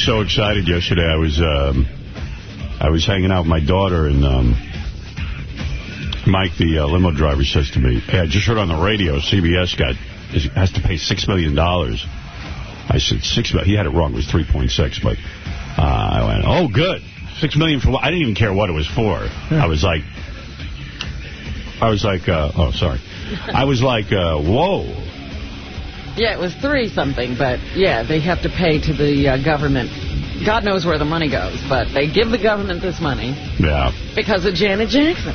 was so excited yesterday. I was um, I was hanging out with my daughter, and um, Mike, the uh, limo driver, says to me, hey, I just heard on the radio CBS got is, has to pay 6 million. dollars. I said, six. He had it wrong. It was 3.6, but uh, I went, oh, good. 6 million for what? I didn't even care what it was for. I was like, I was like, uh, oh, sorry. I was like, uh, whoa. Yeah, it was three something, but yeah, they have to pay to the uh, government. God knows where the money goes, but they give the government this money. Yeah. Because of Janet Jackson.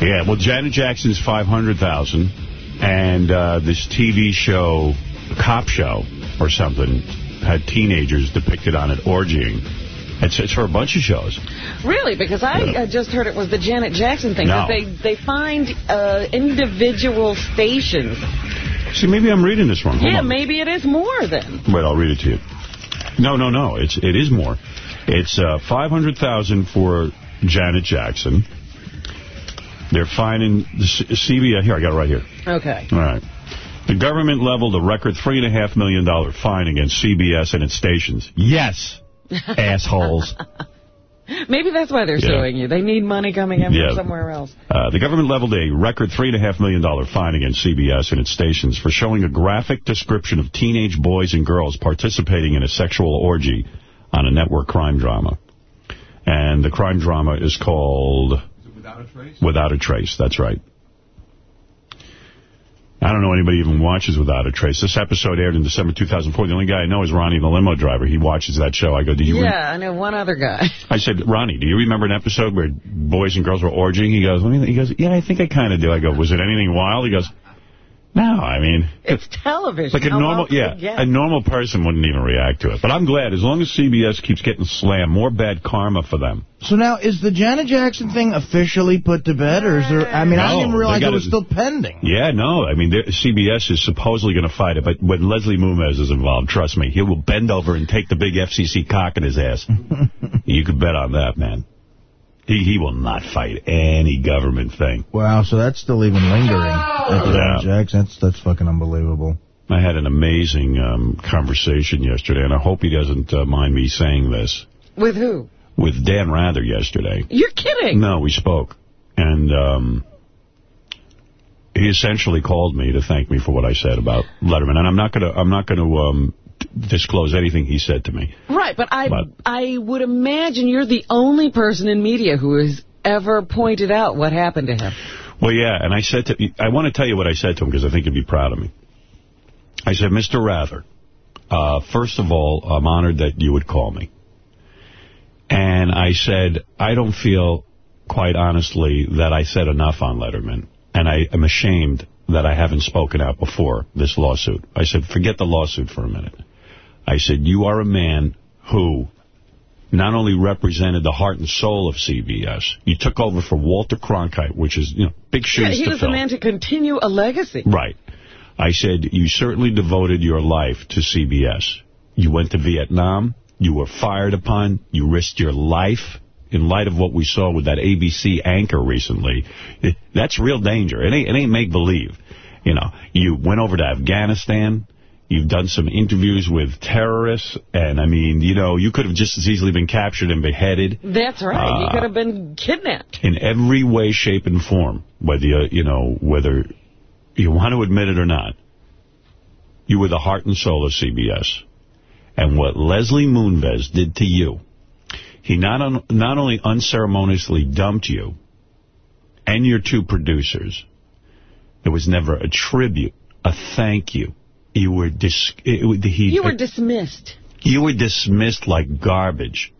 Yeah, well, Janet Jackson's 500000 and uh, this TV show, Cop Show or something, had teenagers depicted on it orgying. It's, it's for a bunch of shows. Really? Because I Yeah. uh, just heard it was the Janet Jackson thing. No. They, they find uh, individual stations. See, maybe I'm reading this wrong. Hold yeah, on. maybe it is more then. Wait, I'll read it to you. No, no, no. It's it is more. It's uh, five hundred thousand for Janet Jackson. They're fining the CBS. Here, I got it right here. Okay. All right. The government leveled a record three and a half million dollar fine against CBS and its stations. Yes, assholes. Maybe that's why they're Yeah. suing you. They need money coming in Yeah. from somewhere else. Uh, the government leveled a record $3.5 million fine against CBS and its stations for showing a graphic description of teenage boys and girls participating in a sexual orgy on a network crime drama. And the crime drama is called... Without a trace? Without a Trace, that's right. I don't know anybody even watches Without a Trace. This episode aired in December 2004. The only guy I know is Ronnie, the limo driver. He watches that show. I go, do you... Yeah, I know one other guy. I said, Ronnie, do you remember an episode where boys and girls were orgying? He goes, Let me, he goes, yeah, I think I kind of do. I go, was it anything wild? He goes, no, I mean, It's television. like a How normal, yeah, a normal person wouldn't even react to it. But I'm glad, as long as CBS keeps getting slammed, more bad karma for them. So now, is the Janet Jackson thing officially put to bed, or is there? I mean, I didn't even realize it gotta- was still pending. Yeah, no, I mean, CBS is supposedly going to fight it, but when Leslie Moonves is involved, trust me, he will bend over and take the big FCC cock in his ass. you could bet on that, man. He he will not fight any government thing. Wow, so that's still even lingering. At Yeah. Jackson, that's that's fucking unbelievable. I had an amazing um, conversation yesterday, and I hope he doesn't uh, mind me saying this, With who? with Dan Rather yesterday. You're kidding. No, we spoke. And um, he essentially called me to thank me for what I said about Letterman. And I'm not going to I'm not going to um, d- disclose anything he said to me. Right, but I But- I would imagine you're the only person in media who has ever pointed out what happened to him. Well, yeah, and I said to I want to tell you what I said to him because I think he'd be proud of me. I said, Mr. Rather, uh, first of all, I'm honored that you would call me. And I said, I don't feel, quite honestly, that I said enough on Letterman. And I am ashamed that I haven't spoken out before this lawsuit. I said, forget the lawsuit for a minute. I said, you are a man who not only represented the heart and soul of CBS, you took over for Walter Cronkite, which is, you know, big shoes Yeah, he to was fill. the man to continue a legacy. Right. I said, you certainly devoted your life to CBS. You went to Vietnam. You were fired upon. You risked your life. In light of what we saw with that ABC anchor recently, it, that's real danger. It ain't, it ain't make-believe. You know, you went over to Afghanistan. You've done some interviews with terrorists. And, I mean, you know, you could have just as easily been captured and beheaded That's right. Uh, could have been kidnapped. in every way, shape, and form, whether you, you know, whether you want to admit it or not. You were the heart and soul of CBS. And what Leslie Moonves did to you, he not, not only unceremoniously dumped you and your two producers, there was never a tribute, a thank you. You were dis it, he, You were dismissed. you were dismissed like garbage.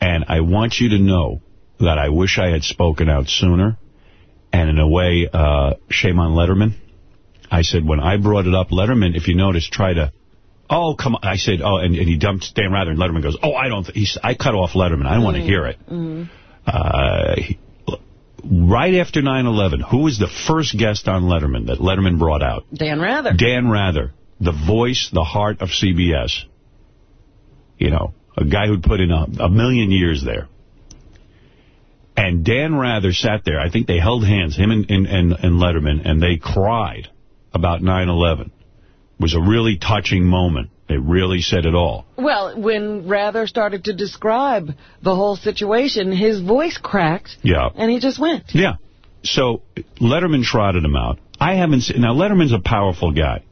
And I want you to know that I wish I had spoken out sooner. And in a way, uh, shame on Letterman. I said, when I brought it up, Letterman, if you notice, tried to, oh, come on. I said, oh, and, and he dumped Dan Rather, and Letterman goes, oh, I don't, th-. He, I cut off Letterman. I don't want to hear it. Uh, he, right after 9-11, who was the first guest on Letterman that Letterman brought out? Dan Rather. Dan Rather, the voice, the heart of CBS. You know, a guy who'd put in a, a million years there. And Dan Rather sat there. I think they held hands, him and, and, and, and Letterman, and they cried about 9-11. It was a really touching moment. It really said it all. Well, when Rather started to describe the whole situation, his voice cracked. Yeah. And he just went. Yeah. So Letterman trotted him out. I haven't seen... Now, Letterman's a powerful guy.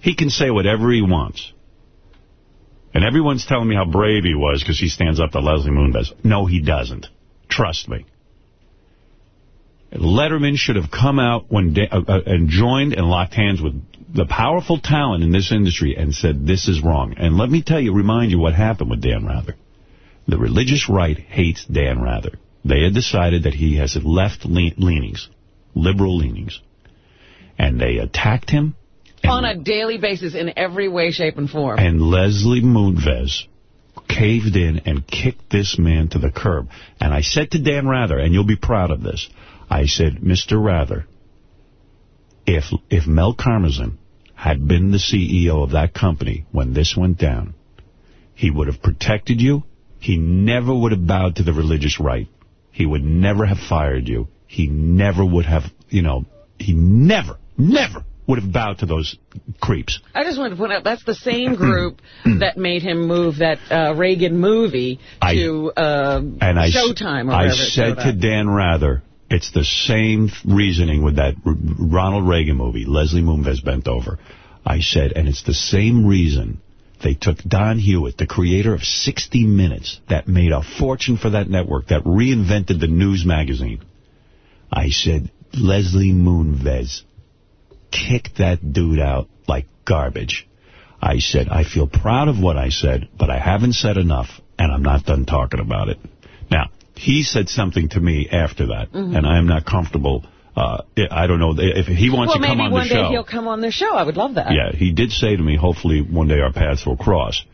He can say whatever he wants. And everyone's telling me how brave he was because he stands up to Leslie Moonves. No, he doesn't. Trust me. Letterman should have come out when uh, uh, and joined and locked hands with the powerful talent in this industry and said, this is wrong. And let me tell you, remind you what happened with Dan Rather. The religious right hates Dan Rather. They had decided that he has left le leanings, liberal leanings. And they attacked him. On a daily basis in every way, shape, and form. And Leslie Moonves caved in and kicked this man to the curb. And I said to Dan Rather, and you'll be proud of this, I said, Mr. Rather, if if Mel Karmazin had been the CEO of that company when this went down, he would have protected you. He never would have bowed to the religious right. He would never have fired you. He never would have, you know, he never, never would have bowed to those creeps. I just wanted to point out, that's the same group that made him move that uh, Reagan movie to uh, and I, Showtime or I said to Dan Rather, it's the same reasoning with that Ronald Reagan movie, Leslie Moonves Bent Over. I said, and it's the same reason they took Don Hewitt, the creator of 60 Minutes, that made a fortune for that network, that reinvented the news magazine. I said, Leslie Moonves, kick that dude out like garbage. I said, I feel proud of what I said, but I haven't said enough, and I'm not done talking about it. Now, he said something to me after that, mm -hmm. and I am not comfortable. Uh, I don't know if he wants well, to come on the show. Well, maybe one day he'll come on the show. I would love that. Yeah, he did say to me, hopefully one day our paths will cross.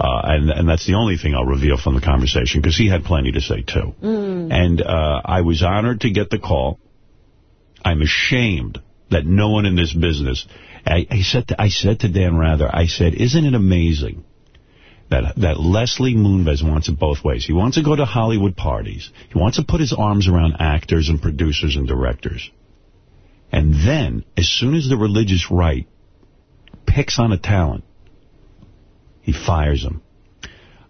Uh, and and that's the only thing I'll reveal from the conversation, because he had plenty to say, too. Mm. And uh, I was honored to get the call. I'm ashamed that no one in this business... I, I said to, I said to Dan Rather, I said, isn't it amazing that that Leslie Moonves wants it both ways. He wants to go to Hollywood parties. He wants to put his arms around actors and producers and directors. And then, as soon as the religious right picks on a talent, he fires them.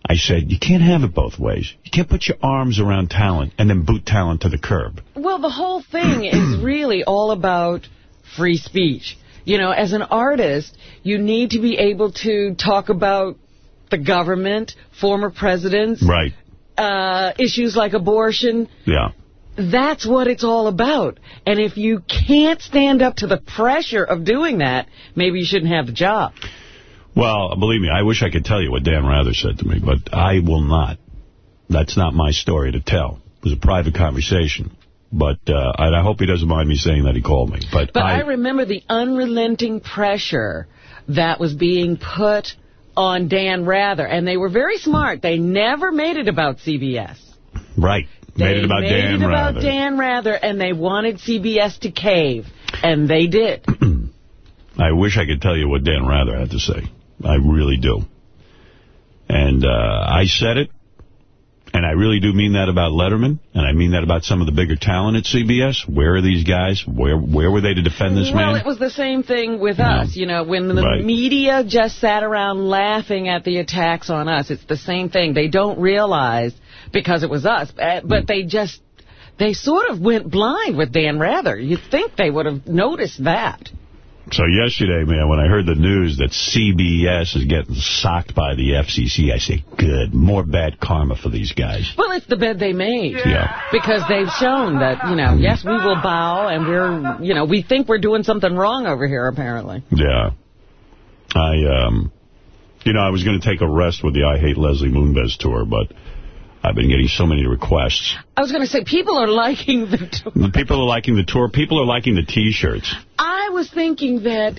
I said, you can't have it both ways. You can't put your arms around talent and then boot talent to the curb. Well, the whole thing is really all about free speech. You know, as an artist, you need to be able to talk about the government, former presidents, right? Uh, issues like abortion. Yeah. That's what it's all about. And if you can't stand up to the pressure of doing that, maybe you shouldn't have the job. Well, believe me, I wish I could tell you what Dan Rather said to me, but I will not. That's not my story to tell. It was a private conversation. But uh, I hope he doesn't mind me saying that he called me. But, but I, I remember the unrelenting pressure that was being put on Dan Rather, and they were very smart. They never made it about CBS. Right. They made it about made Dan it about Rather. Dan Rather, and they wanted CBS to cave, and they did. I wish I could tell you what Dan Rather had to say. I really do. And uh, I said it, and I really do mean that about Letterman, and I mean that about some of the bigger talent at CBS. Where are these guys? Where where were they to defend this well, man? Well, it was the same thing with us. You know, when the right. media just sat around laughing at the attacks on us, it's the same thing. They don't realize, because it was us, uh, but they just, they sort of went blind with Dan Rather. You'd think they would have noticed that. So yesterday, man, when I heard the news that CBS is getting socked by the FCC, I say, good, more bad karma for these guys. Well, it's the bed they made. Yeah. Because they've shown that, you know, yes, we will bow, and we're, you know, we think we're doing something wrong over here, apparently. Yeah. I, um, you know, I was going to take a rest with the I Hate Leslie Moonves tour, but I've been getting so many requests. I was going to say, people are liking the tour. People are liking the tour. People are liking the T-shirts. I was thinking that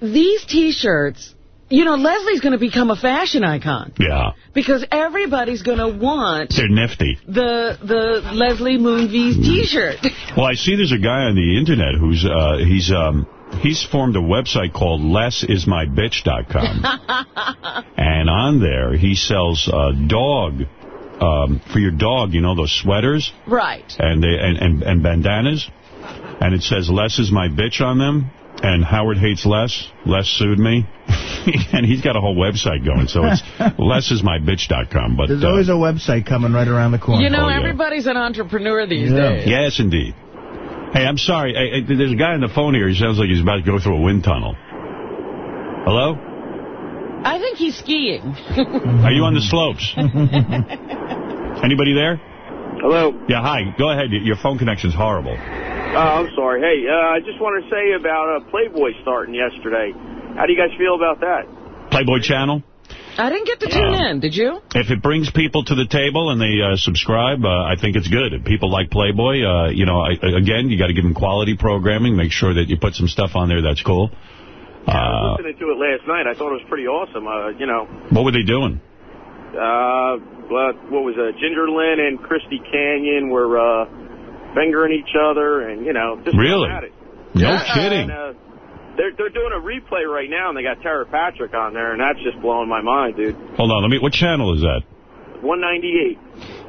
these T-shirts, you know, Leslie's going to become a fashion icon. Yeah. Because everybody's going to want... They're nifty. The the Leslie Moonves T-shirt. Well, I see there's a guy on the Internet who's, uh, he's... um. He's formed a website called lessismybitch.com. and on there, he sells uh, dog um, for your dog, you know, those sweaters Right. and, they, and, and, and bandanas. And it says, Les is my bitch on them. And Howard hates Les. Les sued me. and he's got a whole website going. So it's lesismybitch.com. But There's uh, always a website coming right around the corner. You know, Oh, yeah. everybody's an entrepreneur these Yeah. days. Yes, indeed. Hey, I'm sorry. Hey, hey, there's a guy on the phone here. He sounds like he's about to go through a wind tunnel. Hello? I think he's skiing. Are you on the slopes? Anybody there? Hello. Yeah, hi. Go ahead. Your phone connection's horrible. Uh, I'm sorry. Hey, uh, I just want to say about uh, Playboy starting yesterday. How do you guys feel about that? Playboy Channel? I didn't get to tune Um, in, did you? If it brings people to the table and they uh, subscribe, uh, I think it's good. If people like Playboy, uh, you know, I, again, you got to give them quality programming. Make sure that you put some stuff on there that's cool. I Uh, was listening to it last night. I thought it was pretty awesome. Uh, you know, what were they doing? uh, what, what was it? Ginger Lynn and Christy Canyon were uh, fingering each other, and you know, just Really? going at it. No And, kidding. uh, they're they're doing a replay right now, and they got Tera Patrick on there, and that's just blowing my mind, dude. Hold on. Let me. What channel is that? 198.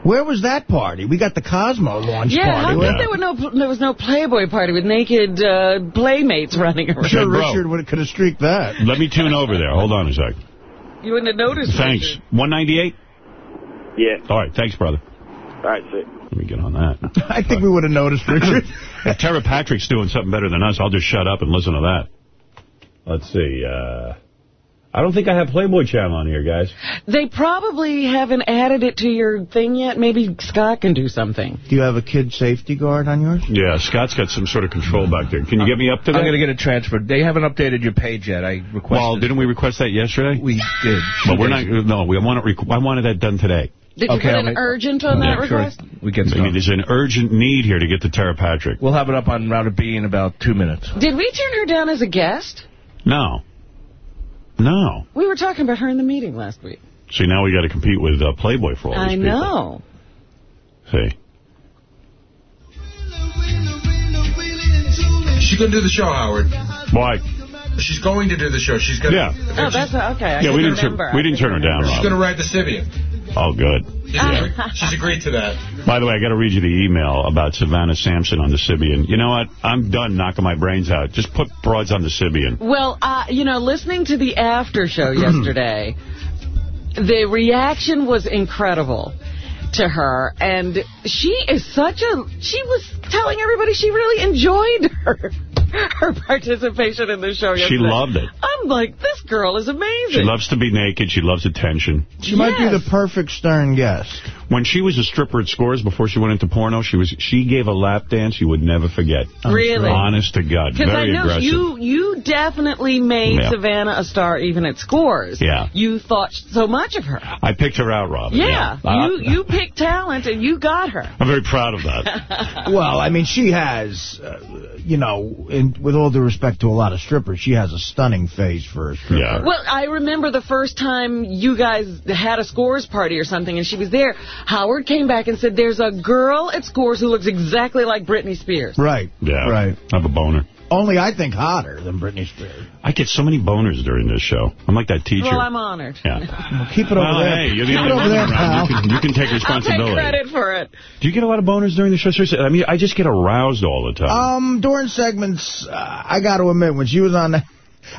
Where was that party? We got the Cosmo launch Yeah, how party. come Yeah. there, were no, there was no Playboy party with naked uh, playmates running I'm around? sure Hey, bro. Richard would could have streaked that. Let me tune over there. Hold on a sec. You wouldn't have noticed. Thanks. Richard. 198? Yeah. All right. Thanks, brother. All right, see. Let me get on that. I think we would have noticed, Richard. If Tera Patrick's doing something better than us, I'll just shut up and listen to that. Let's see. Uh, I don't think I have Playboy Channel on here, guys. They probably haven't added it to your thing yet. Maybe Scott can do something. Do you have a kid safety guard on yours? Yeah, Scott's got some sort of control back there. Can you get me up to that? I'm going to get it transferred. They haven't updated your page yet. I requested. well, didn't we request that yesterday? We did. But we're not. No, we want it. I wanted that done today. Did you Okay, put an make- urgent on that sure. request? We get I mean, there's an urgent need here to get to Tera Patrick. We'll have it up on Router B in about two minutes. Did we turn her down as a guest? No. No. We were talking about her in the meeting last week. See, now we got to compete with uh, Playboy for all these I people. know. See. She's going to do the show, Howard. Why? She's going to do the show. She's going to. Yeah. Oh, that's okay. I Yeah, we couldn't didn't, turn, we didn't turn her down, She's going to ride the Sybian. Oh, good. She's, agreed, she's agreed to that. By the way, I got to read you the email about Savanna Samson on the Sybian. You know what? I'm done knocking my brains out. Just put broads on the Sybian. Well, uh, you know, listening to the after show yesterday, the reaction was incredible to her. And she is such a... She was telling everybody she really enjoyed her her participation in the show She loved it. I'm like, this girl is amazing. She loves to be naked. She loves attention. She might be the perfect Stern guest. When she was a stripper at Scores before she went into porno, she was she gave a lap dance you would never forget. Really? Honest to God. Because I Very know aggressive. you you definitely made Yeah. Savanna a star even at Scores. Yeah. You thought so much of her. I picked her out, Robin. Yeah. Uh, You you picked talent and you got her. I'm very proud of that. Well, I mean, she has, uh, you know, in, with all due respect to a lot of strippers, she has a stunning face for a stripper. Yeah. Well, I remember the first time you guys had a Scores party or something, and she was there. Howard came back and said, there's a girl at Scores who looks exactly like Britney Spears. Right. Yeah. Right. I have a boner. Only I think hotter than Britney Spears. I get so many boners during this show. I'm like that teacher. Well, I'm honored. yeah. Well, keep it over Well, there. hey, you're the keep it only over there, one around. You pal. can, you can take responsibility. I'll take responsibility. credit for it. Do you get a lot of boners during the show? Seriously, I mean, I just get aroused all the time. Um, during segments, uh, I got to admit, when she was on the...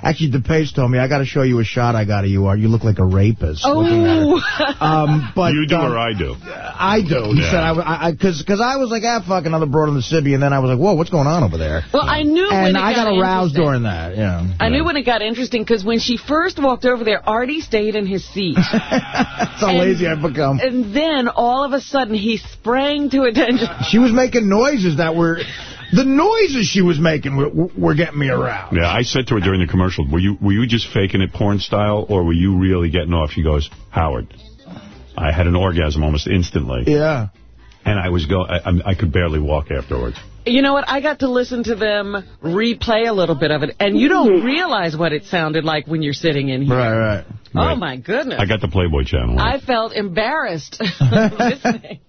Actually, DePace told me, I got to show you a shot I got of you. Are You look like a rapist. looking at her. Oh. Um, but you do um, or I do? I do. He Yeah. said I, I, cause, cause I was like, ah, fuck, another broad on the cibby, and then I was like, whoa, what's going on over there? well, I knew when And I got aroused during that. Yeah, I knew when it got interesting because when she first walked over there, Artie stayed in his seat. that's how And- lazy I've become. and then all of a sudden he sprang to attention. She was making noises that were, the noises she was making were, were getting me aroused. Yeah, I said to her during the commercial, were you were you just faking it porn style, or were you really getting off? She goes, Howard, I had an orgasm almost instantly, Yeah. and I was go, I, I'm- could barely walk afterwards. You know what? I got to listen to them replay a little bit of it, and you don't mm-hmm. realize what it sounded like when you're sitting in here. Right, right. Oh, Right. my goodness. I got the Playboy channel. on. I felt embarrassed listening.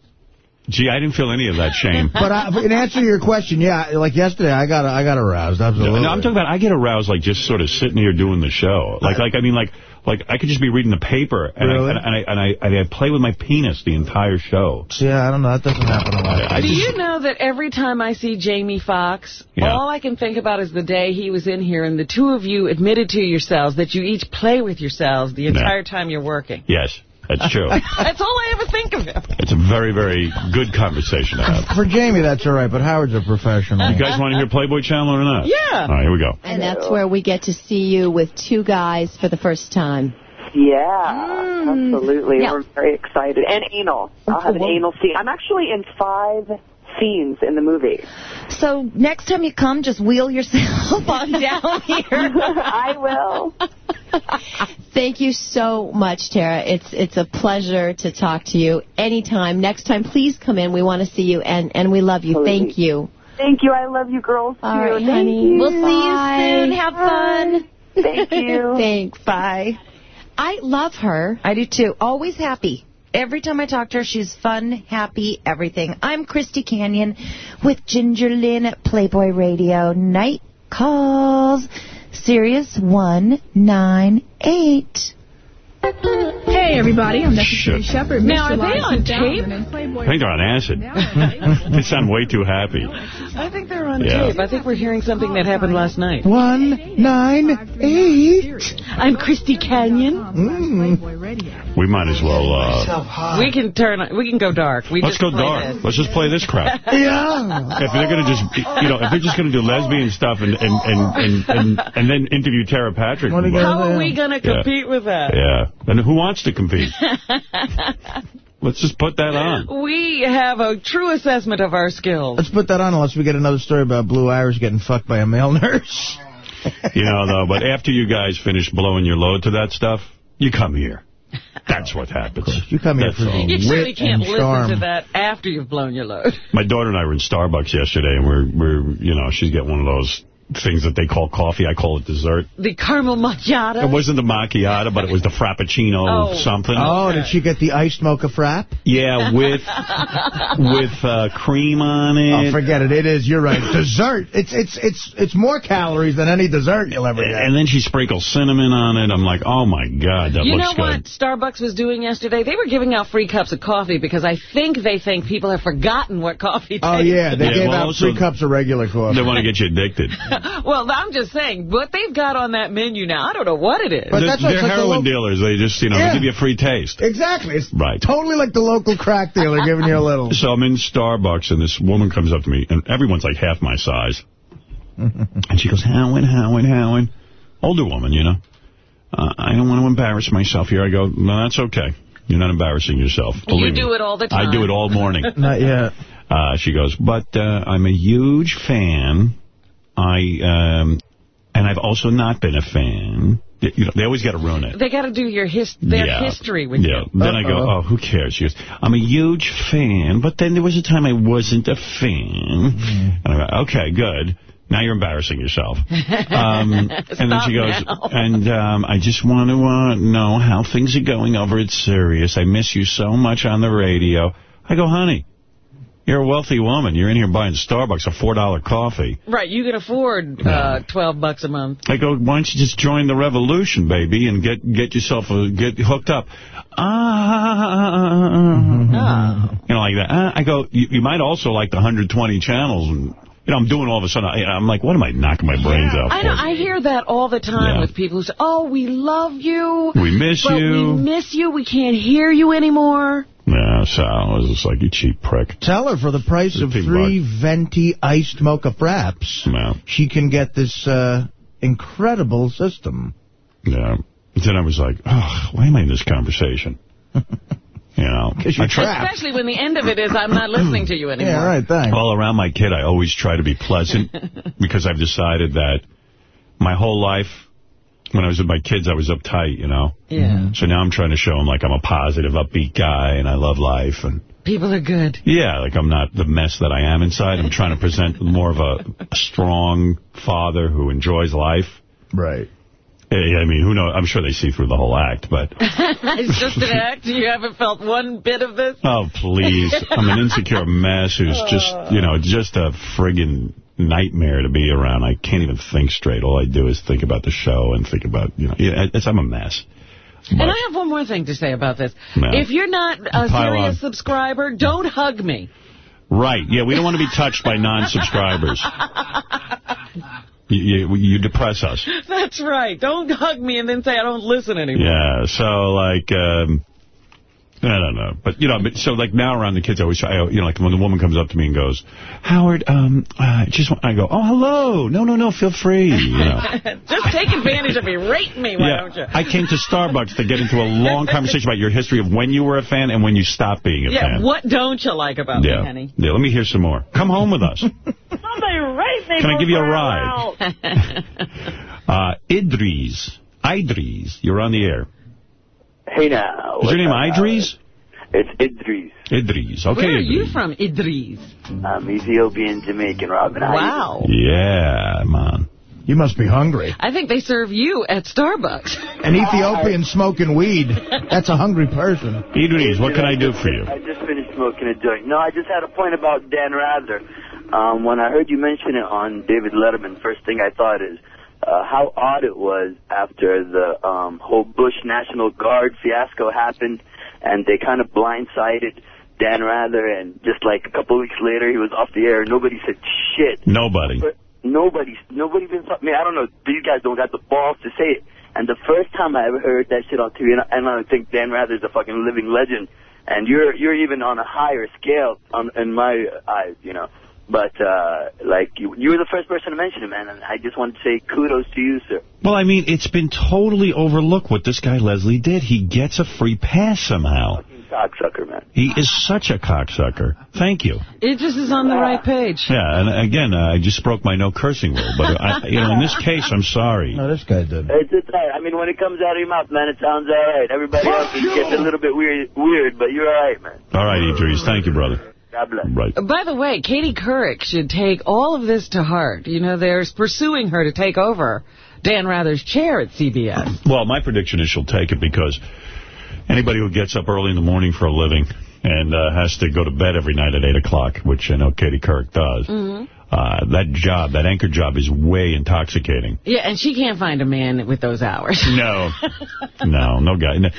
Gee, I didn't feel any of that shame. But I, in answer to your question, yeah, like yesterday, I got I got aroused. Absolutely. No, I'm talking about I get aroused like just sort of sitting here doing the show. Like, like I mean, like, like I could just be reading the paper and, Really? I, and, I, and, I, and I play with my penis the entire show. Yeah, I don't know. That doesn't happen a lot. I Do just, you know that every time I see Jamie Foxx, Yeah. all I can think about is the day he was in here and the two of you admitted to yourselves that you each play with yourselves the entire time you're working. yes, that's true. That's all I ever think of him. it's a very, very good conversation to have. For Jamie, that's all right, but Howard's a professional. You guys want to hear Playboy Channel or not? Yeah. All right, here we go. And that's where we get to see you with two guys for the first time. Yeah, mm. absolutely. Yeah. We're very excited. And anal. I'll have an anal scene. I'm actually in five scenes in the movie. So next time you come, just wheel yourself on down here. I will. Thank you so much, Tera. It's it's a pleasure to talk to you anytime. Next time, please come in. We want to see you, and, and we love you. Absolutely. Thank you. Thank you. I love you girls All too. right, Thank honey. you. We'll see you soon. Have fun. Thank you. Thanks. Bye. I love her. I do too. Always happy. Every time I talk to her, she's fun, happy, everything. I'm Christy Canyon with Ginger Lynn at Playboy Radio. Night calls. Sirius 198. Hey, everybody. I'm Necessary Shepard. Now, Mr. are they on tape? and Playboy. I think they're on acid. they sound way too happy. I think they're on Yeah. tape. I think we're hearing something that happened last night. One, nine, eight. I'm Christy Canyon. Mm. We might as well, uh, We can turn. We can go dark. We let's just go dark. this. Let's just play this crap. Yeah. If they're going to just, you know, if they're just going to do lesbian stuff and and, and, and, and, and then interview Tera Patrick. What are How are we going to Yeah. compete with that? Yeah. And who wants to compete? Let's just put that on. We have a true assessment of our skills. Let's put that on unless we get another story about Blue Irish getting fucked by a male nurse. You know, though, but after you guys finish blowing your load to that stuff, you come here. That's what happens. You come here That's for all. You wit certainly can't and listen charm. to that after you've blown your load. My daughter and I were in Starbucks yesterday, and we're, we're, you know, she's getting one of those things that they call coffee. I call it dessert. The caramel macchiato. It wasn't the macchiato, but it was the frappuccino Oh. something. Oh, did she get the iced mocha frap? Yeah, with with uh, cream on it. Oh, forget it. It is. You're right. Dessert. It's it's it's it's more calories than any dessert you'll ever get. and then she sprinkles cinnamon on it. I'm like, oh, my God, that You know what. Starbucks was doing yesterday? They were giving out free cups of coffee because I think they think people have forgotten what coffee tastes. Oh yeah, they Yeah, gave well, out free three cups of regular coffee. They want to get you addicted. well, I'm just saying, what they've got on that menu now, I don't know what it is. But they're that's what- they're it's like the heroin local- dealers. They just, you know, Yeah. they give you a free taste. Exactly. It's Right. totally like the local crack dealer giving you a little. So I'm in Starbucks, and this woman comes up to me, and everyone's like half my size. and she goes, Howard, Howard, Howard. Older woman, you know. Uh, I don't want to embarrass myself here. I go, no, that's okay. You're not embarrassing yourself. you do me. it all the time. I do it all morning. Not yet. Uh, she goes, but uh, I'm a huge fan. I um, and I've also not been a fan. You know, they always got to ruin it. They got to do your his their Yeah. history with yeah. you. Then I go, oh, who cares? She goes, I'm a huge fan, but then there was a time I wasn't a fan. Mm-hmm. And I go, okay, good. Now you're embarrassing yourself. Um, and then she goes, now. and um, I just want to uh, know how things are going over at Sirius. I miss you so much on the radio. I go, honey, you're a wealthy woman. You're in here buying Starbucks a $4 coffee. Right, you can afford uh, 12 bucks a month. I go, why don't you just join the revolution, baby, and get get yourself a, get hooked up. Ah, you know, like that. Ah, I go, you, you might also like the 120 channels. And, you know, I'm doing all of a sudden, I, I'm like, what am I knocking my brains out I know. I hear that all the time Yeah. with people who say, "Oh, we love you, we miss you. we miss you. We can't hear you anymore." Yeah, so I was just like, you cheap prick. Tell her for the price of Fifteen three venti iced mocha fraps, Yeah. she can get this uh, incredible system. Yeah. Then I was like, oh, why am I in this conversation? You know, 'Cause you're try- trapped. Especially when the end of it is, "I'm not listening to you anymore." Yeah, right, thanks. All around my kid, I always try to be pleasant because I've decided that my whole life, when I was with my kids, I was uptight, you know. Yeah. Mm-hmm. So now I'm trying to show them, like, I'm a positive, upbeat guy, and I love life. And People are good. yeah, like, I'm not the mess that I am inside. I'm trying to present more of a, a strong father who enjoys life. Right. Eh, yeah, I mean, who knows? I'm sure they see through the whole act, but... it's just an act. You haven't felt one bit of this? Oh, please. I'm an insecure mess who's just, you know, just a friggin' nightmare to be around. I can't even think straight. All I do is think about the show and think about, you know, it's, I'm a mess. But and I have one more thing to say about this. No. If you're not a Sirius subscriber, don't hug me. Right. Yeah, we don't want to be touched by non-subscribers. you, you, you, depress us. That's right. Don't hug me and then say I don't listen anymore. Yeah, so, like... Um, I don't know. But, you know, but, so, like, now around the kids, I always try, you know, like, when the woman comes up to me and goes, Howard, um, uh, just, I go, oh, hello. No, no, no, feel free, you know. just take advantage of me. Rate me, why yeah, don't you? I came to Starbucks to get into a long conversation about your history of when you were a fan and when you stopped being a yeah, fan. Yeah, what don't you like about yeah. me, honey? Yeah, let me hear some more. Come home with us. Somebody rate me Can I give you a ride? uh, Idris. Idris, you're on the air. Hey now. Is your name Idris? It's Idris. Idris. Okay, Where are Idris. you from, Idris? I'm Ethiopian, Jamaican, Robin. Wow. Yeah, man. You must be hungry. I think they serve you at Starbucks. An Ethiopian smoking weed. That's a hungry person. Idris, what can I do for you? I just finished smoking a joint. No, I just had a point about Dan Rather. Um, when I heard you mention it on David Letterman, first thing I thought is uh, how odd it was after the um, whole Bush National Guard fiasco happened and they kind of blindsided Dan Rather, and just like a couple weeks later, he was off the air. Nobody said shit. Nobody. But nobody, nobody even thought, I mean, I don't know, these guys don't got the balls to say it. And the first time I ever heard that shit on TV, and I, and I think Dan Rather's a fucking living legend, and you're you're even on a higher scale on, in my eyes, you know. But, uh, like, you, you were the first person to mention it, man, and I just wanted to say kudos to you, sir. Well, I mean, it's been totally overlooked what this guy Leslie did. He gets a free pass somehow. Fucking cocksucker, man. He is such a cocksucker. Thank you. It just is on the right page. Yeah, and again, uh, I just broke my no cursing rule. But, I, you know, in this case, I'm sorry. No, this guy did. It's, it's all right. I mean, when it comes out of your mouth, man, it sounds all right. Everybody else gets a little bit weird, weird, but you're all right, man. All right, Idris. Thank you, brother. God bless. Right. By the way, Katie Couric should take all of this to heart. You know, they're pursuing her to take over Dan Rather's chair at CBS. Well, my prediction is she'll take it because anybody who gets up early in the morning for a living and uh, has to go to bed every night at 8 o'clock, which I know Katie Couric does, Mm -hmm. Uh, that job, that anchor job, is way intoxicating. Yeah, and she can't find a man with those hours. No. no, no guy. No.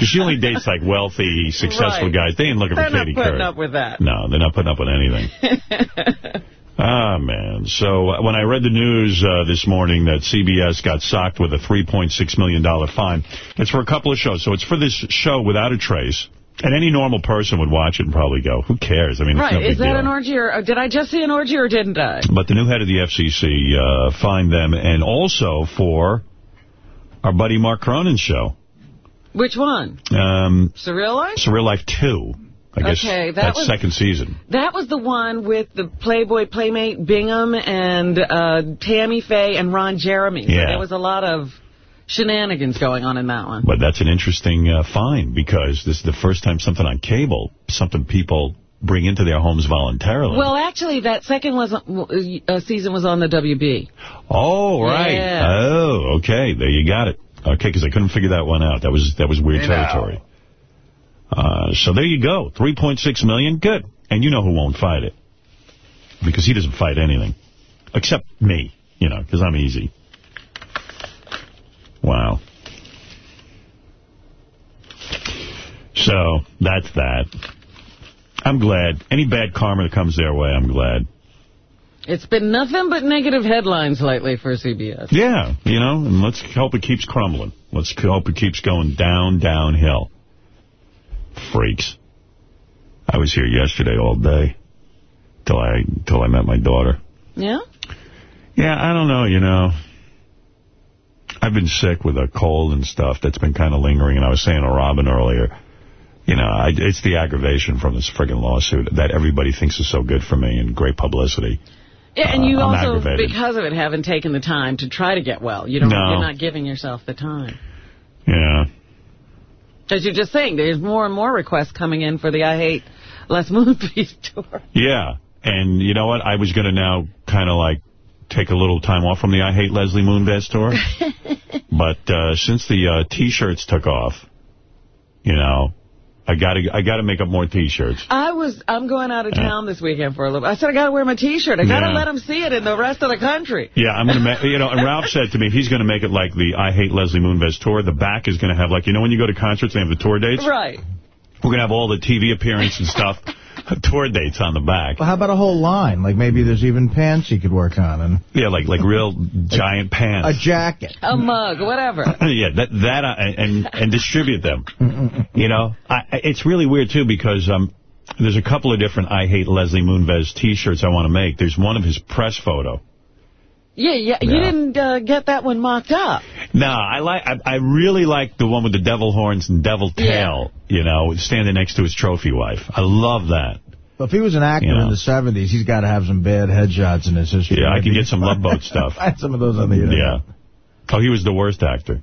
She only dates, like, wealthy, successful right. guys. They ain't looking they're for Katie They're not putting Couric. up with that. No, they're not putting up with anything. Ah, man. So uh, when I read the news uh, this morning that CBS got socked with a $3.6 million fine, it's for a couple of shows. So it's for this show Without a Trace. And any normal person would watch it and probably go, who cares? I mean, right. it's no big Is that deal. an orgy or uh, did I just see an orgy or didn't I? But the new head of the FCC uh, fined them and also for our buddy Mark Cronin's show. Which one? Um, Surreal Life? Surreal Life 2. I guess Okay, that that's was- second season. That was the one with the Playboy Playmate Bingham and uh, Tammy Faye and Ron Jeremy. So Yeah. there was a lot of shenanigans going on in that one. But that's an interesting uh, find because this is the first time something on cable, something people bring into their homes voluntarily. Well, actually, that second was uh, season was on the WB. oh, right. Yeah. Oh, okay. There you got it. Okay, because I couldn't figure that one out. That was that was weird Hey, territory. Uh, so there you go. 3.6 million. Good. And you know who won't fight it. Because he doesn't fight anything. Except me, you know, because I'm easy. Wow. So, that's that. I'm glad. Any bad karma that comes their way, I'm glad. It's been nothing but negative headlines lately for CBS. Yeah, you know, and let's hope it keeps crumbling. Let's hope it keeps going down, downhill. Freaks. I was here yesterday all day till I till I met my daughter. Yeah? Yeah, I don't know, you know. I've been sick with a cold and stuff that's been kind of lingering, and I was saying to Robin earlier, you know, I, it's the aggravation from this friggin' lawsuit that everybody thinks is so good for me and great publicity. Yeah, and you Uh, also, aggravated. because of it, haven't taken the time to try to get well. You don't, No. You're not giving yourself the time. Yeah. As you're just saying, there's more and more requests coming in for the I Hate Les Moonves tour. Yeah. And you know what? I was going to now kind of like take a little time off from the I Hate Leslie Moonves tour. but uh, since the uh, T-shirts took off, you know, I got to I got to make up more T-shirts. I was, I'm going out of town this weekend for a little bit. I said I got to wear my T-shirt. I got to Yeah. let them see it in the rest of the country. Yeah, I'm going to, you know, and Ralph said to me he's going to make it like the I Hate Leslie Moonves tour. The back is going to have, like, you know when you go to concerts, they have the tour dates? Right. We're going to have all the TV appearance and stuff, tour dates on the back. Well, how about a whole line? Like maybe there's even pants you could work on. and Yeah, like like real giant pants. A jacket. A mug, whatever. yeah, that that uh, and and distribute them. You know, I, I- it's really weird too because um, there's a couple of different I Hate Leslie Moonves T-shirts I want to make. There's one of his press photo. Yeah, yeah. You didn't uh, get that one mocked up. No, I like I, I really like the one with the devil horns and devil tail. You know, standing next to his trophy wife. I love that. But if he was an actor You know. in the 70s, he's got to have some bad headshots in his history. Yeah, I can get some Love Boat stuff. Find some of those on the internet. Yeah. Oh, he was the worst actor.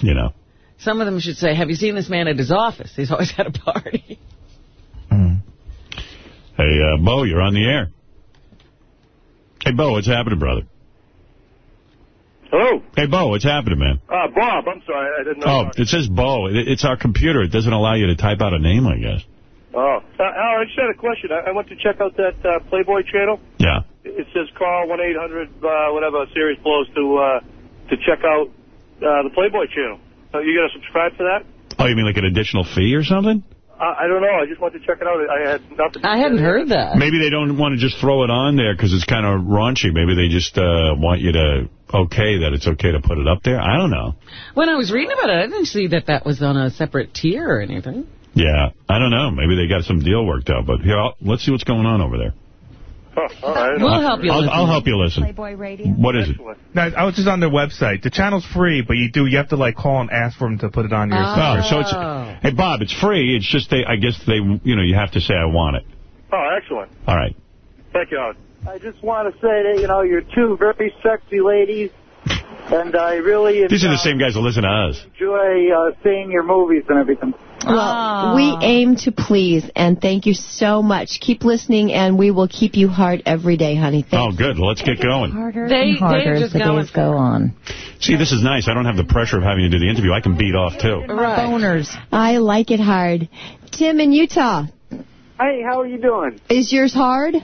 You know. Some of them should say, have you seen this man at his office? He's always at a party. Hey, uh, Bo, you're on the air. Hey, Bo, what's happening, brother? Hello. Hey, Bo, what's happening, man? Uh, Bob, I'm sorry. I didn't know. Oh, it says Bo. It, it's our computer. It doesn't allow you to type out a name, I guess. Oh. Uh, Al, I just had a question. I, I went to check out that uh, Playboy channel. Yeah. It says call 1-800, uh, whatever series blows to uh, to check out uh, the Playboy channel. Uh, you going to subscribe for that? Oh, you mean like an additional fee or something? I don't know. I just wanted to check it out. I had nothing. I hadn't heard that. Maybe they don't want to just throw it on there because it's kind of raunchy. Maybe they just uh, want you to okay that it's okay to put it up there. I don't know. When I was reading about it, I didn't see that that was on a separate tier or anything. Yeah, I don't know. Maybe they got some deal worked out. But here, I'll, let's see what's going on over there. Huh, all right. We'll help you I'll. I'll help you listen. Playboy Radio. What is it? No, I was just on their website. The channel's free, but you do you have to like call and ask for them to put it on your Oh, site. so it's hey Bob, it's free. It's just they. I guess they. You know, you have to say I want it. Oh, excellent. All right. Thank you, Howard. I just want to say that, you know, you're two very sexy ladies, and I really These are the same guys that listen to us. enjoy uh, seeing your movies and everything. Well, we aim to please, and thank you so much. Keep listening, and we will keep you hard every day, honey. Thank Oh, good. Well, let's get going. Harder They- and harder they're as just the going days go on. See, this is nice. I don't have the pressure of having to do the interview. I can beat off, too. Right. Boners. I like it hard. Tim in Utah, Hey, how are you doing? is yours hard?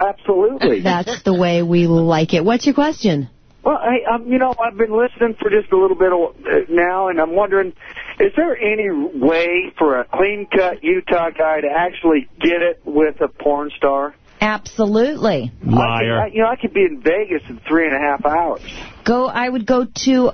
Absolutely. That's the way we like it. What's your question? Well, hey, um, you know, I've been listening for just a little bit of, uh, now, and I'm wondering, is there any way for a clean-cut Utah guy to actually get it with a porn star? Absolutely. Liar. I, you know, I could be in Vegas in three and a half hours. Go. I would go to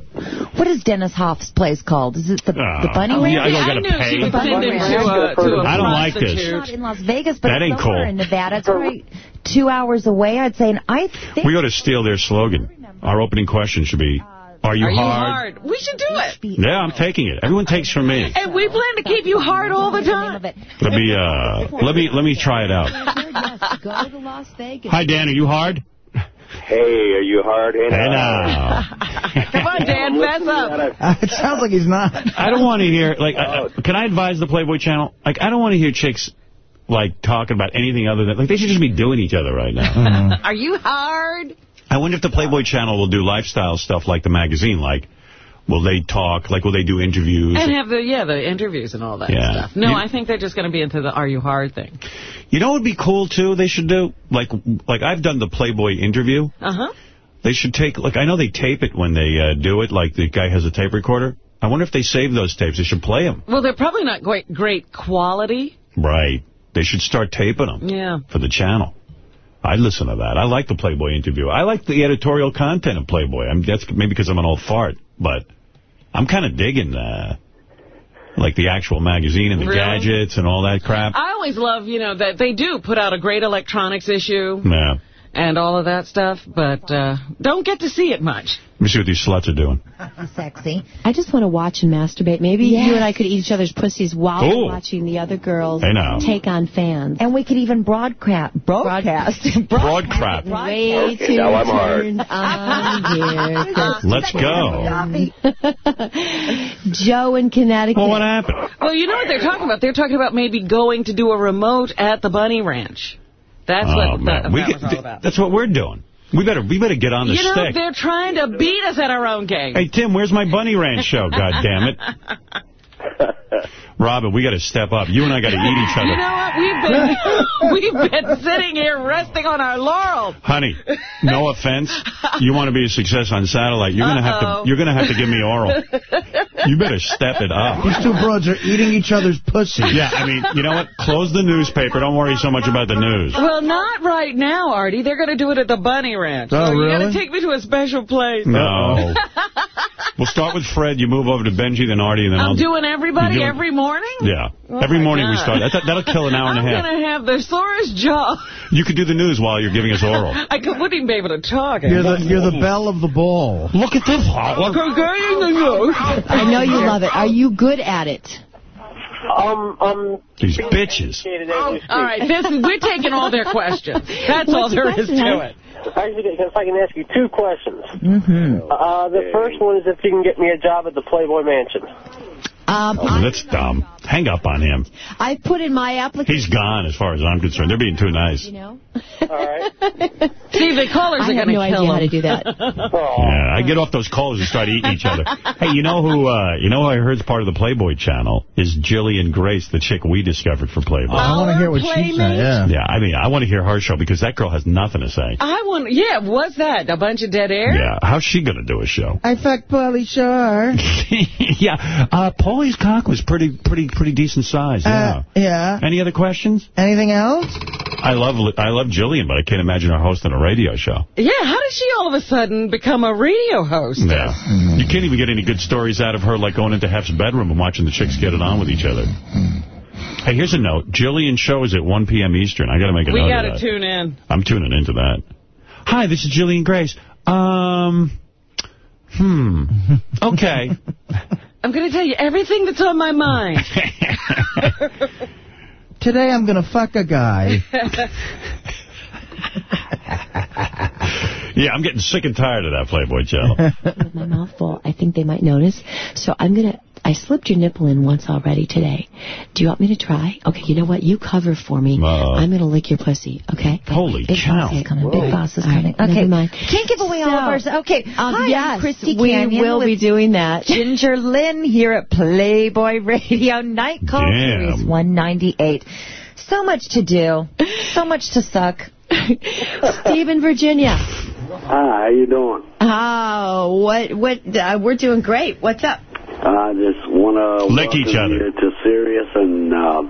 what is Dennis Hof's place called? Is it the the uh, Bunny Oh, Ranch? yeah, I don't I gotta knew pay. she would Bunny send him Ranch. Uh, to a, to a I don't like this. prostitute. Not in Las Vegas, but That ain't somewhere cool. in Nevada. It's right two hours away. I'd say, and I think We ought to steal their slogan. Our opening question should be, are you Are you hard? hard? We should do it. Yeah, I'm taking it. Everyone takes from me. And we plan to keep you hard all the time. Let me, uh, let me, let me try it out. go to Las Vegas. Hi, Dan. Are you hard? Hey, are you hard? Hey, Hey, now. Come on, Dan, mess up. it sounds like he's not. I don't want to hear, like, uh, can I advise the Playboy channel? Like, I don't want to hear chicks, like, talking about anything other than, like, they should just be doing each other right now. Are you hard? I wonder if the Playboy channel will do lifestyle stuff like the magazine, like, will they talk, like, will they do interviews? And have the, yeah, the interviews and all that Yeah. stuff. No, You- I think they're just going to be into the Are You Hard thing. You know what would be cool, too, they should do? Like, like I've done the Playboy interview. Uh-huh. They should take, like, I know they tape it when they uh, do it, like the guy has a tape recorder. I wonder if they save those tapes. They should play them. Well, they're probably not great, great quality. Right. They should start taping them Yeah. for the channel. I'd listen to that. I like the Playboy interview. I like the editorial content of Playboy. I mean, that's maybe because I'm an old fart, but I'm kind of digging uh, like the actual magazine and the Really? gadgets and all that crap. I always love, you know, that they do put out a great electronics issue Yeah. And all of that stuff, but uh, don't get to see it much. Let me see what these sluts are doing. sexy. I just want to watch and masturbate. Maybe Yes. you and I could eat each other's pussies while Ooh. we're watching the other girls Hey, take on fans. And we could even broadcast. Broadcast. Broad crap. Way Okay, to now I'm hard. on here. 'cause Let's go. Joe in Connecticut. Well, what happened? Well, you know what they're talking about? They're talking about maybe going to do a remote at the Bunny Ranch. That's oh, what man. that, we that get, all about. That's what we're doing. We better we better get on the you know, stick. they're trying to beat us at our own game. Hey, Tim, where's my Bunny Ranch show, God damn it. Robin, we got to step up. You and I got to eat each other. You know what? We've been we've been sitting here resting on our laurels. Honey, no offense. You want to be a success on satellite, you're gonna have Uh-oh. to you're gonna have to give me oral. You better step it up. These two broads are eating each other's pussy. Yeah, I mean, you know what? Close the newspaper. Don't worry so much about the news. Well, not right now, Artie. They're going to do it at the Bunny Ranch. Oh, so you got really? to take me to a special place. No. we'll start with Fred. You move over to Benji, then Artie, and then I'm I'll... doing everybody You're doing- every morning? Yeah. Oh, Every my morning we start. That, that'll kill an hour and a I'm half. going to have the sorest jaw. You could do the news while you're giving us oral. I could, wouldn't even be able to talk. You're the you're the bell of the ball. Look at this. I know you love it. Are you good at it? Um, um. These bitches. All right, this, we're taking all their questions. That's all there is to it. Actually, if I can ask you two questions. Mm-hmm. Uh, the first one is if you can get me a job at the Playboy Mansion. Um, Oh, that's dumb. Hang up on him. I put in my application. He's gone as far as I'm concerned. They're being too nice. You know? All right. See, the callers I are going to no kill idea how to do that. Yeah, I get off those calls and start eating each other. Hey, you know who? Uh, you know who I heard is part of the Playboy channel is Jillian Grace, the chick we discovered for Playboy. I want to hear what she Playmate? said. Yeah. Yeah, I mean, I want to hear her show because that girl has nothing to say. I want, yeah, what's that? A bunch of dead air? Yeah, how's she going to do a show? I fucked Pauly Shore. yeah, uh, Paulie's cock was pretty, pretty, pretty decent size. Yeah. Uh, yeah. Any other questions? Anything else? I love, I love Jillian, but I can't imagine her hosting a radio show. Yeah, how did she all of a sudden become a radio host? Yeah. You can't even get any good stories out of her like going into Hef's bedroom and watching the chicks get it on with each other. Hey, here's a note. Jillian show is at 1 p.m. Eastern. I got to make a We note got of to tune in. I'm tuning into that. Hi, this is Jillian Grace. Um, hmm. Okay. I'm going to tell you everything that's on my mind. Today I'm going to fuck a guy. yeah, I'm getting sick and tired of that Playboy channel. With my mouth full, I think they might notice. So I'm going to... I slipped your nipple in once already today. Do you want me to try? Okay, you know what? You cover for me. Uh, I'm going to lick your pussy, okay? Holy Big cow. boss is coming. Big boss is All right, coming. never Okay. mind. Can't give away all of ours. Okay. Um, Hi, yes, I'm Christy we Canyon will be doing that. Ginger Lynn here at Playboy Radio Night Call Damn. Series 198. So much to do. So much to suck. Steve in Virginia. Hi, how you doing? Oh, what? What? Uh, we're doing great. What's up? I just want to Lick each other. you to Sirius and uh,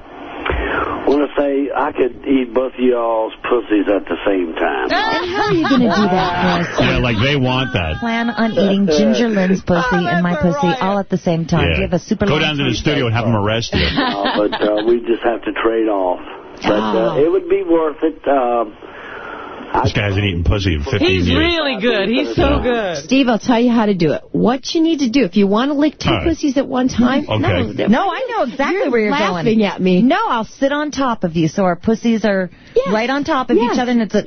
want to say I could eat both of y'all's pussies at the same time. And how are you going to do that, Chris? Yeah, like they want that. Plan on eating Ginger Lynn's pussy and my pussy all at the same time. Yeah. Do you have a super Go down to the studio and have them arrest you. Uh, but uh, we just have to trade off. But uh, Oh. it would be worth it. Um, This guy hasn't eaten pussy in 15 He's years. really good. He's so good. Steve, I'll tell you how to do it. What you need to do, if you want to lick two All right. pussies at one time, Okay. no, No, I know exactly You're where you're laughing going. at me. No, I'll sit on top of you so our pussies are Yes. right on top of Yes. each other and it's a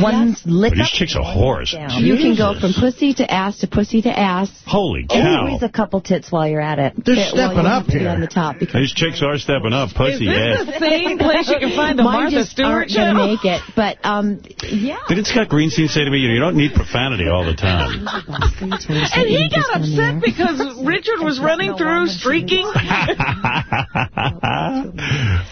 one lick But these up. chicks are whores. you can go from pussy to ass to pussy to ass. Holy And cow. Squeeze a couple tits while you're at it. They're Well, stepping up have to be here. on the top because These chicks are stepping up. Is Pussy, this yeah. the same place you can find the mine Martha just Stewart aren't going to make it. But um, yeah. Didn't Scott Greenstein say to me, you don't need profanity all the time? And he got upset because Richard was running through, streaking.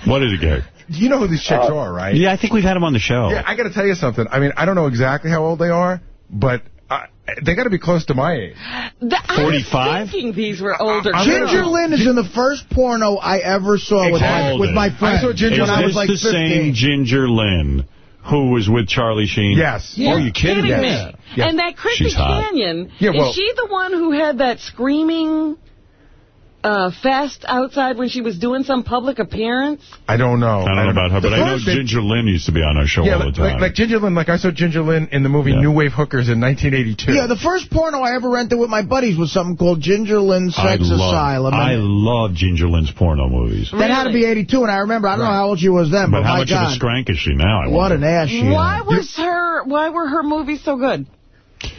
what did he get? You know who these chicks uh, are, right? Yeah, I think we've had them on the show. Yeah, I got to tell you something. I mean, I don't know exactly how old they are, but uh, they got to be close to my age. The- I 45? was thinking these were older uh, uh, Ginger. Lynn is in the first porno I ever saw with my, Exactly. with my friend. I saw Ginger Is when I was this like the 15. same Ginger Lynn who was with Charlie Sheen? Yes. Oh, you kidding, Kidding me? me. Yeah. And that Chrissy She's hot. Canyon, Yeah, well- is she the one who had that screaming uh, fest outside when she was doing some public appearance? I don't know. I don't know about her, but I know first Ginger Lynn used to be on our show Yeah, all the like, time. like, like Ginger Lynn, like I saw Ginger Lynn in the movie Yeah. New Wave Hookers in 1982. Yeah, the first porno I ever rented with my buddies was something called Ginger Lynn I Sex love, Asylum. I love Ginger Lynn's porno movies. that had to be 82, and I remember, I don't know how old she was then, but, But how my much God, of a scrank is she now? I what wonder? an ass she Why was her? Why were her movies so good?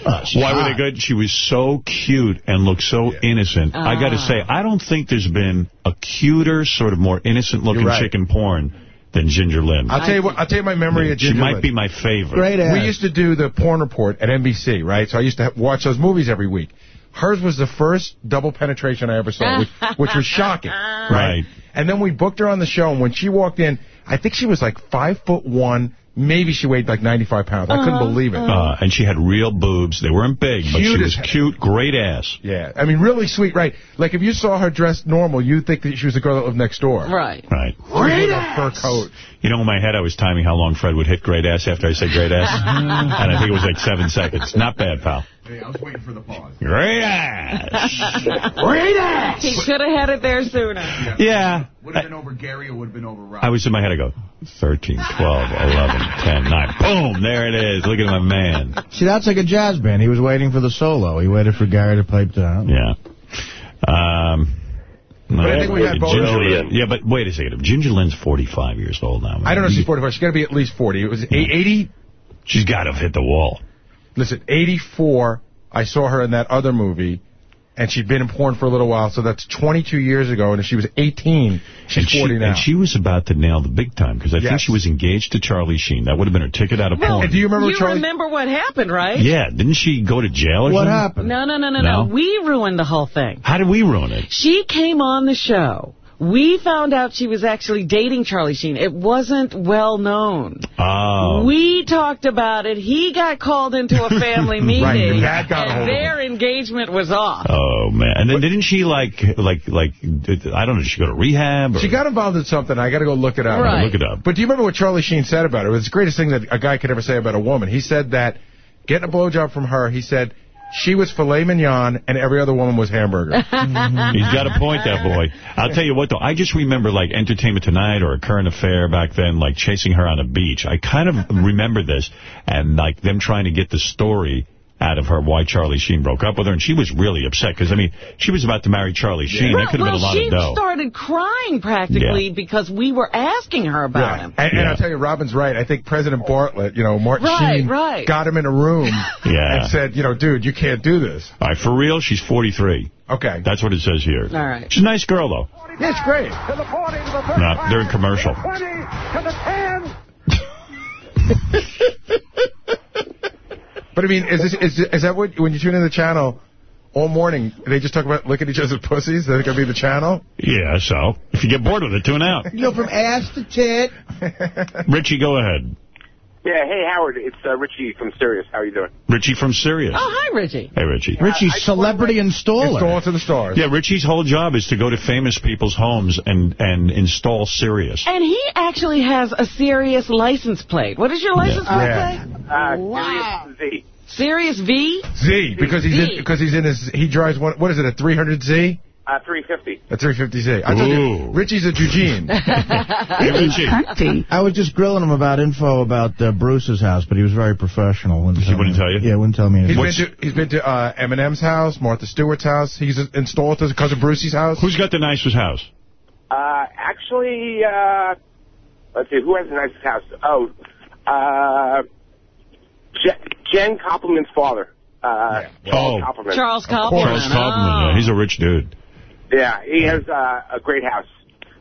Uh, she's Why were they good? She was so cute and looked so innocent. I got to Ah. say, I don't think there's been a cuter, sort of more innocent-looking You're right. chick in porn than Ginger Lynn. I'll tell you what. I'll tell you my memory of Ginger Lynn. She might Lynn. be my favorite. Great ass. We used to do the porn report at NBC, right? So I used to watch those movies every week. Hers was the first double penetration I ever saw, which, which was shocking, right? Right. And then we booked her on the show, and when she walked in, I think she was like five foot one. Maybe she weighed like 95 pounds. I couldn't believe it. Uh, and she had real boobs. They weren't big, but she was cute, great ass. Yeah, I mean, really sweet, right? Like, if you saw her dressed normal, you'd think that she was the girl that lived next door. Right. Right. Great Fur coat. You know, in my head, I was timing how long Fred would hit great ass after I said great ass. and I think it was like seven seconds. Not bad, pal. Hey, I was waiting for the pause. Great ass. Great ass. He should have had it there sooner. Yeah. Would have been over Gary or would have been over Rob. I was in my head, I go, 13, 12, 11, 10, 9. Boom, there it is. Look at my man. See, that's like a jazz band. He was waiting for the solo. He waited for Gary to pipe down. Yeah. Um, But I think we had both. Ginger Lynn. Yeah, but wait a second. If Ginger Lynn's 45 years old now. I don't know if she's 45. She's got to be at least 40. It was 80. She's got to have hit the wall. Listen, 84, I saw her in that other movie, and she'd been in porn for a little while, so that's 22 years ago, and if she was 18, she's and she, 40 now. And she was about to nail the big time, because I think she was engaged to Charlie Sheen. That would have been her ticket out of Well, porn. And do you remember you Charlie? remember what happened, right? Yeah, didn't she go to jail or What something? happened? No, no, no, no, No? no. We ruined the whole thing. How did we ruin it? She came on the show. We found out she was actually dating Charlie Sheen. It wasn't well known. Oh. We talked about it. He got called into a family meeting. Right, your dad got a and their engagement was off. Oh, man. And then didn't she, like, like, like, I don't know, did she go to rehab? Or? She got involved in something. I got to go look it up. Right. Look it up. But do you remember what Charlie Sheen said about it? It was the greatest thing that a guy could ever say about a woman. He said that getting a blowjob from her, he said she was filet mignon and every other woman was hamburger. He's got a point, that boy. I'll tell you what, though. I just remember, like, Entertainment Tonight or A Current Affair back then, like, chasing her on a beach. I kind of remember this, and, like, them trying to get the story out of her why Charlie Sheen broke up with her, and she was really upset, because, I mean, she was about to marry Charlie Sheen. well, that could have well, been a lot she of dough. she started crying practically because we were asking her about Yeah. him. And, and Yeah. I'll tell you, Robin's right. I think President Bartlet, you know, Martin Right, Sheen, right. got him in a room Yeah. and said, you know, dude, you can't do this. All right, for real, she's 43. Okay. That's what it says here. All right. She's a nice girl, though. Yeah, it's great. No, they're in commercial. But I mean, is this is is that what when you tune in the channel all morning they just talk about look at each other's pussies? That gonna be the channel? Yeah, so if you get bored with it, tune out. You go from ass to tit. Richie, go ahead. Yeah, hey, Howard, it's uh, Richie from Sirius. How are you doing? Richie from Sirius. Oh, hi, Richie. Hey, Richie. Richie, celebrity installer. Install to the stars. Yeah, Richie's whole job is to go to famous people's homes and, and install Sirius. And he actually has a serious license plate. What is your license plate? Yeah. Uh, Wow. Sirius Z. Serious V? Z because he's in because he's in his he drives one what is it a 300Z? Uh, 350. A 350Z. I told Ooh. you, Richie's a Eugene. Hey, Richie. I was just grilling him about info about uh, Bruce's house, but he was very professional. Wouldn't He wouldn't me. tell you? Yeah, wouldn't tell me He's anything. been to he's been to uh, Eminem's house, Martha Stewart's house. He's installed to cousin Brucey's house. Who's got the nicest house? Uh, actually, uh, let's see, who has the nicest house? Oh, uh, Je- Jen Koppelman's father. Uh, Charles Oh. Koppelman. Charles course. Koppelman. Charles Kaufman. Yeah, he's a rich dude. Yeah, he has uh, a great house.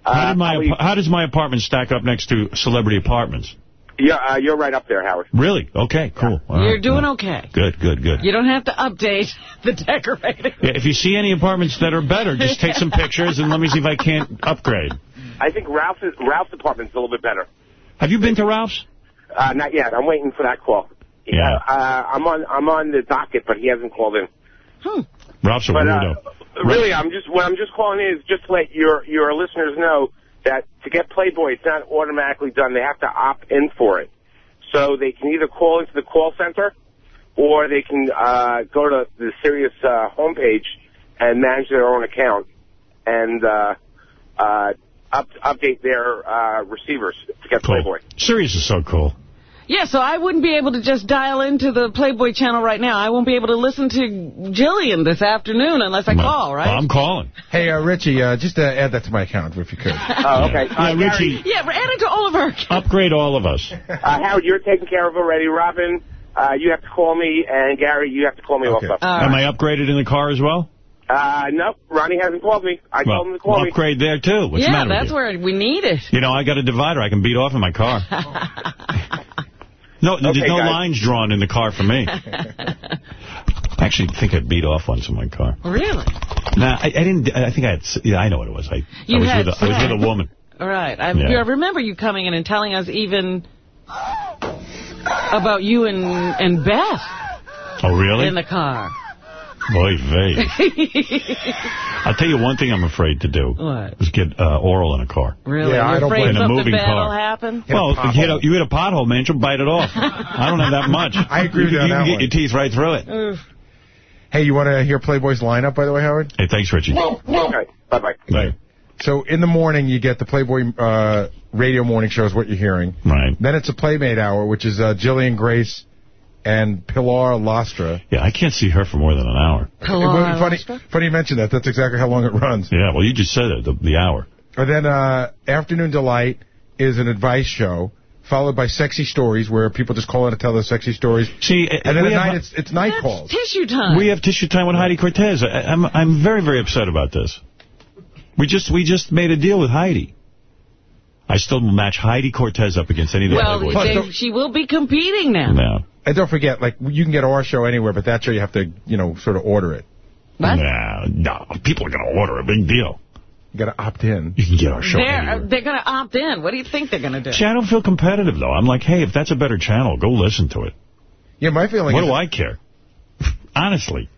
Uh, How, did my, probably- how does my apartment stack up next to celebrity apartments? yeah, uh, you're right up there, Howard. Really? Okay, cool. All You're right. doing okay. Good, good, good. You don't have to update the decorating. Yeah, if you see any apartments that are better, just take some pictures and let me see if I can't upgrade. I think Ralph's Ralph's apartment's a little bit better. Have you been to Ralph's? Uh, not yet. I'm waiting for that call. Yeah. Uh, I'm on I'm on the docket, but he hasn't called in. Hmm. Ralph's a But weirdo. uh, really, I'm just what I'm just calling is just to let your your listeners know that to get Playboy, it's not automatically done. They have to opt in for it. So they can either call into the call center, or they can uh, go to the Sirius uh, homepage and manage their own account and uh, uh, up, update their uh, receivers to get Cool. Playboy. Sirius is so cool. Yeah, so I wouldn't be able to just dial into the Playboy channel right now. I won't be able to listen to Jillian this afternoon unless I call, right? I'm calling. Hey, uh, Richie, uh, just uh, add that to my account if you could. Oh, okay. Yeah, Uh, Richie, yeah, add it to all of our accounts. upgrade all of us. Uh, Howard, you're taken care of already. Robin, uh, you have to call me, and Gary, you have to call me Okay. also. All Am. I upgraded in the car as well? Uh, no, Ronnie hasn't called me. I well, told him to call well, me. upgrade there, too. What's the yeah, matter with that's you? where we need it. You know, I got a divider I can beat off in my car. no, there's no guys. lines drawn in the car for me. I actually think I beat off once in my car. Really? Nah, I, I didn't. I think I had. Yeah, I know what it was. I, You I was had with a, I was with a woman. Right. I, Yeah. I remember you coming in and telling us even about you and, and Beth Oh, really? in the car. Boy, vey. I'll tell you one thing I'm afraid to do. What? Is get uh, oral in a car. Really? Yeah, I You're don't afraid blame- In a something moving bad car. will happen? Hit a well, you hit, a, pothole. you hit a pothole, man, you'll bite it off. I don't have that much. I agree with you on You can get one. your teeth right through it. Oof. Hey, you want to hear Playboy's lineup, by the way, Howard? Hey, thanks, Richie. Okay, bye-bye. Right. So in the morning, you get the Playboy uh, radio morning show is what you're hearing. Right. Then it's a Playmate hour, which is uh, Jillian Grace and Pilar Lastra. Yeah, I can't see her for more than an hour. Pilar funny, Lastra? funny you mention that. That's exactly how long it runs. Yeah, well, you just said it, the, the hour. And then uh, Afternoon Delight is an advice show, followed by Sexy Stories, where people just call in to tell their sexy stories. See, And then at night, it's, it's night That's calls. tissue time. We have tissue time with Heidi Cortez. I, I'm I'm very very upset about this. We just we just made a deal with Heidi. I still match Heidi Cortez up against any of the well, other they- boys. she will be competing now. No, And don't forget, like, you can get our show anywhere, but that show you have to, you know, sort of order it. What? no, no. People are going to order a big deal. You got to opt in. You can get our show They're, anywhere. they're going to opt in. What do you think they're going to do? See, I don't feel competitive though. I'm like, hey, if that's a better channel, go listen to it. Yeah, my feeling what is... do I care? Honestly,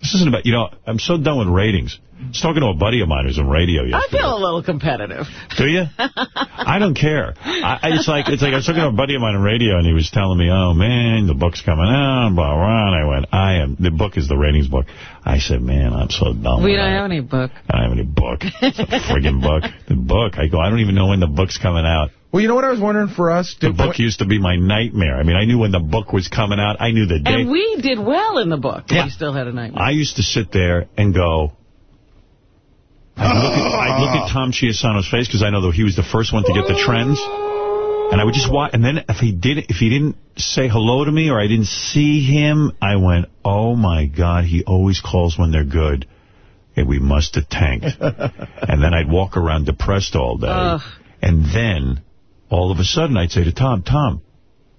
this isn't about. You know, I'm so done with ratings. I was talking to a buddy of mine who's in radio I feel a little competitive. Do you? I don't care. I, I, it's like it's like I was talking to a buddy of mine on radio, and he was telling me, "Oh man, the book's coming out." Blah blah. And I went, "I am." The book is the ratings book. I said, "Man, I'm so dumb." We don't have any book. I don't have any book. It's a friggin' book. The book. I go. I don't even know when the book's coming out. Well, you know what I was wondering for us? The book used to be my nightmare. I mean, I knew when the book was coming out. I knew the date. And we did well in the book. Yeah. We still had a nightmare. I used to sit there and go. I'd look at, I'd look at Tom Chiusano's face because I know that he was the first one to get the trends. And I would just watch. And then if he did, if he didn't say hello to me or I didn't see him, I went, "Oh my God, he always calls when they're good." And we must have tanked. and then I'd walk around depressed all day. Ugh. And then all of a sudden I'd say to Tom, Tom,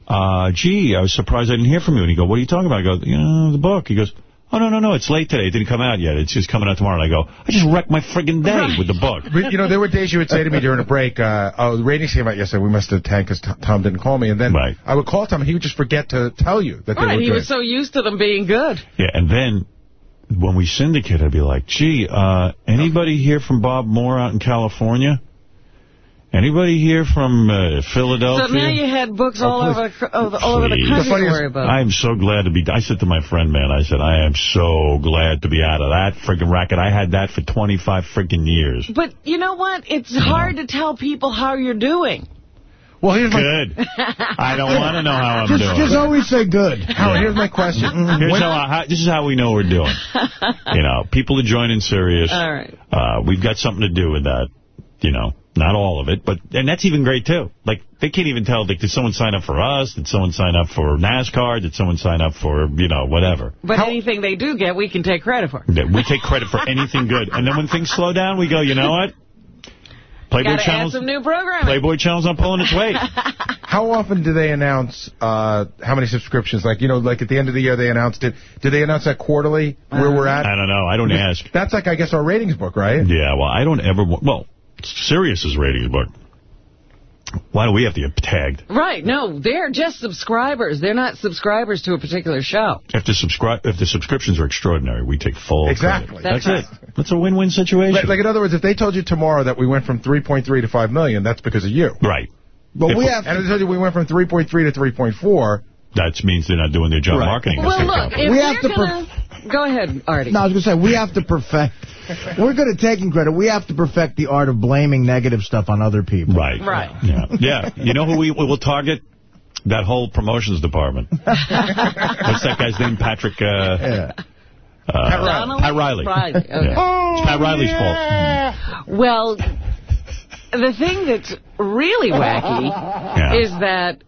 uh, gee, I was surprised I didn't hear from you. And he'd go, what are you talking about? I go, you know, the book. He goes, oh, no, no, no, it's late today. It didn't come out yet. It's just coming out tomorrow. And I go, I just wrecked my friggin' day with the book. But, you know, there were days you would say to me during a break, uh, oh, the ratings came out yesterday. We must have tanked because Tom didn't call me. And then Right. I would call Tom, and he would just forget to tell you that they Right, were he was so used to them being good. Yeah, and then when we syndicate, I'd be like, gee, uh, anybody here from Bob Moore out in California? Anybody here from uh, Philadelphia? So now you had books all Oh, over the, all over- all over the Please. country to worry about. I'm so glad to be... I said to my friend, man, I said, I am so glad to be out of that friggin' racket. I had that for 25 friggin' years. But you know what? It's hard to tell people how you're doing. Well, here's my Good. I don't want to know how I'm Just, doing. just always say good. Howard, here's my question. Here's When- how, how, this is how we know we're doing. You know, people are joining Sirius. All right. Uh, we've got something to do with that. You know, not all of it, but and that's even great too. Like they can't even tell. Like, did someone sign up for us? Did someone sign up for NASCAR? Did someone sign up for you know whatever? But anything they do get, we can take credit for. That we take credit for anything good, and then when things slow down, we go, you know what? Playboy Got to channels. some new programming. Playboy channel's not pulling its weight. How often do they announce uh, how many subscriptions? Like, you know, like at the end of the year they announced it. Do they announce that quarterly, where we're at? I don't know. I don't ask. That's like, I guess, our ratings book, right? Yeah, well, I don't ever... Well, Sirius's ratings book. Why do we have to get tagged? Right. No, they're just subscribers. They're not subscribers to a particular show. If the subscribe, if the subscriptions are extraordinary, we take full Exactly. credit. That's, That's it. That's a win-win situation. Like, like, in other words, if they told you tomorrow that we went from 3.3 to 5 million, that's because of you. right. But If we we- have And if they told you we went from 3.3 to 3.4, That means they're not doing their job Right. marketing. Well, look, if We have to gonna... Go ahead, Artie. No, I was going to say, we have to perfect... We're good at taking credit. We have to perfect the art of blaming negative stuff on other people. Right. Right. Yeah. yeah. You know who we we will target? That whole promotions department. What's that guy's name? Patrick... Uh, Yeah. uh, Pat Riley. Donald? Pat Riley. Riley, okay. Yeah. It's Pat Riley's fault. Well, the thing that's really wacky Yeah. is that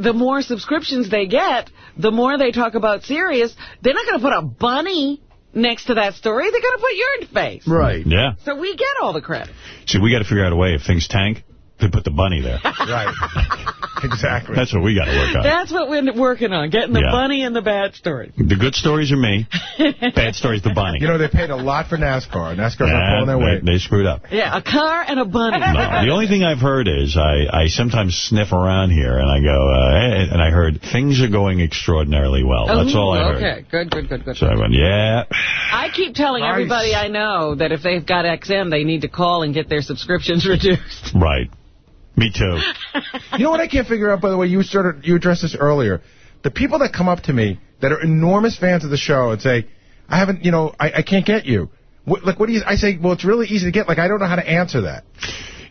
the more subscriptions they get, the more they talk about Sirius. They're not going to put a bunny next to that story, they're going to put your face. Right. Yeah. So we get all the credit. See, we got to figure out a way, if things tank, to put the bunny there. right. Exactly. That's what we got to work on. That's what we're working on, getting the Yeah. bunny and the bad stories. The good stories are me. Bad stories, the bunny. You know, they paid a lot for NASCAR. NASCAR's not Yeah, pulling their weight. they screwed up. Yeah, a car and a bunny. No, the only thing I've heard is I, I sometimes sniff around here and I go, uh, hey, and I heard things are going extraordinarily well. That's all I heard. Okay, good, good, good, good. So I went, yeah. I keep telling Nice. everybody I know that if they've got XM, they need to call and get their subscriptions reduced. Right. Me too. You know what I can't figure out, by the way? You started, you addressed this earlier. The people that come up to me that are enormous fans of the show and say, I haven't, you know, I, I can't get you. What, like, what do you, I say, well, it's really easy to get. Like, I don't know how to answer that.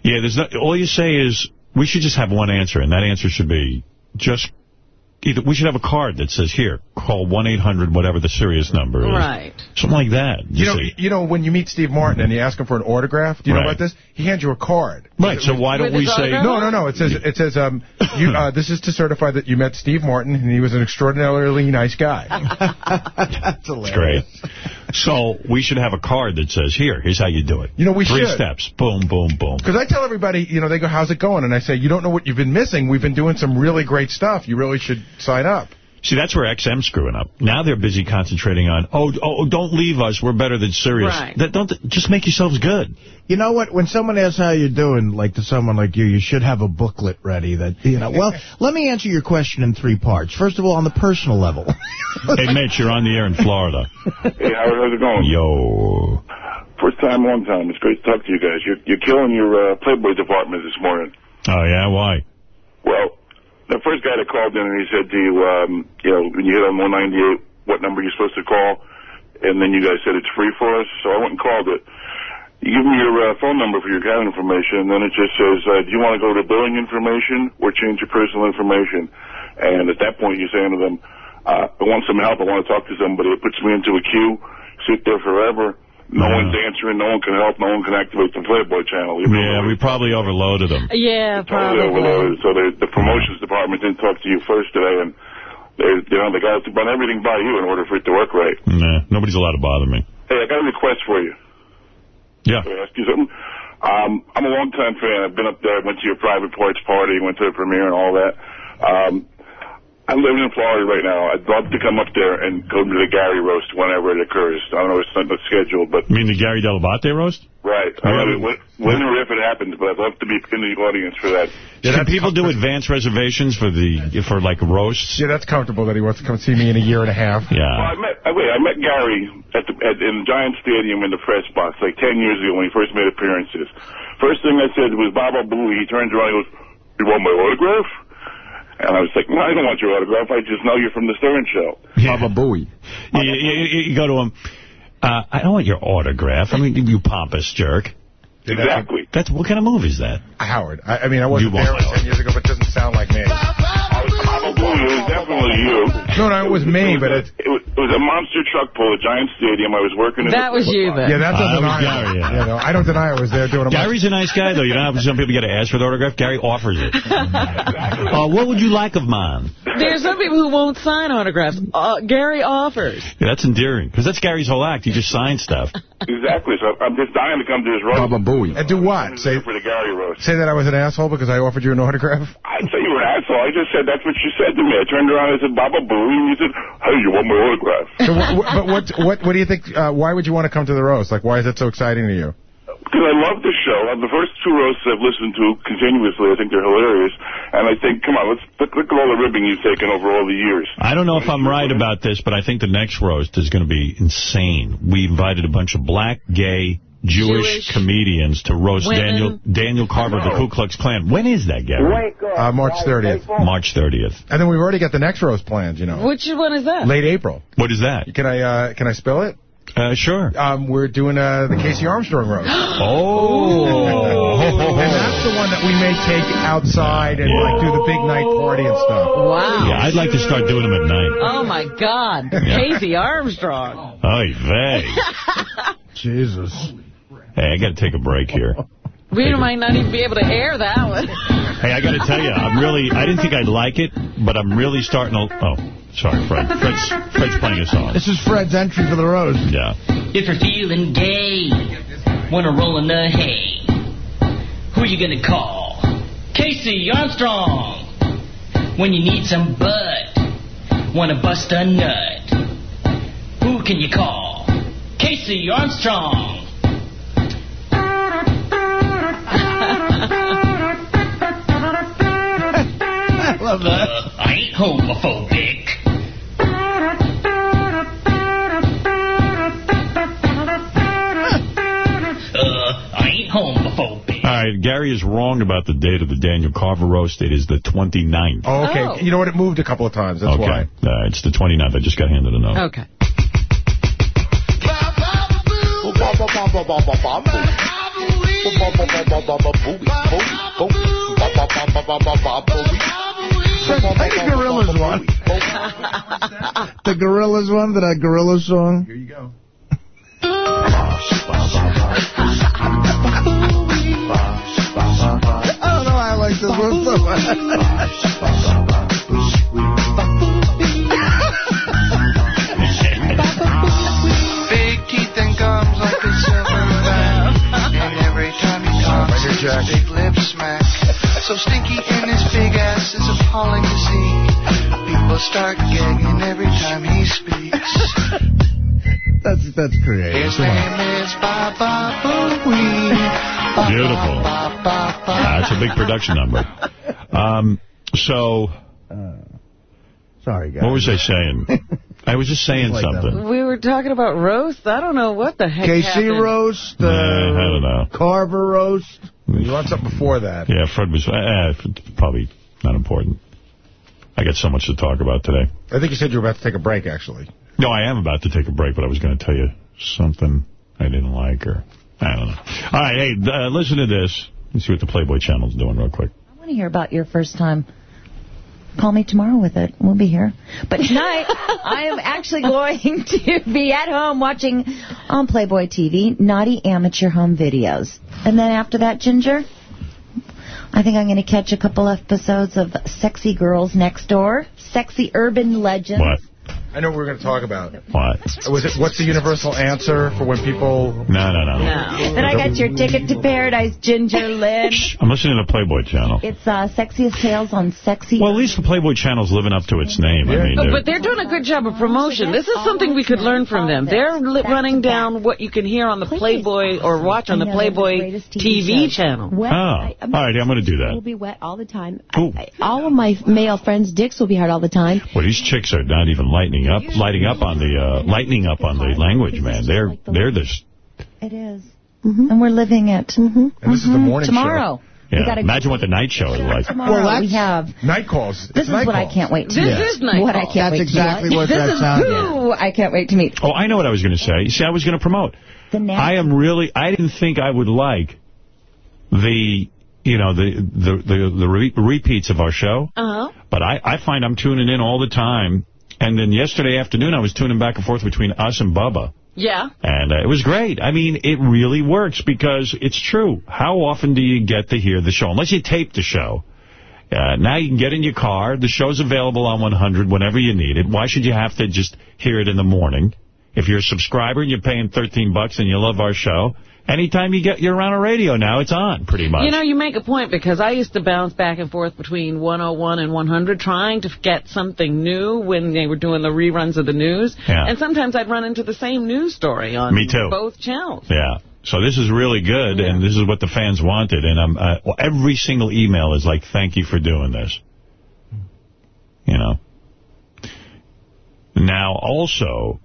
Yeah, there's not, all you say is, we should just have one answer, and that answer should be just, either we should have a card that says, here, call 1-800, whatever the serious number is. Right. Something like that. You know, see. you know, when you meet Steve Martin and you ask him for an autograph, do you know Right. about this? He hands you a card. Right, so why don't With we say... autograph? No, no, no. It says it says um, you, uh, this is to certify that you met Steve Martin and he was an extraordinarily nice guy. That's hilarious. Great. So we should have a card that says, here, here's how you do it. You know, we Three should. steps. Boom, boom, boom. Because I tell everybody, you know, they go, "How's it going?" And I say, "You don't know what you've been missing. We've been doing some really great stuff. You really should sign up." See, that's where XM's screwing up. Now they're busy concentrating on, oh, oh, don't leave us. We're better than Sirius. Right. That, don't Just make yourselves good. You know what? When someone asks how you're doing, like to someone like you, you should have a booklet ready that, you know. Well, let me answer your question in three parts. First of all, on the personal level. hey, Mitch, you're on the air in Florida. Hey, Howard, how's it going? Yo. First time, long time. It's great to talk to you guys. You're, you're killing your uh, Playboy department this morning. Oh, yeah? Why? Well, the first guy that called in and he said to you, um, you know, when you hit on 198, what number you're supposed to call, and then you guys said it's free for us, so I went and called it. You give me your uh, phone number for your account information, and then it just says, uh, do you want to go to billing information or change your personal information? And at that point, you're saying to them, uh, I want some help. I want to talk to somebody. It puts me into a queue, sit there forever. No Yeah. one's answering. No one can help. No one can activate the Playboy channel. even Yeah, we probably overloaded them. Yeah, totally probably. overloaded. So the, the promotions department didn't talk to you first today, and they, you know, they got to run everything by you in order for it to work right. Nah, nobody's allowed to bother me. Hey, I got a request for you. Yeah. Can I ask you something? Um, I'm a long-time fan. I've been up there, I went to your private parts party, went to the premiere and all that. Um, I'm living in Florida right now. I'd love to come up there and go to the Gary roast whenever it occurs. I don't know if it's not scheduled, but You mean the Gary Dell'Abate roast? right. I don't know when, when or if it happens, but I'd love to be in the audience for that. Can people do advance reservations for the for like roasts? Yeah, that's comfortable that he wants to come see me in a year and a half. Yeah. Well, I met I, wait. I met Gary at the at, in the Giant Stadium in the press box like ten years ago when he first made appearances. First thing I said was Baba Booey. He turns around and goes, "You want my autograph?" And I was like, "No, I don't want your autograph. I just know you're from the Stern Show." Baba Booey. You, you- you- you go to him. Uh, I don't want your autograph. I mean, you pompous jerk. Exactly. That's what kind of movie is that? Howard. I, I mean, I wasn't You there 10 years ago, but it doesn't sound like me. Baba Booey, it was definitely you. No, no, it was me, but it's... It was, it was a monster truck pull at Giant Stadium. I was working. In That the, was you, then. Yeah, that Uh, doesn't that was deny Gary, it. yeah. You know, I don't deny I was there doing a Gary's a nice guy, though. You know how some people got to ask for the autograph? Gary offers it. Uh, what would you like of mine? There's some people who won't sign autographs. Uh, Gary offers. Yeah, that's endearing, because that's Gary's whole act. He just signs stuff. Exactly. So I'm just dying to come to his roast. Baba Booey. And do what? Say, for the Gary roast. say that I was an asshole because I offered you an autograph? I didn't say you were an asshole. I just said that's what you said to me. I turned around and I said, Baba Booey, and you said, hey, you want my autograph? So, what, what, but what, what, what do you think, uh, why would you want to come to the roast? Like, why is that so exciting to you? Because I love the show. Uh, The first two roasts I've listened to continuously. I think they're hilarious. And I think, come on, let's look, look at all the ribbing you've taken over all the years. I don't know if I'm right about this, but I think the next roast is going to be insane. We invited a bunch of black, gay, Jewish, Jewish comedians to roast women. Daniel Daniel Carver of the Ku Klux Klan. When is that, Gary? Uh, March 30th. March 30th. And then we've already got the next roast planned, you know. Which one is that? Late April. What is that? Can I, uh, can I spill it? Uh, sure. Um, we're doing, uh, the KC Armstrong roast. Oh. And that's the one that we may take outside and like do the big night party and stuff. Wow. Yeah, I'd like to start doing them at night. Oh, my God. KC Armstrong. Oy vey. Jesus. Hey, I got to take a break here. We might not even be able to air that one. Hey, I got to tell you, I'm really, I didn't think I'd like it, but I'm really starting to, oh. Sorry, Fred. Fred's, Fred's playing a song. This is Fred's entry for the road. Yeah. If you're feeling gay, wanna roll in the hay, who you gonna call? KC Armstrong. When you need some bud, wanna bust a nut, who can you call? KC Armstrong. Love that. Uh, I ain't homophobic. Uh, I ain't homophobic. All right, Gary is wrong about the date of the Daniel Carver roast. It is the 29th. Oh, okay. You know what? It moved a couple of times. That's okay. why. Uh, it's the 29th. I just got handed a note. Okay. I think Gorillas one. the Gorillas one, that Gorilla song. Here you go. I don't know why I like this one so Big talks, his big lips smack. So stinky in his big ass is appalling to see. People start gagging every time he speaks. That's that's creative. His Come on. is Baba Booey. Beautiful. That's a big production number. Um, so, sorry, guys. what was I saying? I was just saying Like that something. We were talking about roast. I don't know what the heck KC happened. roast, uh, Uh, I don't know. Carver roast. You want something before that? Yeah, Fred was eh, probably not important. I got so much to talk about today. I think you said you were about to take a break, actually. No, I am about to take a break, but I was going to tell you something I didn't like, or I don't know. All right, hey, uh, listen to this. Let's see what the Playboy Channel's doing real quick. I want to hear about your first time. Call me tomorrow with it. We'll be here. But tonight, I am actually going to be at home watching on Playboy TV naughty amateur home videos. And then after that, Ginger, I think I'm going to catch a couple episodes of Sexy Girls Next Door, Sexy Urban Legends. What? I know what we're going to talk about. What? Was it? What's the universal answer for when people? No, no, no. no. Then I got your ticket to paradise, Ginger Lynn. I'm listening to the Playboy Channel. It's uh, Sexiest Tales on Sexy. Well, at least the Playboy Channel's living up to its name. I mean, they're- but they're doing a good job of promotion. This is something we could learn from them. They're running down what you can hear on the Playboy or watch on the Playboy TV channel. oh, all right, I'm going to do that. will be wet all the time. I, I, all of my male friends' dicks will be hard all the time. Well, these chicks are not even lightening up, lighting up on the, uh, lightening up on the language, man. They're, they're just, It is. And we're living it. Mm-hmm. And this is the morning show. Tomorrow. We yeah. gotta Imagine what the night show is like. Tomorrow we have. Night calls. This is night what I can't wait to This meet. is night What I can't That's wait exactly to meet. what this that is sounds who I can't wait to meet. Oh, I know what I was going to say. See, I was going to promote. The I am really, I didn't think I would like the, you know, the, the, the, the re repeats of our show. Uh-huh. But I, I find I'm tuning in all the time. And then yesterday afternoon, I was tuning back and forth between us and Bubba. Yeah. And uh, it was great. I mean, it really works because it's true. How often do you get to hear the show? Unless you tape the show. Uh, now you can get in your car. The show's available on 100 whenever you need it. Why should you have to just hear it in the morning? If you're a subscriber and you're paying 13 bucks and you love our show, anytime you get you're on a radio now, it's on pretty much. You know, you make a point because I used to bounce back and forth between 101 and 100 trying to get something new when they were doing the reruns of the news. Yeah. And sometimes I'd run into the same news story on Me too. both channels. Yeah. So this is really good, and this is what the fans wanted. And I'm, uh, every single email is like, thank you for doing this. You know. Now, also,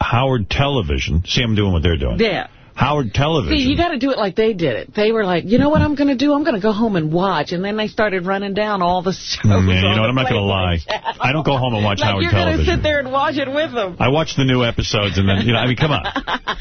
Howard Television. See, I'm doing what they're doing. Yeah. Howard Television. See, you got to do it like they did it. They were like, you know what I'm going to do? I'm going to go home and watch. And then they started running down all the shows. Mm, yeah, you know what? I'm not going to lie. I don't go home and watch Like Howard you're going to sit there and watch it with them. I watch the new episodes, and then, you know, I mean, come on.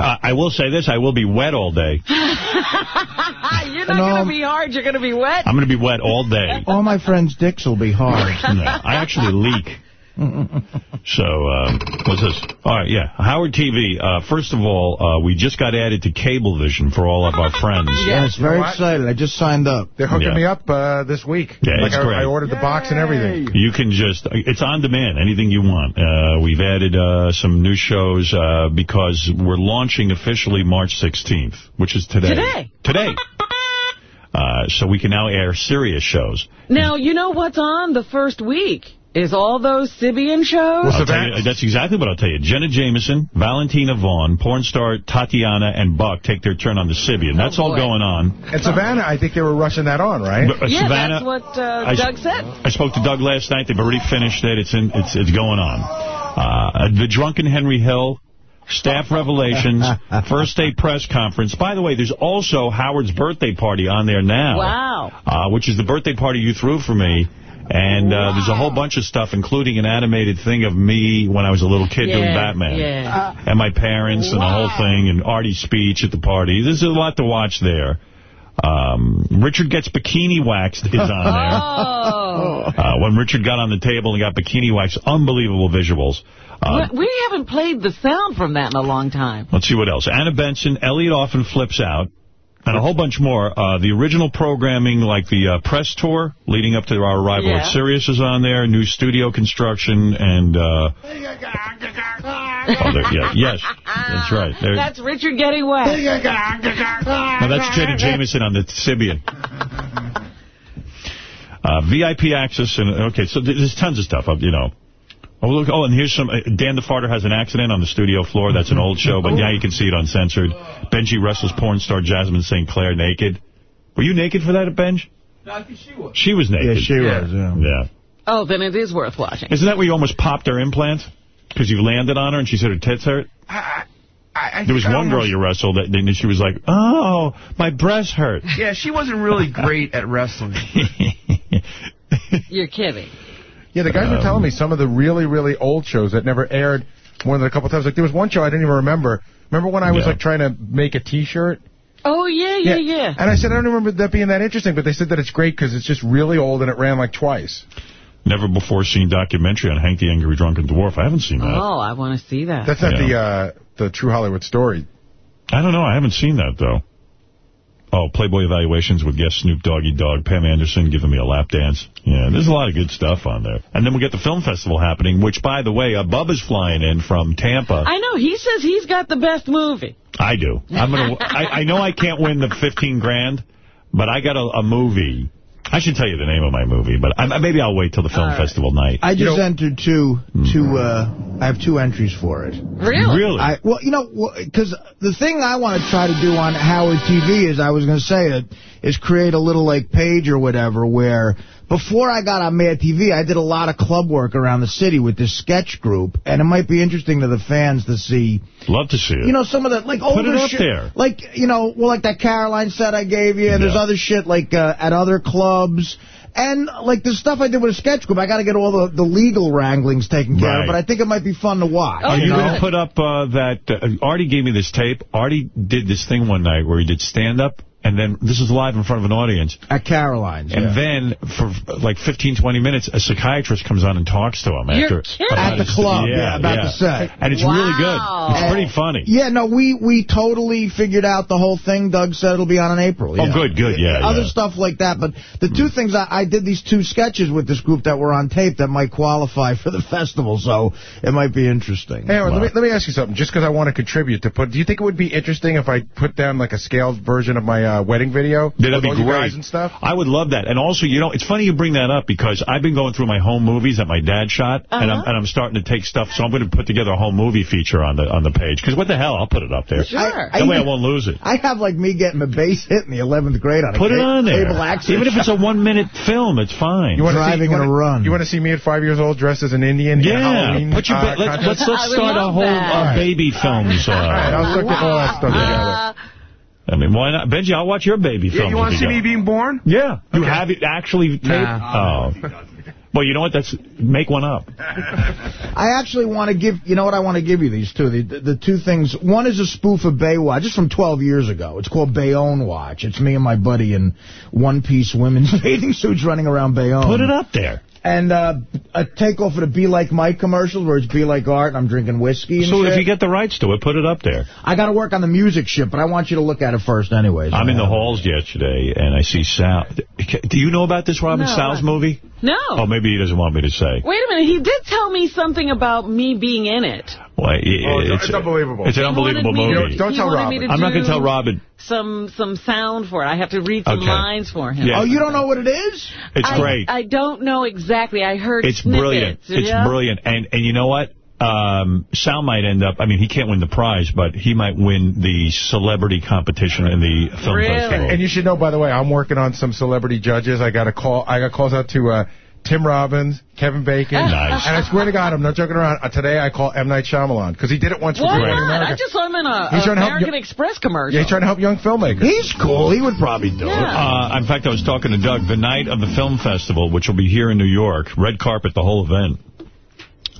Uh, I will say this. I will be wet all day. you're not And, going to be hard. You're going to be wet. I'm going to be wet all day. All my friends' dicks will be hard. No, I actually leak. So, um, what's this? All right, yeah. Howard TV. Uh, first of all, uh, we just got added to Cablevision for all of our friends. Yeah, it's very You know excited. I just signed up. They're hooking Yeah. me up uh, this week. Yeah, like it's I, great. I ordered the box and everything. You can just, it's on demand, anything you want. Uh, we've added uh, some new shows uh, because we're launching officially March 16th, which is today. Today. Today. Uh, so we can now air serious shows. Now, you know what's on the first week? Is all those Sybian shows? I'll tell you, that's exactly what I'll tell you. Jenna Jameson, Valentina Vaughn, porn star Tatiana, and Buck take their turn on the Sybian. That's all going on. And Savanna, I think they were rushing that on, right? But, uh, yeah, Savanna, that's what uh, I- Doug said. I spoke to Doug last night. They've already finished it. It's in. It's it's going on. Uh, the drunken Henry Hill. Staff revelations, first day press conference. By the way, there's also Howard's birthday party on there now. Wow. Uh, which is the birthday party you threw for me. And uh, there's a whole bunch of stuff, including an animated thing of me when I was a little kid doing Batman. yeah. And my parents and the whole thing, and Artie's speech at the party. There's a lot to watch there. Um, Richard gets bikini waxed is on there. Oh. Uh, when Richard got on the table and got bikini waxed, unbelievable visuals. Uh, we haven't played the sound from that in a long time. let's see what else. Anna Benson, Elliot Offen flips out, and a whole bunch more. Uh, the original programming, like the uh, press tour leading up to our arrival Yeah. at Sirius is on there, new studio construction, and... Uh, oh, there- yeah, yes, that's right. There, That's Richard getting wet. no, that's Jenny Jameson on the Sybian. Uh, VIP access, and okay, so there's tons of stuff, uh, you know. Oh, look, oh, and here's some, uh, Dan the Farter has an accident on the studio floor. That's an old show, but now you can see it uncensored. Benji wrestles porn star Jasmine St. Clair naked. Were you naked for that, Benj? No, I think she was. She was naked. Yeah, she was, yeah. Yeah. Oh, then it is worth watching. Isn't that where you almost popped her implant? Because you landed on her and she said her tits hurt? I, I I There was one girl you wrestled that and she was like, oh, my breast hurt. Yeah, she wasn't really great at wrestling. You're kidding. Yeah, the guys were Um, telling me some of the really, really old shows that never aired more than a couple times. Like, there was one show I didn't even remember. Remember when I was, Yeah. like, trying to make a T-shirt? Oh, yeah, yeah, yeah. And I said, I don't remember that being that interesting, but they said that it's great because it's just really old and it ran, like, twice. Never before seen documentary on Hank the Angry Drunken Dwarf. I haven't seen that. Oh, I want to see that. That's not Yeah. the uh, the true Hollywood story. I don't know. I haven't seen that, though. Oh, Playboy Evaluations with guest Snoop Doggy Dogg, Pam Anderson giving me a lap dance. Yeah, there's a lot of good stuff on there. And then we get the film festival happening, which, by the way, uh, Bubba's flying in from Tampa. I know. He says he's got the best movie. I do. I'm gonna. I, I know I can't win the 15 grand, but I got a, a movie. I should tell you the name of my movie, but I, maybe I'll wait till the film All right. festival night. I just entered two, two, uh, I have two entries for it. Really? Really? I, well, you know, because the thing I want to try to do on Howard TV is, I was going to say it, is create a little, like, page or whatever where before I got on Mad TV, I did a lot of club work around the city with this sketch group, and it might be interesting to the fans to see, Love to see it. you know, some of the, like, Put older it up shit. there. Like, you know, well, like that Caroline set I gave you, and there's other shit, like, uh, at other clubs. And, like, the stuff I did with a sketch group, I got to get all the, the legal wranglings taken care Right. of, but I think it might be fun to watch. Are you know? going to put up uh, that... Uh, Artie gave me this tape. Artie did this thing one night where he did stand-up, and then this is live in front of an audience. At Caroline's, And yeah. then, for like 15, 20 minutes, a psychiatrist comes on and talks to him. You're after At the his- club, yeah, about the set. And it's Wow. really good. It's pretty funny. Yeah, no, we we totally figured out the whole thing. Doug said it'll be on in April. Oh, yeah. good, good, yeah, Other yeah. stuff like that. But the two things, I, I did these two sketches with this group that were on tape that might qualify for the festival, so it might be interesting. Hey, Howard, let, me, let me ask you something, just because I want to contribute to put. Do you think it would be interesting if I put down like a scaled version of my uh, wedding video Yeah, that'd be great. guys and stuff? I would love that. And also, you know, it's funny you bring that up because I've been going through my home movies that my dad shot, and, I'm, Uh-huh. and I'm starting to take stuff. So I'm going to put together a whole movie feature on the on the page. Because what the hell, I'll put it up there. Sure. That way I won't lose it. I have like me getting a bass hit in the 11th grade on a Put it on there. cable access. Even if it's a one-minute film, it's fine. You wanna Driving see, you in a wanna, run. You want to see me at five years old dressed as an Indian? yeah, Halloween, put your uh, let's, let's let's start a whole uh, baby films. Uh, All right, I'll start getting all that stuff together. I mean, why not, Benji? I'll watch your baby Yeah, films. you want if to see go. me being born? Yeah, you have it actually taped. Nah. Oh, well, you know what? That's make one up. I actually want to give, you know what, I want to give you these two. The, the, the two things, one is a spoof of Baywatch. It's from 12 years ago. It's called Bayonne Watch. It's me and my buddy in one-piece women's bathing suits running around Bayonne. Put it up there. And uh, a takeoff of the Be Like Mike commercials where it's Be Like Art and I'm drinking whiskey and So shit. if you get the rights to it, put it up there. I got to work on the music shit, but I want you to look at it first anyways. I'm in the halls yesterday, and I see Sal. Do you know about this Robin No, Sal's I- movie? No. Oh, maybe he doesn't want me to say. Wait a minute. He did tell me something about me being in it. Well, it- Oh, it's, it's unbelievable. It's an unbelievable me to- movie. Don't tell wanted Robin. to I'm not going to tell Robin. Some some sound for it. I have to read some Okay. lines for him. Yeah. Oh, you don't know what it is? It's I, great. I don't know exactly. I heard It's snippets, brilliant. It's yeah? brilliant. And and you know what? Um, Sal might end up, I mean, he can't win the prize, but he might win the celebrity competition in the film Really? festival. And you should know, by the way, I'm working on some celebrity judges. I got a call. I got calls out to uh, Tim Robbins, Kevin Bacon. Nice. And I swear to God, I'm not joking around. Uh, today I call M. Night Shyamalan because he did it once for Why Good Morning not? America. I just saw him in a, He's a trying help American Express commercial. Yeah, he's trying to help young filmmakers. He's cool. He would probably do it. Uh, in fact, I was talking to Doug. The night of the film festival, which will be here in New York, red carpet, the whole event.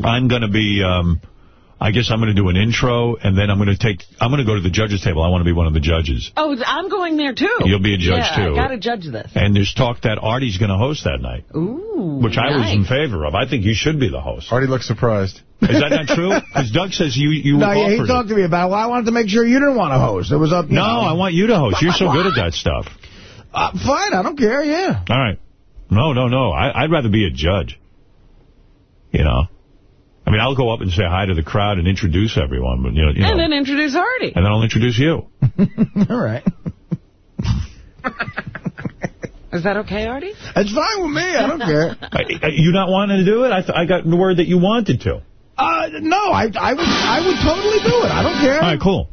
I'm going to be, um, I guess I'm going to do an intro, and then I'm going to take, I'm going to go to the judges' table. I want to be one of the judges. Oh, I'm going there too. You'll be a judge, yeah, too. I got to judge this. And there's talk that Artie's going to host that night, Ooh, which I was in favor of. I think you should be the host. Artie looks surprised. Is that not true? Because Doug says you you No, yeah, he talked it. to me about it. Well, I wanted to make sure you didn't want to host. It was up. No, know. I want you to host. You're so good at that stuff. Uh, fine, I don't care. Yeah. All right. No, no, no. I, I'd rather be a judge. You know? I mean, I'll go up and say hi to the crowd and introduce everyone, but you know, you know And then introduce Artie. and then I'll introduce you. All right. Is that okay, Artie? It's fine with me. I don't care. I, I, you not wanting to do it? I, th I got the word that you wanted to. Uh, no, I, I would, I would totally do it. I don't care. All right, cool.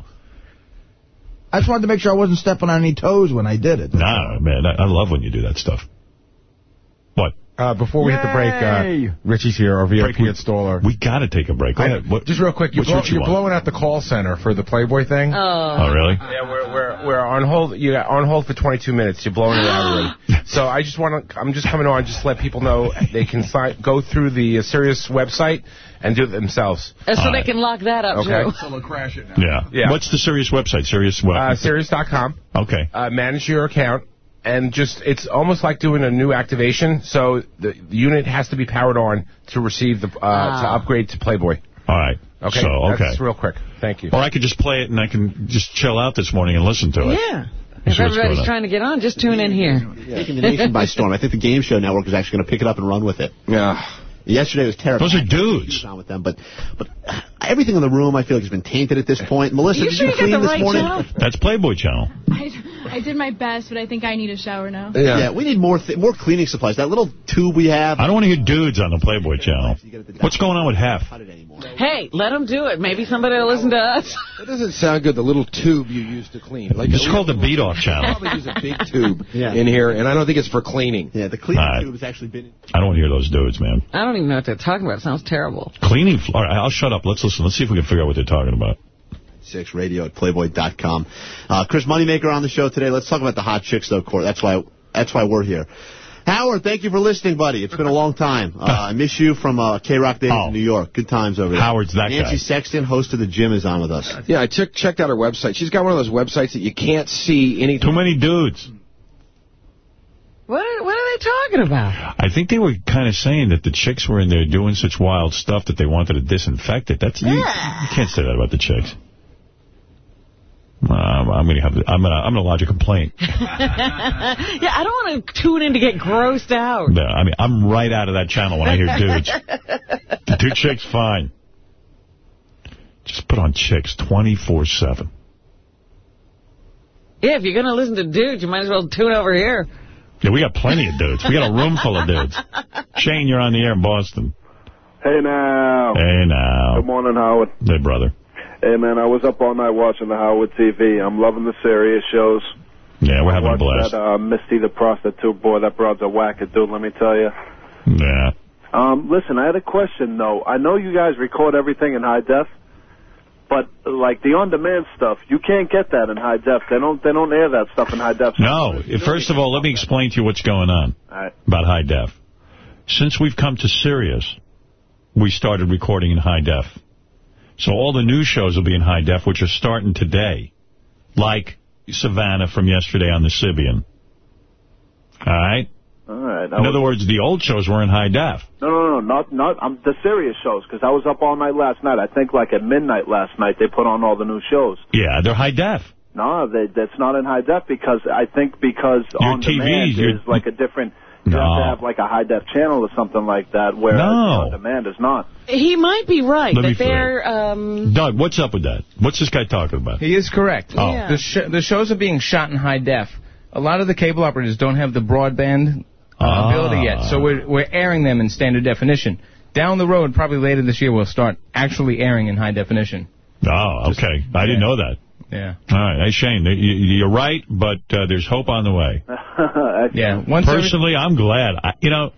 I just wanted to make sure I wasn't stepping on any toes when I did it. Nah, man, I, I love when you do that stuff. What? Uh, before we hit the break, uh, Richie's here, our VIP Break. installer. We got to take a break. Go I- ahead. What, just real quick, you blow, you're, want? blowing out the call center for the Playboy thing. Oh. Oh, really? Yeah, we're we're we're on hold. You're on hold for 22 minutes. You're blowing it out already. So I just want to. I'm just coming on just to let people know they can sign, go through the uh, Sirius website and do it themselves. Uh, so All they right. can lock that up, Okay. too. So they'll crash it now. Yeah. Yeah. What's the Sirius website? Sirius what? Uh, Sirius.com. okay. Uh, manage your account. And just, it's almost like doing a new activation. So the, the unit has to be powered on to receive the, uh, Ah. to upgrade to Playboy. All right. Okay. So, okay. That's real quick. Thank you. Or I could just play it and I can just chill out this morning and listen to it. Yeah. If see what's going everybody's trying to get on, just tune in here. Taking the nation by storm. I think the Game Show Network is actually going to pick it up and run with it. Yeah. Yesterday was terrible. Those are dudes. On with them, but but everything in the room I feel like has been tainted at this point. Melissa, You did sure you you clean this right morning? channel? That's Playboy Channel. I, I did my best, but I think I need a shower now. Yeah. we need more more cleaning supplies. That little tube we have. I don't want to hear dudes on the Playboy Channel. What's going on with Hef? Hey, let them do it. Maybe somebody will listen to us. That doesn't sound good, the little tube you use to clean. Like It's called the Beat Off Channel. probably use a big tube Yeah. in here, and I don't think it's for cleaning. Yeah, the cleaning All right. tube has actually been. I don't want to hear those dudes, man. I don't even know what they're talking about. It sounds terrible. Cleaning. All right, I'll shut up. Let's listen. Let's see if we can figure out what they're talking about. Six radio at playboy.com. Uh, Chris Moneymaker on the show today. Let's talk about the hot chicks, though, Court. That's why that's why we're here. Howard, thank you for listening, buddy. It's been a long time. Uh, I miss you from uh, K-Rock days Oh. in New York. Good times over there. Howard's that Nancy guy. Sexton, host of The Gym, is on with us. Yeah, I took, checked out her website. She's got one of those websites that you can't see anything. Too many dudes. What are, what are they talking about? I think they were kind of saying that the chicks were in there doing such wild stuff that they wanted to disinfect it. That's you, you can't say that about the chicks. Um, I'm gonna have to, I'm gonna I'm gonna lodge a complaint. yeah, I don't want to tune in to get grossed out. Yeah, I mean, I'm right out of that channel when I hear dudes. The two chicks, fine. Just put on chicks 24/7. Yeah, if you're going to listen to dudes, you might as well tune over here. Yeah, we got plenty of dudes. We got a room full of dudes. Shane, you're on the air in Boston. Hey now. Hey now. Good morning, Howard. Hey, brother. Hey man, I was up all night watching the Howard TV. I'm loving the serious shows. Yeah, we're having a blast. That uh, Misty the prostitute boy. That broad's a dude. Let me tell you. Yeah. Um, listen, I had a question though. I know you guys record everything in high def, but like the on-demand stuff, you can't get that in high def. They don't. They don't air that stuff in high def. No. First of all, let me explain to you what's going on right. about high def. Since we've come to Sirius, we started recording in high def. So all the news shows will be in high def, which are starting today, like Savanna from yesterday on the Sybian. All right? All right. In was, other words, the old shows were in high def. no, no, no, not not um, the serious shows because I was up all night last night. I think like at midnight last night they put on all the new shows. Yeah, they're high def. No, they, that's not in high def because I think because Your on demand TVs, is like a different. You have to have like a high def channel or something like that, where No. on demand is not. He might be right, Let me that they're... Um, Doug, what's up with that? What's this guy talking about? He is correct. Oh. Yeah. The, sh the shows are being shot in high def. A lot of the cable operators don't have the broadband uh, Ah. ability yet, so we're, we're airing them in standard definition. Down the road, probably later this year, we'll start actually airing in high definition. Oh, okay. I didn't know that. Yeah. All right. Hey, Shane, you- you're right, but uh, there's hope on the way. Yeah. Personally, I'm glad. I, you know,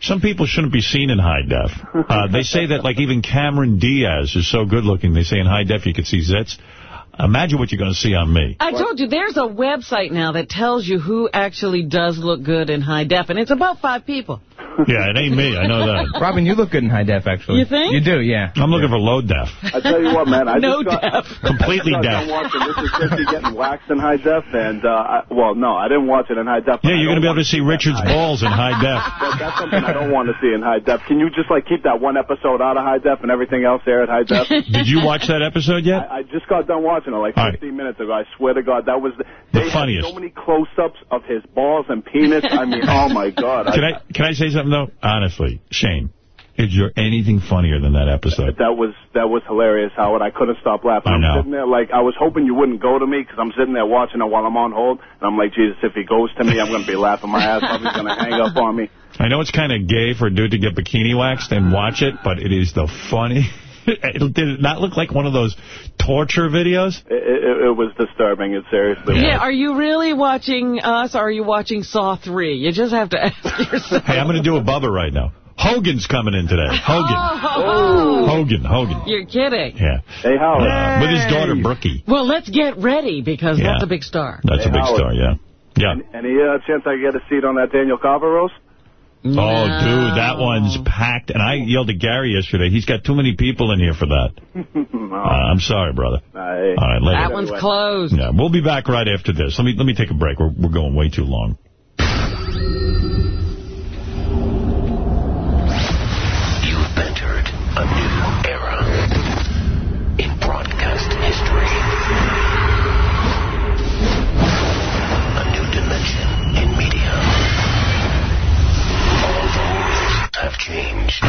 some people shouldn't be seen in high def. Uh, they say that, like, even Cameron Diaz is so good looking. They say in high def you can see zits. Imagine what you're going to see on me. I told you, there's a website now that tells you who actually does look good in high def, and it's about five people. Yeah, it ain't me. I know that. Robin, you look good in high def, actually. You think? You do, yeah. I'm looking for low def. I tell you what, man. I No just got, def. Completely I just got deaf. done watching Mississippi getting waxed in high def, and uh, I, well, no, I didn't watch it in high def. Yeah, you're going to be able to see Richard's balls in high def. That, that's something I don't want to see in high def. Can you just like keep that one episode out of high def and everything else there at high def? Did you watch that episode yet? I, I just got done watching it like All right. 15 minutes ago. I swear to God, that was the, The funniest. so many close-ups of his balls and penis. I mean, oh my God! Can I can I say something though? Honestly, Shane, is there anything funnier than that episode? That was that was hilarious, Howard. I couldn't stop laughing. I I'm know. sitting there like I was hoping you wouldn't go to me because I'm sitting there watching it while I'm on hold, and I'm like, Jesus, if he goes to me, I'm going to be laughing my ass off. He's going to hang up on me. I know it's kind of gay for a dude to get bikini waxed and watch it, but it is the funny. It, did it not look like one of those torture videos? It, it, it was disturbing. It seriously. Yeah, was. are you really watching us, or are you watching Saw 3? You just have to ask yourself. Hey, I'm going to do a Bubba right now. Hogan's coming in today. Hogan. Oh. Hogan, Hogan. You're kidding. Yeah. Hey, Howard. Uh, with his daughter, Brookie. Well, let's get ready, because Yeah. that's a big star. That's Hey, a big Howard. star, yeah. Yeah. Any uh, chance I get a seat on that Daniel Carver roast? Oh, dude, that one's packed. And I yelled at Gary yesterday. He's got too many people in here for that. Uh, I'm sorry, brother. Hey. All right, later. That one's closed. Yeah, we'll be back right after this. Let me let me take a break. We're we're going way too long. Rules have changed.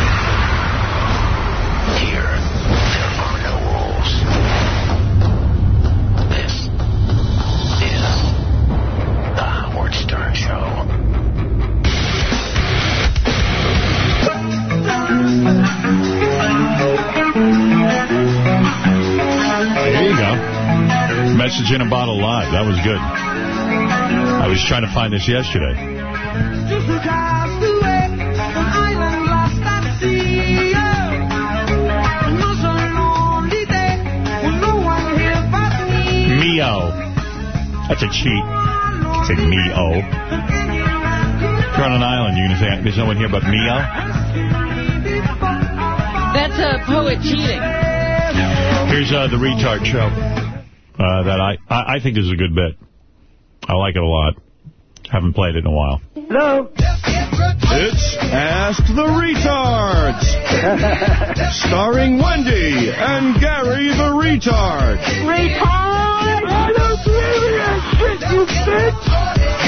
Here, there are no rules. This is The Howard Stern Show. There you go. Message in a bottle live. That was good. I was trying to find this yesterday. Mio. That's a cheat. Say Mio. If you're on an island, you're going to say, there's no one here but Mio? That's a poet cheating. Here's uh, the retard show uh, that I, I I think is a good bit. I like it a lot. Haven't played it in a while. Hello. It's Ask the Retards. Starring Wendy and Gary the Retard. Retard! I don't believe that shit, you bitch!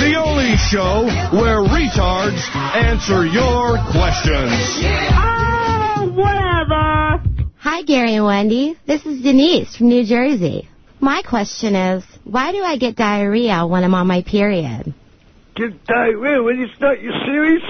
The only show where retards answer your questions. Oh, whatever! Hi, Gary and Wendy. This is Denise from New Jersey. My question is, why do I get diarrhea when I'm on my period? Get diarrhea when you start your series?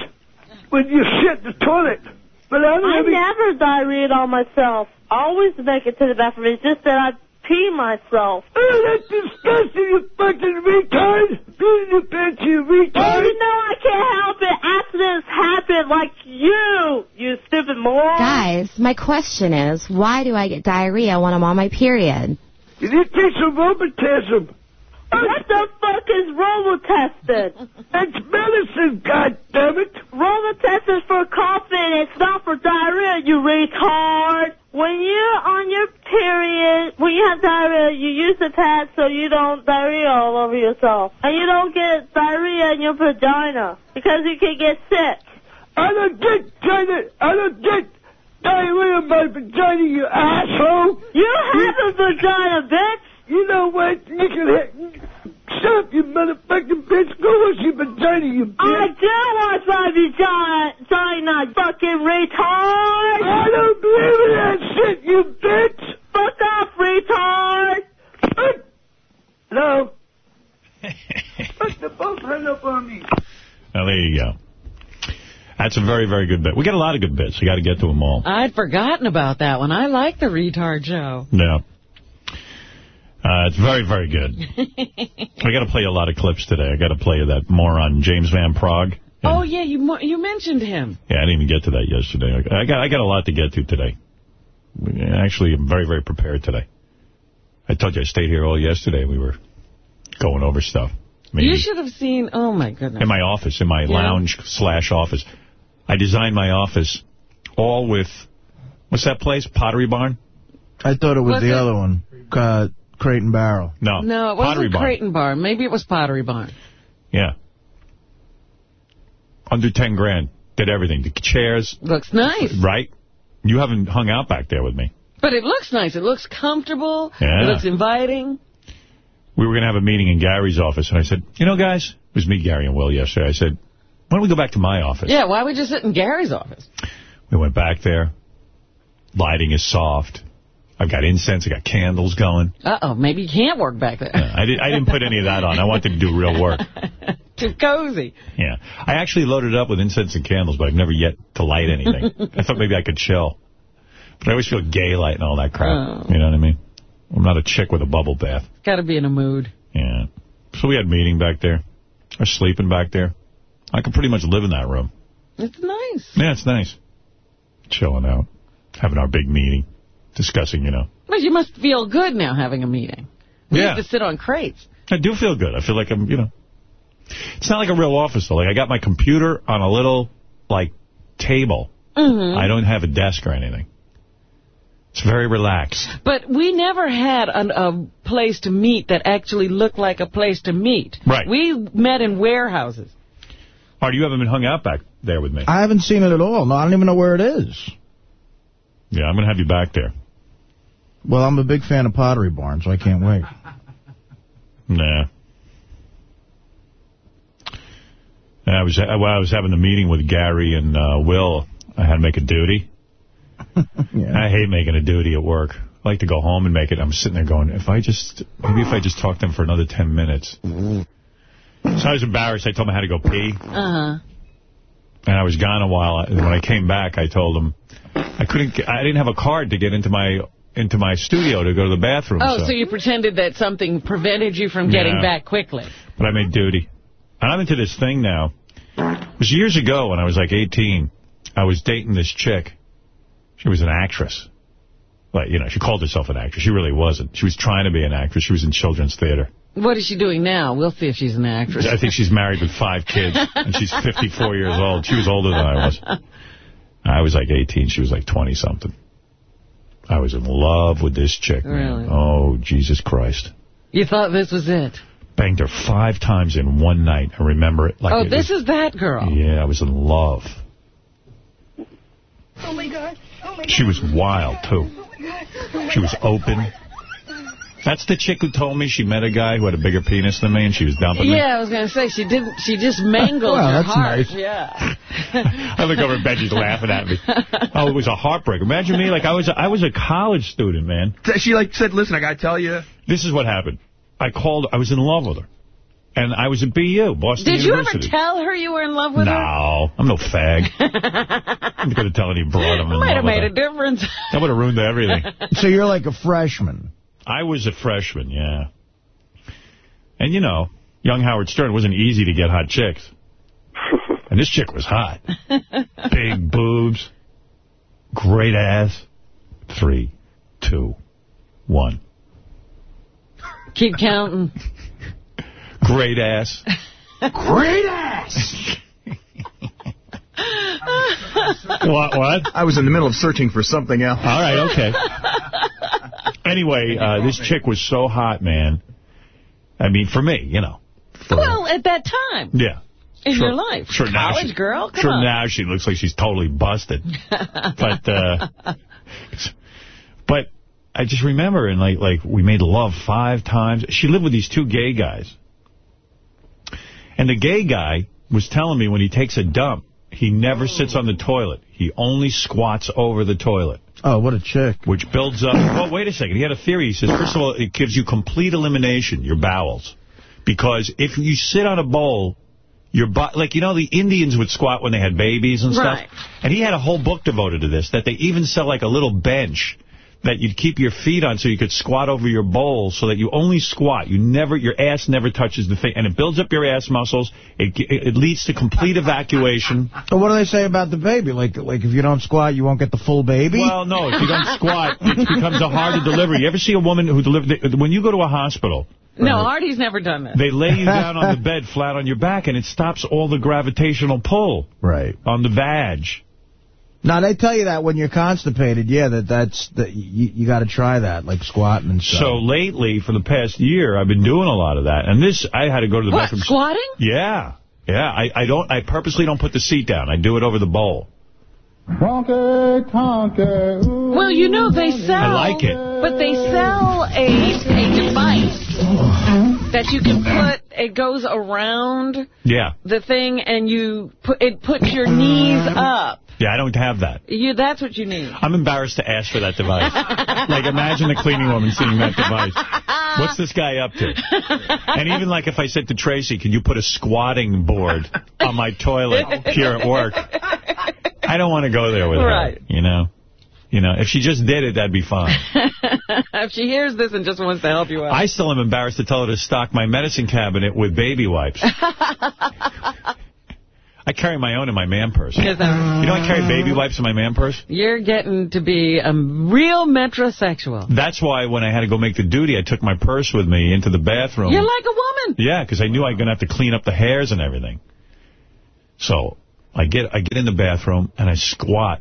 When you shit the toilet. But I'm I having... never diarrheaed on myself. I always make it to the bathroom. It's just that I pee myself. Oh, that's disgusting, you fucking retard! Go in your pants, you retard! Oh, you know I can't help it. Accidents happen like you, you stupid moron. Guys, my question is, why do I get diarrhea when I'm on my period? You need to take some Robitussin. What the fuck is Robitussin? It's medicine, goddammit! Robitussin's for coughing. It's not for diarrhea, you retard. When you're on your period, when you have diarrhea, you use the pad so you don't diarrhea all over yourself. And you don't get diarrhea in your vagina because you can get sick. I don't get. I don't get diarrhea in my vagina, you asshole. You have a vagina, bitch. You know what? You can hit. Shut up, you motherfucking bitch. Go wash your vagina, you bitch. I do wash my vagina, vagina, fucking retard. I don't believe in that shit, you bitch. Fuck off, retard. Hello? Fuck, they both hung up on me. Now, there you go. That's a very, very good bit. We got a lot of good bits. We got to get to them all. I'd forgotten about that one. I like the retard show. Yeah. Uh, it's very, very good. I got to play a lot of clips today. I got to play that moron James Van Praagh. Oh, yeah, you you mentioned him. Yeah, I didn't even get to that yesterday. I got I got a lot to get to today. Actually, I'm very, very prepared today. I told you I stayed here all yesterday. We were going over stuff. Maybe You should have seen, oh, my goodness. in my office, in my Yeah. lounge slash office. I designed my office all with, what's that place? Pottery Barn? I thought it was, Was the it? other one, uh, Crate and Barrel. No, No, it wasn't Barn. Creighton Barn. Maybe it was Pottery Barn. Yeah. Under 10 grand. Did everything. The chairs. Looks nice. Right? You haven't hung out back there with me. But it looks nice. It looks comfortable. Yeah. It looks inviting. We were going to have a meeting in Gary's office, and I said, you know, guys, it was me, Gary, and Will yesterday. I said, why don't we go back to my office? Yeah, why would you sit in Gary's office? We went back there. Lighting is soft. I've got incense. I got candles going. Uh-oh, maybe you can't work back there. I, did, I didn't put any of that on. I wanted to do real work. Too cozy. Yeah. I actually loaded up with incense and candles, but I've never yet to light anything. I thought maybe I could chill. But I always feel gay light and all that crap. Oh. You know what I mean? I'm not a chick with a bubble bath. Got to be in a mood. Yeah. So we had a meeting back there. Was sleeping back there. I could pretty much live in that room. It's nice. Yeah, it's nice. Chilling out. Having our big meeting. Discussing, you know. But you must feel good now having a meeting. We Yeah. used to sit on crates. I do feel good. I feel like I'm, you know. It's not like a real office, though. Like, I got my computer on a little, like, table. Mm-hmm. I don't have a desk or anything. It's very relaxed. But we never had an, a place to meet that actually looked like a place to meet. Right. We met in warehouses. Art, you haven't been hung out back there with me. I haven't seen it at all. No, I don't even know where it is. Yeah, I'm going to have you back there. Well, I'm a big fan of Pottery Barn, so I can't wait. Nah. I was while I was having the meeting with Gary and uh, Will, I had to make a duty. I hate making a duty at work. I like to go home and make it. I'm sitting there going, if I just, maybe if I just talk to them for another 10 minutes. So I was embarrassed. I told him I had to go pee. Uh-huh. And I was gone a while. And when I came back, I told him I couldn't. Get, I didn't have a card to get into my into my studio to go to the bathroom. Oh, so you pretended that something prevented you from getting Yeah. back quickly. but I made duty. And I'm into this thing now. It was years ago when I was like 18. I was dating this chick. She was an actress. Like, you know, she called herself an actress. She really wasn't. She was trying to be an actress. She was in children's theater. What is she doing now? We'll see if she's an actress. I think she's married with five kids, and she's 54 years old. She was older than I was. I was like 18. She was like 20-something. I was in love with this chick, man. Really? Oh, Jesus Christ. You thought this was it. Banged her five times in one night. I remember it like oh, it this was- is that girl. Yeah, I was in love. Oh, my God. Oh, my God. She was wild, too. Oh She was open. That's the chick who told me she met a guy who had a bigger penis than me and she was dumping me. Yeah, I was going to say, she didn't. She just mangled Well, your that's heart. nice. Yeah. I look over at Benji's laughing at me. Oh, it was a heartbreak. Imagine me, like I was, a, I was a college student, man. She like said, "Listen, I gotta tell you." This is what happened. I called. I was in love with her, and I was at BU, Boston Did you ever tell her you were in love with her? no, I'm no fag. I'm going to tell any broad I'm in Might have made a difference. That would have ruined everything. So you're like a freshman. I was a freshman, yeah. And, you know, young Howard Stern, it wasn't easy to get hot chicks. And this chick was hot. Big boobs. Great ass. Three, two, one. Keep counting. Great ass. Great ass. What? What? I was in the middle of searching for something else. All right, okay. Anyway, uh, this chick was so hot, man. I mean, for me, you know. Well, at that time Yeah. in Sure. your life. Sure, now College she- girl? Come sure, on. now she looks like she's totally busted. but, uh, but I just remember, and like, like we made love five times. She lived with these two gay guys. And the gay guy was telling me when he takes a dump, he never sits on the toilet. He only squats over the toilet. Oh, what a chick. Which builds up... Well, oh, wait a second. He had a theory. He says, first of all, it gives you complete elimination, your bowels. Because if you sit on a bowl, your butt... like, you know, the Indians would squat when they had babies and stuff. Right. And he had a whole book devoted to this, that they even sell like a little bench that you'd keep your feet on so you could squat over your bowl so that you only squat. You never, your ass never touches the thing. And it builds up your ass muscles. It, it leads to complete evacuation. So what do they say about the baby? Like, like if you don't squat, you won't get the full baby? Well, no, if you don't squat, it becomes a harder delivery. You ever see a woman who delivered, when you go to a hospital, No, Artie's never done that. they lay you down on the bed flat on your back and it stops all the gravitational pull. Right. On the vag. Now, they tell you that when you're constipated, yeah, that that's that you, you got to try that, like squatting and stuff. So lately, for the past year, I've been doing a lot of that. And this, I had to go to the What, bathroom. squatting? Yeah. Yeah, I, I don't. I purposely don't put the seat down. I do it over the bowl. Well, you know, they sell... I like it. But they sell a, a device that you can put... It goes around Yeah. the thing, and you put it puts your knees up. Yeah, I don't have that. You That's what you need. I'm embarrassed to ask for that device. like, imagine the cleaning woman seeing that device. What's this guy up to? And even like if I said to Tracy, can you put a squatting board on my toilet here at work? I don't want to go there with Right. her, you know? You know, if she just did it, that'd be fine. if she hears this and just wants to help you out. I still am embarrassed to tell her to stock my medicine cabinet with baby wipes. I carry my own in my man purse. You know I carry baby wipes in my man purse? You're getting to be a real metrosexual. That's why when I had to go make the duty, I took my purse with me into the bathroom. You're like a woman. Yeah, because I knew I was going to have to clean up the hairs and everything. So I get I get in the bathroom and I squat,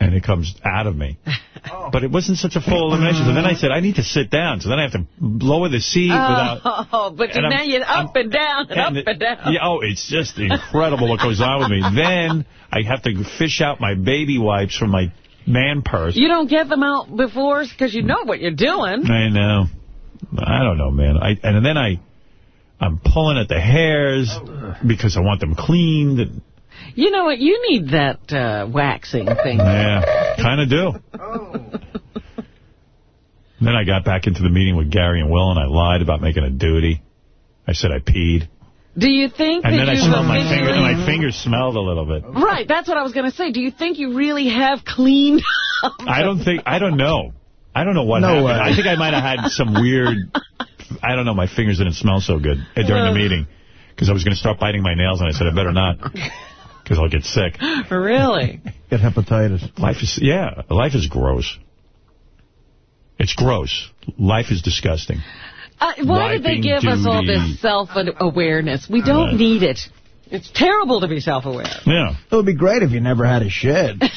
and it comes out of me. Oh. But it wasn't such a full elimination. So then I said, I need to sit down. So then I have to lower the seat oh, without... Oh, but now I'm- you're up and down and, and up and down. Yeah, oh, it's just incredible what goes on with me. Then I have to fish out my baby wipes from my man purse. You don't get them out before because you know what you're doing. I know. I don't know, man. I And then I, I'm pulling at the hairs oh. because I want them cleaned. And, You know what? You need that uh, waxing thing. yeah, kind of do. Oh. Then I got back into the meeting with Gary and Will, and I lied about making a duty. I said I peed. Do you think And that then I smelled my officially- fingers, and my fingers smelled a little bit. Right, that's what I was going to say. Do you think you really have cleaned up? I don't think, I don't know. I don't know what No happened. way. I think I might have had some weird, I don't know, my fingers didn't smell so good during the meeting. Because I was going to start biting my nails, and I said, I better not, because I'll get sick. Really? Get hepatitis. Life is, yeah, life is gross. It's gross. Life is disgusting. Uh, why did they Wiping give us all this self-awareness? We don't Right. need it. It's terrible to be self-aware. Yeah. It would be great if you never had a shit.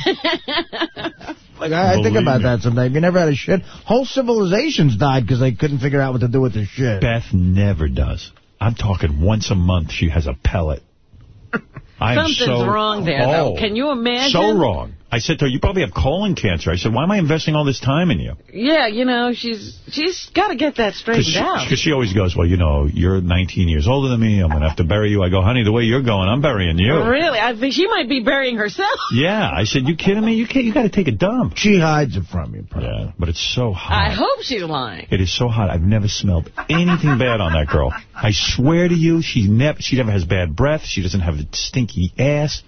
Like, I, I think about me. that sometimes. You never had a shit. Whole civilizations died because they couldn't figure out what to do with their shit. Beth never does. I'm talking once a month she has a pellet. I am Something's so, wrong there, though. Oh, Can you imagine? So wrong. I said to her, you probably have colon cancer. I said, why am I investing all this time in you? Yeah, you know, she's she's got to get that straightened out. Because she, out. 'cause she always goes, well, you know, you're 19 years older than me. I'm going to have to bury you. I go, honey, the way you're going, I'm burying you. Really? I think she might be burying herself. Yeah. I said, you kidding me? You can't. You got to take a dump. She hides it from you. Yeah, but it's so hot. I hope she's lying. It is so hot. I've never smelled anything bad on that girl. I swear to you, she never she never has bad breath. She doesn't have a stinky ass.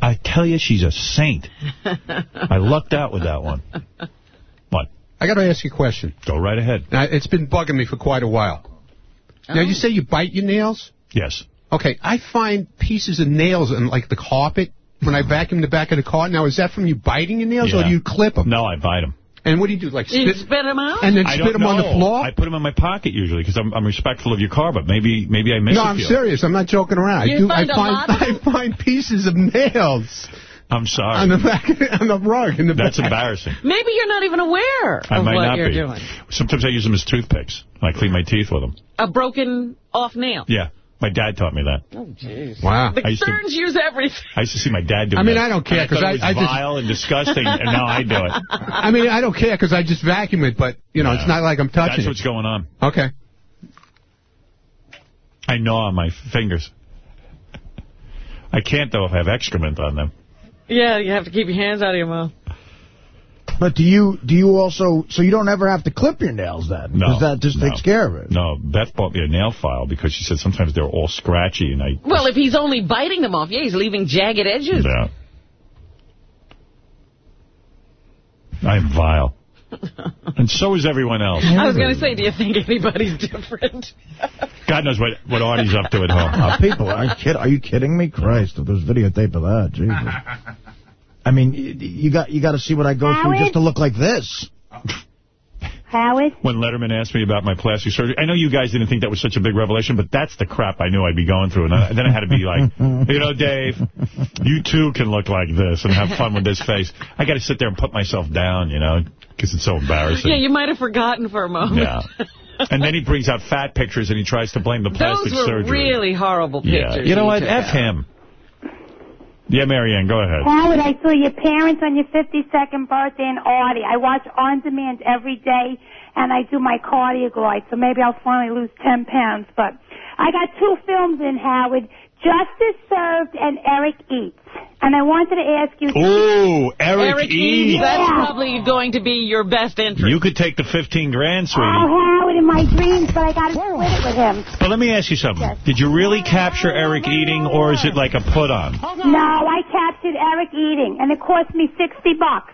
I tell you, she's a saint. I lucked out with that one. What? I got to ask you a question. Go right ahead. Now, it's been bugging me for quite a while. Now, you oh. say you bite your nails? Yes. Okay, I find pieces of nails in, like, the carpet when I vacuum the back of the car. Now, is that from you biting your nails, or do you clip them? No, I bite them. And what do you do? Like You spit, spit him out? and then I spit don't them on the floor? I put them in my pocket usually because I'm, I'm respectful of your car, but maybe maybe I miss no, I'm serious. I'm not joking around. You I do. find I a find lot I find pieces of nails I'm sorry. on the back on the rug in the That's back. embarrassing. Maybe you're not even aware I of might what not you're be. doing. Sometimes I use them as toothpicks. I clean my teeth with them. A broken off nail. Yeah. My dad taught me that. Oh, jeez. Wow. The I used to- use everything. I used to see my dad do it. I mean, that. I don't care, because thought I- it was I just- vile and disgusting, and now I do it. I mean, I don't care because I just vacuum it, but you know, it's not like I'm touching That's it. what's going on. Okay. I gnaw on my fingers. I can't, though, if I have excrement on them. Yeah, you have to keep your hands out of your mouth. But do you do you also so you don't ever have to clip your nails then? No. Because that just no. takes care of it. No, Beth bought me a nail file because she said sometimes they're all scratchy, and I... Well, if he's only biting them off, yeah, he's leaving jagged edges. Yeah. I'm vile. and so is everyone else. I was going to say, do you think anybody's different? God knows what, what Artie's up to at home. Uh, people, are you, kid, are you kidding me? Christ, if there's videotape of that, Jesus. I mean, you got you got to see what I go through just to look like this. Howard? When Letterman asked me about my plastic surgery, I know you guys didn't think that was such a big revelation, but that's the crap I knew I'd be going through. And I, then I had to be like, you know, Dave, you too can look like this and have fun with this face. I got to sit there and put myself down, you know, because it's so embarrassing. Yeah, you might have forgotten for a moment. Yeah. And then he brings out fat pictures and he tries to blame the plastic surgery. Those were surgery. really horrible pictures. yeah. pictures. You know what? F out. him. Yeah, Marianne, go ahead. Howard, I saw your parents on your 52nd birthday in Artie. I watch On Demand every day, and I do my cardio glide, so maybe I'll finally lose 10 pounds. But I got two films in, Howard, Justice Served and Eric Eats. And I wanted to ask you... Ooh, Eric, Eric E. Eves, that's probably going to be your best entry. You could take the 15 grand, sweetie. Oh, Howard, in my dreams, but I got to split it with him. But let me ask you something. Did you really capture Eric eating, or is it like a put-on? No, I captured Eric eating, and it cost me 60 bucks.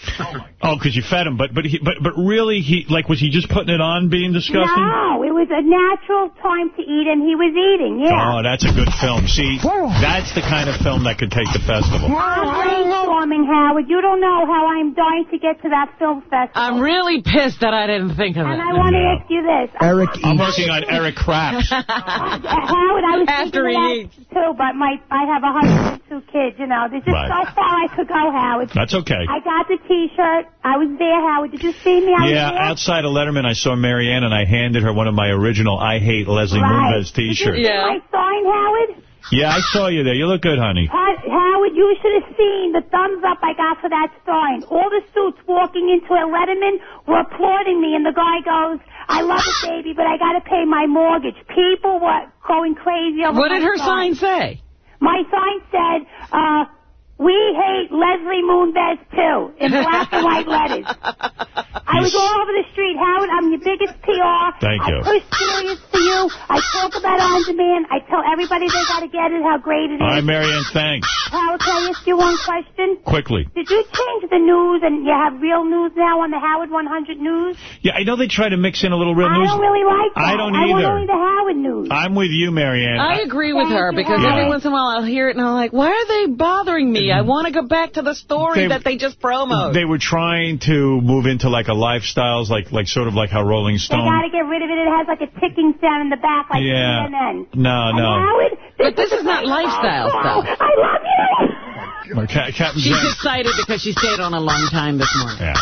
Oh, because you fed him. But but he, but but really, he like was he just putting it on, being disgusting? No, it was a natural time to eat, and he was eating, yeah. Oh, that's a good film. See, that's the kind of film that could take the festival. I'm brainstorming, Howard. You don't know how I'm dying to get to that film festival. I'm really pissed that I didn't think of it. and I want to ask you this. Eric I'm working on Eric Craps. Uh, Howard, I was After thinking he of that too, but my I have a husband and two kids. You know, there's just Right. so far I could go, Howard. That's okay. I got the T-shirt. I was there, Howard. Did you see me? I Yeah, was there. outside of Letterman, I saw Marianne, and I handed her one of my original I Hate Leslie Right. Moonves T-shirts. Did you see my sign, Howard? Yeah, I saw you there. You look good, honey. How- Howard, you should have seen the thumbs up I got for that sign. All the suits walking into a Letterman were applauding me, and the guy goes, I love it, baby, but I got to pay my mortgage. People were going crazy over What did my her sign say? My sign said, uh, we hate Leslie Moonves too, in black and white letters. I was all over the street, Howard. I'm your biggest PR. Thank you. I push Sirius to you. I talk about on demand. I tell everybody they got to get it, how great it is. All right, Marianne, thanks. Howard, can I ask you one question? Quickly. Did you change the news and you have real news now on the Howard 100 News? Yeah, I know they try to mix in a little real I news. I don't really like that. I don't either. I want only the Howard News. I'm with you, Marianne. I agree with her because Yeah. every once in a while I'll hear it and I'm like, why are they bothering me? I want to go back to the story They- that they just promoted. They were trying to move into like a lifestyles, like like sort of like how Rolling Stone. They Stone. got to get rid of it. It has like a ticking sound in the back, like Yeah. CNN. No, no. Howard, But this is not lifestyle stuff. I love you. Or Ca- Captain She's Janks. excited because she stayed on a long time this morning. Yeah.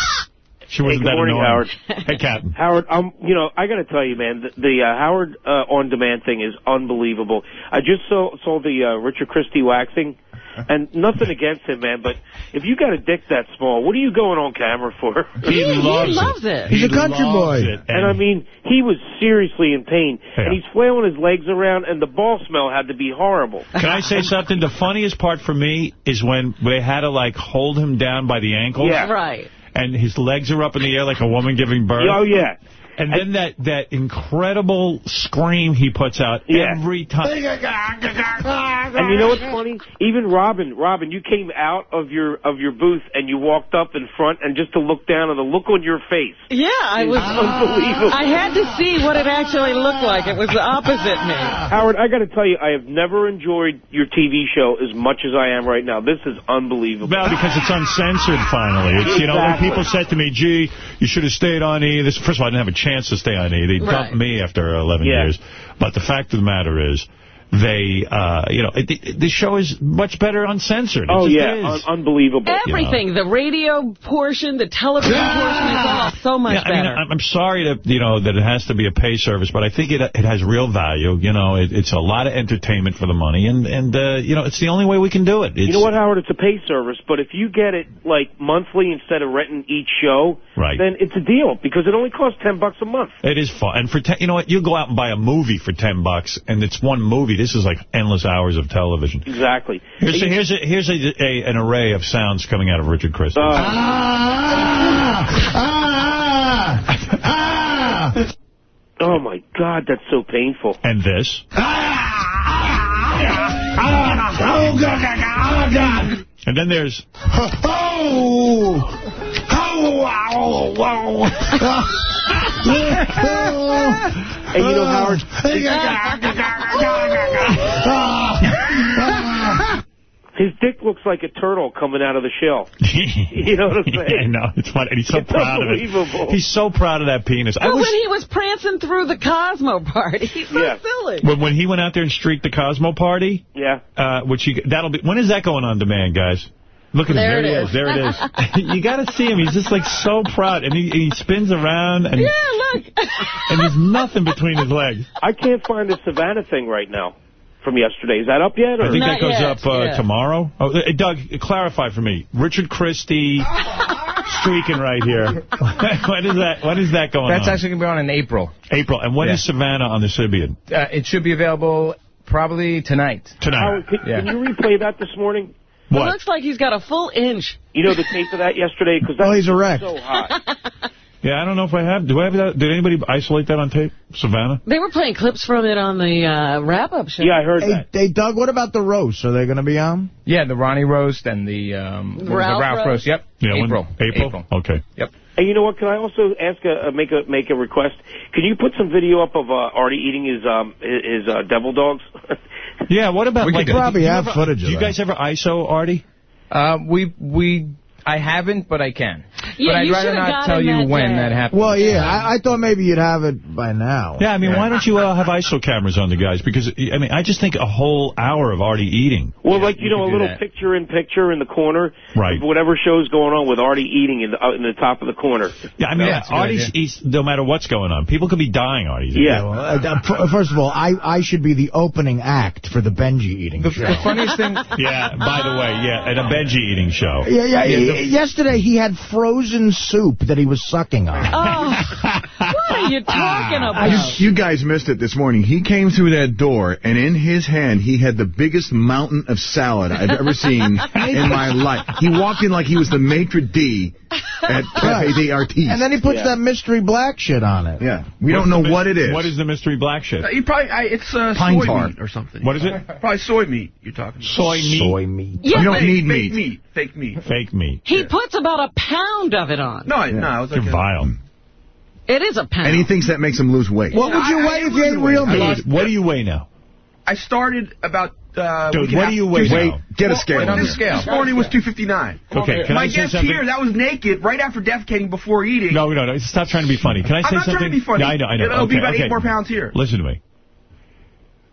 She wasn't Hey, good that morning, annoying. Howard. Hey, Captain. Howard, um, you know, I got to tell you, man, the, the uh, Howard uh, on demand thing is unbelievable. I just saw saw the uh, Richard Christie waxing, and nothing against him, man, but if you got a dick that small, what are you going on camera for? He loves, loves it. He's a country boy. it. And I mean, he was seriously in pain, Yeah. and he's flailing his legs around, and the ball smell had to be horrible. Can I say something? The funniest part for me is when they had to like hold him down by the ankles. Yeah. Right. And his legs are up in the air like a woman giving birth. Oh yeah. And then that, that incredible scream he puts out Yeah. every time. And you know what's funny? Even Robin, Robin, you came out of your of your booth and you walked up in front, and just to look down and the look on your face. Yeah, I was unbelievable. I had to see what it actually looked like. It was opposite me. Howard, I got to tell you, I have never enjoyed your TV show as much as I am right now. This is unbelievable. Well, because it's uncensored finally. It's, you know, when people said to me, gee, you should have stayed on E. This, first of all, I didn't have a chance to stay on E. They Right. dumped me after 11 Yeah. years. But the fact of the matter is, they, uh, you know, it, it, the show is much better uncensored. It Oh yeah, is. un- unbelievable. Everything, the radio portion, the television portion, is all so much Yeah, I mean, better. I'm, I'm sorry that you know that it has to be a pay service, but I think it it has real value. You know, it, it's a lot of entertainment for the money, and and uh, you know, it's the only way we can do it. It's, You know what, Howard? It's a pay service, but if you get it like monthly instead of renting each show, Right. then it's a deal because it only costs ten bucks a month. It is fun. And for ten, you know what? You go out and buy a movie for 10 bucks, and it's one movie. This is like endless hours of television. Exactly. Here's a, here's a, here's a, a, an array of sounds coming out of Richard Christie. Uh, oh my God, that's so painful. and this. God, God. And then there's... Oh! Oh, wow, And you know, Howard, his dick looks like a turtle coming out of the shell. you know what I'm saying? I know. It's funny. And he's so It's proud of it. He's so proud of that penis. I was... when he was prancing through the Cosmo party, he's so Yeah. silly. When, when he went out there and streaked the Cosmo party, Yeah. uh, which he, that'll be, when is that going on demand, guys? Look at There him. There it he is. is. There it is. you got to see him. He's just like so proud. And he, he spins around and, Yeah, look. and there's nothing between his legs. I can't find the Savanna thing right now from yesterday. Is that up yet? Or? I think Not that goes yet, up uh, yeah. tomorrow. Oh, uh, Doug, clarify for me. Richard Christie streaking right here. when is that? When is that going on? That's on? actually going to be on in April. April. And when is Yeah. Savanna on the Sybian? Uh, it should be available probably tonight. Tonight. Howard, can, Yeah. can you replay that this morning? It What? looks like he's got a full inch. You know the tape of that yesterday? Because Oh, he's erect. so hot. Yeah, I don't know if I have. Do I have that? Did anybody isolate that on tape? Savanna? They were playing clips from it on the uh, wrap-up show. Yeah, I heard Hey, that. hey, Doug, what about the roast? Are they going to be on? Yeah, the Ronnie roast and the um, what was it, Ralph Ralph roast? roast. Yep. Yeah, when- April. April. Okay. Yep. And you know what? Can I also ask a, a make a make a request? Can you put some video up of uh, Artie eating his um his, his uh, devil dogs? Yeah, what about We like... could probably do you have ever- footage of Do you that. guys ever ISO, Artie? Uh, we we I haven't, but I can. Yeah, but I'd rather not tell you that when day. that happens. Well, yeah, I, I thought maybe you'd have it by now. Yeah, I mean, why don't you uh, have ISO cameras on the guys? Because, I mean, I just think a whole hour of Artie eating. well, like you we know, a could do little that. picture in picture in the corner, Right. Whatever show's going on with Artie eating in the uh, in the top of the corner. Yeah, I mean, Yeah, that's a Artie's, idea. no matter what's going on, people could be dying, Artie's. Yeah. Well, uh, uh, first of all, I, I should be the opening act for the Benji eating The, show. the funniest thing, Yeah, by the way, yeah, at a Benji eating show. Yeah, yeah. Yeah, he- the- yesterday he had frozen soup that he was sucking on. Oh, what are you talking about? You, you guys missed it this morning. He came through that door, and in his hand, he had the biggest mountain of salad I've ever seen in my life. He walked in like he was the maitre d' at Cafe des Artistes. And then he puts that mystery black shit on it. yeah, we don't know what it is. What is the mystery black shit? You probably I, it's uh, Pine soy tar. meat or something. What is it? Probably soy meat. You're talking about. Soy meat? Soy meat. Yeah, you don't but need fake meat. meat. Fake meat. Fake meat. he puts about a pound of it on. No, I- no, it was like You're a, vile. It is a pound. And he thinks that makes him lose weight. What would you I- I weigh am if you ate losing real weight. Meat? What do you weigh now? I started about. Uh, Dude, what do you weigh Tuesday. now? Get a scale. This, on the scale. this morning was 259. Okay, can My I say guest something? here, that was naked right after defecating before eating. No, no, no. Stop trying to be funny. Can I say something? I'm not something? trying to be funny. Yeah, I know, I know. It'll okay, be about okay. eight more pounds here. Listen to me.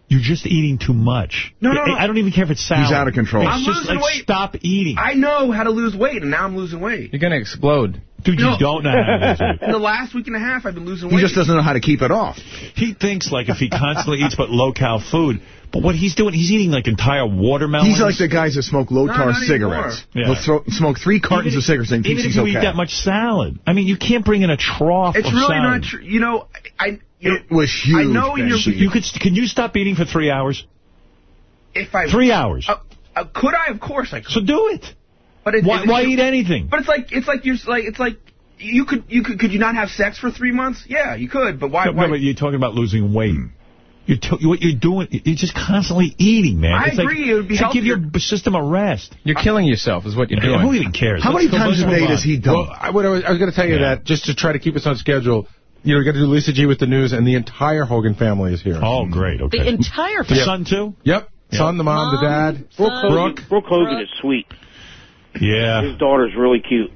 You're just eating too much. No, no, no. I don't even care if it's salad. He's out of control. It's I'm just losing like, weight. stop eating. I know how to lose weight, and now I'm losing weight. you're going to explode. Dude, you don't know how to lose weight. In the last week and a half, I've been losing weight. He just doesn't know how to keep it off. He thinks like if he constantly eats but low-cal food, but what he's doing, he's eating like entire watermelons. He's like the guys that smoke low-tar not cigarettes. anymore. He'll throw, smoke three cartons Even of cigarettes and Even thinks if he's you okay. eat that much salad. I mean, you can't bring in a trough of salad. It's really salad. not true. You know, I. You know, It was huge. I know in You could, can you stop eating for three hours? If I Three hours. Uh, uh, could I? Of course I could. So do it. but it, Why, it- why eat anything? But it's like it's like you're like it's like you could you could could you not have sex for three months? Yeah, you could, but why? No, why? no, but you're talking about losing weight. You're what you're doing, you're just constantly eating, man. I it's agree, Like, it would be it's like give your system a rest. You're killing yourself is what you're Yeah, doing. who even cares? How Let's many times a day does he dump? Well, I, I was, was going to tell you Yeah. that just to try to keep us on schedule. You know, we got to do Lisa G with the news, and the entire Hogan family is here. Oh, great. Okay. The entire family. The family. son, too? Yep. Son, the mom, the dad. Brooke Son, Hogan, Brooke Hogan is sweet. Yeah. His daughter's really cute.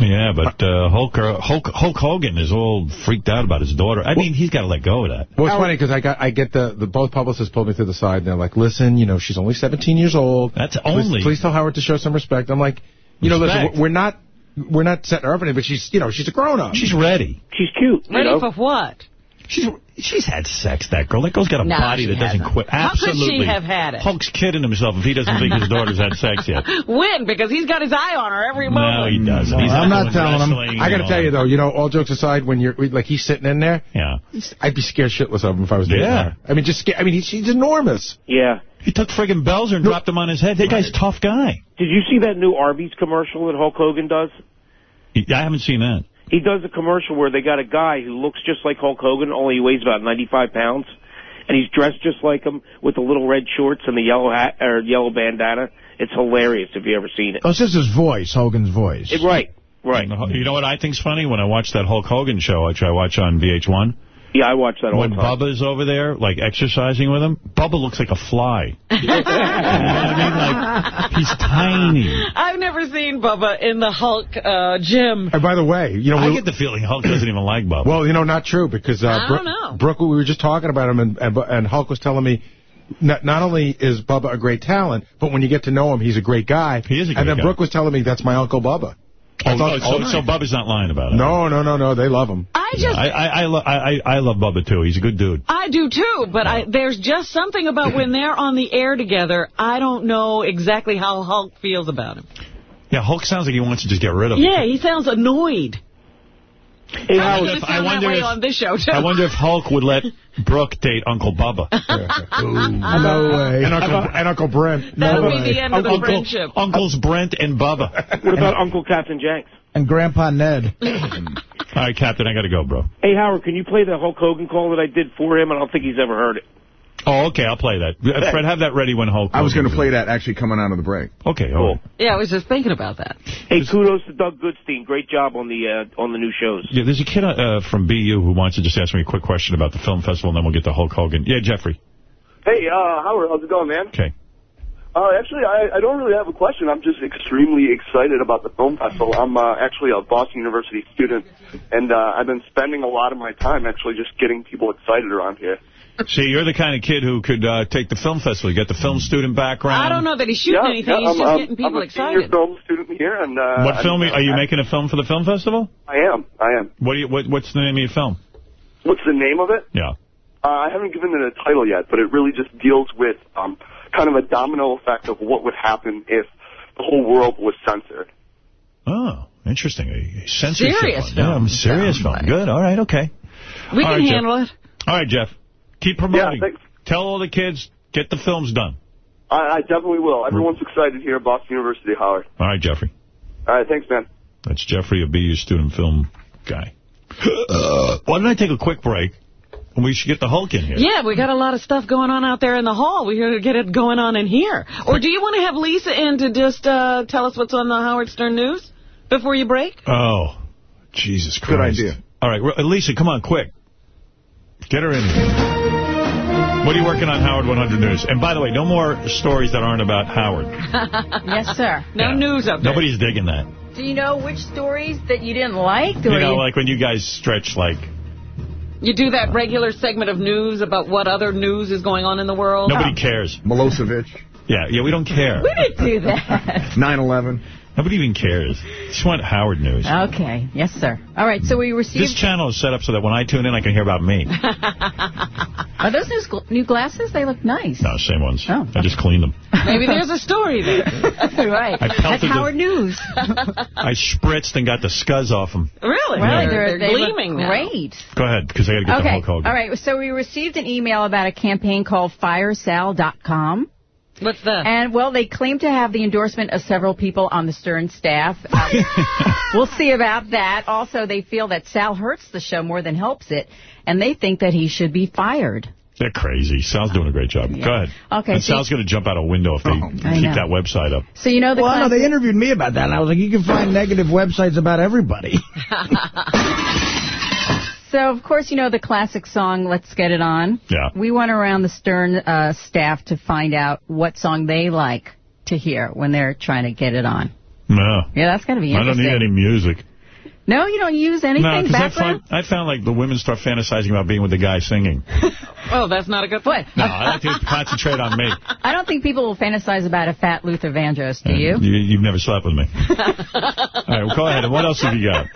Yeah, but uh, Hulk, uh, Hulk Hulk Hogan is all freaked out about his daughter. I mean, he's got to let go of that. Well, it's funny because I got I get the the both publicists pulled me to the side and they're like, listen, you know, she's only 17 years old. That's only. Please, tell Howard to show some respect. I'm like, you know, listen, we're not we're not setting her up anything, but she's you know she's a grown up. She's ready. She's cute. You Ready know? for what? She's she's had sex, that girl. That girl's got a No, body that doesn't hasn't. quit. Absolutely. How could she have had it? Hulk's kidding himself if he doesn't think his daughter's had sex yet. When? Because he's got his eye on her every No, he doesn't. He's I'm not doing telling him. I got to tell you though, you know, all jokes aside, when you're like he's sitting in there, Yeah. I'd be scared shitless of him if I was dating Yeah. her. I mean, just scared. I mean, he, she's enormous. Yeah. He took friggin' Belzer and dropped him on his head. That guy's a tough guy. Did you see that new Arby's commercial that Hulk Hogan does? I haven't seen that. He does a commercial where they got a guy who looks just like Hulk Hogan, only he weighs about 95 pounds, and he's dressed just like him with the little red shorts and the yellow hat or yellow bandana. It's hilarious if you ever seen it. Oh, it's just his voice, Hogan's voice. It- right, right. You know what I think's funny? When I watch that Hulk Hogan show, which I watch on VH1, Yeah, I watch that all when the time. When Bubba's over there, like, exercising with him, Bubba looks like a fly. you know what I mean? Like, he's tiny. I've never seen Bubba in the Hulk uh, gym. And by the way, you know, I we- get the feeling Hulk doesn't even like Bubba. Well, you know, not true because uh, I Brooke, don't know. Brooke, we were just talking about him, and and, and Hulk was telling me. Not, not only is Bubba a great talent, but when you get to know him, he's a great guy. He is a great guy. And then guy. Brooke was telling me that's my Uncle Bubba. Oh, That's all- oh, so, all- so Bubba's not lying about it. No, no, no, no. They love him. I just, I, I, I, lo- I, I I love Bubba, too. He's a good dude. I do too, but I, there's just something about when they're on the air together, I don't know exactly how Hulk feels about him. Yeah, Hulk sounds like he wants to just get rid of him. Yeah, he sounds annoyed. Hey, I Howard, think I wonder if- on this show, too. I wonder if Hulk would let Brooke date Uncle Bubba. No way. And Uncle, and Uncle Brent. That No be way. the end of the Uncle, friendship. Uncles Brent and Bubba. what about Uncle Captain Janks? And Grandpa Ned. All right, Captain, I got to go, bro. Hey, Howard, can you play the Hulk Hogan call that I did for him? I don't think he's ever heard it. Oh, okay, I'll play that. Uh, Fred, have that ready when Hulk I was going to play that actually coming out of the break. in. Okay, all right. Yeah, I was just thinking about that. Hey, kudos to Doug Goodstein. Great job on the uh, on the new shows. Yeah, there's a kid uh, from BU who wants to just ask me a quick question about the film festival, and then we'll get to Hulk Hogan. Yeah, Jeffrey. Hey, uh, Howard, how's it going, man? Okay. Uh, actually, I, I don't really have a question. I'm just extremely excited about the film festival. I'm uh, actually a Boston University student, and uh, I've been spending a lot of my time actually just getting people excited around here. See, you're the kind of kid who could uh, take the film festival. You got the film student background. I don't know that he's shooting yeah, anything. yeah, he's I'm, just um, getting people I'm a senior excited. film student here, and uh, What film are you making a film for the film festival? I am. I am. What do you? What, what's the name of your film? What's the name of it? Yeah. Uh, I haven't given it a title yet, but it really just deals with um, kind of a domino effect of what would happen if the whole world was censored. Oh, interesting. A censorship Serious one. film. Yeah, serious film. Good. All right. Okay. We All can right, Jeff. handle it. All right, Jeff. Keep promoting. Yeah. Tell all the kids get the films done. I, I definitely will. Everyone's excited here at Boston University, Howard. All right, Jeffrey. All right, thanks, man. That's Jeffrey, a BU student film guy. Uh, why don't I take a quick break? And we should get the Hulk in here. Yeah, we got a lot of stuff going on out there in the hall. We got to get it going on in here. Or do you want to have Lisa in to just uh, tell us what's on the Howard Stern News before you break? Oh, Jesus Christ. Good idea. All right, Lisa, come on, quick. Get her in here. What are you working on, Howard 100 News? And by the way, no more stories that aren't about Howard. yes, sir. No Yeah. news up there. Nobody's digging that. Do you know which stories that you didn't like? You or know, like when you guys stretch like... You do that regular segment of news about what other news is going on in the world? Nobody cares. Milosevic, Yeah, yeah, we don't care. we didn't do that. 9/11. Nobody even cares. Just want Howard News. okay. Yes, sir. All right. So we mm. received... This channel is set up so that when I tune in, I can hear about me. Are those new, new glasses? They look nice. No, same ones. Oh. I just cleaned them. Maybe there's a story there. right. I That's Howard the- News. I spritzed and got the scuzz off them. Really? Right. They're, they're they gleaming now. Great. Go ahead, because I got to get the Okay. Hulk Hogan. All right. So we received an email about a campaign called FireSal.com. What's that? And, well, they claim to have the endorsement of several people on the Stern staff. Uh, we'll see about that. Also, they feel that Sal hurts the show more than helps it, and they think that he should be fired. They're crazy. Sal's doing a great job. Go ahead. Okay, And so- Sal's going to jump out a window if they I keep that website up. So, you know the well, no, they interviewed me about that, and I was like, you can find negative websites about everybody. So, of course, you know the classic song, Let's Get It On. Yeah. We went around the Stern uh, staff to find out what song they like to hear when they're trying to get it on. No. Yeah, that's going to be I don't need any music. No, you don't use anything No, because I background? I found like the women start fantasizing about being with the guy singing. Oh, that's not a good point. No, I like to concentrate on me. I don't think people will fantasize about a fat Luther Vandross, do you? You, you've never slept with me. All right, well, go ahead. And what else have you got?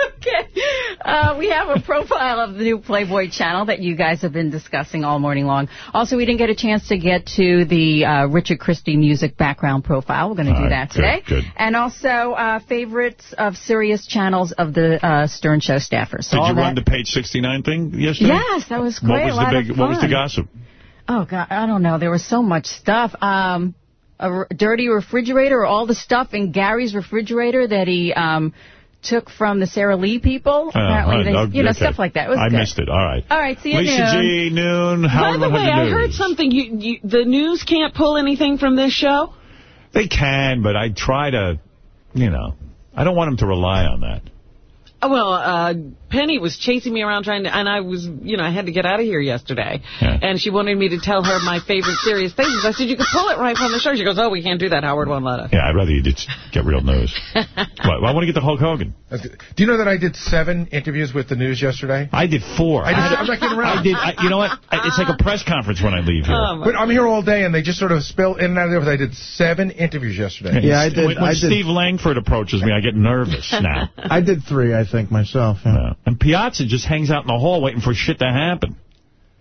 Uh, we have a profile of the new Playboy channel that you guys have been discussing all morning long. Also, we didn't get a chance to get to the uh, Richard Christie music background profile. We're going to do All that right, good, today. good. And also uh, favorites of Sirius channels of the uh, Stern Show staffers. So Did all you that- run the page 69 thing yesterday? Yes, that was great. What was a lot the big? of What was the gossip? Oh God, I don't know. There was so much stuff. Um, a r- dirty refrigerator, or all the stuff in Gary's refrigerator that he um took from the Sara Lee people. Oh, Apparently, all right, they, you know, okay. stuff like that. It was I good. missed it. All right. All right, see you Lisa noon. G, noon. By Howard the way, 100 I heard something. You, you, the news can't pull anything from this show? They can, but I try to, you know, I don't want them to rely on that. Well, Penny was chasing me around trying to, and I was, you know, I had to get out of here yesterday. And she wanted me to tell her my favorite Sirius stations. I said, you could pull it right from the show. She goes, oh, we can't do that. Howard won't let us. Yeah, I'd rather you just get real news. what, I want to get the Hulk Hogan. Do you know that I did seven interviews with the news yesterday? I did four. I just, I'm not kidding around. I did. I, you know what? I, it's like a press conference when I leave here. Oh, but I'm here all day, and they just sort of spill in and out of there. But I did seven interviews yesterday. Yeah, yeah I did. When, when Steve Langford approaches me, I get nervous now. I did three, I think, myself. yeah. Yeah. And Piazza just hangs out in the hall waiting for shit to happen.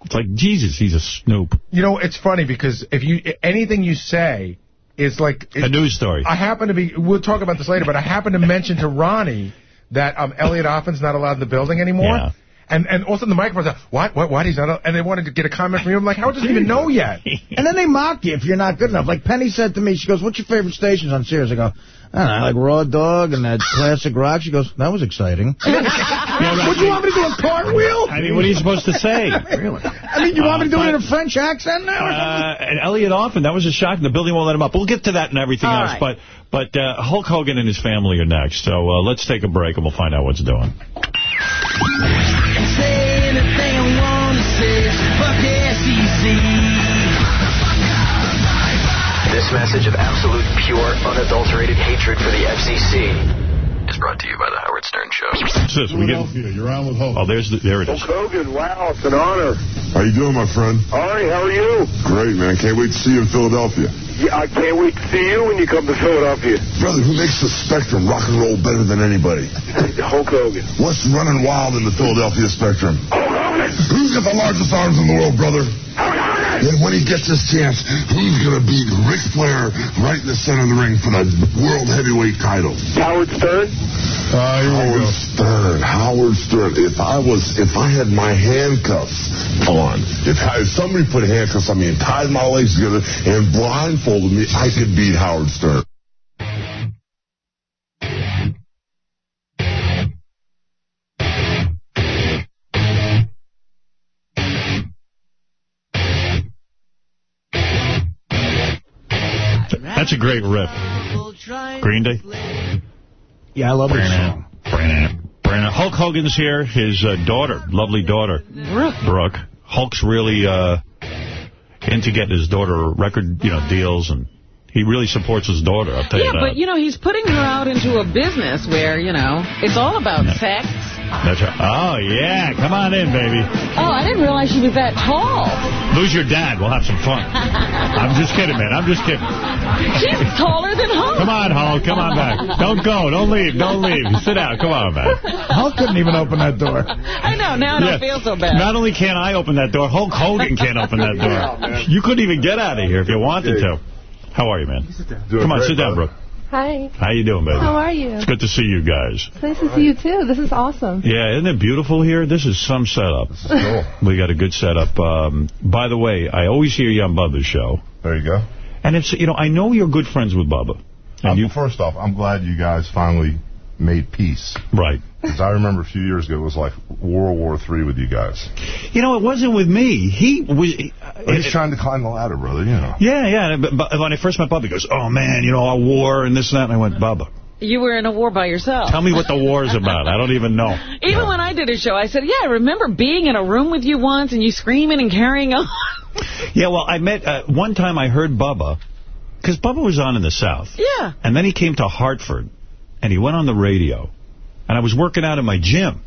It's like, Jesus, he's a snoop. You know, it's funny because if you anything you say is like A news story. I happen to be. We'll talk about this later, but I happen to mention to Ronnie that um, Elliot Offen's not allowed in the building anymore. Yeah. And and also the microphone's like, what, what, what? He's not. And they wanted to get a comment from you. I'm like, Howard doesn't even know yet. And then they mock you if you're not good enough. Like Penny said to me, she goes, what's your favorite stations on Sirius? I go, I know, I like Raw Dog and that Classic Rock. She goes, that was exciting. What, you want me to do, a cartwheel? I mean, what are you supposed to say? really? I mean, you want me to do it in a French accent now? or? Uh, and Elliot Offen, that was a shock. And the building won't let him up. We'll get to that and everything All else. right. But but uh, Hulk Hogan and his family are next. So uh, let's take a break and we'll find out what's doing. Message of absolute, pure, unadulterated hatred for the FCC is brought to you by the Howard Stern Show. What's this? We get, You're on with Hulk. oh, there's the, there it is. Hulk Hogan, wow, it's an honor. How you doing, my friend? Ari, how are you? Great, man. Can't wait to see you in Philadelphia. Yeah, I can't wait to see you when you come to Philadelphia. Brother, who makes the Spectrum rock and roll better than anybody? Hulk Hogan. What's running wild in the Philadelphia Spectrum? Hulk Hogan. Who's got the largest arms in the world, brother? And when he gets his chance, who's going to beat Ric Flair right in the center of the ring for the world heavyweight title? Howard Stern. Howard Stern. Howard Stern. If I was, if I had my handcuffs on, if, if somebody put handcuffs on me and tied my legs together and blindfolded me, I could beat Howard Stern. A great riff. Green Day? Yeah, I love this song. Brandon. Brandon. Hulk Hogan's here. His uh, daughter, lovely daughter, Brooke. Brooke. Hulk's really uh, into getting his daughter record, you know, deals, and he really supports his daughter. I'll tell Yeah, you that. but, you know, he's putting her out into a business where, you know, it's all about sex. That's right. Oh, yeah. Come on in, baby. Oh, I didn't realize she was that tall. Lose your dad. We'll have some fun. I'm just kidding, man. I'm just kidding. She's taller than Hulk. Come on, Hulk. Come on back. Don't go. Don't leave. Don't leave. Sit down. Come on, man. Hulk couldn't even open that door. I know. Now I don't feel so bad. Not only can't I open that door, Hulk Hogan can't open that door. You couldn't even get out of here if you wanted to. How are you, man? Come on, great, sit down, brother. Brooke. Hi. How you doing, baby? How are you? It's good to see you guys. It's nice to see you too. This is awesome. Yeah, isn't it beautiful here? This is some setup. cool. We got a good setup. Um, by the way, I always hear you on Bubba's show. There you go. And it's, you know, I know you're good friends with Bubba. Um, well, first off, I'm glad you guys finally made peace. Right. Because I remember a few years ago, it was like World War III with you guys. You know, it wasn't with me. He was... But he's trying to climb the ladder, brother, you know. Yeah, yeah. But, but when I first met Bubba, he goes, oh, man, you know, our war and this and that. And I went, Bubba, You were in a war by yourself. tell me what the war's about. I don't even know. Even when I did a show, I said, yeah, I remember being in a room with you once and you screaming and carrying on. Yeah, well, I met... Uh, one time I heard Bubba, because Bubba was on in the South. Yeah. And then he came to Hartford, and he went on the radio. And I was working out in my gym.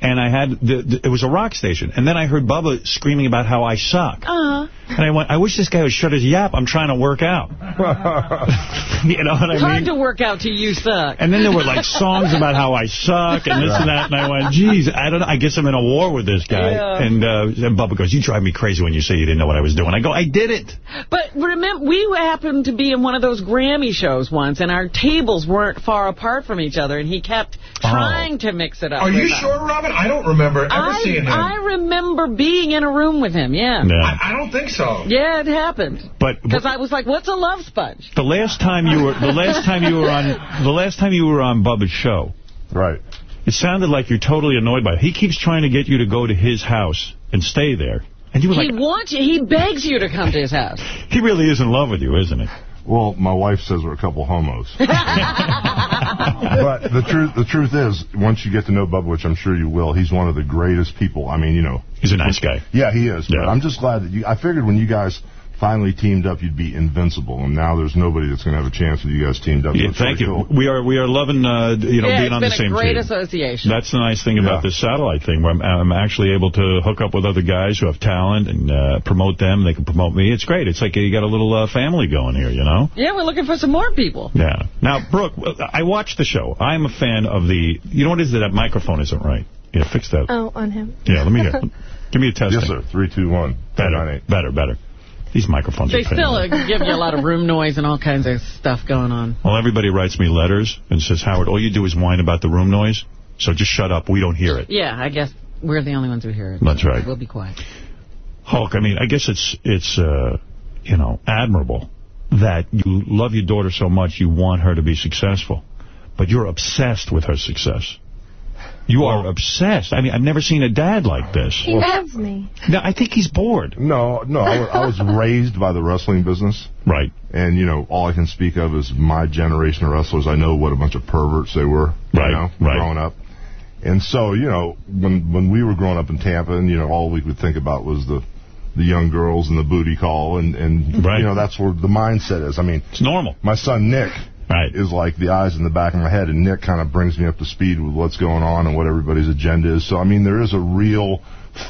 And I had, the, the, it was a rock station. And then I heard Bubba screaming about how I suck. Uh-huh. And I went, I wish this guy would shut his yap. I'm trying to work out. you know what I It's hard mean? to work out till you suck. And then there were like songs about how I suck and this and that. And I went, geez, I don't know. I guess I'm in a war with this guy. Yeah. And, uh, and Bubba goes, you drive me crazy when you say you didn't know what I was doing. I go, I did it. But remember, we happened to be in one of those Grammy shows once, and our tables weren't far apart from each other, and he kept trying to mix it up. Are you us. sure, Robin? I don't remember ever I, seeing him. I remember being in a room with him, yeah. Yeah. I don't think so. Yeah, it happened. But Because I was like, what's a love sponge? the last time you were, the last time you were on, the last time you were on Bubba's show. Right. It sounded like you're totally annoyed by it. He keeps trying to get you to go to his house and stay there. And you were He like, wants you, he begs you to come to his house. he really is in love with you, isn't he? Well, my wife says we're a couple homos. but the truth the truth is, once you get to know Bubba, which I'm sure you will, he's one of the greatest people. I mean, you know. He's a nice guy. Yeah, he is. Yeah. But I'm just glad that you, I figured when you guys finally teamed up, you'd be invincible. And now there's nobody that's going to have a chance with you guys teamed up. Yeah, That's thank really you. cool. We are we are loving uh, you know yeah, being on the same team. It's been a great association. That's the nice thing about Yeah. this satellite thing, where I'm, I'm actually able to hook up with other guys who have talent and uh, promote them. They can promote me. It's great. It's like you got a little uh, family going here, you know? Yeah, we're looking for some more people. Yeah. Now, Brooke, I watched the show. I'm a fan of the... You know what is it is? That microphone isn't right. Yeah, fix that. Oh, on him. Yeah, let me hear. Give me a test. Yes, sir. Three, two, one. Better, better, better. These microphones They still uh, give you a lot of room noise and all kinds of stuff going on. Well, everybody writes me letters and says, Howard, all you do is whine about the room noise, so just shut up. We don't hear it. Yeah, I guess we're the only ones who hear it. That's right. We'll be quiet. Hulk, I mean, I guess it's, it's uh, you know, admirable that you love your daughter so much you want her to be successful, but you're obsessed with her success. You are obsessed. I mean, I've never seen a dad like this. He loves me. No, I think he's bored. No, no, I was, I was raised by the wrestling business. Right. And, you know, all I can speak of is my generation of wrestlers. I know what a bunch of perverts they were, Right, you know, right. growing up. And so, you know, when when we were growing up in Tampa, and, you know, all we could think about was the the young girls and the booty call, and, and Right. you know, that's where the mindset is. I mean, It's normal. my son Nick Right. is like the eyes in the back of my head, and Nick kind of brings me up to speed with what's going on and what everybody's agenda is. So, I mean, there is a real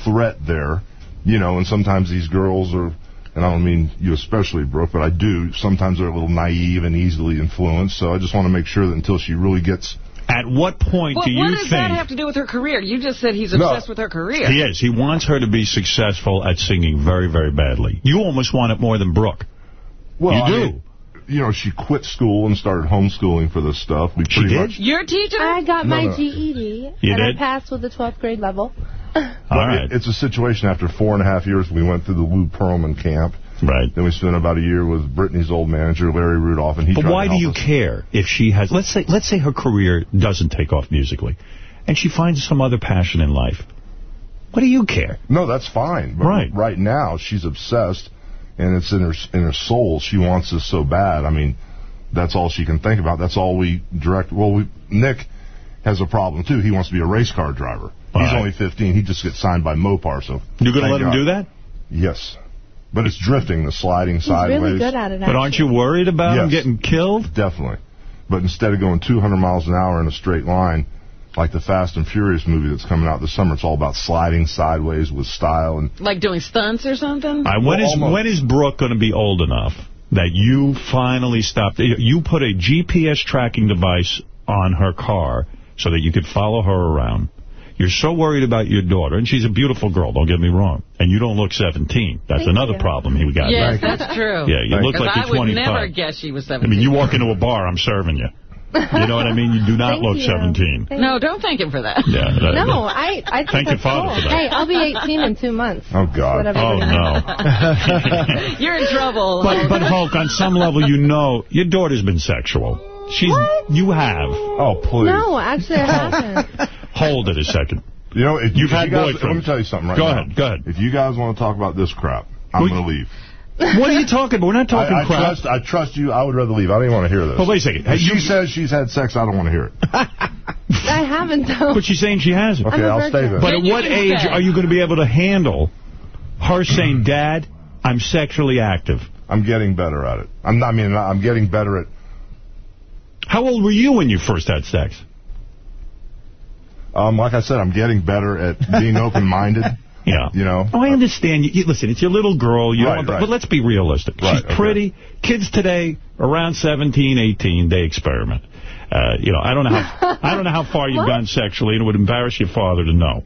threat there, you know, and sometimes these girls are, and I don't mean you especially, Brooke, but I do, sometimes they're a little naive and easily influenced. So I just want to make sure that until she really gets... At what point Well, do you think... what does that have to do with her career? You just said he's No. obsessed with her career. He is. He wants her to be successful at singing very, very badly. You almost want it more than Brooke. Well, You I do. mean, you know, she quit school and started homeschooling for this stuff. We She pretty did? much... You're? I got No, my no. GED. You and did? I passed with the 12th grade level. All But right. it- it's a situation after four and a half years. We went through the Lou Pearlman camp. Right. Then we spent about a year with Britney's old manager, Larry Rudolph, and he But why to do you us. care if she has... Let's say let's say her career doesn't take off musically, and she finds some other passion in life. What do you care? No, that's fine. But Right. Right now, she's obsessed, and it's in her in her soul. She wants this so bad. I mean, that's all she can think about. That's all we direct. Well, we, Nick has a problem too. He wants to be a race car driver. All He's right. only 15. He just gets signed by Mopar. So you're going to thank let him God. do that? Yes, but it's drifting, the sliding He's sideways. really good at it, But aren't you worried about him getting killed? Definitely. But instead of going 200 miles an hour in a straight line, like the Fast and Furious movie that's coming out this summer, it's all about sliding sideways with style. And Like doing stunts or something? All right, when Well, is almost. when is Brooke going to be old enough that you finally stop? You put a GPS tracking device on her car so that you could follow her around. You're so worried about your daughter, and she's a beautiful girl, don't get me wrong. And you don't look 17. That's Thank another you. problem he got. Yes, right? that's true. Yeah, you look Because like you're 25. I would never guess she was 17. I mean, you walk into a bar, I'm serving you. You know what I mean? You do not Thank look you. 17. Thank No, don't thank him for that. Yeah. that- No, I, I think Thank your father cool. for that. Hey, I'll be 18 in two months. Oh, God. Whatever Oh, it is. no. You're in trouble. But, but Hulk, on some level, you know, your daughter's been sexual. She's, what? you have. Oh, please. No, actually, I haven't. Hold it a second. You know, if You've if had you guys, boyfriends. Let me tell you something right Go now. ahead, go ahead. If you guys want to talk about this crap, I'm going to leave. What are you talking about? We're not talking I, I crap. Trust, I trust you. I would rather leave. I don't even want to hear this. Well, wait a second. If You- she says she's had sex, I don't want to hear it. I haven't, though. But she's saying she hasn't. Okay, I'm a I'll stay virgin. there. But at what age stay. are you going to be able to handle her saying, Dad, I'm sexually active? I'm getting better at it. I'm not, I mean, I'm getting better at. How old were you when you first had sex? Um, like I said, I'm getting better at being open-minded. Yeah. You know. Oh, I understand. You, you- listen, it's your little girl. You Right, right. But let's be realistic. Right, She's okay. pretty. Kids today, around 17, 18, they experiment. Uh, you know, I don't know how I don't know how far you've gone sexually, and it would embarrass your father to know.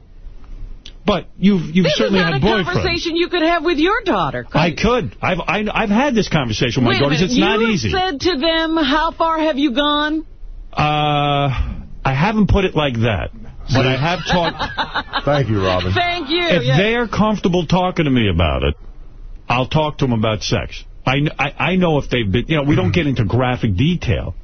But you've you've This is certainly not had a boyfriends. conversation you could have with your daughter. I could. I've I, I've had this conversation with my Wait a daughters. It's not easy. you said to them, how far have you gone? Uh, I haven't put it like that, but I have talked. Thank you, Robin. Thank you. If Yeah. they're comfortable talking to me about it, I'll talk to them about sex. I, I, I know if they've been, you know, we don't get into graphic detail.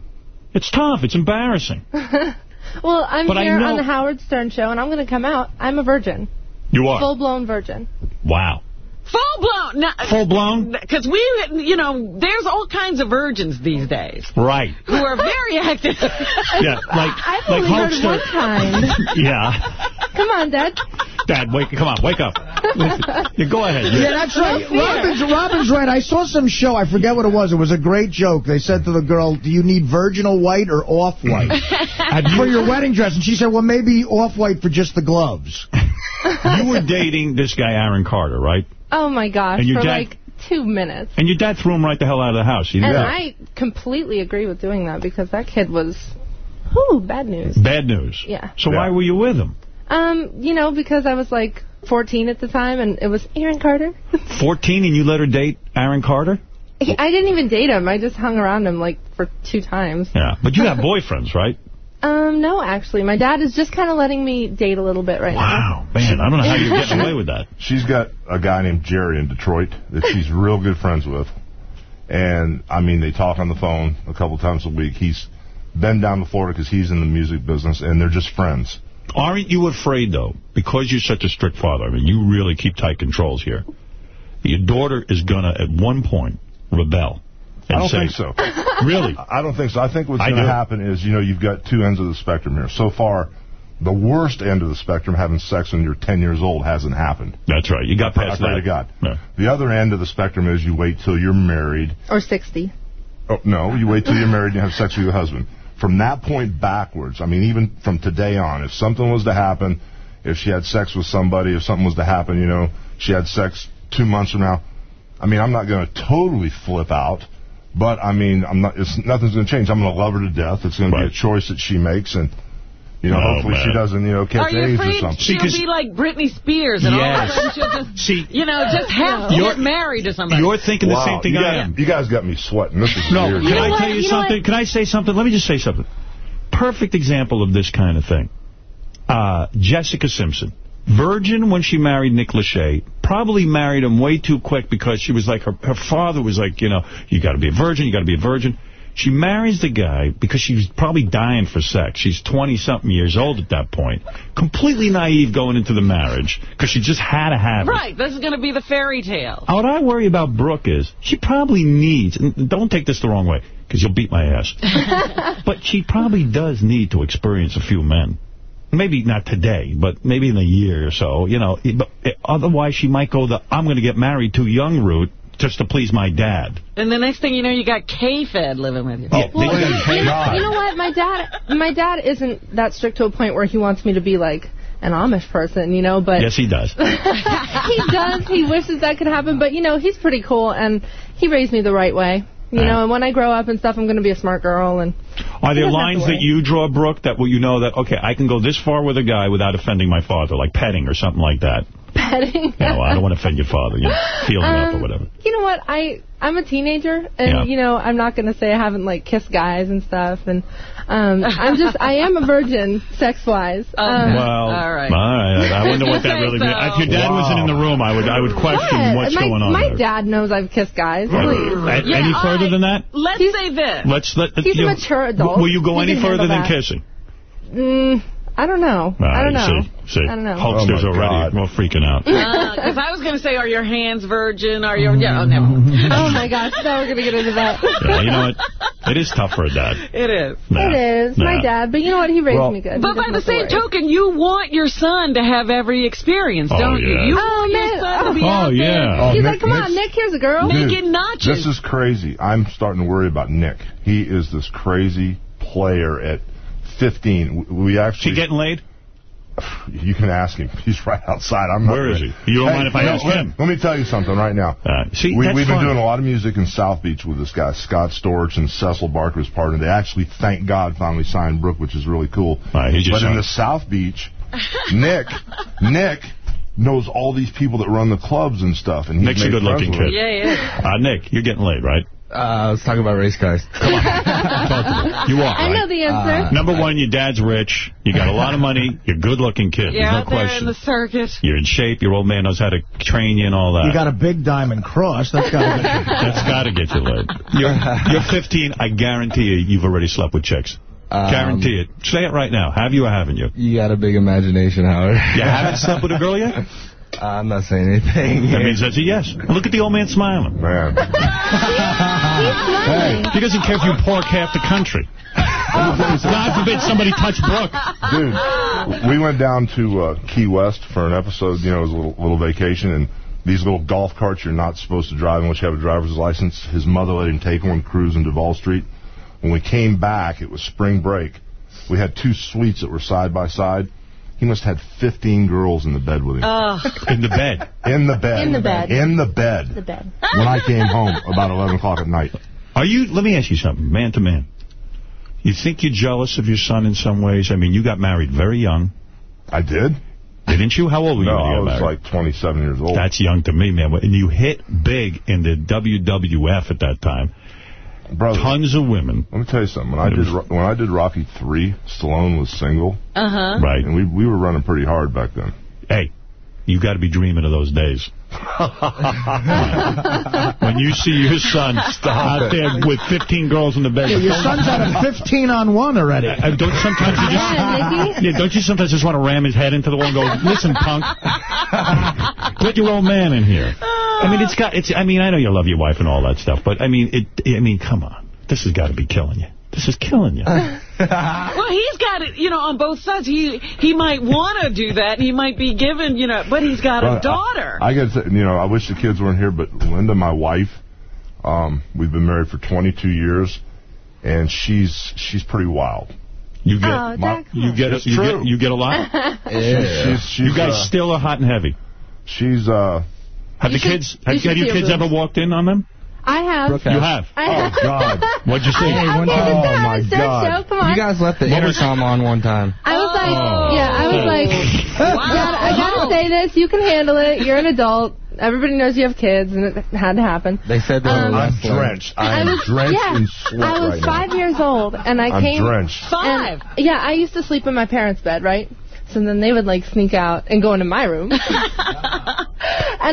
It's tough. It's embarrassing. well, I'm But here know- on the Howard Stern show, and I'm going to come out. I'm a virgin. You are. Full-blown virgin. Wow. Full blown. Full blown? Because we, you know, there's all kinds of virgins these days Right. who are very active. Yeah, like, I've like only heard Hulkster. one kind. Yeah. Come on, Dad. Dad, wake, come on, wake up. Yeah, go ahead. Yeah, that's right. Robin's, Robin's right. I saw some show. I forget what it was. It was a great joke. They said to the girl, do you need virginal white or off-white for your wedding dress? And she said, well, maybe off-white for just the gloves. You were dating this guy, Aaron Carter, right? Oh, my gosh. And your For dad- like two minutes. And your dad threw him right the hell out of the house. He And did. I completely agree with doing that because that kid was, whew, bad news. Bad news. Yeah. So why were you with him? Um, you know, because I was like 14 at the time, and it was Aaron Carter. 14 and you let her date Aaron Carter? He, I didn't even date him. I just hung around him like for two times. Yeah. But you have boyfriends, right? Um, no, actually, my dad is just kind of letting me date a little bit right now. Wow. Man, I don't know how you're getting away with that. She's got a guy named Jerry in Detroit that she's real good friends with. And, I mean, they talk on the phone a couple times a week. He's been down to Florida because he's in the music business, and they're just friends. Aren't you afraid, though, because you're such a strict father, I mean, you really keep tight controls here, your daughter is going to, at one point, rebel. I don't say, think so. Really? I don't think so. I think what's going to happen is, you know, you've got two ends of the spectrum here. So far, the worst end of the spectrum, having sex when you're 10 years old, hasn't happened. That's right. You got I past pray that. to God. Yeah. The other end of the spectrum is you wait till you're married. Or 60. Oh, no, you wait till you're married and you have sex with your husband. From that point backwards, I mean, even from today on, if something was to happen, if she had sex with somebody, if something was to happen, you know, she had sex two months from now, I mean, I'm not going to totally flip out, but I mean, I'm not. It's nothing's going to change. I'm going to love her to death. It's going to be a choice that she makes, and you know, Oh, hopefully man. she doesn't, you know, Are catch you AIDS or something. she'll be like Britney Spears and all of a Yes. sudden she'll just, See, you know, just have to You're- get married to somebody? You're thinking the same thing you I guys, am. You guys got me sweating. This is No, weird. can I tell you, something? Can I say something? Let me just say something. Perfect example of this kind of thing. Uh, Jessica Simpson. Virgin when she married Nick Lachey. Probably married him way too quick because she was like, her, her father was like, you know, you got to be a virgin, you got to be a virgin. She marries the guy because she's probably dying for sex. She's 20-something years old at that point. Completely naive going into the marriage because she just had to have it. Right, this is going to be the fairy tale. What I worry about Brooke is she probably needs, and don't take this the wrong way, because you'll beat my ass, but she probably does need to experience a few men. Maybe not today, but maybe in a year or so, you know. But otherwise, she might go the I'm going to get married too young route just to please my dad. And the next thing you know, you got K-Fed living with you. Oh, Well, you, know, you know what? My dad, my dad isn't that strict to a point where he wants me to be like an Amish person, you know. But Yes, he does. he does. He wishes that could happen, but you know, he's pretty cool, and he raised me the right way. You know, and when I grow up and stuff, I'm going to be a smart girl. And Are there He doesn't have to lines that you draw, Brooke, that will you know that, okay, I can go this far with a guy without offending my father, like petting or something like that? petting. No, I don't want to offend your father. You know, feeling up or Um, whatever. You know what? I I'm a teenager, and Yeah. you know I'm not going to say I haven't like kissed guys and stuff, and um, I'm just I am a virgin sex wise. Um, well, all right. I wonder what that really means. If your dad wasn't in the room, I would I would question what? what's my, going on My there. dad knows I've kissed guys. Please. A- any further than that? Let's say this. Let's let. He's a you know, mature adult. Will you go He any further than that. kissing? Mm, I don't know. I don't know. See, see. I don't know. Hulkster's Oh, my already well, freaking out. Uh, because I was going to say, are your hands virgin? Are your... Yeah, oh, never. oh my gosh, now we're going to get into that. Yeah, you know what? It is tough for a dad. It is. Nah. It is. My dad. But you know what? He raised Well- me good. But by the same worry. token, you want your son to have every experience, Oh, don't you? yeah. You Oh, want your son to be Oh, out yeah. there. Oh, He's Nick- like, come on, Nick, here's a girl. Dude, Making notches. This is crazy. I'm starting to worry about Nick. He is this crazy player at 15. W- We actually... She getting laid? You can ask him. He's right outside. I'm not Where is ready. he? You don't Hey, mind if I no, ask him? Let me tell you something right now. Uh, see, we, that's we've fun. been doing a lot of music in South Beach with this guy, Scott Storch, and Cecil Barker's partner. They actually, thank God, finally signed Brooke, which is really cool. right, he just but in signed- the South Beach, Nick, Nick knows all these people that run the clubs and stuff. And he's Nick's a good-looking kid. Yeah, yeah. Uh, Nick, you're getting laid, right? Uh, let's talk about race cars. Come on. Talk You are, I right? know the answer. Number one, your dad's rich. You got a lot of money. You're a good-looking kid. You're There's no out there in the circuit. You're in shape. Your old man knows how to train you and all that. You got a big diamond cross. That's got to get you. That's got to get you laid. You're, you're 15. I guarantee you, you've already slept with chicks. Um, guarantee it. Say it right now. Have you or haven't you? You got a big imagination, Howard. You haven't slept with a girl yet? Uh, I'm not saying anything. That means that's a yes. Look at the old man smiling. Man. Hey, he doesn't care if you pork half the country. God forbid somebody touch Brooke. Dude, we went down to uh, Key West for an episode, you know, it was a little, little vacation, and these little golf carts you're not supposed to drive unless you have a driver's license. His mother let him take one cruising Duval Street. When we came back, it was spring break. We had two suites that were side by side. He must have had 15 girls in the bed with him. In the bed. In the bed. In the bed. In the bed. The bed. When I came home about 11 o'clock at night. Are you, let me ask you something, man to man. You think you're jealous of your son in some ways? I mean, you got married very young. I did? Didn't you? How old were you No, when you I got was married? like 27 years old. That's young to me, man. And you hit big in the WWF at that time. Brother, Tons of women. Let me tell you something. When I did was- when I did Rocky 3, Stallone was single. Uh-huh. Right. And we we were running pretty hard back then. Hey, you've got to be dreaming of those days. when you see your son out there with 15 girls in the bed. Yeah, your son's at a 15 on one already. Uh, don't sometimes you just Yeah, yeah, don't you sometimes just want to ram his head into the wall and go, listen, punk, put your old man in here. I mean, it's got it's. I mean, I know you love your wife and all that stuff, but I mean, it. I mean, come on, this has got to be killing you. This is killing you. Well, he's got it, you know, on both sides. He he might want to do that. He might be given, you know, but he's got a daughter. I, I got you know, I wish the kids weren't here, but Linda, my wife, um, we've been married for 22 years, and she's she's pretty wild. You get, Oh, My- you get, It's you true. get, you get a lot. She's, she's, You guys uh, still are hot and heavy. she's uh, Have You the should- kids? Have, you have your kids ever walked in on them? I have. Brooke You have. I oh have. God, What'd you say? I, I one can't time- Oh, my God. show. Come on. You guys left the What intercom on one time. I was like, Oh. yeah, I was like, I gotta, I gotta say this. You can handle it. You're an adult. Everybody knows you have kids, and it had to happen. They said they were Um, I'm drenched. I am was, drenched yeah, in sweat I was right five now. years old, and I I'm came. drenched. Five. Yeah, I used to sleep in my parents' bed, right? So then they would like sneak out and go into my room. and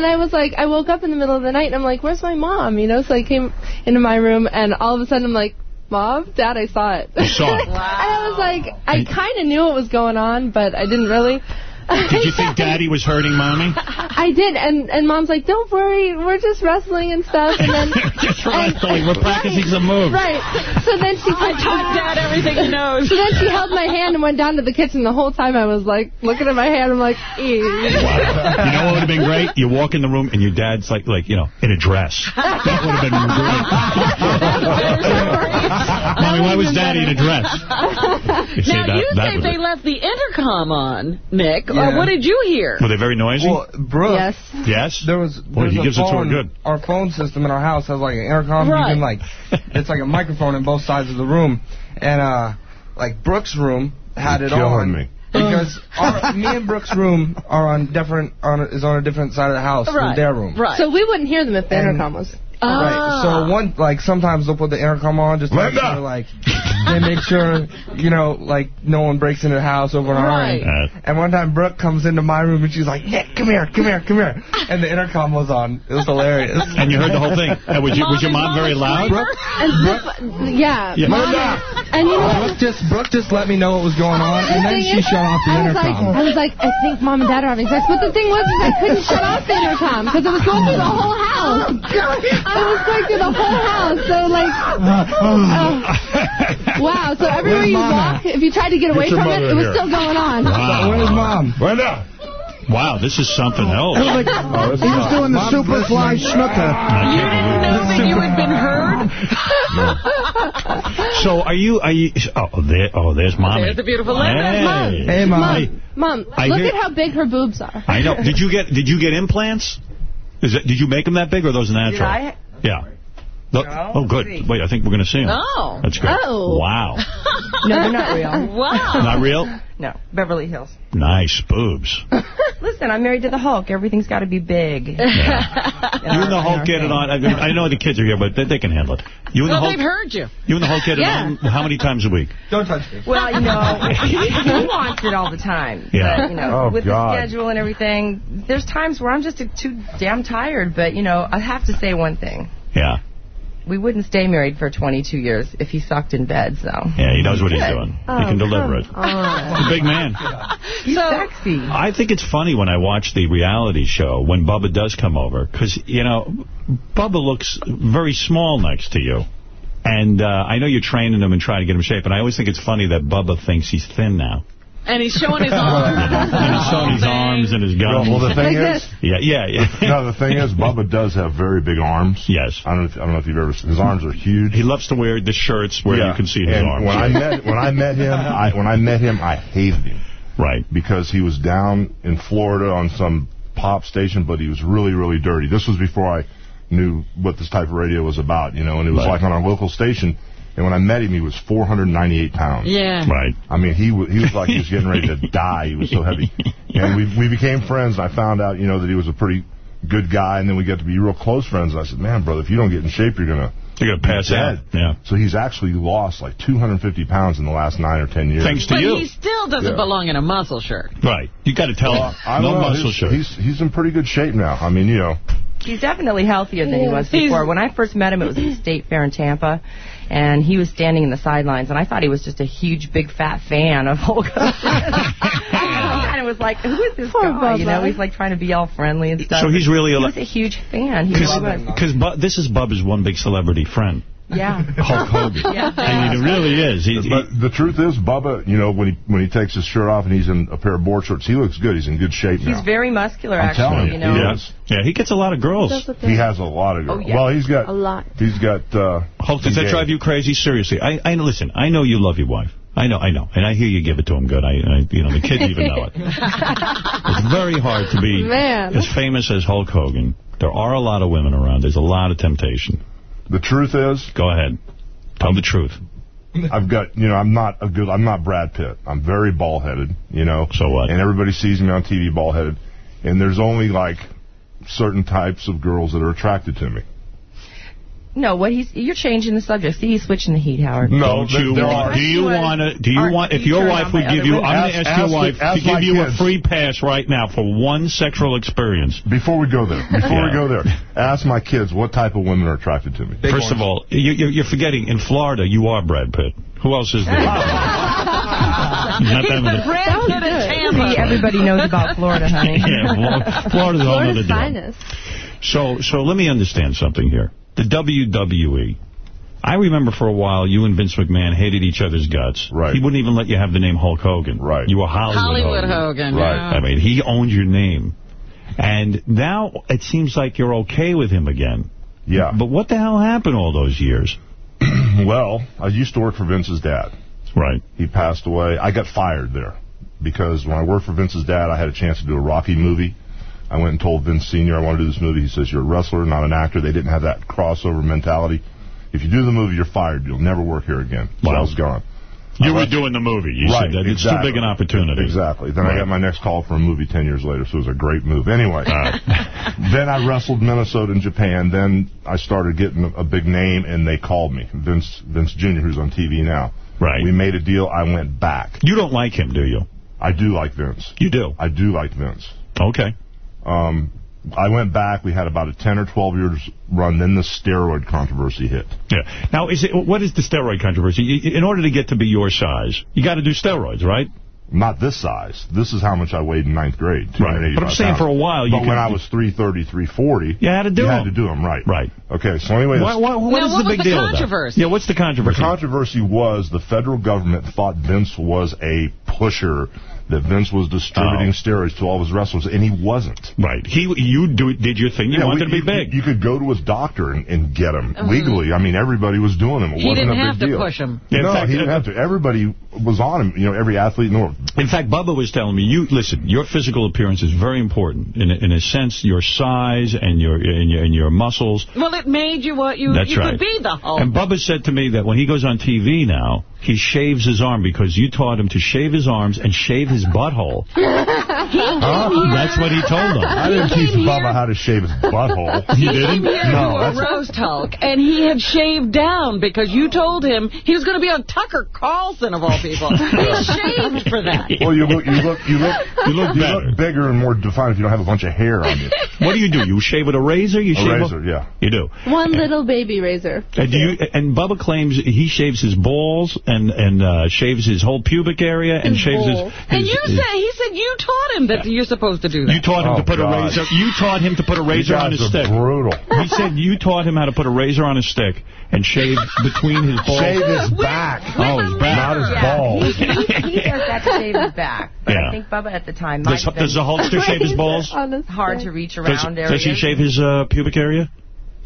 I was like, I woke up in the middle of the night and I'm like, where's my mom? You know, so I came into my room and all of a sudden I'm like, Mom, Dad, I saw it. You saw it. and I was like, I kind of knew what was going on, but I didn't really. Did you think Daddy was hurting Mommy? I did, and and Mom's like, "Don't worry, we're just wrestling and stuff." And then Just wrestling. We're practicing some moves. right, so then she I taught Dad everything he knows. So then she held my hand and went down to the kitchen. The whole time I was like looking at my hand. I'm like, ew. Wow. You know what would have been great? You walk in the room and your dad's like, like you know, in a dress. That would have been great. Mommy, why was Daddy in a dress? You see, now, that- you that say they have- left the intercom on, Nick. Yeah. Or what did you hear? Were they very noisy? Well, Brooke. Yes. yes? There was Boy, he a gives it to her good. Our phone system in our house has like an intercom. Right. You can like, it's like a microphone in both sides of the room, and uh, like Brooke's room had You're it killing on, me. Because our, me and Brooke's room are on different on a, is on a different side of the house Right. than their room. Right. So we wouldn't hear them if the And- intercom was. Right. Ah. So one like sometimes they'll put the intercom on just to make sure like they make sure you know like no one breaks into the house over on our Right. end. And one time Brooke comes into my room and she's like, Nick, come here, come here, come here," and the intercom was on. It was hilarious. And you heard the whole thing. And was, you, was your mom very loud? And Brooke, yeah, Yeah. Mom, Linda! and you know? Brooke just Brooke just let me know what was going on, and then she shut off the I was like, intercom. I was like, I think mom and dad are having sex. But the thing was, is I couldn't shut off the intercom because it was going through the whole house. Oh, It was going through the whole house. So like, oh. wow. So everywhere you walk, if you tried to get away Get your from it, mother it was here. still going on. Wow. Where's mom? Brenda. Wow, this is something else. He was oh, doing the Superfly Snuka. know that you had been heard? So are you, are you, oh, oh there, oh there's mommy. There's the beautiful Linda. Hey. Hey, Mom. Hey. Mom, I look hear- at how big her boobs are. I know. Did you get, did you get implants? Is it, did you make them that big or are those natural? Yeah. Look, oh, good. Wait, I think we're going to see them. Oh. That's good. Oh. Wow. No, they're not real. Wow. Not real? No, Beverly Hills. Nice boobs. Listen, I'm married to the Hulk. Everything's got to be big. You and the Hulk get it on. I, mean, I know the kids are here, but they, they can handle it. You and Well, the they've Hulk. heard you. You and the Hulk get it on how many times a week? Don't touch me. Well, you know, he, he wants it all the time. Yeah. But, you know, Oh, with God. the schedule and everything, there's times where I'm just too damn tired. But, you know, I have to say one thing. Yeah. We wouldn't stay married for 22 years if he sucked in bed, so. Yeah, he knows what he's doing. Oh, he can deliver it. come on. He's a big man. He's sexy. I think it's funny when I watch the reality show when Bubba does come over because, you know, Bubba looks very small next to you. And uh, I know you're training him and trying to get him in shape, and I always think it's funny that Bubba thinks he's thin now. And he's showing his arms. and he's showing his arms and his guns. Well, the thing is, yeah, yeah, yeah. no, the thing is, Bubba does have very big arms. Yes. I don't know if, I don't know if you've ever seen, his arms are huge. He loves to wear the shirts where Yeah. you can see his and arms. When I met when I met him, I when I met him, I hated him. Right. Because he was down in Florida on some pop station, but he was really really dirty. This was before I knew what this type of radio was about, you know, and it was Right. like on our local station. And when I met him, he was 498 pounds. Yeah. Right. I mean, he wa- he was like he was getting ready to die. He was so heavy. And we we became friends. And I found out, you know, that he was a pretty good guy. And then we got to be real close friends. And I said, man, brother, if you don't get in shape, you're gonna You're gonna pass out. Yeah. So he's actually lost like 250 pounds in the last nine or ten years. Thanks to But you. he still doesn't Yeah. belong in a muscle shirt. Right. You got to tell Well, him. I No know. muscle he's, shirt. He's he's in pretty good shape now. I mean, you know. He's definitely healthier than he was He's- before. When I first met him, it was at the State Fair in Tampa, and he was standing in the sidelines, and I thought he was just a huge, big, fat fan of Hulk Hogan. I kind of was like, who is this Poor guy? You know, he's like trying to be all friendly and stuff. So he's really a he li- was a huge fan. He really was. Because this is Bubba's one big celebrity friend, Yeah. Hulk Hogan. Yeah. I mean, it really is. He, he- But the truth is, Bubba, you know, when he when he takes his shirt off and he's in a pair of board shorts, he looks good. He's in good shape now. He's very muscular, I'm actually. telling you you, know. he yeah. is. yeah, he gets a lot of girls. That's the He has a lot of girls. Oh, yeah. Well, he's got A lot. He's got. Uh, Hulk, does that engaged. drive you crazy? Seriously, I, I listen. I know you love your wife. I know, I know, and I hear you give it to him good. I, I you know, the kids even know it. It's very hard to be Man. as famous as Hulk Hogan. There are a lot of women around. There's a lot of temptation. The truth is, Go ahead, tell the truth. I've got, you know, I'm not a good, I'm not Brad Pitt. I'm very ball headed, you know. So what? And everybody sees me on TV ball headed, and there's only like certain types of girls that are attracted to me. No, what he's you're changing the subject. See, he's switching the heat, Howard. Don't you there want? are- Do you want to? Do you want? If your wife would give you. I'm going to Ask- ask your wife ask to give my you a free pass right now for one sexual experience. Before we go there, before Yeah. we go there, ask my kids what type of women are attracted to me. First of all, you, you're, you're forgetting in Florida you are Brad Pitt. Who else is there? Not He's that the. Brad Pitt of. Tampa. See, everybody knows about Florida, honey. Yeah, Flo- Florida's a whole other Florida's deal. finest. So, so let me understand something here. The WWE. I remember for a while you and Vince McMahon hated each other's guts. Right. He wouldn't even let you have the name Hulk Hogan. Right. You were Hollywood, Hollywood Hogan, Right. yeah. I mean, he owned your name. And now it seems like you're okay with him again. Yeah. But what the hell happened all those years? well, I used to work for Vince's dad. Right. He passed away. I got fired there because when I worked for Vince's dad, I had a chance to do a Rocky movie. I went and told Vince Sr. I want to do this movie. He says, you're a wrestler, not an actor. They didn't have that crossover mentality. If you do the movie, you're fired. You'll never work here again. So Wow. I was gone. You were doing the movie. You right, said that it's exactly. too big an opportunity. Exactly. Then I got my next call for a movie 10 years later, so it was a great move. Anyway, then I wrestled Minnesota and Japan. Then I started getting a big name, and they called me. Vince Vince Jr., who's on TV now. Right. We made a deal. I went back. You don't like him, do you? I do like Vince. You do? I do like Vince. Okay. Um, I went back. We had about a 10 or 12 years run. Then the steroid controversy hit. Yeah. Now, is it what is the steroid controversy? In order to get to be your size, you got to do steroids, right? Not this size. This is how much I weighed in ninth grade. Right. But I'm 285 saying pounds. for a while you But when I was 330, 340, You had to do you had them. to do them, right. Right. Okay, so anyway... Why, why, what Now, is what the big the deal with that? controversy? Yeah, what's the controversy? The controversy was the federal government thought Vince was a pusher, that Vince was distributing steroids to all of his wrestlers, and he wasn't. Right. He, you do, did your thing. You Yeah, wanted we- to be you- big. You could go to his doctor and, and get him Mhm. legally. I mean, everybody was doing him. It He wasn't didn't a big have to deal. push him. Yeah, in no, fact, he didn't uh, have to. Everybody was on him. You know, every athlete in the world. In fact, Bubba was telling me, you listen, your physical appearance is very important. In a, in a sense, your size and your and your, and your muscles. Well, it made you what you, That's you right. could be the Hulk. And Bubba said to me that when he goes on TV now, he shaves his arm because you taught him to shave his arms and shave his butthole. Huh? That's what he told him. I didn't teach Bubba how to shave his butthole. He didn't. no, to a that's roast Hulk, and he had shaved down because you told him he was going to be on Tucker Carlson, of all people. he shaved for that. Well, you look, you look, you look, you look, bigger and more defined if you don't have a bunch of hair on you. What do you do? You shave with a razor? You A shave razor, yeah. You do. One little baby razor. And, do you, and Bubba claims he shaves his balls and and uh, shaves his whole pubic area and His shaves balls. his. And you his- said he said you taught him that you're supposed to do that. You taught him Oh, to put God. a razor. You taught him to put a razor guys on his are stick. brutal. He said you taught him how to put a razor on his stick and shave between his balls. Shave his back. Oh, his back. Not his Yeah, balls. He, he, he does that to shave his back. But Yeah. I think Bubba at the time Does- might have does the Hulkster shave his balls? hard to reach Does, around does he shave his uh, pubic area?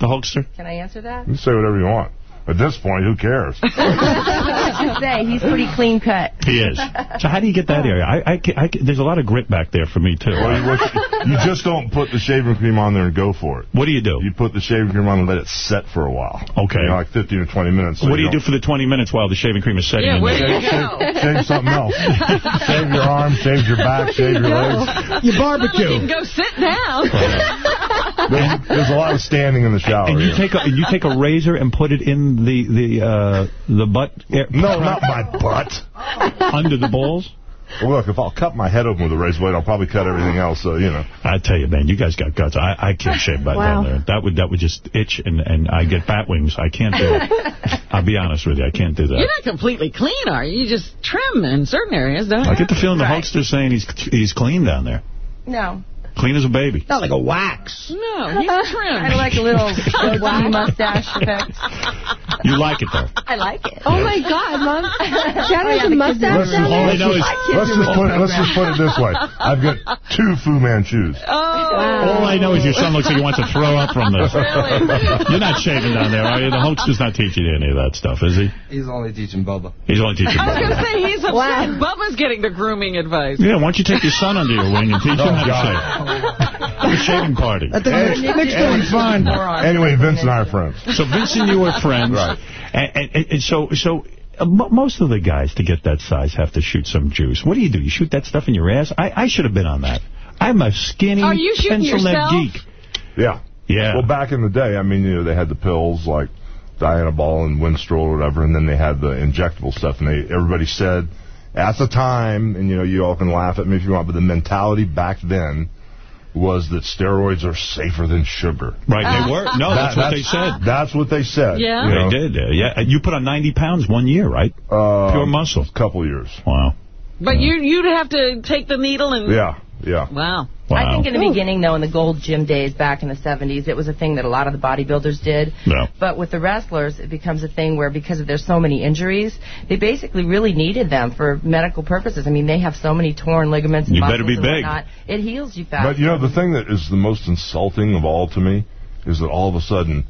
The Hulkster? Can I answer that? You say whatever you want. At this point, who cares? I should say, he's pretty clean cut. He is. So how do you get that area? I, I, I there's a lot of grit back there for me, too. Well, you, what you- you just don't put the shaving cream on there and go for it. What do you do? You put the shaving cream on and let it set for a while. Okay. You know, like 15 or 20 minutes. so what do you do don't- for the 20 minutes while the shaving cream is setting Yeah, in where there? do you go? Shave something else. shave your arms, shave your back, shave your legs. You barbecue. You barbecue. can go sit down. There's, there's a lot of standing in the shower. And you here. take a you take a razor and put it in the the uh, the butt air, No, not my butt. under the balls. Well, look, if I'll cut my head open with a razor blade, I'll probably cut everything else, so, you know. I tell you, man, you guys got guts. I, I can't shave butt Wow. down there. That would that would just itch and and I get bat wings. I can't do it. I'll be honest with you, I can't do that. You're not completely clean, are you? You just trim in certain areas, don't you? I get the feeling the Right. Hulkster's saying he's he's clean down there, No. Clean as a baby. Not like a wax. No, he's trim. I like a little goatee mustache effect. You like it though. I like it. Oh my God, Mom! Dad Oh, has a mustache Let's down just, All I there. know is let's, just put it, let's just put it this way. I've got two Fu Manchus. Oh, all I know is your son looks like he wants to throw up from this. You're not shaving down there, are you? The Hulkster's not teaching you any of that stuff, is he? He's only teaching Bubba. He's only teaching. I was going to say, he's upset. Wow. Bubba's getting the grooming advice. Yeah, why don't you take your son under your wing and teach Oh, him how to oh, shave? Have a shaving party. I think Nick's, Nick's doing fine. Anyway, Vince and I are friends. So Vince and you are friends. Right. And, and, and so, so uh, most of the guys to get that size have to shoot some juice. What do you do? You shoot that stuff in your ass? I, I should have been on that. I'm a skinny, Are you shooting pencil neck yourself? geek. Yeah. Yeah. Well, back in the day, I mean, you know, they had the pills like Dianabol and Winstrol or whatever, and then they had the injectable stuff, and they everybody said at the time, and you know, you all can laugh at me if you want, but the mentality back then was that steroids are safer than sugar. Right, they were. No, That- that's what they said. That's what they said. Yeah? you know. They did. uh, yeah, you put on 90 pounds one year, right? Uh, Pure muscle. couple years. Wow. But you, you'd have to take the needle and... Yeah, yeah. Wow. Wow. I think in the beginning, though, in the gold gym days back in the 70s, it was a thing that a lot of the bodybuilders did. No. But with the wrestlers, it becomes a thing where because of there's so many injuries, they basically really needed them for medical purposes. I mean, they have so many torn ligaments and You better be big. whatnot. It heals you fast. But you know, the thing that is the most insulting of all to me is that all of a sudden,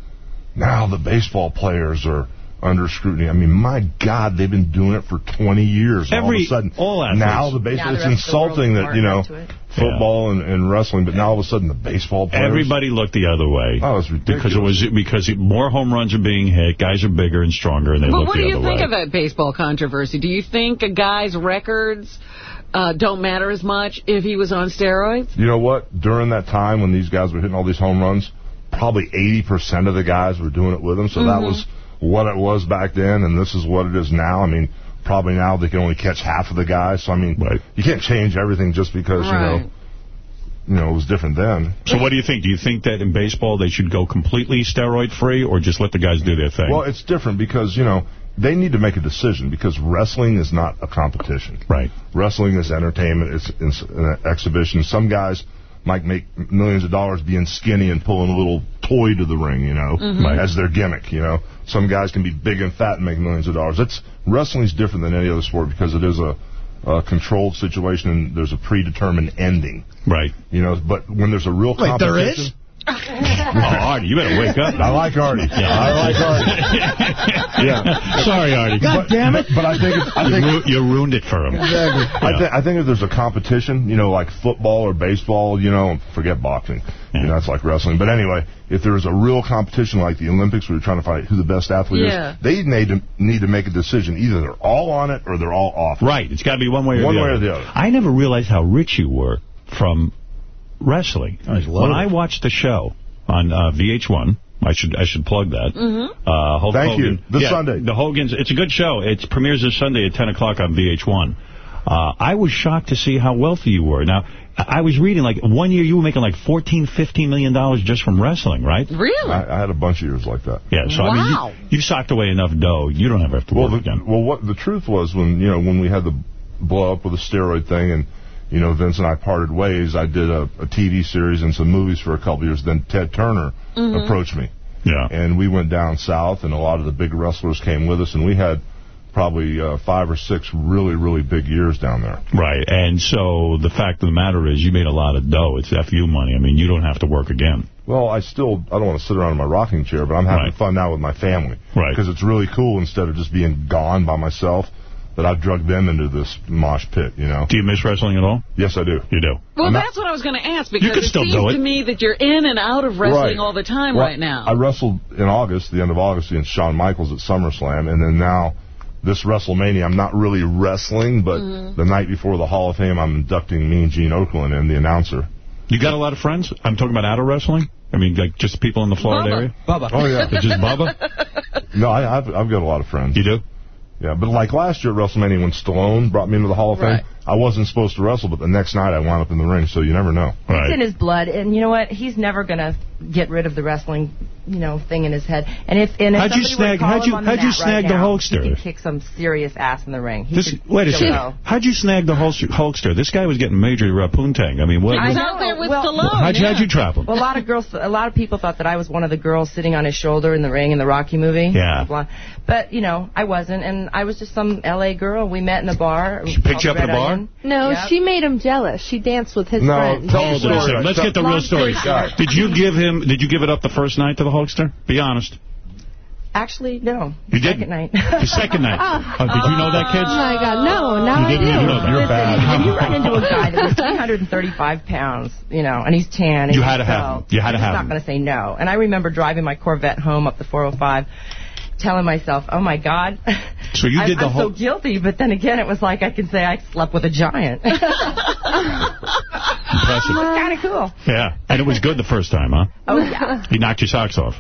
now the baseball players are under scrutiny. I mean, my God, they've been doing it for 20 years. all of Every- a sudden, all athletes. now the baseball, Now the it's rest of the world insulting that, you know, marked into it. football and, and wrestling, but now all of a sudden the baseball players. Everybody looked the other way. Oh, it's ridiculous. Because it was because it, more home runs are being hit, guys are bigger and stronger, and they But look what the do you think way. of that baseball controversy? Do you think a guy's records uh, don't matter as much if he was on steroids? You know what? During that time when these guys were hitting all these home runs, probably 80% of the guys were doing it with them. So that Mhm. was what it was back then, and this is what it is now. I mean, probably now they can only catch half of the guys. So, I mean, you can't change everything just because, you know, you know, it was different then. So what do you think? Do you think that in baseball they should go completely steroid free, or just let the guys do their thing? Well, it's different because, you know, they need to make a decision because wrestling is not a competition. Right. Wrestling is entertainment. It's, it's an exhibition. Some guys might make millions of dollars being skinny and pulling a little toy to the ring, you know, Mhm. Right. as their gimmick, you know. Some guys can be big and fat and make millions of dollars. That's wrestling's different than any other sport because it is a, a controlled situation and there's a predetermined ending. Right. You know, but when there's a real Wait, there competition. is? Oh, Artie, you better wake up. I like Artie. I like Artie. yeah. Sorry, Artie. God damn it. But I think it's, I you, think ru- you ruined it for him. I, th- I think if there's a competition, you know, like football or baseball, you know, forget boxing. You know, that's like wrestling. But anyway, if there was a real competition like the Olympics where you're trying to find who the best athlete Yeah. is, they need to, need to make a decision. Either they're all on it or they're all off. Right. It's got to be one way or One the way other. or the other. I never realized how rich you were from wrestling. loaded. when I watched the show on uh, VH1, I should I should plug that. Mm-hmm. Uh, Hulk Thank you. Hogan. This Yeah, Sunday. The Hogan's. It's a good show. It premieres this Sunday at 10 o'clock on VH1. Uh, I was shocked to see how wealthy you were. Now, I I was reading, like, one year you were making like 14, 15 million dollars just from wrestling, right? Really? I, I had a bunch of years like that. Yeah, so I Wow. mean, you, you socked away enough dough. You don't ever have to Well, work the, again. well, what the truth was when you know when we had the blow up with the steroid thing, and you know Vince and I parted ways. I did a, a TV series and some movies for a couple years. Then Ted Turner Mhm. approached me, Yeah. and we went down south, and a lot of the big wrestlers came with us, and we had probably uh, five or six really really big years down there. Right, and so the fact of the matter is you made a lot of dough. It's FU money. I mean, you don't have to work again. Well, I still I don't want to sit around in my rocking chair, but I'm having Right. fun now with my family. Right. Because it's really cool instead of just being gone by myself. That I've drugged them into this mosh pit, you know. Do you miss wrestling at all? Yes, I do. You do. Well, I'm not- that's what I was going to ask because could it still seems do it. to me that you're in and out of wrestling Right. all the time Well, right now. I wrestled in August, the end of August, against Shawn Michaels at SummerSlam, and then now this WrestleMania, I'm not really wrestling, but Mhm. the night before the Hall of Fame, I'm inducting Mean Gene Okerlund in the announcer. You got a lot of friends? I'm talking about out of wrestling? I mean, like just people in the Florida Bubba. area? Bubba. Oh, yeah. Just Bubba? No, I, I've, I've got a lot of friends. You do? Yeah, but like last year at WrestleMania when Stallone brought me into the Hall of Fame, Right. I wasn't supposed to wrestle, but the next night I wound up in the ring, so you never know. It's in his blood, and you know what? He's never gonna get rid of the wrestling, you know, thing in his head. And if and if How'd you somebody were to snag- how'd you- how'd you snag right the now, Hulkster? He could kick some serious ass in the ring. He This, wait a second. go. How'd you snag the Hulkster? Hulkster? This guy was getting major poontang. I mean, what? He was out there with Well, Stallone. how'd, you, yeah. how'd you trap him? Well, a lot of girls, a lot of people thought that I was one of the girls sitting on his shoulder in the ring in the Rocky movie. Yeah. Blah. But you know, I wasn't, and I was just some L.A. girl. We met in a bar. She picked you up Red at a bar? Onion. No, Yep. she made him jealous. She danced with his No, friends. tell the story. Let's get the real story. story. Did you give him? Did you give it up the first night to the Hulkster? Be honest. Actually, no. You didn't? Second night. The second night. Oh, did you know that, Oh kids? my God, no, now You I didn't do. even know that. You're Listen, bad. When you run into a guy that was 335 pounds, you know, and he's tan. And You he's had to have tall, him. You had to have. I'm just not going to say no. And I remember driving my Corvette home up the 405, telling myself, "Oh my God." So you I'm, did the I'm whole- so guilty, but then again, it was like I can say I slept with a giant. Impressive. was kind of cool. Yeah, and it was good the first time, huh? Oh yeah. He knocked your socks off.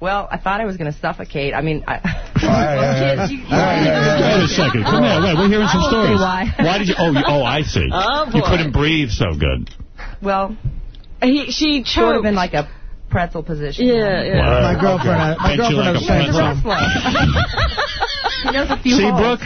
Well, I thought I was going to suffocate. I mean, I, kids, you, you Wait a second. Come here. Wait, we're hearing some I won't say stories. why. did you? Oh, you, oh, I see. Oh, You couldn't breathe so good. well, He, she sort of choked. in like a pretzel position. Yeah, yeah. Wow. My girlfriend, my Bent girlfriend like has a the pretzel. problem. He knows a few See, holes. Brooke?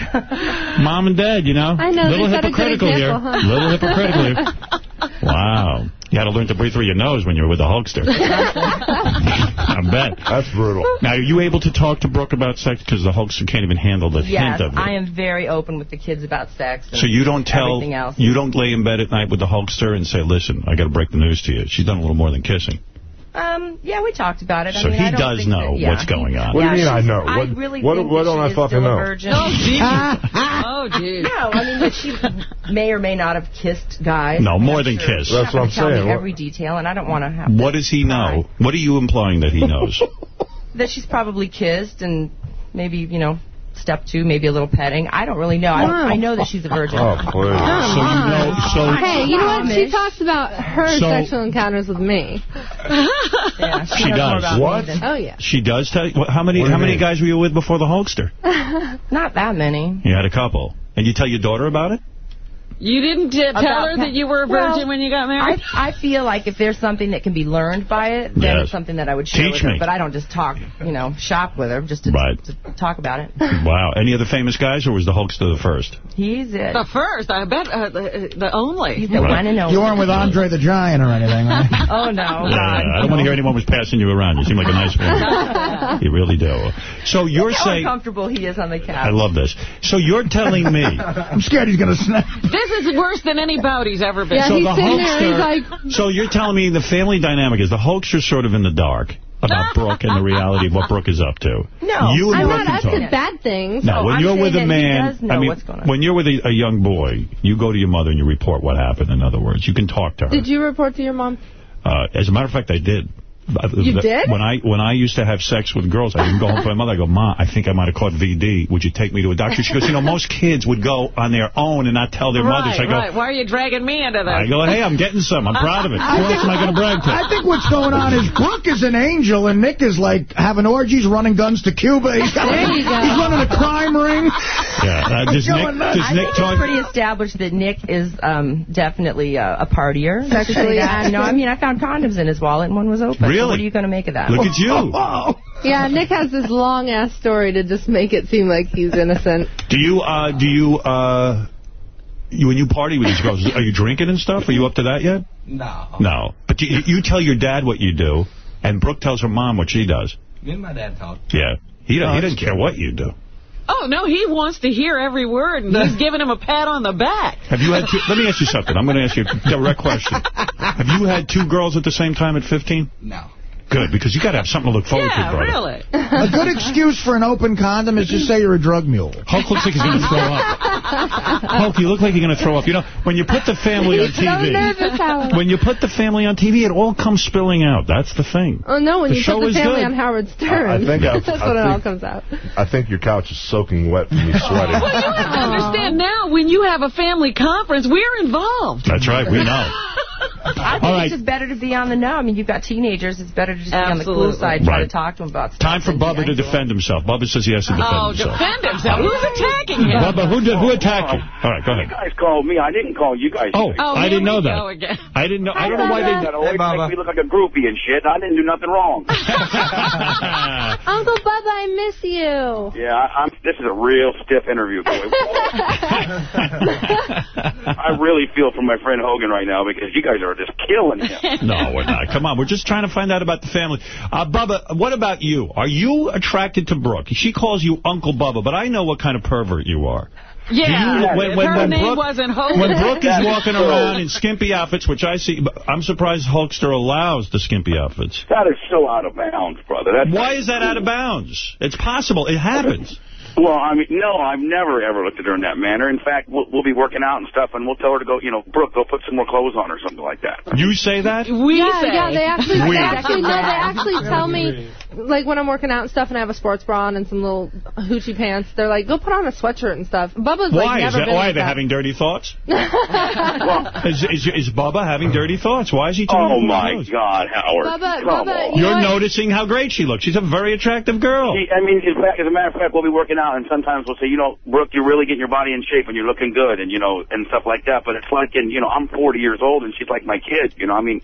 Mom and Dad, you know? I know, Little they set a good hypocritical here. example, huh? Little hypocritical here. Wow. You had to learn to breathe through your nose when you were with the Hulkster. I bet. That's brutal. Now, are you able to talk to Brooke about sex? Because the Hulkster can't even handle the Yes, hint of it. I am very open with the kids about sex. And So you don't tell, everything else. you don't lay in bed at night with the Hulkster and say, listen, I got to break the news to you. She's done a little more than kissing. Um, yeah, we talked about it. I So mean, he I does know that- yeah, what's going on. What do you Yeah, mean I she's- know? I What- really what- think what that don't I is fucking still a know? virgin. Oh, jeez. oh, jeez. No, I mean that she may or may not have kissed guys. No, more I'm than sure kiss. That's what I'm tell me saying. What- Every detail, and I don't want to have What does he know? What are you implying that he knows? that she's probably kissed and maybe you know step two, maybe a little petting. I don't really know. I, Wow. I know that she's a virgin. Oh, please. Oh, so you know, so Hey, you know what? She talks about her So- sexual encounters with me. yeah, She knows more does. about What? than- Oh, yeah. she does tell you. How many What do you how many mean? guys were you with before the Hulkster? Not that many. You had a couple. And you tell your daughter about it? You didn't uh, tell her that you were a virgin Well, when you got married? I feel like if there's something that can be learned by it, then Yes. it's something that I would share Teach with her. me. But I don't just talk, you know, shop with her just to, Right. to talk about it. Wow. Any other famous guys, or was the Hulkster the first? He's it. The first, I bet, uh, the, the only. He's the Right. one and only. You weren't with Andre the Giant or anything, right? Oh no, Yeah, I don't want to hear anyone was passing you around. You seem like a nice man. you really do. So you're Look how saying... uncomfortable he is on the couch. I love this. So you're telling me... I'm scared he's going to snap. This is worse than any bout he's ever been. Yeah, so he's the sitting there, he's like- So you're telling me the family dynamic is the Hulkster's sort of in the dark about Brooke and the reality of what Brooke is up to. No, you and I'm Brooke not can up talk. to bad things. No, when I'm you're with a saying that he man, I mean, what's going on. when you're with a, a young boy, you go to your mother and you report what happened. In other words, you can talk to her. Did you report to your mom? Uh, as a matter of fact, I did. You did? When I when I used to have sex with girls, I didn't go home to my mother. I go, Ma, I think I might have caught VD. Would you take me to a doctor? She goes, you know, most kids would go on their own and not tell their right, mothers. I go, right. Why are you dragging me into this? I go, hey, I'm getting some. I'm proud of it. Who I else think- am I going to brag to? I think what's going on is Brooke is an angel and Nick is like having orgies, running guns to Cuba. He's, got, There you go. he's running a crime ring. Yeah. Uh, does Nick, going nuts. does I Nick think talk? it's pretty established that Nick is um, definitely uh, a partier. Let's just Sexually that. You I mean, I found condoms in his wallet and one was open. So Really? what are you going to make of that? Look at you. Yeah, Nick has this long ass story to just make it seem like he's innocent. Do you, uh, do you, uh, you, when you party with these girls, are you drinking and stuff? Are you up to that yet? No. No. But you, you tell your dad what you do, and Brooke tells her mom what she does. Me and my dad talk. Yeah. He, don't, he doesn't care what you do. Oh, no, he wants to hear every word, and he's giving him a pat on the back. Have you had two, let me ask you something. I'm going to ask you a direct question. Have you had two girls at the same time at 15? No. Good, because you got to have something to look forward to, Yeah, brother. really. A good excuse for an open condom is just say you're a drug mule. Hulk looks like he's going to throw up. Hulk, you look like you're going to throw up. You know, when you put the family on He's so TV, nervous, Howard. when you put the family on TV, it all comes spilling out. That's the thing. Oh, no, when The you show put the is family good. on Howard Stern. I think I've- That's I when it all think- comes out. I think your couch is soaking wet from me sweating. Well, you have to understand now, when you have a family conference, we're involved. That's right, we know. I think All right. it's just better to be on the know. I mean, you've got teenagers. It's better to just be on the Absolutely. cool side, try Right. to talk to them about stuff. Time for than Bubba to defend himself. Bubba says he has to oh, defend Oh, himself. defend himself. Who's attacking him? Bubba, who, did, who attacked you? All right, go ahead. You guys called me. I didn't call you guys. Oh, Oh, I didn't know that. I didn't know. I don't know why they. gotta always Hey, Bubba. make me look like a groupie and shit. I didn't do nothing wrong. Uncle Bubba, I miss you. yeah, I, I'm. This is a real stiff interview. boy. I really feel for my friend Hogan right now because you guys are just killing him. No, we're not. Come on, we're just trying to find out about the family. Uh, Bubba, what about you? Are you attracted to Brooke? She calls you Uncle Bubba, but I know what kind of pervert you are. Yeah, you- when- when- her when name Brooke- wasn't Hogan. When Brooke is walking around in skimpy outfits, which I see, I'm surprised Hulkster allows the skimpy outfits. That is so out of bounds, brother. That's Why is that out of bounds? It's possible. It happens. Well, I mean, no, I've never ever looked at her in that manner. In fact, we'll, we'll be working out and stuff, and we'll tell her to go, you know, Brooke, go put some more clothes on or something like that. You say that? We yeah, say. yeah, they actually, We. they actually, no, they actually tell me, like when I'm working out and stuff, and I have a sports bra on and some little hoochie pants. They're like, go put on a sweatshirt and stuff. Bubba's like Why? never Is that, been why are they that. having dirty thoughts? Well, Is, is, is Bubba having dirty thoughts? Why is he telling oh my clothes? God, Howard! Bubba, Come Bubba, on. you You're know noticing how great she looks. She's a very attractive girl. She, I mean, in fact, as a matter of fact, we'll be working out, and sometimes we'll say, you know, Brooke, you're really getting your body in shape, and you're looking good, and you know, and stuff like that. But it's like, and you know, I'm 40 years old, and she's like my kid. You know, I mean,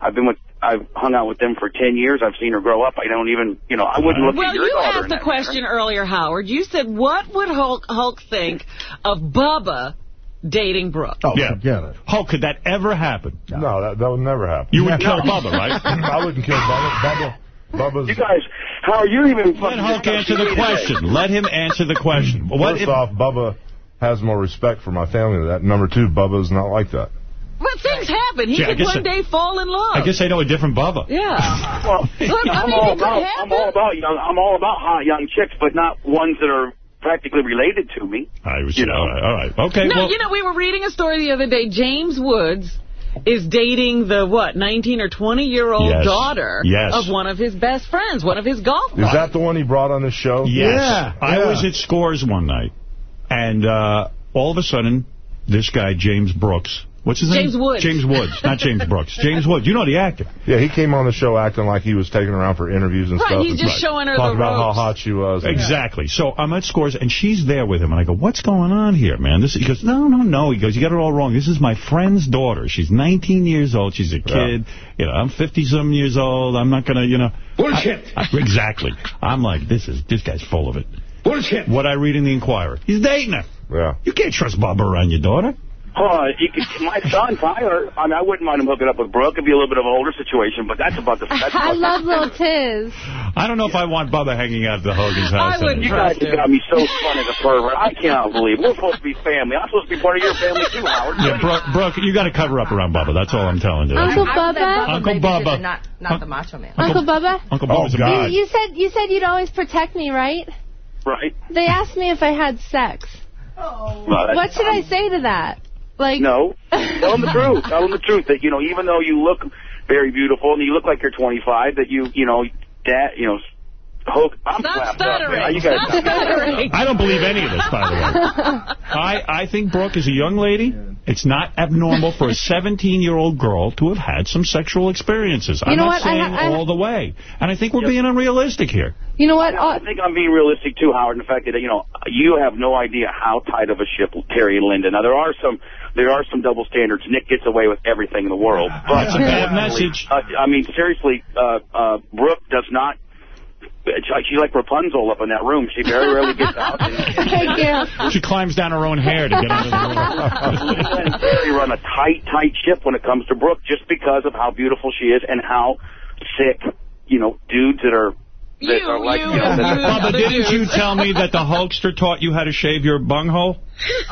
I've been with, I've hung out with them for 10 years. I've seen her grow up. I don't even, you know, I wouldn't look Well, at your Well, you asked the that question earlier, Howard. You said, what would Hulk, Hulk think of Bubba dating Brooke? Oh, Yeah. forget it. Hulk, could that ever happen? No, that, that would never happen. You would kill Bubba, right? I wouldn't kill Bubba. Bubba, Bubba's... You guys, how are you even fucking? Let fucking Hulk answer the question. Let him answer the question. What First if, off, Bubba has more respect for my family than that. Number two, Bubba's not like that. But things happen. He Gee, I could guess one I- day fall in love. I guess I know a different Bubba. Yeah. Well, Look, I I'm mean, all about I'm all about young I'm all about hot young chicks, but not ones that are practically related to me. I was, You know. all right, all right. Okay, no, well, you know, we were reading a story the other day. James Woods is dating the, what, 19 or 20-year-old Yes. daughter Yes. of one of his best friends, one of his golf Is that the one he brought on the show? Yes. I was at Scores one night, and uh, all of a sudden, this guy, James Brooks, what's his James name? Woods. James Woods, not James Brooks. James Woods. You know the actor. Yeah, he came on the show acting like he was taking her around for interviews and Right, stuff. he's just showing her Talking the about how hot she was. Exactly. So I'm at Scores, and she's there with him, and I go, what's going on here, man? This, he goes, no, no, no. He goes, you got it all wrong. This is my friend's daughter. She's 19 years old. She's a kid. You know, I'm 50-some years old. I'm not going to, you know. Bullshit. I- I- exactly. I'm like, this is this guy's full of it. Bullshit. What I read in the Inquirer. He's dating her. Yeah. You can't trust Bubba around your daughter. Oh, you could, my son Tyler. I mean, I wouldn't mind him hooking up with Brooke. It'd be a little bit of an older situation, but that's about the. That's I about love little Tiz. I don't know if I want Bubba hanging out at the Hogan's house. You guys have got me so fun as a pervert. I cannot believe we're supposed to be family. I'm supposed to be part of your family too, Howard. Yeah, Brooke, Brooke, you got to cover up around Bubba. That's all I'm telling you. Uncle I Bubba? Uncle babysitter, Bubba. Not, not the macho man. Uncle Bubba? Uncle oh, Bubba's a man. You, you said you said you'd always protect me, right? Right. They asked me if I had sex. Well, that's- What should I say to that? Like No. Tell them the truth. Tell them the truth that, you know, even though you look very beautiful and you look like you're 25, that you, you know, that, you know, hook. I'm Stop slapped stuttering. Up, man. You guys Stop stuttering. I don't believe any of this, by the way. I, I think Brooke is a young lady. It's not abnormal for a 17-year-old girl to have had some sexual experiences. You I'm know not what? Saying ha- I- all the way. And I think we're being unrealistic here. You know what? I think I'm being realistic too, Howard. In the fact that you know you have no idea how tight of a ship Terry and Linda. Now there are some there are some double standards. Nick gets away with everything in the world. But That's a bad message. Uh, I mean, seriously, uh, uh, Brooke does not. It's like, she's like Rapunzel up in that room. She very rarely gets out. Thank you. She climbs down her own hair to get out of the room. Linda and Terry run a tight, tight ship when it comes to Brooke, just because of how beautiful she is and how sick, you know, dudes that are that are like, you, know, Bubba, didn't you tell me that the Hulkster taught you how to shave your bunghole?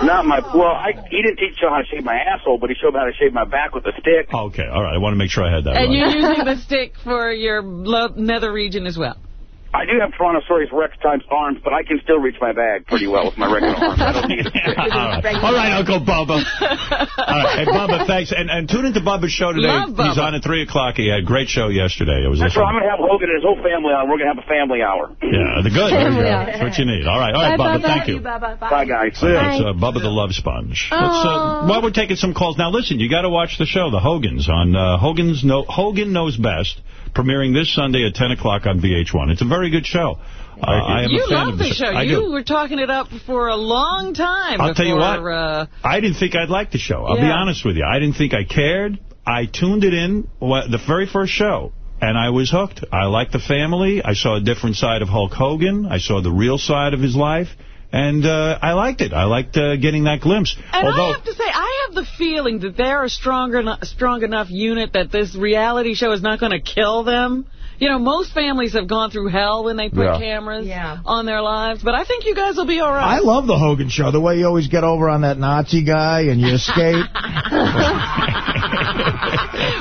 Not my, well, I, he didn't teach me how to shave my asshole, but he showed me how to shave my back with a stick. Okay, all right. I want to make sure I had that And right. you're using the stick for your nether region as well. I do have Tyrannosaurus Rex times arms, but I can still reach my bag pretty well with my regular arms. I don't need a stick. all, right. all right, Uncle Bubba. All right, hey, Bubba, thanks. And, and tune into Bubba's show today. Love Bubba. He's on at 3 o'clock. He had a great show yesterday. It was That's right. I'm going to have Hogan and his whole family on. We're going to have a family hour. Yeah, the good. There you go. Family. That's what you need. All right, all right, Bye, Bubba, Bubba. thank you. Bye. Bye, guys. All right, it's, uh, Bubba the Love Sponge. Let's, uh, while we're taking some calls, now listen, you got to watch the show, The Hogans, on uh, Hogan's no Hogan Knows Best, premiering this Sunday at 10 o'clock on VH1. It's a very good show. Uh, I am you a fan love of the the show. You were talking it up for a long time. I'll tell you what. Uh, I didn't think I'd like the show. I'll be honest with you. I didn't think I cared. I tuned it in the very first show, and I was hooked. I liked the family. I saw a different side of Hulk Hogan. I saw the real side of his life. And uh, I liked it. I liked uh, getting that glimpse. and Although, I have to say, I have the feeling that they're a stronger, strong enough unit that this reality show is not going to kill them. You know, most families have gone through hell when they put Yeah. cameras on their lives, but I think you guys will be all right. I love the Hogan show. The way you always get over on that Nazi guy and you escape.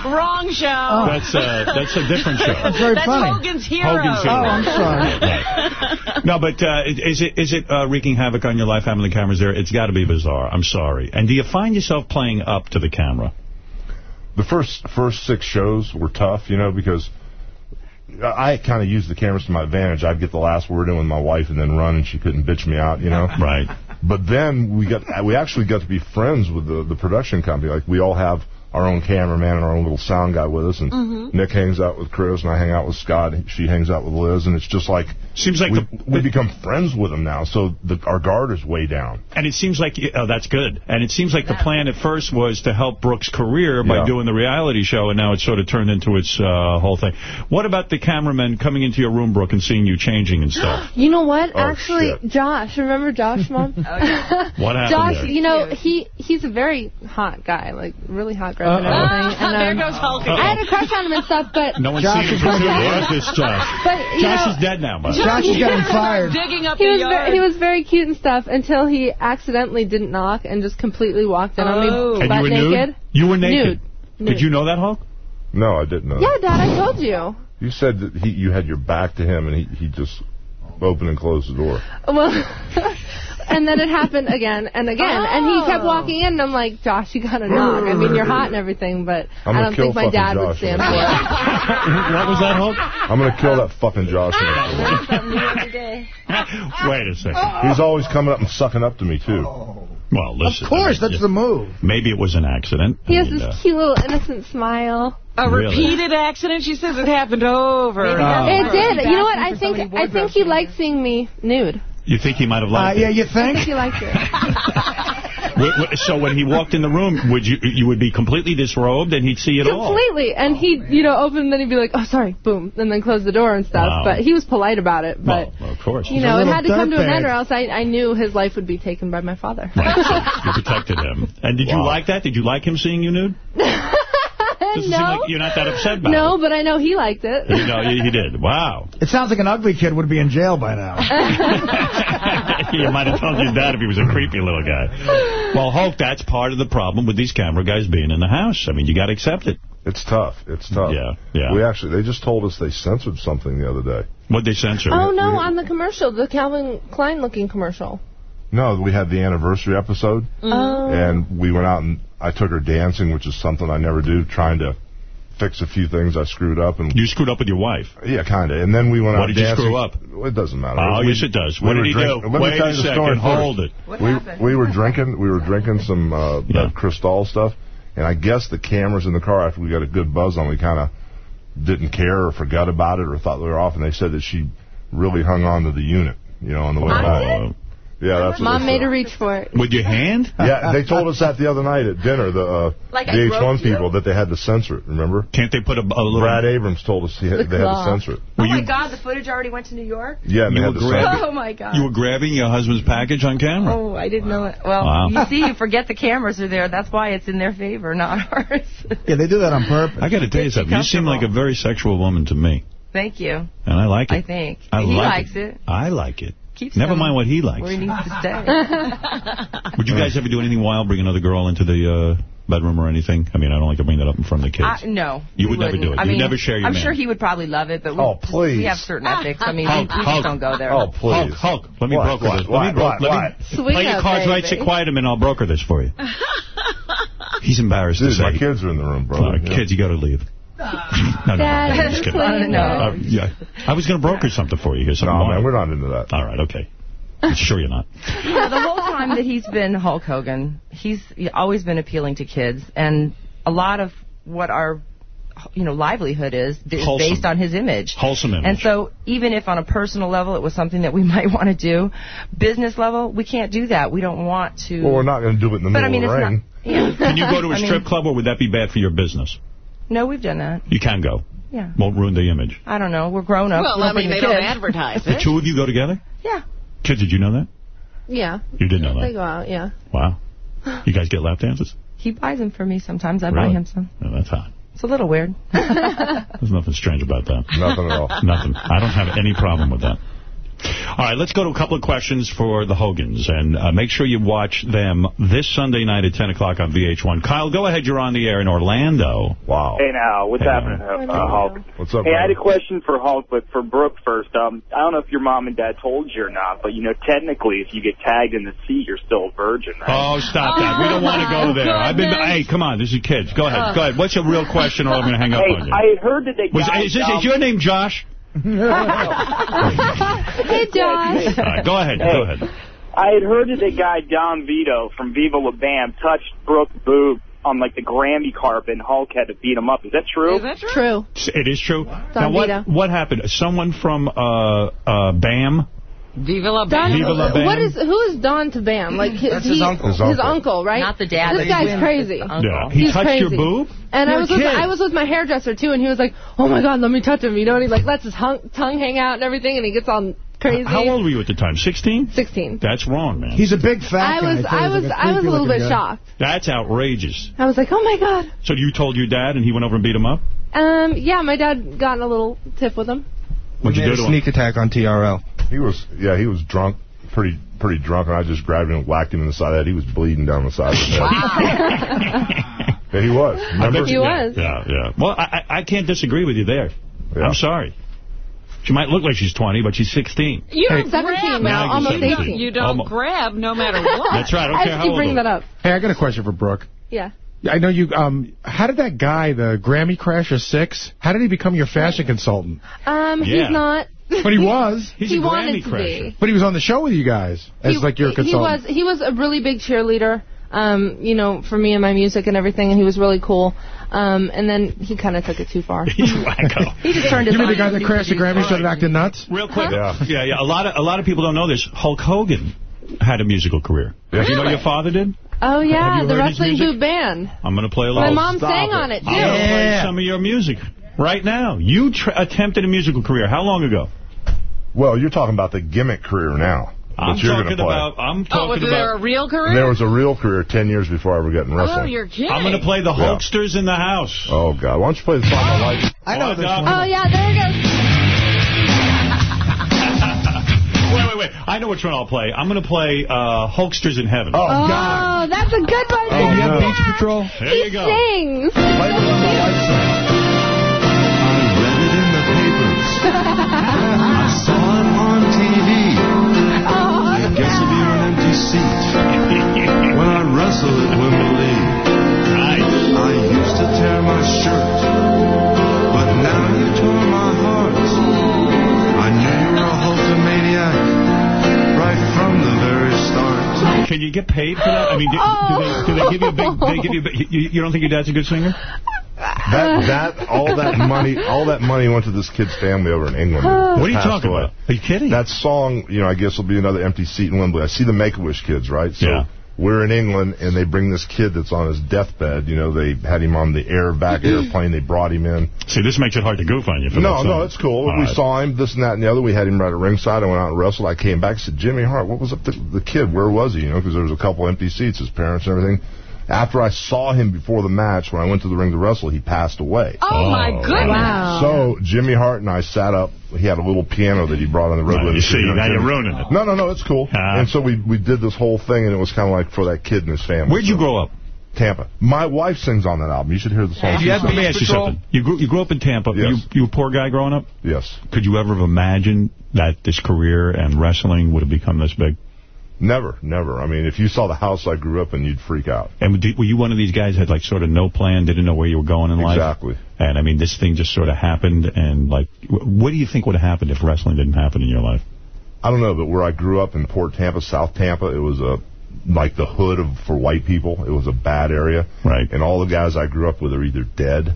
Wrong show. that's uh, that's a different show. That's very That's funny. Hogan's hero. Hogan's hero. Oh, I'm sorry. No, but uh, is it is it uh, wreaking havoc on your life having the cameras there? It's got to be bizarre. I'm sorry. And do you find yourself playing up to the camera? the first first six shows were tough, you know, because I kind of used the cameras to my advantage. I'd get the last word in with my wife and then run, and she couldn't bitch me out, you know. Right. But then we got we actually got to be friends with the the production company. Like we all have our own cameraman and our own little sound guy with us, and Mhm. Nick hangs out with Chris, and I hang out with Scott. And she hangs out with Liz, and it's just like seems like we, we become friends with them now. So the, our guard is way down. And it seems like, oh, that's good. And it seems like the plan at first was to help Brooke's career by Yeah. doing the reality show, and now it's sort of turned into its uh, whole thing. What about the cameraman coming into your room, Brooke, and seeing you changing and stuff? You know what? Oh, Actually, shit. Josh, remember Josh, Mom? What happened Josh, there? you know, he he's a very hot guy, like really hot grip and Uh-oh. everything. And, there um, goes Hulk I had a crush on him and stuff, but No one's Josh seen is him going for to- two years, this Josh. But, Josh know- is dead now, by the way. Josh is getting fired. Digging up he the was yard. Very, he was very cute and stuff until he accidentally didn't knock and just completely walked in on Oh. me And butt you were naked. nude? You were naked. Nude. Did you know that, Hulk? No, I didn't know. Yeah, Dad, I told you. You said that he, you had your back to him, and he, he just opened and closed the door. Well, and then it happened again and again, and he kept Oh. walking in, and I'm like, Josh, you gotta knock. I mean, you're hot and everything, but I'm I don't think my fucking dad would stand for it. what was that, Hulk? I'm going to kill that fucking Josh. Wait a second. He's always coming up and sucking up to me, too. Well, listen. Of course, I mean, that's the move. Maybe it was an accident. He I has mean, this uh, cute little innocent smile. A Really? repeated accident? She says it happened over. Oh. It did. You know what? I think I think he liked seeing me nude. You think he might have Uh, liked yeah, it? you I think think? he liked it. W- w- So when he walked in the room, would you you would be completely disrobed and he'd see it all? Completely. And he'd, you know, open and then he'd be like, oh, sorry, boom, and then close the door and stuff. Wow. But he was polite about it. But, Well, of course. you know, it had to come to an end or else I, I knew his life would be taken by my father. You protected him. And did you like that? Did you like him seeing you nude? Doesn't seem no. like you're not that upset about No, but I know he liked it. it. You know, he, he did. Wow. It sounds like an ugly kid would be in jail by now. you might have told your dad if he was a creepy little guy. Well, Hulk, that's part of the problem with these camera guys being in the house. I mean, you got to accept it. It's tough. It's tough. Yeah, yeah. We actually, they just told us they censored something the other day. What'd they censored? Oh, no, on the commercial, the Calvin Klein looking commercial. No, we had the anniversary episode, Oh. and we went out and I took her dancing, which is something I never do, trying to fix a few things I screwed up. and You screwed up with your wife. Yeah, kind of. And then we went What out did you screw up? It doesn't matter. Oh, We- yes, it does. What were did he drink- do? Let Wait me tell a you the second. story. Hold it. What we, happened? we were drinking. We were drinking some uh, that Cristal stuff, and I guess the cameras in the car after we got a good buzz on, we kind of didn't care or forgot about it or thought we were off, and they said that she really hung on to the unit, you know, on the way Mom back. Yeah, that's Mom made said. her reach for it. With your hand? Yeah, they told us that the other night at dinner, the uh, Like I VH1 groped you? people, that they had to censor it, remember? Can't they put a, a little... Brad Abrams told us he had, The they had to censor it. Oh, my God, the footage already went to New York? Yeah, and they You had were to grabbing- censor. Oh, my God. You were grabbing your husband's package on camera. Oh, I didn't know it. Well, Wow. you see, you forget the cameras are there. That's why it's in their favor, not ours. Yeah, they do that on purpose. I got to tell you something. You seem like a very sexual woman to me, Thank you. and I like it. I think. I he like likes it. I like it. Keeps Never mind what he likes. Where he needs to stay. Would you guys ever do anything wild, bring another girl into the uh, bedroom or anything? I mean, I don't like to bring that up in front of the kids. I, no. You we would never wouldn't. do it. I You'd mean, never share your I'm man. sure he would probably love it, but we, Oh, please. we have certain ethics. I mean, Hulk, we, we Hulk. just don't go there. Oh, please. Hulk, Hulk, let me What, broker what, this. what, let me, bro- what, let me Swing play your up, cards right, baby. sit quiet a minute, I'll broker this for you. He's embarrassed Dude, to say. my kids are in the room, bro. Uh, Yeah. Kids, you got to leave. No, no, Dad, I'm just kidding. please. No. Uh, yeah. I was going to broker something for you here. Something No, man, we're not into that. All right, okay. I'm Sure you're not. Yeah, the whole time that he's been Hulk Hogan, he's always been appealing to kids, and a lot of what our you know livelihood is is Wholesome. based on his image. Wholesome image. And so, even if on a personal level it was something that we might want to do, business level we can't do that. We don't want to. Well, we're not going to do it in the But I middle mean, of the it's ring. not. Yeah. Can you go to a I mean, strip club, or would that be bad for your business? No, we've done that. You can go. Yeah. Won't ruin the image. I don't know. We're grown up. Well, We're I mean, the they don't kids. advertise The two of you go together? Yeah. Kids, did you know that? Yeah. You did know They that. They go out, yeah. Wow. You guys get lap dances? He buys them for me sometimes. I buy him some. Oh, that's hot. It's a little weird. There's nothing strange about that. Nothing at all. Nothing. I don't have any problem with that. All right, let's go to a couple of questions for the Hogans, and uh, make sure you watch them this Sunday night at 10 o'clock on VH1. Kyle, go ahead. You're on the air in Orlando. Wow. Hey now, what's Hey, happening, now. uh, Hulk? What's up, Hey, I had a question for Hulk, but for Brooke first. Um, I don't know if your mom and dad told you or not, but you know, technically, if you get tagged in the sea, you're still a virgin, right? Oh, stop that. We don't want to go there. I've been. Hey, come on. This is kids. Go ahead. Go ahead. What's your real question, or I'm going to hang up hey, on you? I heard that they Was, got is, this, um, is your name Josh? hey, Josh. All right, go ahead. Hey. Go ahead. I had heard that the guy Don Vito from Viva La Bam touched Brooke boob on like the Grammy carpet, and Hulk had to beat him up. Is that true? Is that true? True. It is true. now, Don what Vito. what happened? Someone from uh, uh, BAM? Viva la Don, Viva la Bam. what is who is Don to Bam? Like his, That's his he- uncle. His His uncle. uncle, right? Not the dad. This guy's crazy. it's. Yeah. He He's touched your crazy. boob? And You're I a was with. I was with my hairdresser too, and he was like, "Oh my God, let me touch him," you know, and he like lets his hung, tongue hang out and everything, and he gets all crazy. How old were you at the time? 16? Sixteen. That's wrong, man. He's a big fat I guy. was. I was like a I was a little bit guy. shocked. That's outrageous. I was like, "Oh my God." So you told your dad, and he went over and beat him up? Um, yeah, my dad got in a little tiff with him. What'd you do a to him? sneak attack on TRL. He was, yeah, he was drunk, pretty pretty drunk, and I just grabbed him and whacked him in the side of the head. He was bleeding down the side of his head. yeah, he was. I Remember? bet you- yeah, Yeah, yeah. Well, I, I I can't disagree with you there. I'm sorry. She might look like she's 20, but she's 16. You Hey. don't 17 Now now, almost 17. 18. You don't Almost. grab no matter what. That's right. I don't As care how you old bring you that up. Hey, I got a question for Brooke. Yeah. I know you. Um, how did that guy, the Grammy Crasher Six, how did he become your fashion consultant? Um, Yeah. he's not. But he was. he wanted to be. But he was on the show with you guys as he, like your consultant. he was he was a really big cheerleader. Um, you know, for me and my music and everything, and he was really cool. Um, and then he kind of took it too far. He's wacko. He just turned his You mean the guy that crashed the produced. Grammy started acting nuts? Real quick. Yeah. yeah, yeah. A lot of a lot of people don't know this. Hulk Hogan had a musical career. Do you know Really? your father did? Oh yeah, the wrestling music? boot band. I'm going to play a little. My mom sang on it too. I'm going to play some of your music right now. You tr attempted a musical career. How long ago? Well, you're talking about the gimmick career now. I'm that you're talking play. about. I'm Oh, was about. there a real career? There was a real career 10 years before I ever got in wrestling. Oh, you're kidding. I'm going to play the Yeah. Hulksters in the house. Oh, God. Why don't you play the song I like? I know this one. Oh yeah, there it goes. Wait, wait, wait. I know which one I'll play. I'm going to play uh, Hulksters in Heaven. Oh, Oh, that's a good one. Oh, Dad. no. Beach Patrol? There he you go. sings. I saw him on TV. I guess if you're an empty seat. When I wrestled at Wembley, I used to tear my shirt. But now you tore my heart. I knew you were a Hulkamaniac right from the very start. Can you get paid for that? I mean, do, do, they, do they give you a big? They give you, you? You don't think your dad's a good singer? That, that, all that money, all that money went to this kid's family over in England. What are you talking away. about? Are you kidding? That song, you know, I guess will be another empty seat in Wembley. I see the Make-A-Wish kids, right? So Yeah. we're in England, and they bring this kid that's on his deathbed. You know, they had him on the air back mm-hmm. airplane. They brought him in. See, this makes it hard to goof on you. For No, that no, it's cool. All we right. saw him, this and that and the other. We had him right at ringside. I went out and wrestled. I came back and said, Jimmy Hart, what was up to the kid? Where was he? You know, because there was a couple empty seats, his parents and everything. After I saw him before the match, when I went to the ring to wrestle, he passed away. Oh, my goodness. Wow. So Jimmy Hart and I sat up. He had a little piano that he brought on the road Right, with you see, now you're ruining it. No, no, no, it's cool. Ah. and so we we did this whole thing, and it was kind of like for that kid and his family. Where'd you grow up? Tampa. My wife sings on that album. You should hear the song. If you had, let me ask you something. You grew, you grew up in Tampa. Yes. You, you a poor guy growing up? Yes. Could you ever have imagined that this career and wrestling would have become this big? Never, never. I mean, if you saw the house I grew up in, you'd freak out. And were you one of these guys that had like sort of no plan, didn't know where you were going in life? Exactly. And I mean, this thing just sort of happened. And like, what do you think would have happened if wrestling didn't happen in your life? I don't know, but where I grew up in Port Tampa, South Tampa, it was a like the hood of for white people. It was a bad area. Right. And all the guys I grew up with are either dead.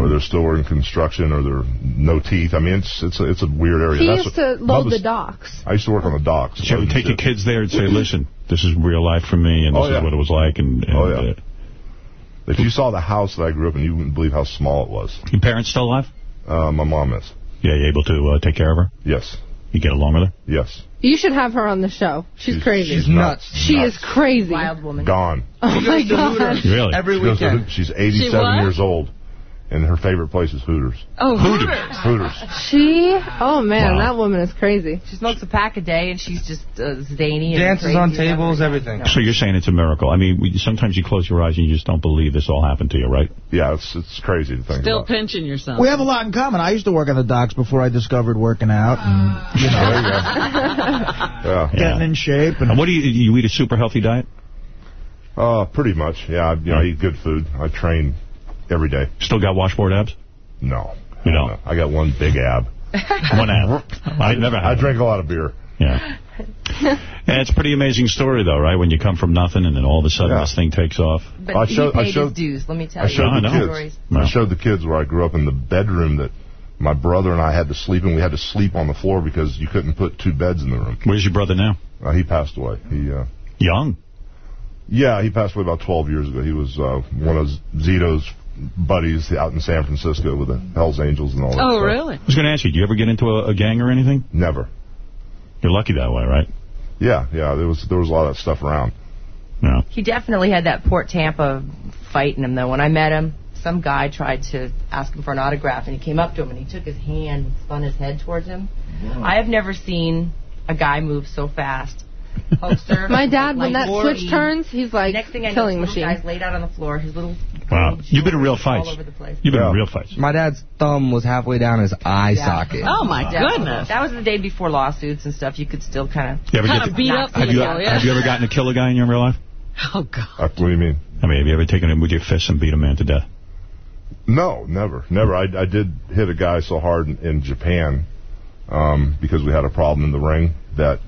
Or they're still in construction, or they're no teeth. I mean, it's it's a, it's a weird area. He That's used what- to load Bubba's- the docks. I used to work on the docks. Did you ever take your kids there and say, listen, this is real life for me, and this Oh, yeah. is what it was like? And, and Oh, yeah. uh, If you saw the house that I grew up in, you wouldn't believe how small it was. your parents still alive? Uh, my mom is. Yeah, you able to uh, take care of her? Yes. You get along with her? Yes. You should have her on the show. She's, She's- crazy. she's nuts. She Nuts. is crazy. Wild woman. Gone. Oh my god. Really? Every She goes to weekend. Hoot- She's 87 what? years old, and her favorite place is Hooters. Oh, Hooters. Hooters. She, oh man, Wow. that woman is crazy. She smokes a pack a day, and she's just uh, zany. And Dances crazy on tables, everything. everything. So you're saying it's a miracle. I mean, we, sometimes you close your eyes and you just don't believe this all happened to you, right? Yeah, it's it's crazy to think Still about. pinching yourself. We have a lot in common. I used to work on the docks before I discovered working out and, you know, There you. Yeah. getting in shape. And And what do you, you eat a super healthy diet? Uh, pretty much. Yeah, I, you know, I eat good food. I train every day. Still got washboard abs? No. You don't? No. I got one big ab. One ab. I never had I one. drink a lot of beer. Yeah. And it's a pretty amazing story, though, right? When you come from nothing and then all of a sudden Yeah. this thing takes off. But I he showed- I showed- his dues, let me tell I you. showed I the know. kids. No. I showed the kids where I grew up in the bedroom that my brother and I had to sleep in. We had to sleep on the floor because you couldn't put two beds in the room. Where's your brother now? Uh, he passed away. He, uh, Young. yeah, he passed away about 12 years ago. He was uh, one of Zito's buddies out in San Francisco with the Hells Angels and all that Oh, stuff. really? I was going to ask you, do you ever get into a, a gang or anything? Never. You're lucky that way, right? Yeah, yeah. There was there was a lot of that stuff around. Yeah. He definitely had that Port Tampa fight in him, though. When I met him, some guy tried to ask him for an autograph, and he came up to him and he took his hand and spun his head towards him. I have never seen a guy move so fast. Poster. My dad, like when that Wolverine. switch turns, he's like Next thing I killing this little machine. guy's laid out on the floor. His little Wow. You've been in real fights. all over the place. You've been in real fights. My dad's thumb was halfway down his eye Yeah. socket. Oh, my Yeah. goodness. That was the day before lawsuits and stuff. You could still kind of Kinda beat up have you, yeah. have you ever gotten to kill a guy in your real life? Oh, God. Uh, what do you mean? I mean, have you ever taken him with your fists and beat a man to death? No, never, never. I, I did hit a guy so hard in, in Japan um, because we had a problem in the ring that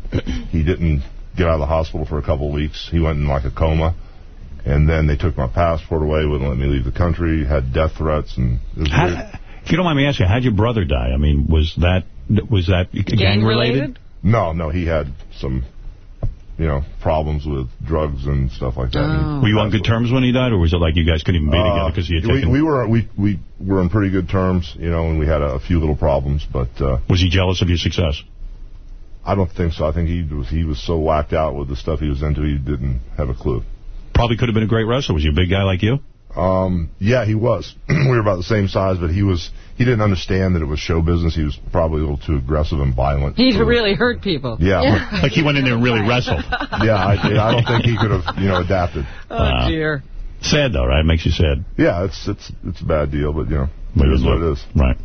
he didn't get out of the hospital for a couple of weeks. He went in like a coma, and then they took my passport away, wouldn't let me leave the country, had death threats, and it was How, if you don't mind me asking, how'd your brother die? I mean, was that was that gang related? No, no, he had some, you know, problems with drugs and stuff like that. Were you on good terms when he died, or was it like you guys couldn't even be together because he had we, taken? we were we we were on pretty good terms, you know, and we had a, a few little problems, but uh, was he jealous of your success? I don't think so. I think he was he was so whacked out with the stuff he was into, he didn't have a clue. Probably could have been a great wrestler. Was he a big guy like you? Um, yeah, he was. we were about the same size, but he was he didn't understand that it was show business. He was probably a little too aggressive and violent. He really hurt people. Yeah. like he went in there and really wrestled. yeah, I, I don't think he could have, you know, adapted. Oh, Uh, dear. Sad though, right? Makes you sad. Yeah, it's it's it's a bad deal, but you know, But it it is is what what- it is. Right.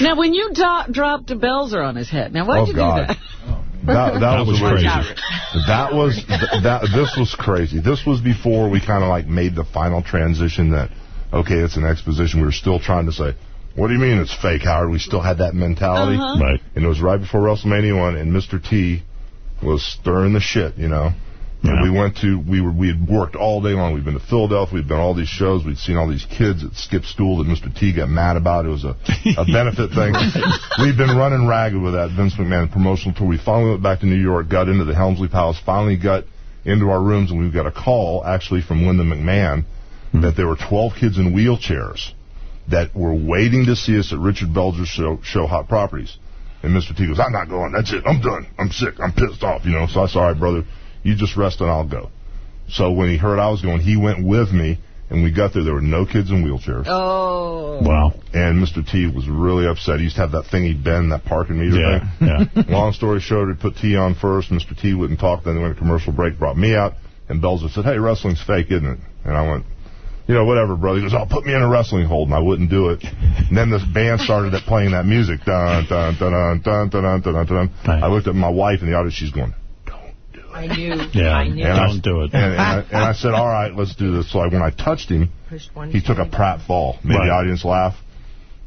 Now, when you do- dropped a Belzer on his head, now why'd Oh, you God. do that? That, that, was, was crazy. That was th- that. This was crazy. This was before we kind of like made the final transition that okay, it's an exposition. We were still trying to say, what do you mean it's fake, Howard? We still had that mentality, Uh-huh. Right. And it was right before WrestleMania one, and Mr. T was stirring the shit, you know. And we went to we were we had worked all day long. We'd been to Philadelphia. We'd been to all these shows. We'd seen all these kids that Skip school that Mr. T got mad about. It was a, a benefit thing. We'd been running ragged with that Vince McMahon promotional tour. We finally went back to New York, got into the Helmsley Palace, finally got into our rooms, and we got a call actually from Linda McMahon that there were 12 kids in wheelchairs that were waiting to see us at Richard Belzer's show, show Hot Properties. And Mr. T goes, I'm not going. That's it. I'm done. I'm sick. I'm pissed off, you know. So I said, all right, brother, you just rest and I'll go. So when he heard I was going, he went with me, and we got there. There were no kids in wheelchairs. Oh. Wow. And Mr. T was really upset. He used to have that thing he'd bend, that parking meter Yeah, thing. Long story short, he put T on first. Mr. T wouldn't talk. Then they went to commercial break, brought me out, and Belzer said, hey, wrestling's fake, isn't it? And I went, you know, whatever, brother. He goes, oh, put me in a wrestling hold, and I wouldn't do it. And then this band started playing that music. Dun, dun, dun, dun, dun, dun, dun, dun, dun. I looked at my wife in the audience. She's going, I knew. Yeah, I knew. and I, Don't do it. And, and, I, and I said, all right, let's do this. So I, when I touched him, he took a prat fall, made Right. the audience laugh.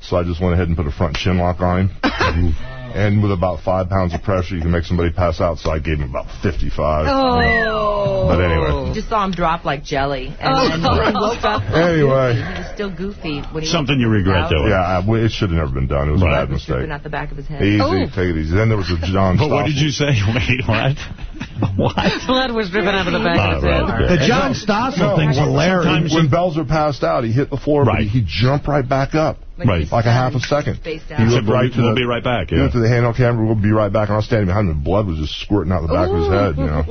So I just went ahead and put a front chin lock on him. and with about five pounds of pressure, you can make somebody pass out. So I gave him about 55. Oh. But anyway. You just saw him drop like jelly. And Oh. then he woke up, Anyway. he was still goofy. When he Something you regret out, doing. Yeah, I, it should have never been done. It was Right. a bad he was mistake. dripping out the back of his head. Easy, Oh. take it easy. Then there was a John But what did you say? Wait, what? what? Blood was dripping out of the back Oh, of his head. right, okay. The John Stossel No, thing's hilarious. When Belzer passed out, he hit the floor, but Right. he, he jumped right back up. When Right. Like a half a stunned, second. Face He down. said, looked we'll right to we'll the, be right back, He yeah. went to the handheld camera. We'll be right back. And I was standing behind him. Blood was just squirting out the back of his head. You know.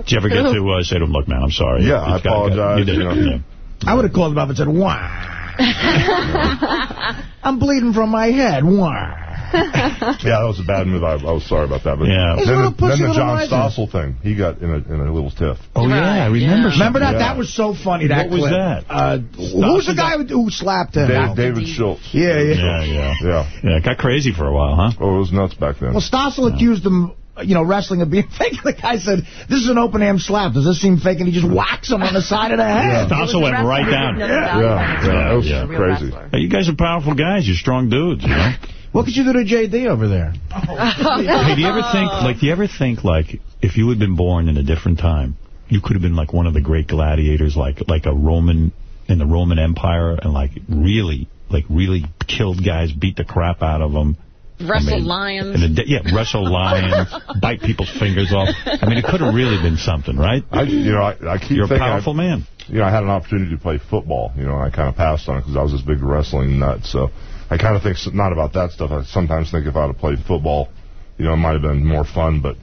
Did you ever get to uh, say to him, look, man, I'm sorry. Yeah, I It's gotta apologize, You did, you know. Yeah. I would have called him up and said, wah. I'm bleeding from my head. Wah. Yeah, that was a bad move. I, I was sorry about that. But Yeah. He's then, little the, then the John. Stossel thing, he got in a in a little tiff. Oh, yeah, I remember Remember that? Yeah. That was so funny, that What was that? Uh, who's the guy who, who slapped him? Dave, David Schultz. Yeah, yeah. Yeah, yeah. Yeah. Yeah, it got crazy for a while, huh? Oh, it was nuts back then. Well, Stossel accused him, you know, wrestling and being fake. The guy said, this is an open hand slap. Does this seem fake? And he just whacks him on the side of the head. Yeah. Stossel went right down. Yeah, yeah, it was Yeah. crazy. Hey, you guys are powerful guys. You're strong dudes, you know? What could you do to JD over there? hey, do you ever think, like, do you ever think, like, if you had been born in a different time, you could have been like one of the great gladiators, like, like a Roman in the Roman Empire, and like really, like really killed guys, beat the crap out of them. Wrestle I mean, lions. in a de- yeah, wrestle lions, bite people's fingers off. I mean, it could have really been something, right? I, you know, I, I keep You're a powerful I, man. You know, I had an opportunity to play football. You know, and I kind of passed on it because I was this big wrestling nut. So I kind of think s- not about that stuff. I sometimes think if I would have played football, you know, it might have been more fun. But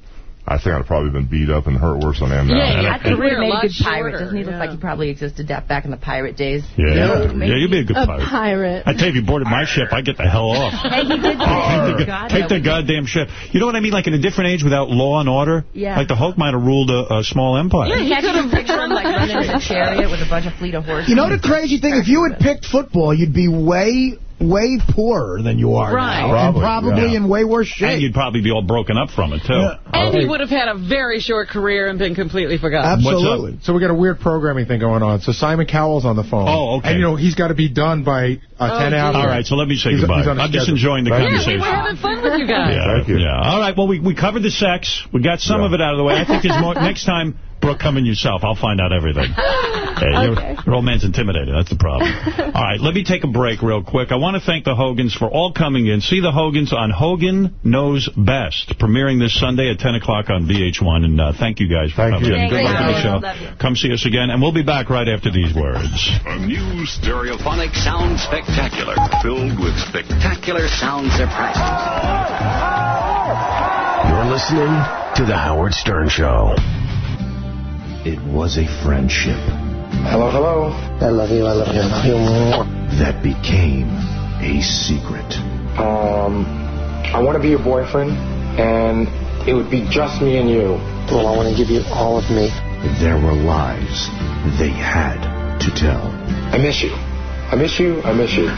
I think I'd probably been beat up and hurt worse than I am now. Yeah, I think he would have made a lot good pirate. Doesn't he look like he probably existed back in the pirate days? Yeah, yeah, maybe. you'd be a good A pirate. pirate. I tell you, if you boarded my ship, I'd get the hell off. Hey, he did. Take the, God, take that the goddamn ship. You know what I mean? Like in a different age without law and order? Yeah. Like the Hulk might have ruled a, a small empire. Yeah, he could have pictured him like running in a chariot with a bunch of fleet of horses. You know the crazy thing? If you had picked football, you'd be way, way poorer than you are Right. now. Probably, and probably yeah. in way worse shape. And you'd probably be all broken up from it, too. And he would have had a very short career and been completely forgotten. Absolutely. So we got a weird programming thing going on. So Simon Cowell's on the phone. Oh, okay. And, you know, he's got to be done by uh, 10 hours. All right, so let me say He's- goodbye. he's on a I'm just enjoying the Thank you. Yeah, we conversation. were having fun with you guys. Yeah, Thank you. yeah. All right, well, we, we covered the sex. We got some of it out of the way. I think there's more. Next time, Brooke, come in yourself. I'll find out everything. Yeah, your, Okay. your old man's intimidated. That's the problem. All right, let me take a break real quick. I want to thank the Hogans for all coming in. See the Hogans on Hogan Knows Best, premiering this Sunday at 10 o'clock on VH1. And uh, thank you guys for Thank coming you. in. Good Thank luck on the show. You. Come see us again, and we'll be back right after these words. A new stereophonic sound spectacular, filled with spectacular sound surprises. You're listening to The Howard Stern Show. It was a friendship Hello, hello. I love you, I love you, I love you. that became a secret. Um, I want to be your boyfriend, and it would be just me and you. Well, I want to give you all of me. There were lies they had to tell. I miss you. I miss you. I miss you.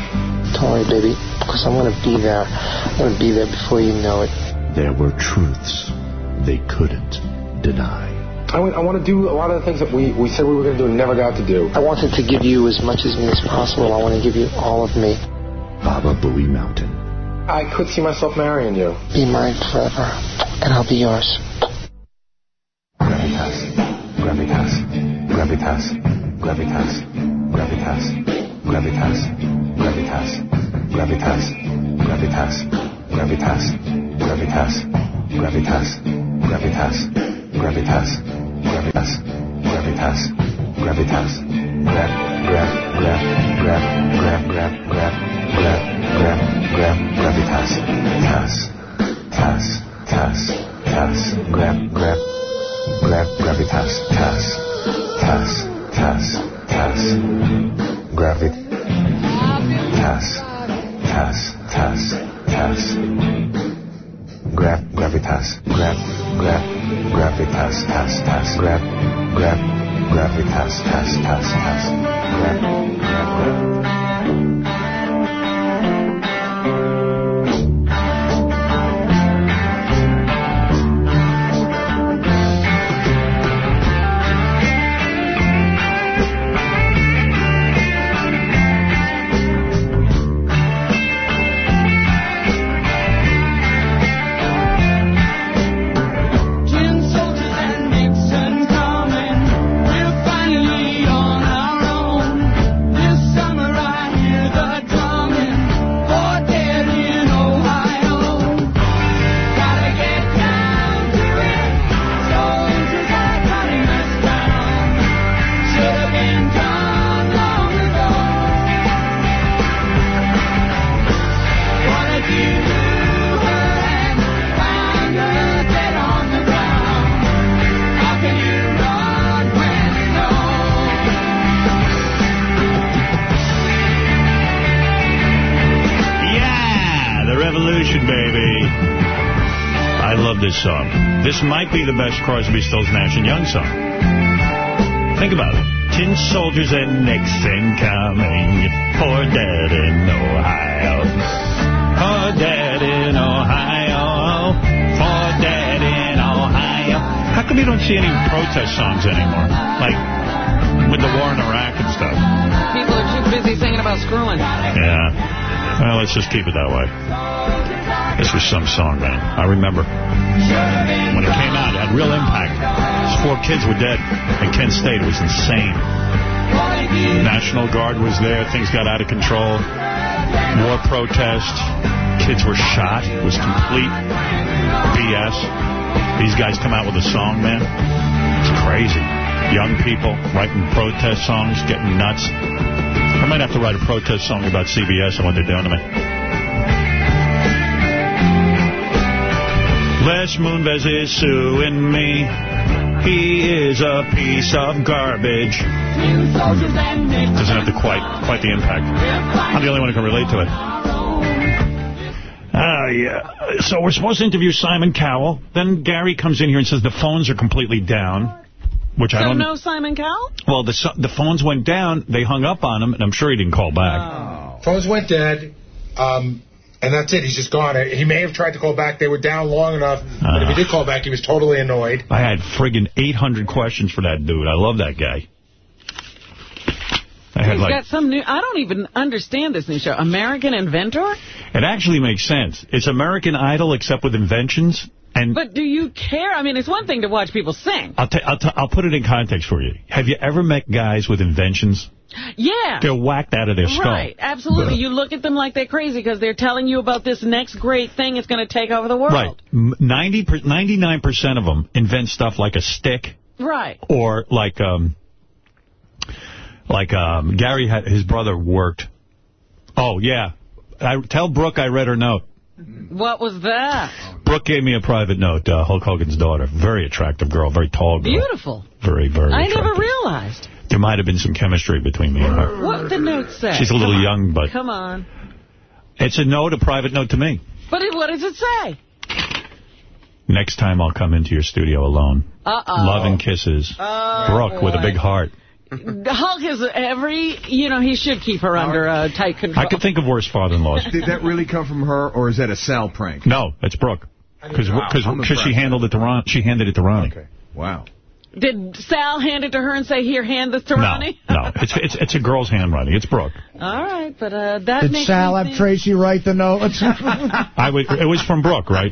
Sorry, baby, because I'm going to be there. I'm going to be there before you know it. There were truths they couldn't deny. I want, I want to do a lot of the things that we, we said we were going to do and never got to do. I wanted to give you as much as me as possible. I want to give you all of me. Baba Booey Mountain. I could see myself marrying you. Be mine forever, and I'll be yours. Gravitas. Gravitas. Gravitas. Gravitas. Gravitas. Gravitas. Gravitas. Gravitas. Gravitas. Gravitas. Gravitas. Gravitas. Gravitas. Gravitas. Gravitas. Gravitas. Gravitas. Grab, grab, grab, grab, grab, grab, grab, grab, grab, grab, gravitas. Tas. Tas. Tas. Tas. Grab, grab. Grab, gravitas. Tas. Tas. Tas. Tas. Gravit. Tas. Tas. Tas. Tas. Grab, gravitas. Grab, grab, gravitas. Tas. Tas. Grab, grab, gravitas. Tas. Tas. Tas. Grab, grab. Might be the best Crosby, Stills, Nash and Young song. Think about it. Tin soldiers and Nixon coming. Poor dad in Ohio. Poor dad in Ohio. Poor dad in Ohio. How come you don't see any protest songs anymore? Like with the war in Iraq and stuff. People are too busy singing about screwing. Yeah. Well, let's just keep it that way. This was some song, man. I remember. When it came out, it had real impact. Four kids were dead in Kent State. It was insane. National Guard was there. Things got out of control. War protests. Kids were shot. It was complete BS. These guys come out with a song, man. It's crazy. Young people writing protest songs, getting nuts. I might have to write a protest song about CBS and what they're doing to me. Les Moonves is suing me. He is a piece of garbage. Doesn't have the quite quite the impact. I'm the only one who can relate to it. Ah, yeah. So we're supposed to interview Simon Cowell. Then Gary comes in here and says the phones are completely down. Which I don't know Simon Cowell? Well, the the phones went down. They hung up on him, and I'm sure he didn't call back. Oh. Phones went dead, um, and that's it. He's just gone. He may have tried to call back. They were down long enough, but if he did ah. call back, he was totally annoyed. I had friggin' 800 questions for that dude. I love that guy. I had He's like got some new... I don't even understand this new show. American Inventor? it actually makes sense. It's American Idol except with inventions. And But do you care? I mean, it's one thing to watch people sing. I'll, I'll, t I'll put it in context for you. Have you ever met guys with inventions? Yeah. They're whacked out of their skull. Right, absolutely. You look at them like they're crazy because they're telling you about this next great thing that's going to take over the world. Right. M- 90 per, 99% of them invent stuff like a stick Right. or like um like um Gary had his brother worked. Oh yeah. I tell Brooke I read her note. What was that? Brooke gave me a private note, uh, Hulk Hogan's daughter. Very attractive girl, very tall girl. Beautiful. Very, very I attractive. never realized. There might have been some chemistry between me and her. What did the note say? She's a little Come on. young, but- Come on. It's a note, a private note to me. But it, what does it say? Next time I'll come into your studio alone. Uh-oh. Love and kisses. Oh, Brooke with a big heart. Hulk is every, you know, he should keep her under uh, tight control. I could think of worse father-in-laws. Did that really come from her, or is that a Sal prank? No, it's Brooke. Because Wow, I'm she handled it to Ron. She handed it to Ronnie. Okay. Wow. Did Sal hand it to her and say, here, hand this to No, Ronnie? no, it's it's it's a girl's handwriting. It's Brooke. All right, but uh, that Did makes Sal me have think- Tracy write the note? I would. It was from Brooke, right?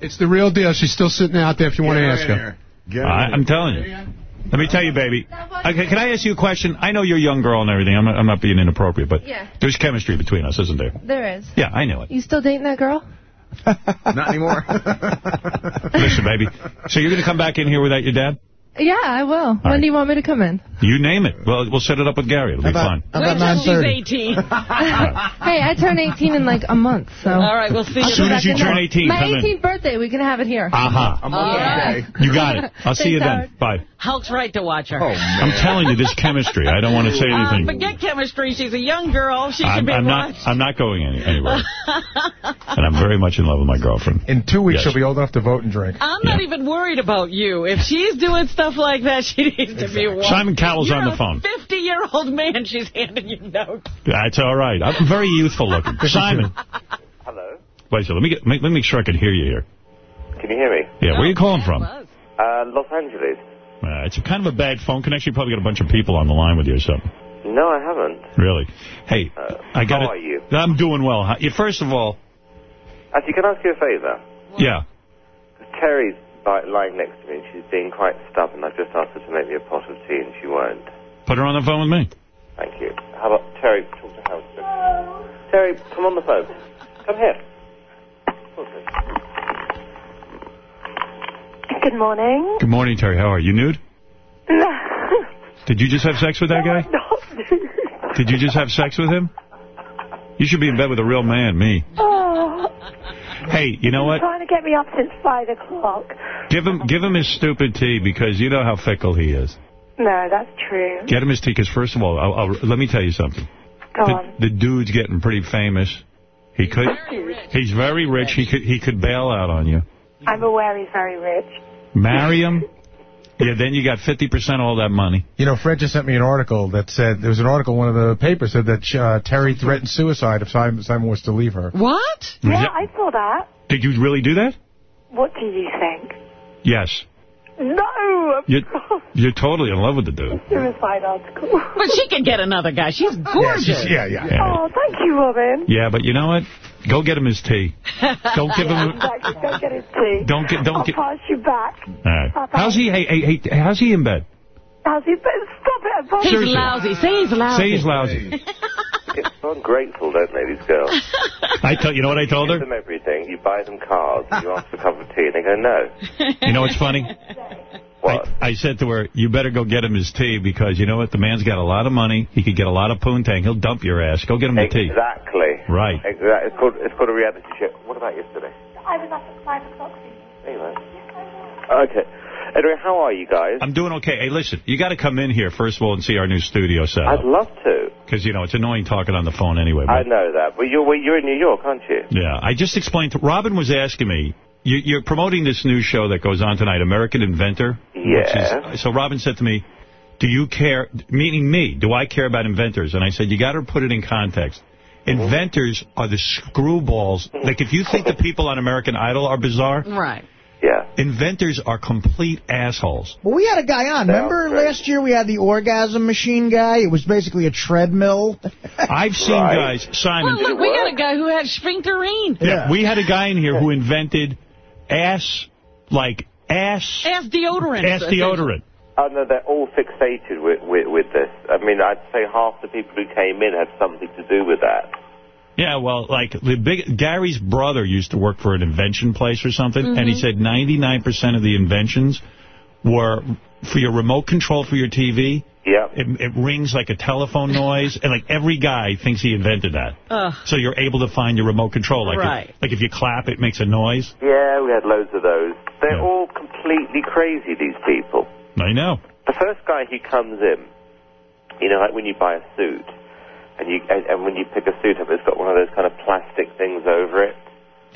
It's the real deal. She's still sitting out there if you want to ask her. I, I'm telling you. Let me tell you, baby. Okay, can I ask you a question? I know you're a young girl and everything. I'm not, I'm not being inappropriate, but Yeah. there's chemistry between us, isn't there? There is. Yeah, I know it. You still dating that girl? Not anymore. Listen, baby. So you're going to come back in here without your dad? Yeah, I will. when right. do you want me to come in? You name it. Well, we'll set it up with Gary. It'll be fine. Wait she's 18. hey, I turn 18 in like a month, so. All right, we'll see As soon as you turn 18, My come in. 18th birthday, we can have it here. Aha. All right. You got it. I'll see you Thanks, then. Bye. Hulk's right to watch her. I'm telling you, this chemistry. I don't want to say Uh, anything. forget chemistry. She's a young girl. She should I'm, be I'm not. I'm not going any, anywhere. and I'm very much in love with my girlfriend. In two weeks, Yes. she'll be old enough to vote and drink. I'm not even worried about you. If she's doing stuff like that, she needs to be watched. Simon Cowell's You're on the phone. 50-year-old man. She's handing you notes. That's all right. I'm very youthful looking. Simon. Hello. Wait, so let me get. Make, let me make sure I can hear you here. Can you hear me? Yeah, where are you calling from? Uh, Uh, Los Angeles. it's a kind of a bad phone connection. You probably got a bunch of people on the line with you or something. No, I haven't. Really? Hey, I got how are you? I'm doing well. First of all, Actually, can I ask you a favour? yeah. Terry's li- lying next to me and she's being quite stubborn. I've just asked her to make me a pot of tea and she won't. Put her on the phone with me. Thank you. How about Terry? Talk to Howard. Terry, come on the phone. Come here. Good morning. Good morning, Terry. How are you? You nude? No, Did you just have sex with that guy? No. Did you just have sex with him? You should be in bed with a real man, me. Oh, Hey, you know what? He's trying to get me up since five o'clock. Give him give him his stupid tea because you know how fickle he is. No, that's true. Get him his tea because first of all, I'll, I'll, let me tell you something. Go the, on. the dude's getting pretty famous. He could. He's very rich. He could he could bail out on you. I'm aware he's very rich. Marry him. Yeah, then you got 50% of all that money. You know, Fred just sent me an article that said, there was an article in one of the papers said that uh, Terry threatened suicide if Simon, Simon was to leave her. What? Yeah, I saw that. Did you really do that? What do you think? Yes. No, You're, you're totally in love with the dude. suicide article. But she can get another guy. She's gorgeous. Yeah, yeah, yeah, Oh, thank you, Robin. Yeah, but you know what? Go get him his tea. Don't give him. Exactly. Go get his tea. Don't get- don't I'll get- pass you back. All right. How's he? Hey, hey, hey, how's he in bed? How's he? But stop it. I'll He's Seriously. lousy. Say he's lousy. Say he's lousy. Get so ungrateful, don't they, these girls? I tell you know what I told her. Give her. them everything. You buy them cars. You ask for a cup of tea, and they go no. You know what's funny? What? I, I said to her, you better go get him his tea because you know what? The man's got a lot of money. He could get a lot of poontang. He'll dump your ass. Go get him the tea. Exactly. Right. Exactly. It's called it's called a reality show. What about yesterday? I was up at 5 o'clock. Anyway. Okay. Anyway, how are you guys? I'm doing okay. Hey, listen, you got to come in here, first of all, and see our new studio set. I'd love to. Because, you know, it's annoying talking on the phone anyway. I know that. But you're, well, you're in New York, aren't you? yeah, I just explained to... Robin was asking me, you, you're promoting this new show that goes on tonight, American Inventor. which Yeah. is- so Robin said to me, do you care, meaning me, do I care about inventors? And I said, you got to put it in context. Inventors are the screwballs. Like, if you think the people on American Idol are bizarre, Right. Yeah. inventors are complete assholes. Well, we had a guy on. Remember last year we had the orgasm machine guy? It was basically a treadmill. I've seen guys, Simon. Well, look, we got a guy who had sphincterine. Yeah, we had a guy in here who invented ass, like ass, Ass deodorant. ass deodorant. Oh, no, they're all fixated with, with, with this. I mean, I'd say half the people who came in had something to do with that. Yeah, well, like the big Gary's brother used to work for an invention place or something, and he Mhm. said 99% of the inventions were for your remote control for your TV. Yeah. It, it rings like a telephone noise, and like every guy thinks he invented that. Ugh. So you're able to find your remote control. Like, Right. like if you clap, it makes a noise. Yeah, we had loads of those. They're all completely crazy, these people. I know. The first guy who comes in, you know, like when you buy a suit, and you and, and when you pick a suit up, it's got one of those kind of plastic things over it.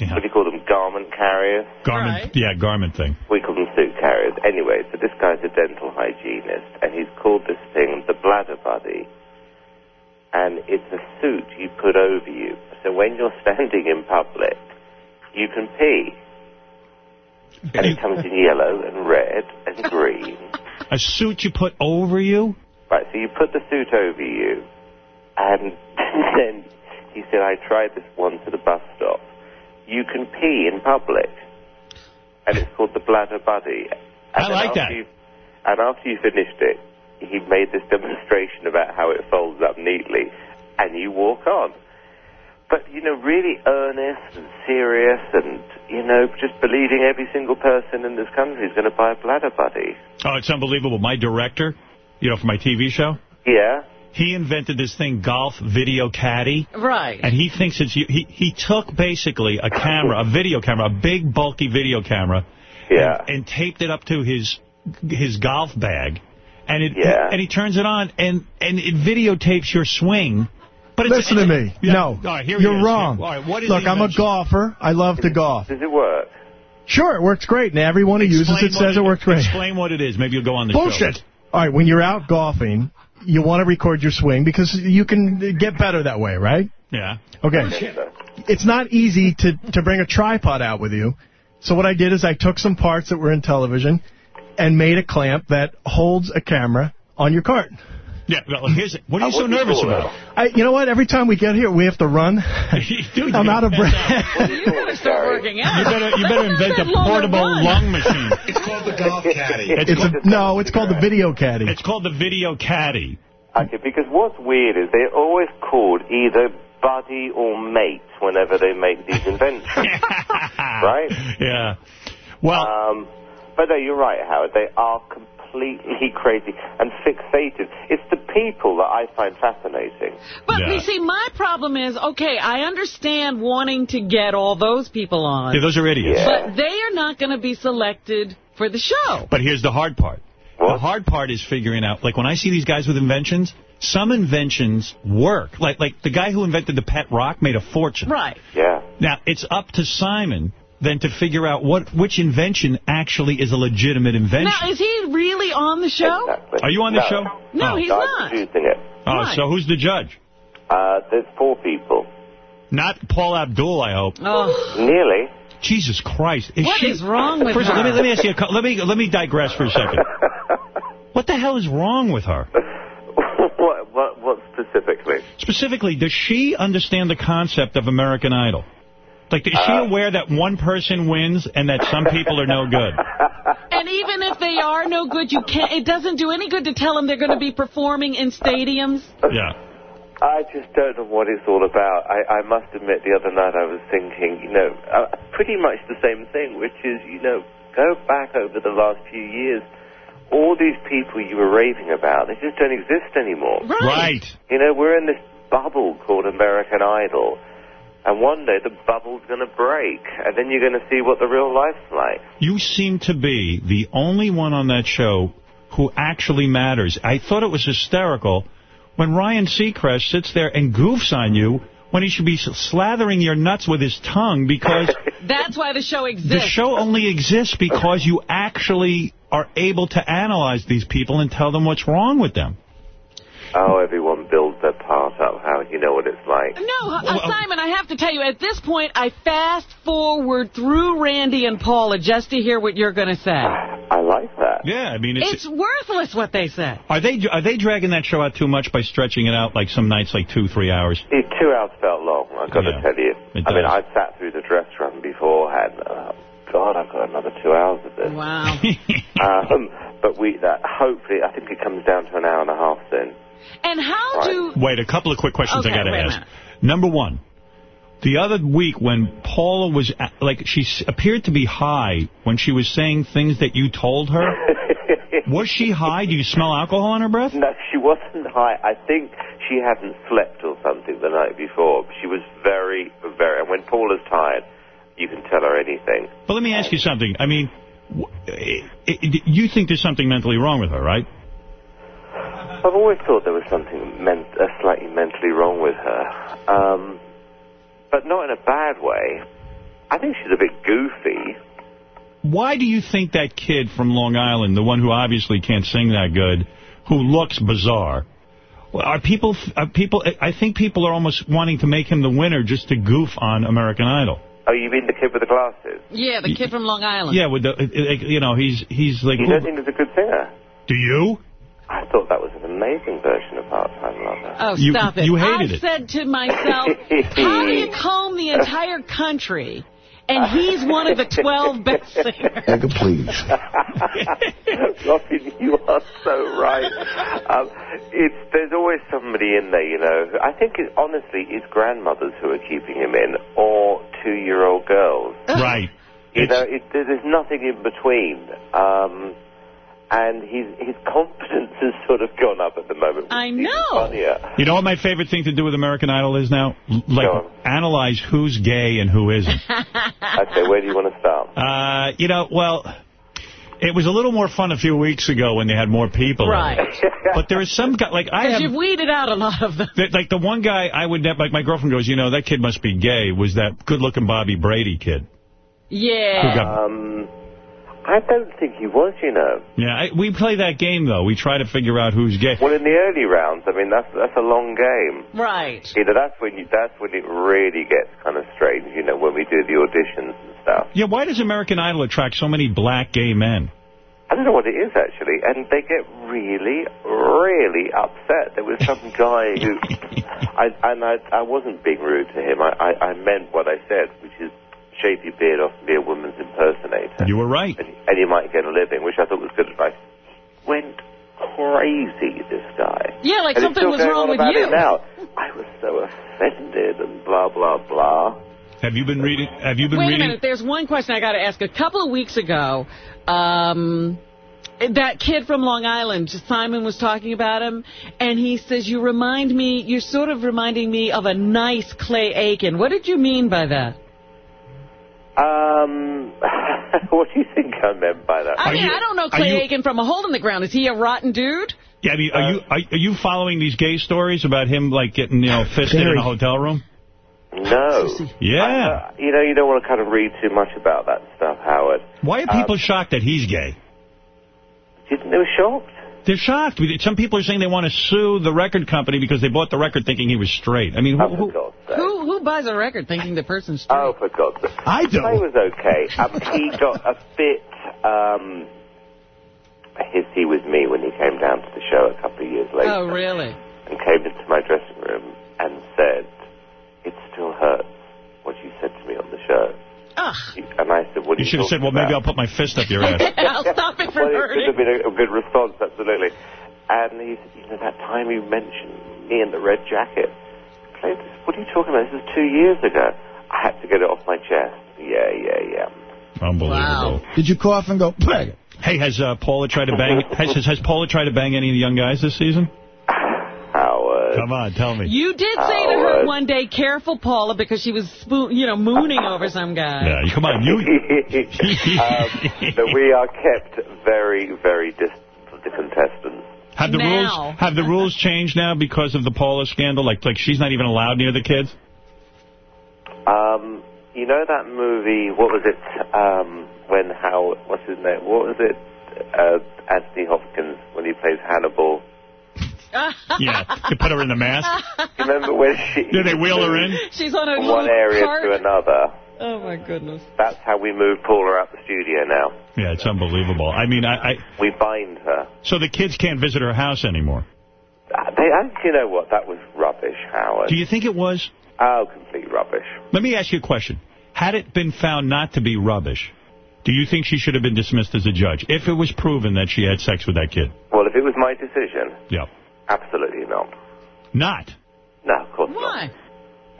What do you call them? Garment carriers? Garment, yeah, garment thing. We call them suit carriers. Anyway, so this guy's a dental hygienist, and he's called this thing the Bladder Buddy. And it's a suit you put over you. So when you're standing in public, you can pee. And it comes in yellow and red and green. A suit you put over you? Right, so you put the suit over you, and then he said, I tried this once at a bus stop. You can pee in public. And it's called the Bladder Buddy. And I like that. You, and after you finished it, he made this demonstration about how it folds up neatly, and you walk on. But, you know, really earnest and serious and, you know, just believing every single person in this country is going to buy a Bladder Buddy. Oh, it's unbelievable. My director, you know, for my TV show, Yeah? He invented this thing, Golf Video Caddy. Right. And he thinks it's... He, he took basically a camera, a video camera, a big, bulky video camera, yeah. and, and taped it up to his his golf bag. And it Yeah. and he turns it on, and, and it videotapes your swing. But it's, Listen to me. Yeah. No, All right, here you're is. wrong. All right, what is Look, I'm a golfer. I love to golf. Does it work? Sure, it works great, and everyone who uses it says it works great. Explain what it is. Maybe you'll go on the show. Bullshit. All right, when you're out golfing, you want to record your swing because you can get better that way, right? Yeah. Okay. It's not easy to, to bring a tripod out with you. So what I did is I took some parts that were in television and made a clamp that holds a camera on your cart. Yeah, well, here's what are you so nervous about? I, you know what? Every time we get here, we have to run. Dude, I'm out of breath. You better start working out. You better you better invent a portable run. lung machine. It's called the golf caddy. It's, It's a, no, it's called the video caddy. it's called the Video Caddy. Okay, because what's weird is they're always called either buddy or mate whenever they make these inventions. right? Yeah. Well, Um, but no, you're right, Howard. They are completely crazy and fixated. It's the people that I find fascinating. But you see, my problem is, okay, I understand wanting to get all those people on. Yeah, those are idiots. But they are not going to be selected for the show. But here's the hard part. The hard part is figuring out, like when I see these guys with inventions, some inventions work. Like like the guy who invented the pet rock made a fortune. Right. Yeah. Now, it's up to Simon then to figure out what which invention actually is a legitimate invention. Now, is he really on the show? Are you on the No. show? No, Oh. he's not. producing it. Oh, so who's the judge? Uh, there's four people. Not Paula Abdul, I hope. Oh. Nearly. Jesus Christ. Is What she, is wrong with First of all, let me, let me ask you, a, cou- let me, let me digress for a second. what the hell is wrong with her? what, what, what specifically? Specifically, does she understand the concept of American Idol? Like, is she Uh, aware that one person wins and that some people are no good? And even if they are no good, you can't. It doesn't do any good to tell them they're going to be performing in stadiums. Yeah. I just don't know what it's all about. I, I must admit, the other night I was thinking, you know, uh, pretty much the same thing, which is, you know, go back over the last few years. All these people you were raving about, they just don't exist anymore. Right. You know, we're in this bubble called American Idol. And one day the bubble's going to break, and then you're going to see what the real life's like. You seem to be the only one on that show who actually matters. I thought it was hysterical when Ryan Seacrest sits there and goofs on you when he should be slathering your nuts with his tongue because That's why the show exists. the show only exists because you actually are able to analyze these people and tell them what's wrong with them. Oh, everyone builds their part up. How you know what it's like? No, uh, Simon, I have to tell you, at this point, I fast forward through Randy and Paula just to hear what you're going to say. I like that. Yeah, I mean, it's, It's worthless what they say. are they are they dragging that show out too much by stretching it out like some nights like two three hours? It, two hours felt long. I've got to tell you. it I mean, does. I sat through the dress run beforehand. Uh, God, I've got another two hours of this. Wow. um, but we, that hopefully, I think it comes down to an hour and a half then. And how do... Wait, a couple of quick questions Okay, I got to ask. Number one, the other week when Paula was, a- like, she s- appeared to be high when she was saying things that you told her. was she high? Do you smell alcohol on her breath? No, she wasn't high. I think she hadn't slept or something the night before. She was very, very. And when Paula's tired, you can tell her anything. But let me ask you something. I mean, w- i- i- you think there's something mentally wrong with her, right? I've always thought there was something ment- uh, slightly mentally wrong with her, um, but not in a bad way. I think she's a bit goofy. Why do you think that kid from Long Island, the one who obviously can't sing that good, who looks bizarre, are people? Are people? I think people are almost wanting to make him the winner just to goof on American Idol. Oh, you mean the kid with the glasses? Yeah, the kid from Long Island. Yeah, with the, you know, he's he's like. You don't think he's a good singer? Do you? I thought that was an amazing version of Part-Time Lover. Oh, You- stop it. you hated I it. said to myself, how do you comb the entire country? And he's one of the 12 best singers. please. Robin, you are so right. Um, it's there's always somebody in there, you know. I think it, honestly, it's grandmothers who are keeping him in, or two-year-old girls. Right. You know, it, there's nothing in between. Um, and his his confidence has sort of gone up at the moment. I know. Funnier. You know what my favorite thing to do with American Idol is now? L- Like, analyze who's gay and who isn't. Okay, where do you want to start? Uh, you know, well, it was a little more fun a few weeks ago when they had more people. Right. But there is some guy, like I have, you've weeded out a lot of them. th- like the one guy I would, ne- like my girlfriend goes, you know, that kid must be gay, was that good-looking Bobby Brady kid. Yeah. Who got- Um, I don't think he was, you know. Yeah, I, we play that game, though. We try to figure out who's gay. Well, in the early rounds, I mean, that's that's a long game. Right. You know, that's when you, that's when it really gets kind of strange. You know, when we do the auditions and stuff. Yeah, why does American Idol attract so many black gay men? I don't know what it is actually, and they get really, really upset. There was some guy who, I and I, I wasn't being rude to him. I, I, I meant what I said, which is shave your beard off and be a woman's impersonator. You were right. And, and you might get a living, which I thought was good advice. Went crazy, this guy. Yeah, like And something was wrong with you. Now. I was so offended and blah blah blah. Have you been reading? Have you been Wait a reading? minute. There's one question I got to ask. A couple of weeks ago, um, that kid from Long Island, Simon was talking about him, and he says, you remind me, you're sort of reminding me of a nice Clay Aiken. What did you mean by that? Um, what do you think I meant by that? I mean, I don't know Clay you- Aiken from a hole in the ground. Is he a rotten dude? Yeah, I mean, are you are, are you following these gay stories about him like getting you know fisted in a hotel room? No. Yeah. Uh, you know, you don't want to kind of read too much about that stuff, Howard. Why are people shocked that he's gay? Didn't they were shocked? They're shocked. Some people are saying they want to sue the record company because they bought the record thinking he was straight. I mean, who, who, Who who buys a record thinking the person's straight? Oh, for God's sake. I do. Clay was okay. Um, he got a bit um, hissy with me when he came down to the show a couple of years later. Oh, really? and came into my dressing room and said, it still hurts what you said to me on the show. Ugh. And I said, what are you you should have said, well, talking maybe I'll put my fist up your ass. I'll stop it from well, it hurting. could have been a, a good response, absolutely. And he said, you know, that time you mentioned me in the red jacket. Clay, this- what are you talking about? This is two years ago. I had to get it off my chest. Yeah, yeah, yeah. Unbelievable. Did you cough and go, "Bang"? Hey, has uh, Paula tried to bang? Has, has Paula tried to bang any of the young guys this season? Howard. Howard. Come on, tell me. You did say to her one day, careful, Paula, because she was, spoon, you know, mooning over some guy. Yeah, come on, you. um, that we are kept very, very distant from the contestants. Have the Now. rules have the rules changed now because of the Paula scandal? Like like she's not even allowed near the kids. Um, you know that movie? What was it? Um, when Howard? What's his name? What was it? Uh, Anthony Hopkins when he plays Hannibal. Yeah, to put her in the mask. You remember when she? Yeah, they wheel her in. She's on a From one area cart. to another. Oh, my goodness. That's how we move Paula out the studio now. Yeah, it's unbelievable. I mean, I, I We bind her. so the kids can't visit her house anymore. Uh, They, and you know what? That was rubbish, Howard. Do you think it was? Oh, complete rubbish. Let me ask you a question. Had it been found not to be rubbish, do you think she should have been dismissed as a judge if it was proven that she had sex with that kid? Well, if it was my decision, Yeah. Absolutely not. Not. No, of course Why?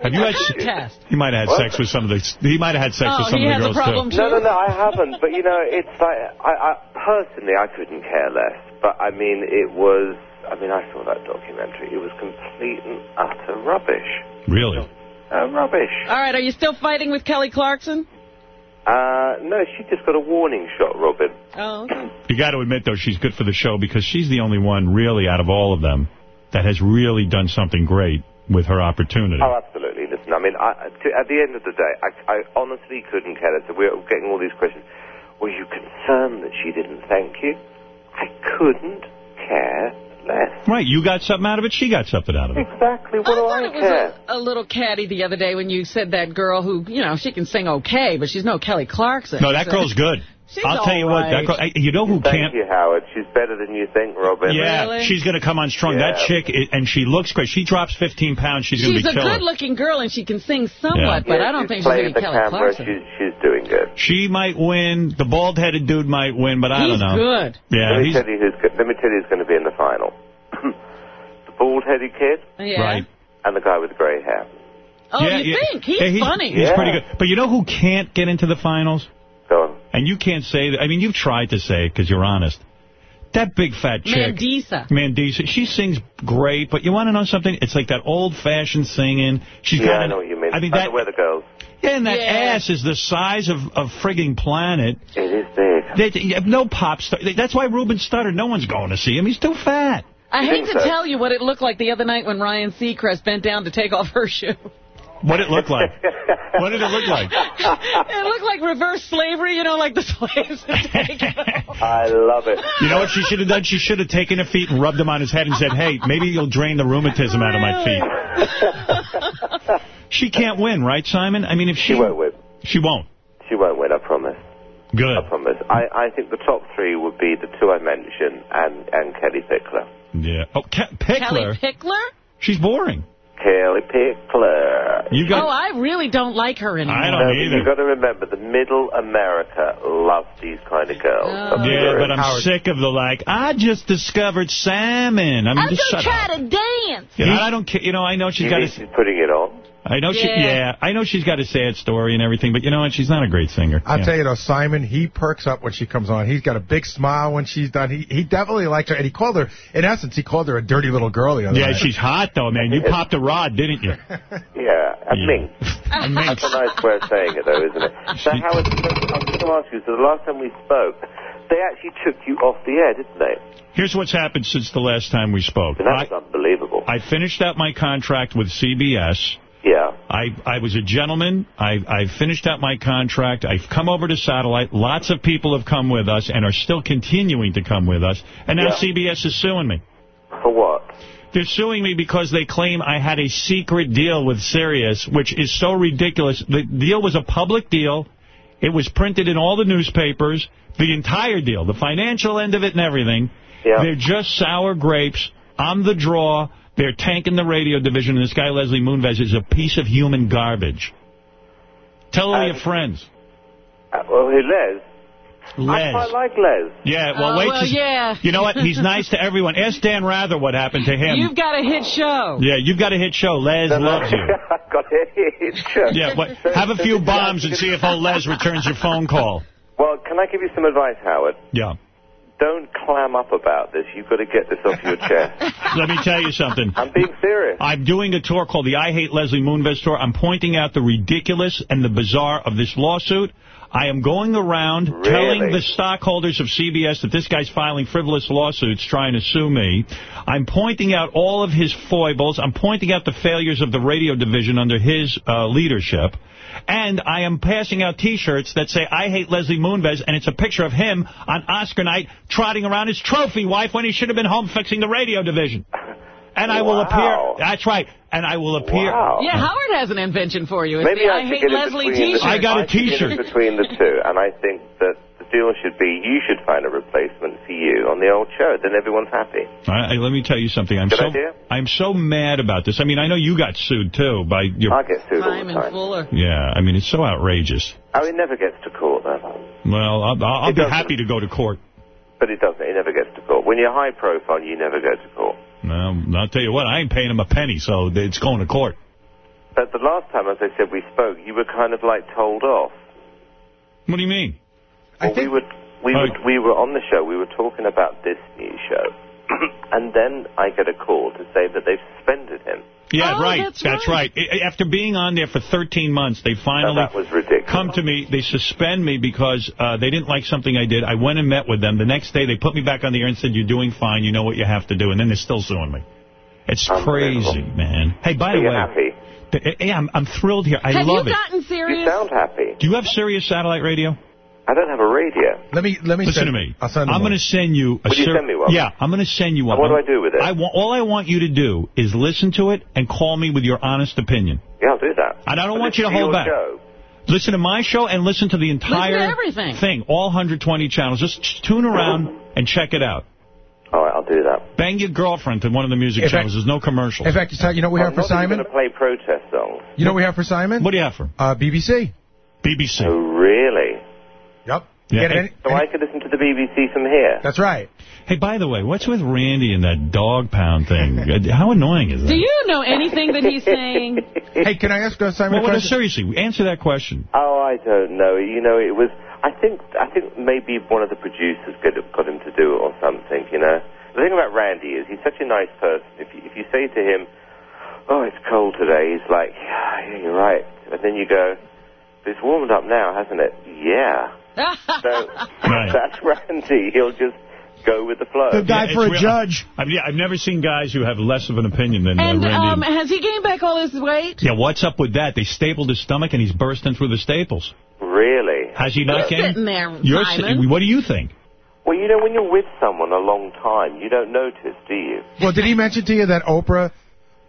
Have you had Test. He might have had sex with some of the he might have had sex Oh, with some he of the has a girls problem too. No, no, no, I haven't. But, you know, it's like, I, I personally, I couldn't care less. But, I mean, it was, I mean, I saw that documentary. It was complete and utter rubbish. Really? Uh, rubbish. All right, are you still fighting with Kelly Clarkson? Uh, no, she just got a warning shot, Robin. Oh, okay. You got to admit though she's good for the show because she's the only one really out of all of them that has really done something great with her opportunity. Oh, absolutely. Listen, I mean, I, to, at the end of the day, I, I honestly couldn't care less. We're getting all these questions. Were you concerned that she didn't thank you? I couldn't care less. Right, you got something out of it, she got something out of it. Exactly. What do thought I it was a, a little catty the other day when you said that girl who, you know, she can sing okay, but she's no Kelly Clarkson. No, that So- girl's good. She's I'll tell you all what, that girl, you know who Thank can't... Thank you, Howard. She's better than you think, Robin. Yeah, she's going to come on strong. That chick, i- and she looks great. She drops 15 pounds, she's going to be. She's a good-looking girl, and she can sing somewhat, Yeah. but Yeah, I don't she's think she's going to be Kelly camera. Clarkson. She's, she's doing good. She might win. The bald-headed dude might win, but I He's don't know. good. Yeah, let me he's tell you who's good. Let me tell you who's going to be in the final. the bald-headed kid Yeah. right. and the guy with the grey hair. Oh, Yeah, you yeah. think? He's, Yeah, funny. He's Yeah. pretty good. But you know who can't get into the finals? Go on. And you can't say that. I mean, you've tried to say it because you're honest. That big fat chick. Mandisa. Mandisa. She sings great, but you want to know something? It's like that old-fashioned singing. She's yeah, got I an- know what you mean. I mean, that, Underweather girls. yeah, and that Yeah. ass is the size of a frigging planet. It is big. They, you have no pop star. That's why Ruben Studdard. No one's going to see him. He's too fat. I You hate to so? tell you what it looked like the other night when Ryan Seacrest bent down to take off her shoe. What did it look like? what did it look like? it looked like reverse slavery, you know, like the slaves had taken. I love it. You know what she should have done? She should have taken her feet and rubbed them on his head and said, hey, maybe you'll drain the rheumatism out of my feet. She can't win, right, Simon? I mean, if she... She won't win. She won't. She won't win, I promise. Good. I promise. I, I think the top three would be the two I mentioned and, and Kellie Pickler. Yeah. Oh, Ke- Pickler? Kellie Pickler? She's boring. Kellie Pickler. You got... Oh, I really don't like her anymore. I No, don't but either. You've got to remember, the middle America loves these kind of girls. Oh. Yeah, but I'm Howard. sick of the like, I just discovered salmon. I mean, I'm just gonna shut try up. to dance. You know, I don't care. You know, I know she's You got mean a... she's putting it on? I know she, Yeah. yeah, I know she's got a sad story and everything, but you know what? She's not a great singer. I'll Yeah. tell you though, Simon, he perks up when she comes on. He's got a big smile when she's done. He he definitely likes her, and he called her. In essence, he called her a dirty little girl the other Yeah, night. she's hot though, man. You popped a rod, didn't you? Yeah, a Yeah. minx. A minx. That's a nice way of saying it, though, isn't it? So, Howard, I was going to ask you, so the last time we spoke, they actually took you off the air, didn't they? Here's what's happened since the last time we spoke. And that's unbelievable. I finished out my contract with CBS. Yeah. I, I was a gentleman. I, I finished out my contract. I've come over to Satellite. Lots of people have come with us and are still continuing to come with us. And now Yeah. CBS is suing me. For what? They're suing me because they claim I had a secret deal with Sirius, which is so ridiculous. The deal was a public deal. It was printed in all the newspapers, the entire deal, the financial end of it and everything. Yeah. They're just sour grapes. I'm the draw. They're tanking the radio division, and this guy, Leslie Moonves, is a piece of human garbage. Tell all your friends. Uh, well, who, Les? I quite like Les. Yeah, well, Oh, wait. well, till- yeah. You know what? He's nice to everyone. Ask Dan Rather what happened to him. You've got a hit show. Yeah, you've got a hit show. Les loves you. I've got it. Yeah, what, have a few bombs and see if old Les returns your phone call. Well, can I give you some advice, Howard? Yeah. Don't clam up about this. You've got to get this off your chest. Let me tell you something. I'm being serious. I'm doing a tour called the I Hate Leslie Moonves tour. I'm pointing out the ridiculous and the bizarre of this lawsuit. I am going around telling the stockholders of CBS that this guy's filing frivolous lawsuits trying to sue me. I'm pointing out all of his foibles. I'm pointing out the failures of the radio division under his uh, leadership. And I am passing out T-shirts that say, I hate Leslie Moonves, and it's a picture of him on Oscar night trotting around his trophy wife when he should have been home fixing the radio division. And I will appear, that's right, and I will appear. Yeah, Howard has an invention for you. It's Maybe the I, I, Hate Leslie t-shirt. the, I should get in between the two, and I think that the deal should be you should find a replacement for you on the old show. Then everyone's happy. I, I- let me tell you something. I'm Good so idea. I'm so mad about this. I mean, I know you got sued too by your. I get sued all the time. Fuller. Yeah, I mean it's so outrageous. Oh, it never gets to court, though. Well, I'll, I'll, I'll be doesn't. happy to go to court. But it doesn't. It never gets to court. When you're high profile, you never go to court. Well, I'll tell you what, I ain't paying him a penny, so it's going to court. But the last time, as I said, we spoke, you were kind of like told off. What do you mean? Well, we were we Oh. were we were on the show. We were talking about this new show, and then I get a call to say that they've suspended him. Yeah, Oh, right. that's right. I- I- After being on there for 13 months, they finally that was ridiculous. come to me. They suspend me because uh, they didn't like something I did. I went and met with them. The next day, they put me back on the air and said, you're doing fine. You know what you have to do. And then they're still suing me. It's crazy, man. Hey, by Are the way, happy? th- yeah, I'm, I'm thrilled here. I Have love you it. gotten serious? You sound happy. Do you have serious satellite radio? I don't have a radio. Let me let me Listen send, to me. I'll send I'm going to send you a Will you send me one? Yeah, I'm going to send you one. And what do I'm- I do with it? I want, all I want you to do is listen to it and call me with your honest opinion. Yeah, I'll do that. And I don't But want you to listen hold back. Show. Listen to my show and listen to the entire to everything. thing, all 120 channels. Just tune around and check it out. All right, I'll do that. Bang your girlfriend to one of the music In fact- channels. There's no commercials. In fact, you know what we have I'm for not even Simon? going to play protest songs. You know what we have for Simon? What do you have for? Uh, BBC. BBC. Oh, really? Yep. Yeah, Get hey- any- So I could listen to the BBC from here. That's right. Hey, by the way, what's with Randy and that dog pound thing? Uh, How annoying is that? Do you know anything that he's saying? Hey, can I ask uh, Simon well, a well, question? seriously, answer that question. Oh, I don't know. You know, it was. I think. I think maybe one of the producers got, got him to do it or something. You know. The thing about Randy is he's such a nice person. If you, if you say to him, "Oh, it's cold today," he's like, "Yeah, you're right." And then you go, "It's warmed up now, hasn't it?" Yeah. So that's Randy. He'll just go with the flow. Good guy Yeah, for a real- judge. I've, yeah, I've never seen guys who have less of an opinion than uh, And Randy. um, has he gained back all his weight? yeah, what's up with that? They stapled his stomach and he's bursting through the staples. Really? Has he not You're gained? sitting there, You're Simon. si- What do you think? Well, you know, when you're with someone a long time, you don't notice, do you? Well, did he mention to you that Oprah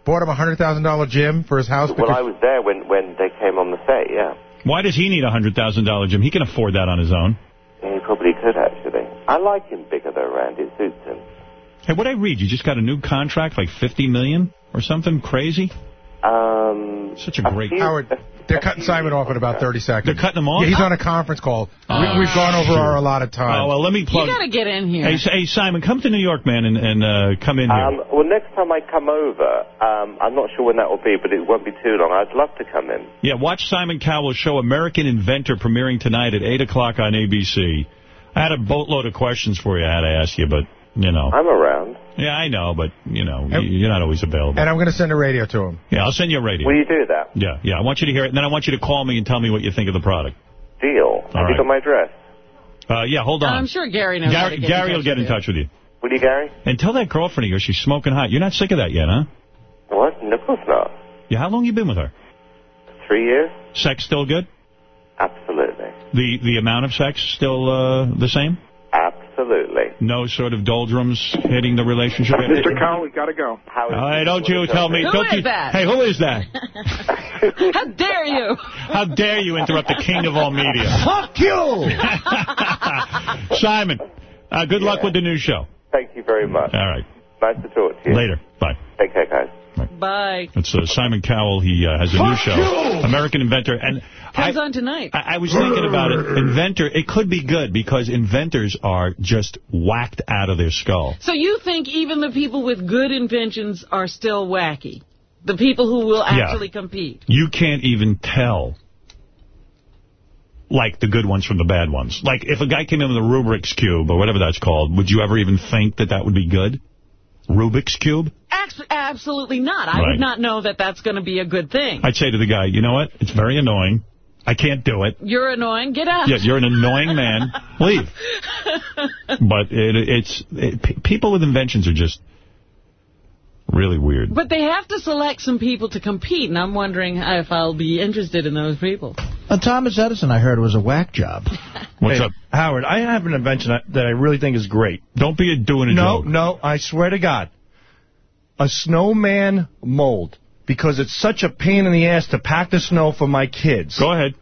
bought him a $100,000 gym for his house? Well, I was there when, when they came on the set, yeah. Why does he need a $100,000 gym? He can afford that on his own. He probably could, actually. I like him bigger, though, Randy. It suits him. Hey, what I read? You just got a new contract, like 50 million or something crazy? Um, Such a great... Howard, they're cutting Simon off in about 30 seconds. They're cutting him off? Yeah, he's on a conference call. Oh, we, we've gone over shoot. our allotted time. Oh, well, let me plug. You plug... got to get in here. Hey, hey, Simon, come to New York, man, and, and uh, come in here. Um, well, next time I come over, um, I'm not sure when that will be, but it won't be too long. I'd love to come in. Yeah, watch Simon Cowell's show American Inventor premiering tonight at 8 o'clock on ABC. I had a boatload of questions for you I had to ask you, but, you know. I'm around. Yeah, I know, but, you know, y- you're not always available. And I'm going to send a radio to him. Yeah, I'll send you a radio. Will you do that? Yeah, yeah, I want you to hear it, and then I want you to call me and tell me what you think of the product. Deal. Have right. you got my address? Uh, yeah, hold on. I'm sure Gary knows how to Gary, get Gary in will get in you. touch with you. Will you, Gary? And tell that girlfriend of yours she's smoking hot. You're not sick of that yet, huh? What? No, of course not. Yeah, how long you been with her? Three years? Sex still good? Absolutely. The the amount of sex still uh, the same? Absolutely. No sort of doldrums hitting the relationship? Mr. Cowell, we got to go. Hey, don't you tell me. Who don't is you, that? Hey, who is that? How dare you? How dare you interrupt the king of all media? Fuck you! Simon, uh, good luck with the new show. Thank you very much. All right. Nice to talk to you. Later. Bye. Take care, guys. Bye. It's uh, Simon Cowell. He uh, has a new show, American Inventor. And Comes I, on tonight. I, I was thinking about it. Inventor, it could be good because inventors are just whacked out of their skull. So you think even the people with good inventions are still wacky? The people who will Yeah. actually compete? You can't even tell like the good ones from the bad ones. Like, if a guy came in with a Rubik's Cube, or whatever that's called, would you ever even think that that would be good? Rubik's Cube? Abs- absolutely not. I Right. would not know that that's going to be a good thing. I'd say to the guy, you know what? It's very annoying. I can't do it. You're annoying. Get out. Yeah, you're an annoying man. Leave. But it, it's it, people with inventions are just really weird. But they have to select some people to compete, and I'm wondering if I'll be interested in those people. Uh, Thomas Edison, I heard, was a whack job. What's Hey, up? Howard, I have an invention that- that I really think is great. Don't be doing a no, joke. No, I swear to God. A snowman mold. Because it's such a pain in the ass to pack the snow for my kids. Go ahead.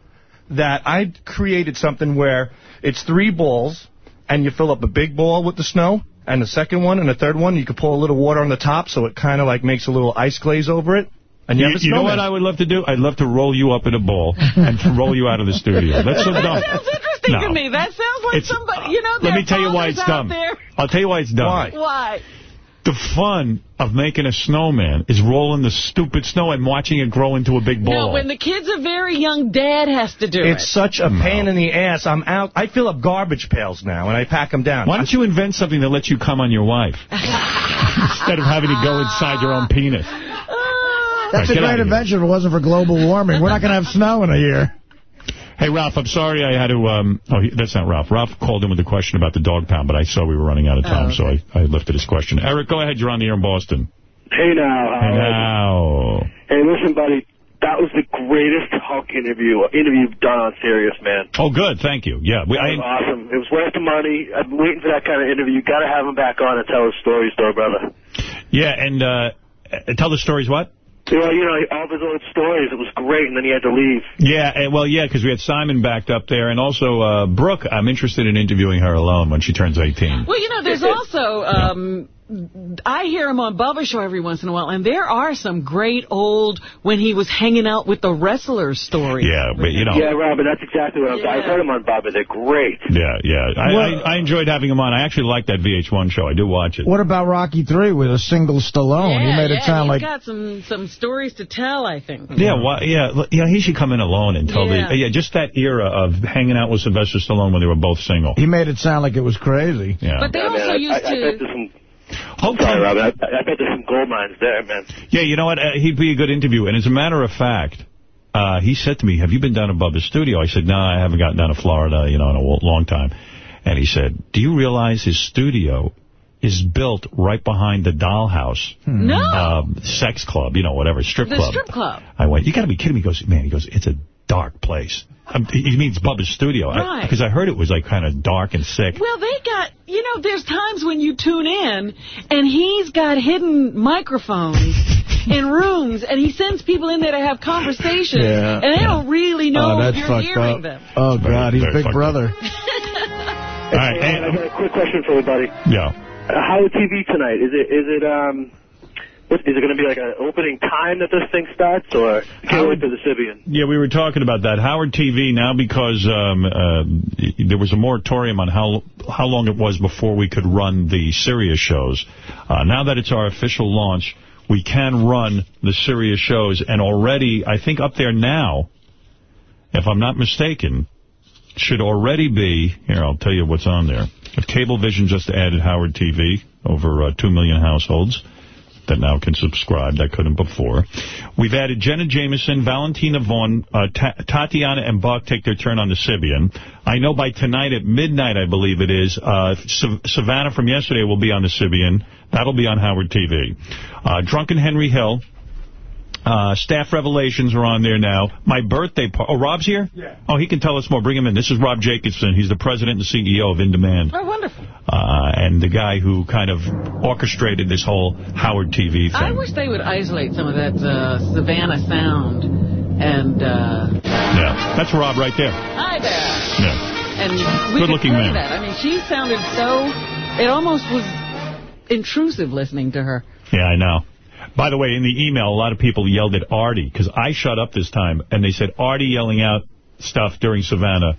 That I created something where it's three balls, and you fill up a big ball with the snow, and the second one and the third one, you can pour a little water on the top so it kind of like makes a little ice glaze over it. And you, You, have a you know what I would love to do? I'd love to roll you up in a ball and to roll you out of the studio. That's so dumb. That sounds interesting No. to me. That sounds like It's- somebody, you know, Let me tell you why it's dumb. There. I'll tell you why it's dumb. Why? Why? The fun of making a snowman is rolling the stupid snow and watching it grow into a big ball. No, when the kids are very young, Dad has to do It's it. It's such a pain in the ass. I'm out. I fill up garbage pails now, and I pack them down. Why don't you invent something that lets you come on your wife? Instead of having to go inside your own penis. That's Right, a great invention if it wasn't for global warming. We're not going to have snow in a year. Hey, Ralph, I'm sorry I had to, um, oh, he, that's not Ralph. Ralph called in with a question about the dog pound, but I saw we were running out of time, Oh, so I, I lifted his question. Eric, go ahead. You're on the air in Boston. Hey now, Hey, now. Hey, listen, buddy. That was the greatest Hulk interview interview you've done on Sirius, man. Oh, good. Thank you. Yeah. We, That was I, awesome. It was worth the money. I'm waiting for that kind of interview. You got to have him back on and tell his stories, though, brother. yeah, and uh, uh, tell the stories what? You know, you know, all of his old stories. It was great, and then he had to leave. Yeah, eh, well, yeah, because we had Simon backed up there, and also uh, Brooke. I'm interested in interviewing her alone when she turns 18. Well, you know, there's also, um, I hear him on Bubba Show every once in a while, and there are some great old, when he was hanging out with the wrestlers stories. Yeah, but you know. Yeah, Robin, that's exactly what I'm. I've heard him on Bobby. They're great. Yeah, yeah. I, I, I enjoyed having him on. I actually like that VH1 show. I do watch it. What about Rocky 3 with a single Stallone? Yeah, he made it sound he's like... got some, some stories to tell, I think. Yeah, why, yeah, yeah. He should come in alone and tell Yeah. the yeah. Just that era of hanging out with Sylvester Stallone when they were both single. He made it sound like it was crazy. Yeah. But they Yeah, also man, I, used I, I to... bet there's some. Sorry, Robin. I, I bet there's some gold mines there, man. Yeah, you know what? Uh, he'd be a good interview. And as a matter of fact, uh, he said to me, have you been down above the studio? I said, no, I haven't gotten down to Florida, you know, in a long time. And he said, do you realize his studio is built right behind the dollhouse? No. Um, sex club, you know, whatever, strip the club. strip club. I went, you got to be kidding me. He goes, man, he goes, it's a dark place. Um, he means Bubba's studio. Right. Because I, heard it was like kind of dark and sick. Well, they got, you know, there's times when you tune in and he's got hidden microphones in rooms and he sends people in there to have conversations Yeah. and they don't really know Oh, that's you're fucked hearing up. them. Oh, God, he's very Big Brother. All right. Hey, I got a quick question for everybody. Yeah. Uh, Howard TV tonight. Is it is it um what is it going to be like an opening time that this thing starts or I can't wait for the Sybian. Yeah, we were talking about that. Howard TV now because um, uh, there was a moratorium on how how long it was before we could run the Sirius shows. Uh, now that it's our official launch, we can run the Sirius shows. And already, I think up there now, if I'm not mistaken, should already be, here, I'll tell you what's on there. Cablevision just added Howard TV, over uh, 2 million households that now can subscribe that couldn't before. We've added Jenna Jameson, Valentina Vaughn, uh, Ta Tatiana and Buck take their turn on the Sybian. I know by tonight at midnight, I believe it is, uh, Sav Savanna from yesterday will be on the Sybian. That'll be on Howard TV. Uh, Drunken Henry Hill. Uh, staff revelations are on there now. My birthday party. Oh, Rob's here? Yeah. Oh, he can tell us more. Bring him in. This is Rob Jacobson. He's the president and CEO of In Demand. Oh, wonderful. Uh, and the guy who kind of orchestrated this whole Howard TV thing. I wish they would isolate some of that uh, Savanna sound and... Uh, Yeah, that's Rob right there. Hi there. Yeah. And we Good-looking man. that. I mean, she sounded so... It almost was intrusive listening to her. Yeah, I know. By the way, in the email, a lot of people yelled at Artie, because I shut up this time, and they said, Artie yelling out stuff during Savanna.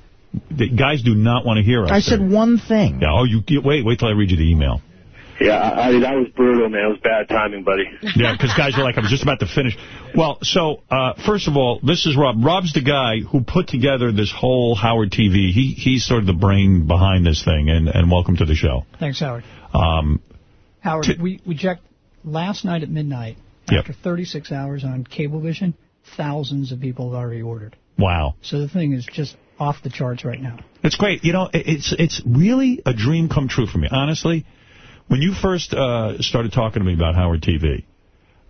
The guys do not want to hear us. I said one thing. Yeah, oh, you wait, wait till I read you the email. Yeah, I, I, that was brutal, man. It was bad timing, buddy. Yeah, because guys are like, I was just about to finish. Well, so, uh, first of all, this is Rob. Rob's the guy who put together this whole Howard TV. He He's sort of the brain behind this thing, and, and welcome to the show. Thanks, Howard. Um, Howard, we, we checked last night at midnight, Yep. after 36 hours on Cablevision, thousands of people have already ordered. wow. So the thing is just off the charts right now. It's great. You know, it's it's really a dream come true for me. Honestly, when you first uh, started talking to me about Howard TV,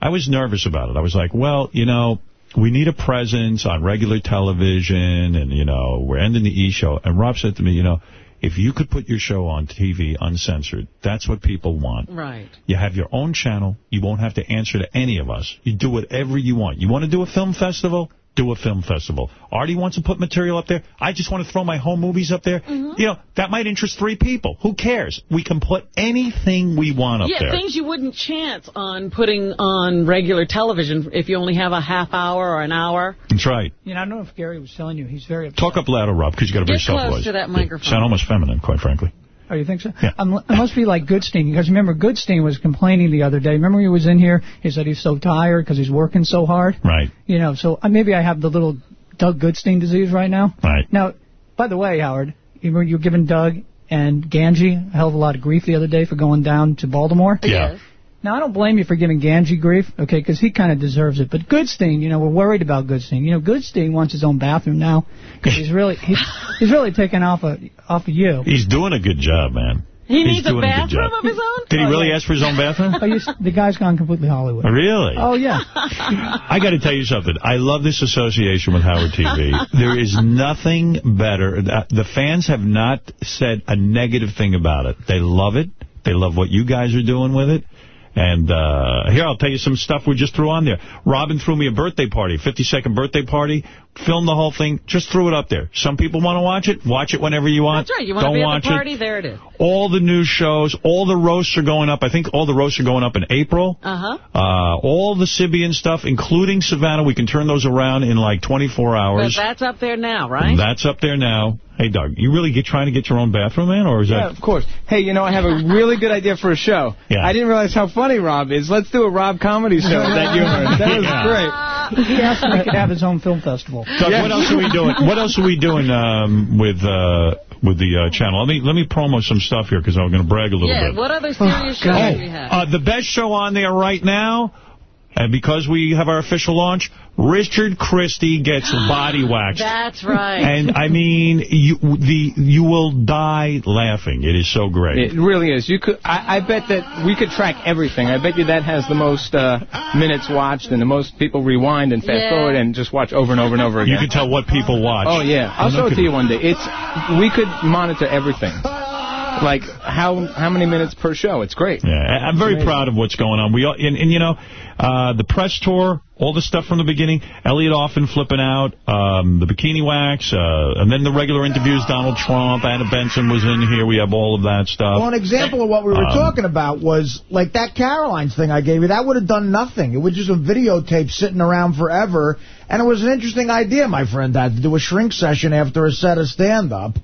I was nervous about it. I was like, well, you know, we need a presence on regular television, and, you know, we're ending the E! show. And Rob said to me, you know, if you could put your show on TV uncensored, that's what people want. Right. You have your own channel. You won't have to answer to any of us. You do whatever you want. You want to do a film festival? Do a film festival. Artie wants to put material up there. I just want to throw my home movies up there. Mm-hmm. You know, that might interest three people. Who cares? We can put anything we want up yeah, there. things you wouldn't chance on putting on regular television if you only have a half hour or an hour. That's right. You know, I don't know if Gary was telling you, he's very upset. Talk up louder, Rob, because you got a very Get soft close to that You microphone. sound almost feminine, quite frankly. Oh, you think so? Um, it must be like Goodstein, because remember, Goodstein was complaining the other day. Remember he was in here? He said he's so tired because he's working so hard. Right. You know, so uh, maybe I have the little Doug Goodstein disease right now. Right. Now, by the way, Howard, you were, you were giving Doug and Ganji a hell of a lot of grief the other day for going down to Baltimore. Yeah. Now, I don't blame you for giving Ganji grief, okay, because he kind of deserves it. But Goodstein, you know, we're worried about Goodstein. You know, Goodstein wants his own bathroom now because he's really he's, he's really taking off of, off of you. He's doing a good job, man. He He's needs a doing a good bathroom job. of his own? Did he Oh, really yeah. ask for his own bathroom? Oh, you, the guy's gone completely Hollywood. Really? Oh, yeah. I got to tell you something. I love this association with Howard TV. there is nothing better. The the fans have not said a negative thing about it. They love it. They love what you guys are doing with it. And uh, here, I'll tell you some stuff we just threw on there. Robin threw me a birthday party, 52nd birthday party, filmed the whole thing, just threw it up there. Some people want to watch it. Watch it whenever you want. That's right. You want to Don't be at the party? it. There it is. All the news shows, all the roasts are going up. I think all the roasts are going up in April. Uh-huh. Uh, all the Sybian stuff, including Savanna, we can turn those around in like 24 But hours. that's up there now, right? That's up there now. Hey, Doug, you really get trying to get your own bathroom, in, Or is Yeah, that... of course. Hey, you know, I have a really good idea for a show. Yeah. I didn't realize how funny Rob is. Let's do a Rob comedy show with that humor. That was Yeah. great. He asked if he could have his own film festival. Doug, what else are we doing? What else are we doing um, with uh, with the uh, channel? Let me let me promo some stuff here because I'm going to brag a little yeah, bit. what other serious shows Oh, do we have? uh, the best show on there right now, and because we have our official launch, Richard Christie gets body waxed. That's right. And I mean, you the you will die laughing. It is so great. It really is. You could. I, I bet that we could track everything. I bet you that has the most uh, minutes watched and the most people rewind and fast Yeah. forward and just watch over and over and over again. You could tell what people watch. Oh yeah, I'll I'm show it to you one day. It's we could monitor everything, like how how many minutes per show. It's great. Yeah, I- I'm very amazing. proud of what's going on. We all, and, and you know, uh, the press tour, all the stuff from the beginning, Elliot Offen flipping out, um, the bikini wax, uh, and then the regular interviews, Donald Trump, Anna Benson was in here. We have all of that stuff. Well, an example of what we were Um, talking about was, like, that Caroline's thing I gave you, that would have done nothing. It was just a videotape sitting around forever, and it was an interesting idea my friend had, to do a shrink session after a set of stand-up,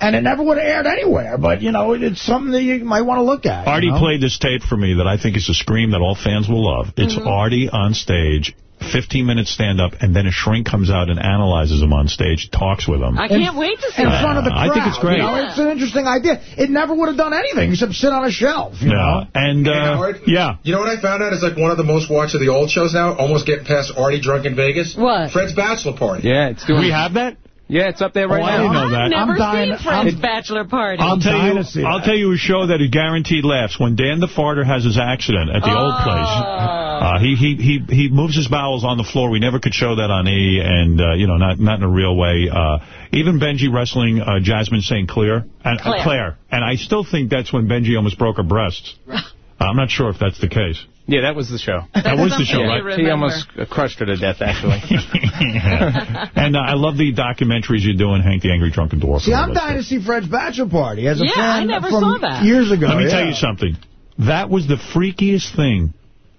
and it never would have aired anywhere, but, you know, it's something that you might want to look at. you Artie know? played this tape for me that I think is a scream that all fans will love. It's Mm-hmm. Artie on stage, 15 minutes stand-up, and then a shrink comes out and analyzes him on stage, talks with him. I can't wait to see in that. front of the crowd. I think it's great. You know, it's an interesting idea. It never would have done anything except sit on a shelf. You Yeah, know? and, Hey, uh, Howard? yeah. You know what I found out is like one of the most watched of the old shows now, almost getting past Artie Drunk in Vegas? What? Fred's Bachelor Party. Yeah, it's doing. We have that? Yeah, it's up there right Oh, I now. didn't know that. I've never I'm dying- seen Fred's I'm- bachelor party. I'll tell you. to see I'll tell you a show that is guaranteed laughs. When Dan the Farter has his accident at the old Oh. place, uh, he he he he moves his bowels on the floor. We never could show that on E, and uh, you know, not not in a real way. Uh, even Benji wrestling uh, Jasmin St. Claire and Claire. Uh, Claire, and I still think that's when Benji almost broke her breasts. I'm not sure if that's the case. Yeah, that was the show. That was the show, Yeah, right? He almost uh, crushed her to death, actually. and uh, I love the documentaries you're doing, Hank the Angry Drunken Dwarf. See, I'm dying to see Fred's bachelor party as a Yeah, fan I never from saw that. years ago. Let me yeah. tell you something. That was the freakiest thing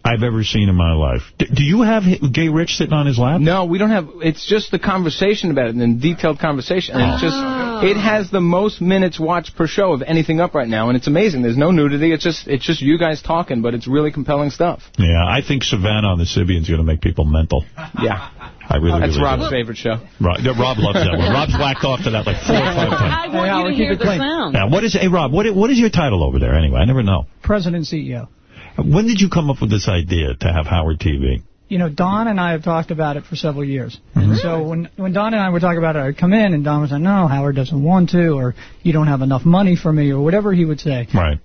I've ever seen in my life. D do you have Gay Rich sitting on his lap? No, we don't have. It's just the conversation about it, and then detailed conversation. And it's just oh. It has the most minutes watched per show of anything up right now, and it's amazing. There's no nudity. It's just it's just you guys talking, but it's really compelling stuff. Yeah, I think Savanna on the Sybian's going to make people mental. Yeah. I really, That's really Rob's do. favorite show. Rob, yeah, Rob loves that one. Rob's whacked off to that like four or five times. I want you to hear the sound. Now, what is, hey, Rob, what what is your title over there anyway? I never know. President CEO. When did you come up with this idea to have Howard TV? You know, Don and I have talked about it for several years. Mm-hmm. So when when Don and I were talking about it, I'd come in and Don was like, no, Howard doesn't want to, or you don't have enough money for me, or whatever he would say. Right.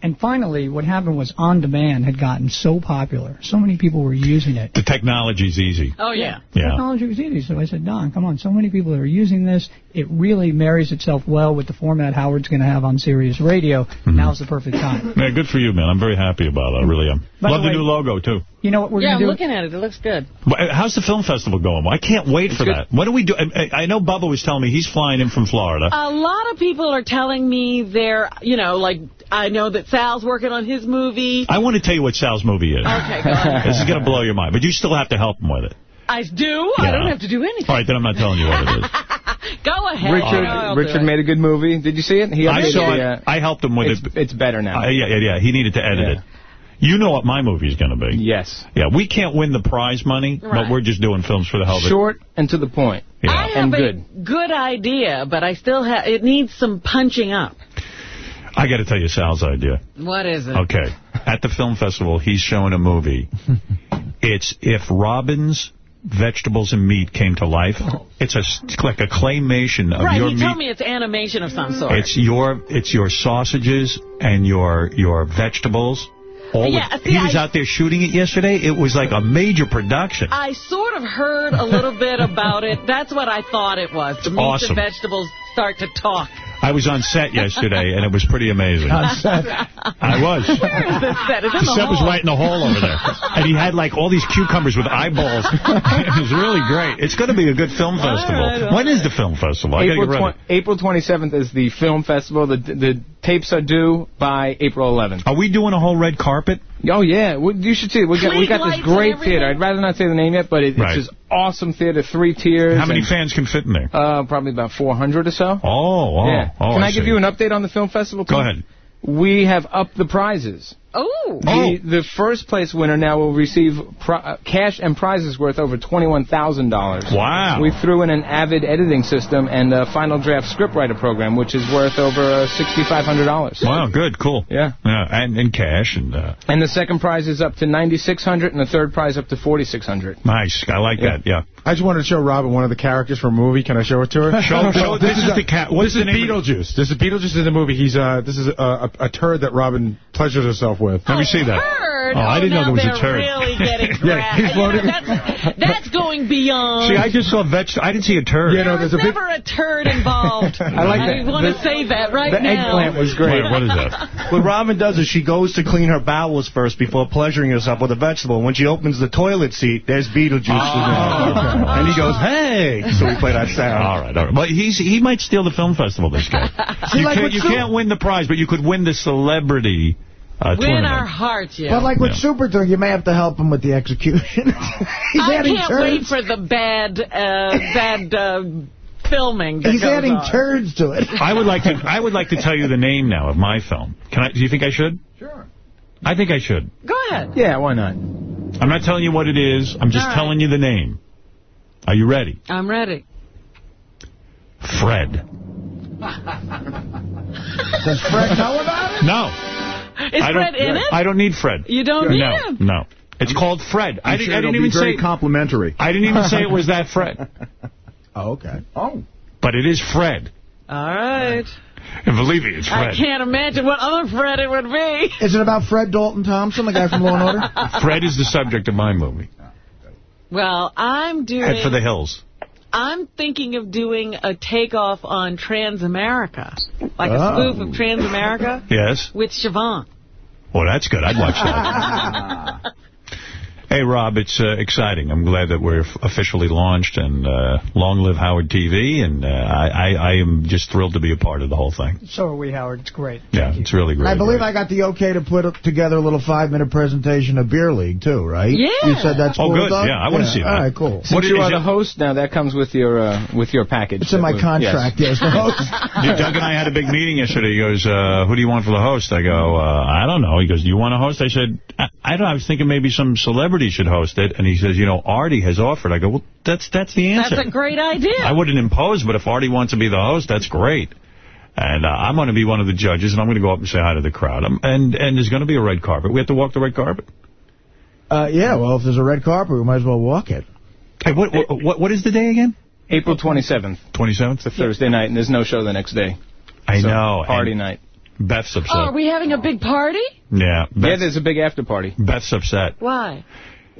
And finally, what happened was On Demand had gotten so popular. So many people were using it. The technology's easy. Oh, yeah. Yeah. Technology was easy. So I said, Don, come on. So many people are using this. It really marries itself well with the format Howard's going to have on Sirius Radio. Mm-hmm. Now's the perfect time. Man, good for you, man. I'm very happy about it. I really am. By Love the way- new logo, too. You know what we're yeah, going to do? looking at it. It looks good. But, uh, How's the film festival going? I can't wait for good. that. What do we do? I, I know Bubba was telling me he's flying in from Florida. A lot of people are telling me they're, you know, like, I know that Sal's working on his movie. I want to tell you what Sal's movie is. Okay, go ahead. This is going to blow your mind, but you still have to help him with it. I do? I don't have to do anything. All right, then I'm not telling you what it is. Go ahead. Richard I'll do Richard it. made a good movie. Did you see it? He I saw it. uh, I helped him with it's, it. It's better now. Uh, yeah, yeah, yeah. He needed to edit Yeah. it. You know what my movie is going to be. Yes. Yeah, we can't win the prize money, Right. but we're just doing films for the hell of it. Short and to the point. Yeah. I have and a good. good idea, but I still have, it needs some punching up. I got to tell you Sal's idea. What is it? Okay. At the film festival, he's showing a movie. It's if Robin's vegetables and meat came to life. It's a it's like a claymation of Right, your he meat. told me it's animation of some sort. It's your it's your sausages and your your vegetables. All Yeah, of, see, he was I- out there shooting it yesterday. It was like a major production. I sort of heard a little bit about it. That's what I thought it was. The meat awesome. and vegetables start to talk. I was on set yesterday, and it was pretty amazing. On set? I was. Where is this set? It's in The the set was right in the hall over there. And he had like all these cucumbers with eyeballs. it was really great. It's going to be a good film festival. right, all when is the film festival? I got to April, get ready. April 27th is the film festival. The the tapes are due by April 11th. Are we doing a whole red carpet? Oh, yeah. We, you should see it. We got, we got this great theater. I'd rather not say the name yet, but it, Right. it's this awesome theater, three tiers. How many and, fans can fit in there? Uh, probably about 400 or so. Oh, oh, yeah. oh, Can I, I give see. you an update on the film festival? Go ahead. We have upped the prizes. Oh. The, the first place winner now will receive pri- uh, cash and prizes worth over $21,000. Wow. We threw in an Avid editing system and a Final Draft scriptwriter program, which is worth over uh, $6,500. Wow, good, cool. Yeah. Yeah, and, and cash. and uh, And the second prize is up to $9,600 and the third prize up to $4,600. Nice. I like Yeah. that, yeah. I just wanted to show Robin one of the characters from a movie. Can I show it to her? Show- show- this is the cat- what's This is name Beetlejuice. This is Beetlejuice in the movie. He's uh, this is a, a, a turd that Robin pleasures herself with. Let me oh, see that. Turd? Oh, I oh, didn't know there was a they're turd. really getting Yeah, he's gra- you know, that's, that's going beyond. See, I just saw vegetable. I didn't see a turd. Yeah, no, there was there's a big- never a turd involved. I like that. I want to say that right the now. eggplant was great. Wait, what is that? What Robin does is she goes to clean her bowels first before pleasuring herself with a vegetable. When she opens the toilet seat, there's Beetlejuice in there. Oh. And he goes, hey! So we play that sound. All right, all right. But he's he might steal the film festival. This guy. You like can't you can't win the prize, but you could win the celebrity uh, Win tournament. our hearts, yeah. But like with Yeah. Super Turd, you may have to help him with the execution. I can't turds. wait for the bad, uh, bad uh, filming. He's adding on. turds to it. I would like to I would like to tell you the name now of my film. Can I? Do you think I should? Sure. I think I should. Go ahead. Yeah, why not? I'm not telling you what it is. I'm just All right. telling you the name. Are you ready? I'm ready. Fred. Does Fred know about it? No. Is I don't, Fred in it? I don't need Fred. You don't need no, him? No. It's called Fred. I, I'm di- sure I it'll didn't be even very say complimentary. I didn't even say it was that Fred. Oh, okay. Oh. But it is Fred. All right. And believe me, it's I can't imagine what other Fred it would be. Is it about Fred Dalton Thompson, the guy from Law and Order? Fred is the subject of my movie. Well, I'm doing. Head for the hills. I'm thinking of doing a takeoff on Transamerica, like a Oh. spoof of Transamerica Yes. with Siobhan. Well, that's good. I'd watch that. Hey, Rob, it's uh, exciting. I'm glad that we're officially launched, and uh, long live Howard TV, and uh, I, I, I am just thrilled to be a part of the whole thing. So are we, Howard. It's great. Yeah, it's really great. I believe I got the okay to put together a little five-minute presentation of Beer League, too, right? Yeah. You said that's Oh, cool, good. Doug? Yeah, I wanna see that. All right, cool. Since you are the host now, that comes with your uh, with your package. It's in my was- contract, yes, the host. Doug and I had a big meeting yesterday. He goes, uh, who do you want for the host? I go, uh, I don't know. He goes, do you want a host? I said, I, I don't know. I was thinking maybe some celebrity should host it. And he says, you know, Artie has offered. I go, well, that's that's the answer. That's a great idea. I wouldn't impose, but if Artie wants to be the host, that's great. And uh, I'm going to be one of the judges, and I'm going to go up and say hi to the crowd. Um, and and there's going to be a red carpet. We have to walk the red carpet. Uh, yeah, well, if there's a red carpet, we might as well walk it. Hey, what what what, what is the day again? April 27th. 27th? It's a Thursday night, and there's no show the next day. I So, know. Party and night. Beth's upset. Oh, are we having a big party? yeah. Yeah, Beth's, there's a big after party. Beth's upset. Why?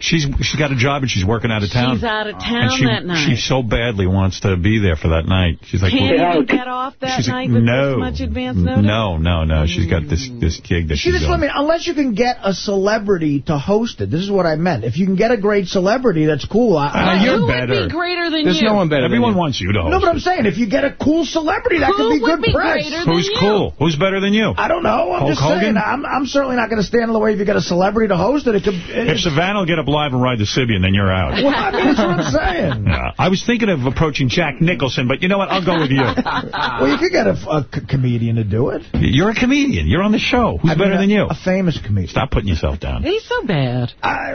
She's she's got a job and she's working out of town. She's out of and town she, that night. She so badly wants to be there for that night. She's like, Can't well, even get off that she's night like, with no, this much advance notice? no, no, no. She's got this this gig that See, she's this is what I doing. mean. Unless you can get a celebrity to host it. This is what I meant. If you can get a great celebrity, that's cool. I, I, you're Who would better. be greater than There's you? no one better Everyone you. wants you to host. No, but I'm saying, if you get a cool celebrity, that Who could be good be press. greater than Who's you? cool? Who's better than you? I don't know. I'm Hulk just Hogan? saying. I'm, I'm certainly not going to stand in the way if you get a celebrity to host it. It could. It, If Savanna will get up live and ride the Sybian, then you're out. well, I mean, that's what I'm saying. Yeah. I was thinking of approaching Jack Nicholson, but you know what? I'll go with you. well, you could get a, a c- comedian to do it. You're a comedian. You're on the show. Who's I mean, better a- than you? A famous comedian. Stop putting yourself down. He's so bad. I,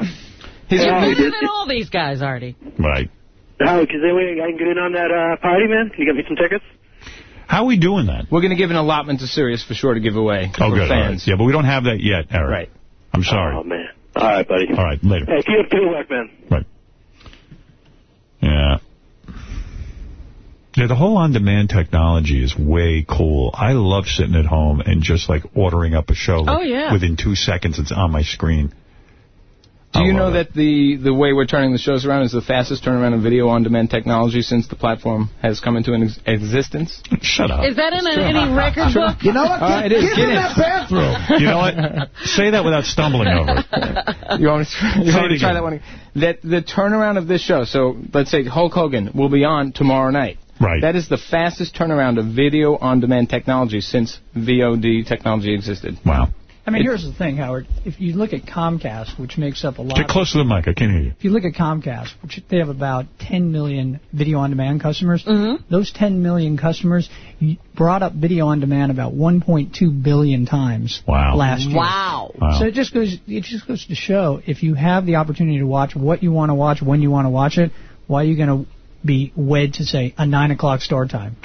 He's You're Yeah, better did- than all these guys, Artie. Right. Howard, is there any way I can get in on that uh, party, man? Can you get me some tickets? How are we doing that? We're going to give an allotment to Sirius for sure to give away Oh, for good. All right. fans. Yeah, but we don't have that yet, Eric. Right. I'm sorry. Oh, man. All right, buddy. All right, later. Hey, keep up the good work, man. Right. Yeah. Yeah, the whole on-demand technology is way cool. I love sitting at home and just, like, ordering up a show. Oh, yeah. Within two seconds, it's on my screen. Do I you know love it. that the, the way we're turning the shows around is the fastest turnaround of video on-demand technology since the platform has come into an ex existence? Shut up. Is that in a, any record book? you know what? Uh, Get, it is. get Get in it. that bathroom. You know what? Say that without stumbling over it. You want me to, you Say want me to try that one? That the turnaround of this show. So let's say Hulk Hogan will be on tomorrow night. Right. That is the fastest turnaround of video on-demand technology since VOD technology existed. Wow. I mean, here's the thing, Howard. If you look at Comcast, which makes up a lot Get of close to the mic. I can't hear you. If you look at Comcast, which they have about 10 million video on demand customers, mm-hmm. those 10 million customers brought up video on demand about 1.2 billion times Wow. last year. Wow. Wow. So it just goes it just goes to show if you have the opportunity to watch what you want to watch when you want to watch it, why are you going to be wed to say a nine o'clock start time?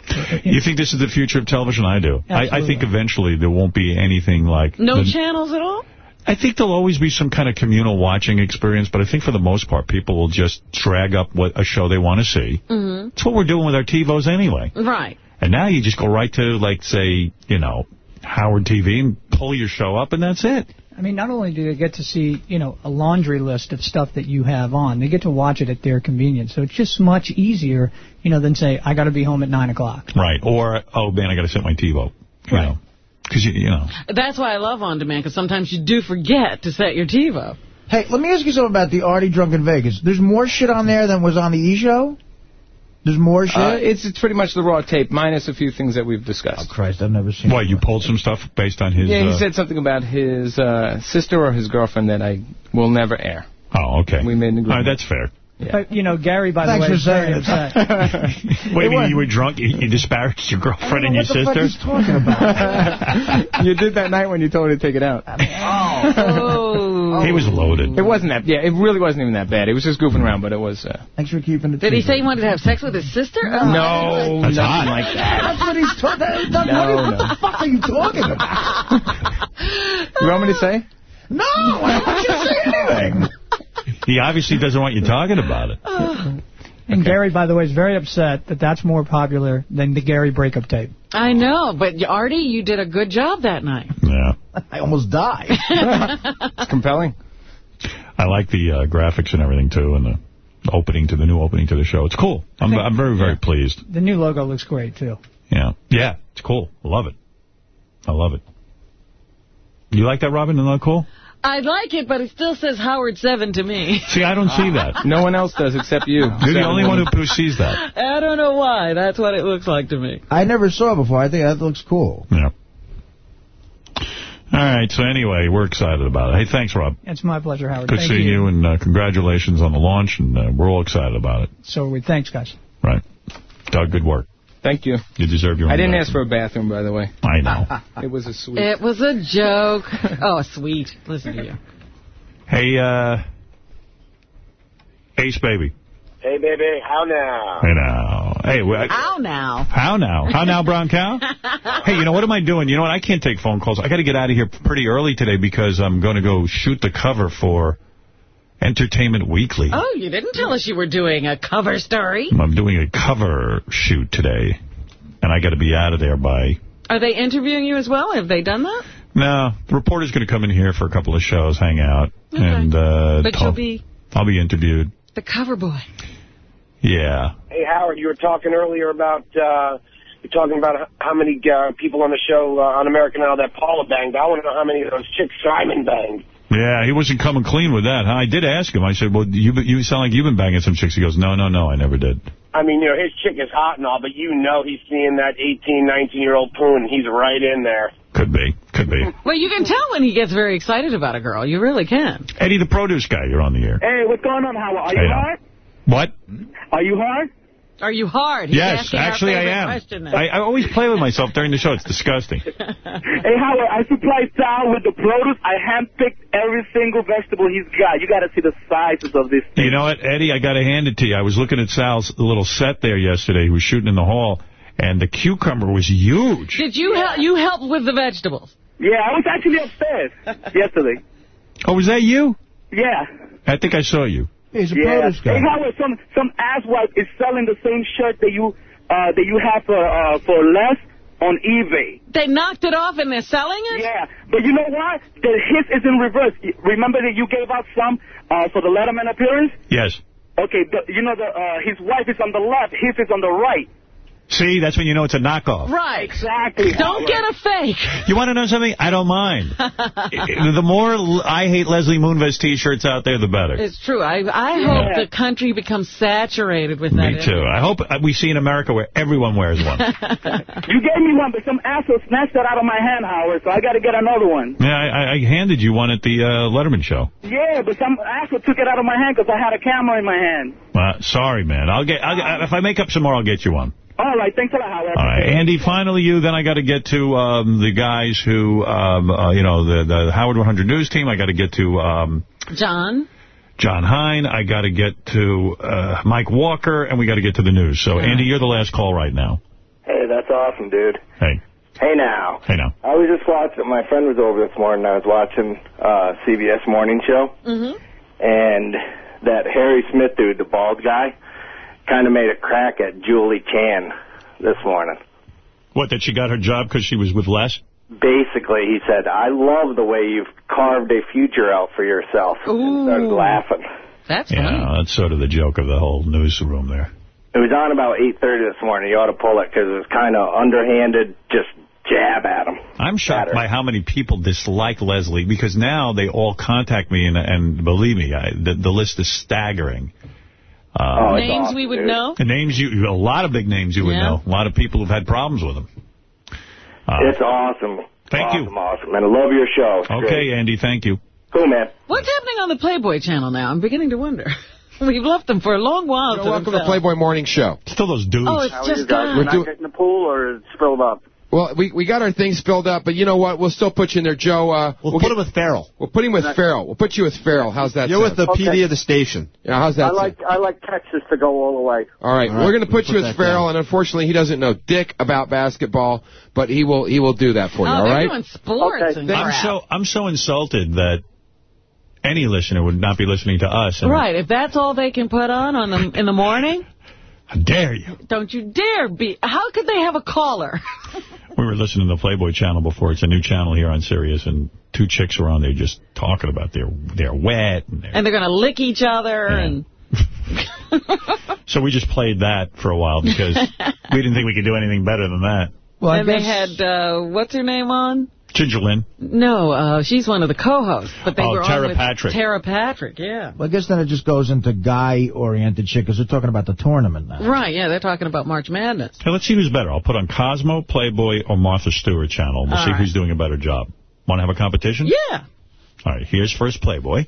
You think this is the future of television? I do. I, I think eventually there won't be anything like... No the- channels at all? I think there'll always be some kind of communal watching experience, but I think for the most part, people will just drag up what a show they want to see. Mm-hmm. It's what we're doing with our TiVos anyway. Right. And now you just go right to, like, say, you know, Howard TV and pull your show up, and that's it. I mean, not only do they get to see, you know, a laundry list of stuff that you have on, they get to watch it at their convenience. So it's just much easier, you know, than say, I got to be home at 9 o'clock. Right. Or, oh, man, I got to set my TiVo. You Right. know. Because, you, you know. That's why I love on demand, because sometimes you do forget to set your TiVo. Hey, let me ask you something about the Artie Drunk in Vegas. There's more shit on there than was on the E! Show? There's more shit? Uh, it's, it's pretty much the raw tape, minus a few things that we've discussed. Oh, Christ, I've never seen What, you pulled some stuff based on his... Yeah, he uh, said something about his uh, sister or his girlfriend that I will never air. Oh, okay. We made an All right, agreement. that's fair. But, you know, Gary, by Thanks the way, for is very saying it. upset. Wait, you mean you were drunk? You, you disparaged your girlfriend and your what the fuck sister? he's talking about. you did that night when you told her to take it out. Oh. He was loaded. It wasn't that. Yeah, it really wasn't even that bad. It was just goofing around, but it was. Uh, Thanks for keeping it Did he say he wanted to have sex with his sister? Oh, no, That's nothing hot. like that. That's what he's talking about. No, what, no. the fuck are you talking about? You want me to say? No, I don't want you to say anything. He obviously doesn't want you talking about it. And Gary, by the way, is very upset that that's more popular than the Gary breakup tape. I know, but Artie, you did a good job that night. Yeah. I almost died. It's compelling. I like the uh, graphics and everything, too, and the opening to the new opening to the show. It's cool. I'm, think- I'm very, very pleased. The new logo looks great, too. Yeah. Yeah, it's cool. I love it. I love it. You like that, Robin? Isn't that cool? I like it, but it still says Howard 7 to me. See, I don't see that. No one else does except you. You're the only one who, who sees that. I don't know why. That's what it looks like to me. I never saw it before. I think that looks cool. Yeah. All right, so anyway, we're excited about it. Hey, thanks, Rob. It's my pleasure, Howard. Good Thank seeing you, and uh, congratulations on the launch, and uh, we're all excited about it. So are we. Thanks, guys. Right. Doug, good work. Thank you. You deserve your own I didn't bathroom. ask for a bathroom, by the way. I know. it was a sweet. It was a joke. oh, sweet. Listen to you. Hey, uh, Ace Baby. Hey, baby, how now? Hey, now. Hey, wh- How now? how now? How now, brown cow? hey, you know, what am I doing? You know what? I can't take phone calls. I got to get out of here pretty early today because I'm going to go shoot the cover for Entertainment Weekly. Oh, you didn't tell us you were doing a cover story. I'm doing a cover shoot today, and I got to be out of there by... Are they interviewing you as well? Have they done that? No, the reporter's going to come in here for a couple of shows, hang out, Okay. and uh, But I'll, you'll be I'll be interviewed. the cover boy. Yeah. Hey, Howard, you were talking earlier about, uh, you're talking about how many uh, people on the show uh, on American Idol that Paula banged. I want to know how many of those chicks Simon banged. Yeah, he wasn't coming clean with that. Huh? I did ask him. I said, well, you you sound like you've been banging some chicks. He goes, no, no, no, I never did. I mean, you know, his chick is hot and all, but you know he's seeing that 18, 19-year-old poon, he's right in there. Could be. Could be. Well, you can tell when he gets very excited about a girl. You really can. Eddie, the produce guy, you're on the air. Hey, what's going on, Howard? Are you Hey, hard? What? Are you hard? Are you hard? He's yes, actually I favorite am. question. I, I always play with myself during the show. It's disgusting. Hey, Howard, I supply Sal with the produce. I handpicked every single vegetable he's got. You got to see the sizes of this. thing. You know what, Eddie? I got to hand it to you. I was looking at Sal's little set there yesterday. He was shooting in the hall, and the cucumber was huge. Did you help? You helped with the vegetables? Yeah, I was actually upstairs yesterday. Oh, was that you? Yeah. I think I saw you. He's a yeah. produce guy. Hey, Howard, some some asswipe is selling the same shirt that you uh, that you have for uh, for less on eBay. They knocked it off and they're selling it? Yeah, but you know what? The his is in reverse. Remember that you gave out some uh, for the Letterman appearance? Yes. Okay, the, you know the uh, his wife is on the left, his is on the right. See, that's when you know it's a knockoff. Right. Exactly. Don't get a fake. You want to know something? I don't mind. the more I hate Leslie Moonves T-shirts out there, the better. It's true. I I hope the country becomes saturated with that. Me too. I hope uh, we see in America where everyone wears one. You gave me one, but some asshole snatched that out of my hand, Howard. So I got to get another one. Yeah, I, I handed you one at the uh, Letterman show. Yeah, but some asshole took it out of my hand because I had a camera in my hand. Uh, sorry, man. I'll get. I'll get if I make up some more, I'll get you one. All right, thanks a lot, Howard. All right, Andy. Finally, you. Then I got to get to um, the guys who, um, uh, you know, the the Howard 100 News team. I got to get to um, John? John Hein. I got to get to uh, Mike Walker, and we got to get to the news. So, Andy, you're the last call right now. Hey, that's awesome, dude. Hey. Hey now. Hey now. I was just watching, my friend was over this morning, I was watching uh CBS Morning Show, Mm-hmm. and that Harry Smith dude, the bald guy, kind of made a crack at Julie Chen this morning. What, that she got her job because she was with Les? Basically, he said, I love the way you've carved a future out for yourself. And started laughing. That's Yeah, that's sort of the joke of the whole newsroom there. It was on about 8.30 this morning. You ought to pull it because it was kind of underhanded, just jab at him. I'm shocked by how many people dislike Leslie because now they all contact me, and, and believe me, I, the, the list is staggering. Uh, Names we would know? The names you, a lot of big names you would Yeah. know. A lot of people who've had problems with them. Uh, it's awesome. Thank awesome, you. Awesome, man. I love your show. It's Okay, great. Andy, thank you. Cool, man. What's happening on the Playboy channel now? I'm beginning to wonder. We've left them for a long while. to welcome to themselves. Playboy Morning Show. Still those dudes. Oh, it's How just guys? gone. We're We're getting the pool or it's filled up? Well, we we got our things filled up, but you know what? We'll still put you in there, Joe. Uh, We'll, we'll put get- him with Farrell. We'll put him with Farrell. We'll put you with Farrell. How's that You're with sound? the Okay. PD of the station. Yeah, how's that I sound? like I like Texas to go all the way. All right, All right, we're going to put we'll you put with Farrell, down. and unfortunately, he doesn't know dick about basketball, but he will he will do that for you. Oh, all doing sports Okay. and I'm so I'm so insulted that any listener would not be listening to us. Right, if that's all they can put on, on the, in the morning, How dare you? don't you dare be. How could they have a caller? We were listening to the Playboy channel before. It's a new channel here on Sirius, and two chicks were on there just talking about their they're wet. And they're, and they're going to lick each other and... so we just played that for a while because we didn't think we could do anything better than that. Well, I and they had, uh, what's her name on? Ginger Lynn. No, uh, she's one of the co-hosts, but they Oh, were Tera on with Patrick. Tera Patrick, yeah. Well, I guess then it just goes into guy-oriented shit, because we're talking about the tournament now. Right, yeah, they're talking about March Madness. Hey, let's see who's better. I'll put on Cosmo, Playboy, or Martha Stewart channel. We'll All see right. who's doing a better job. Want to have a competition? Yeah. All right, here's first Playboy.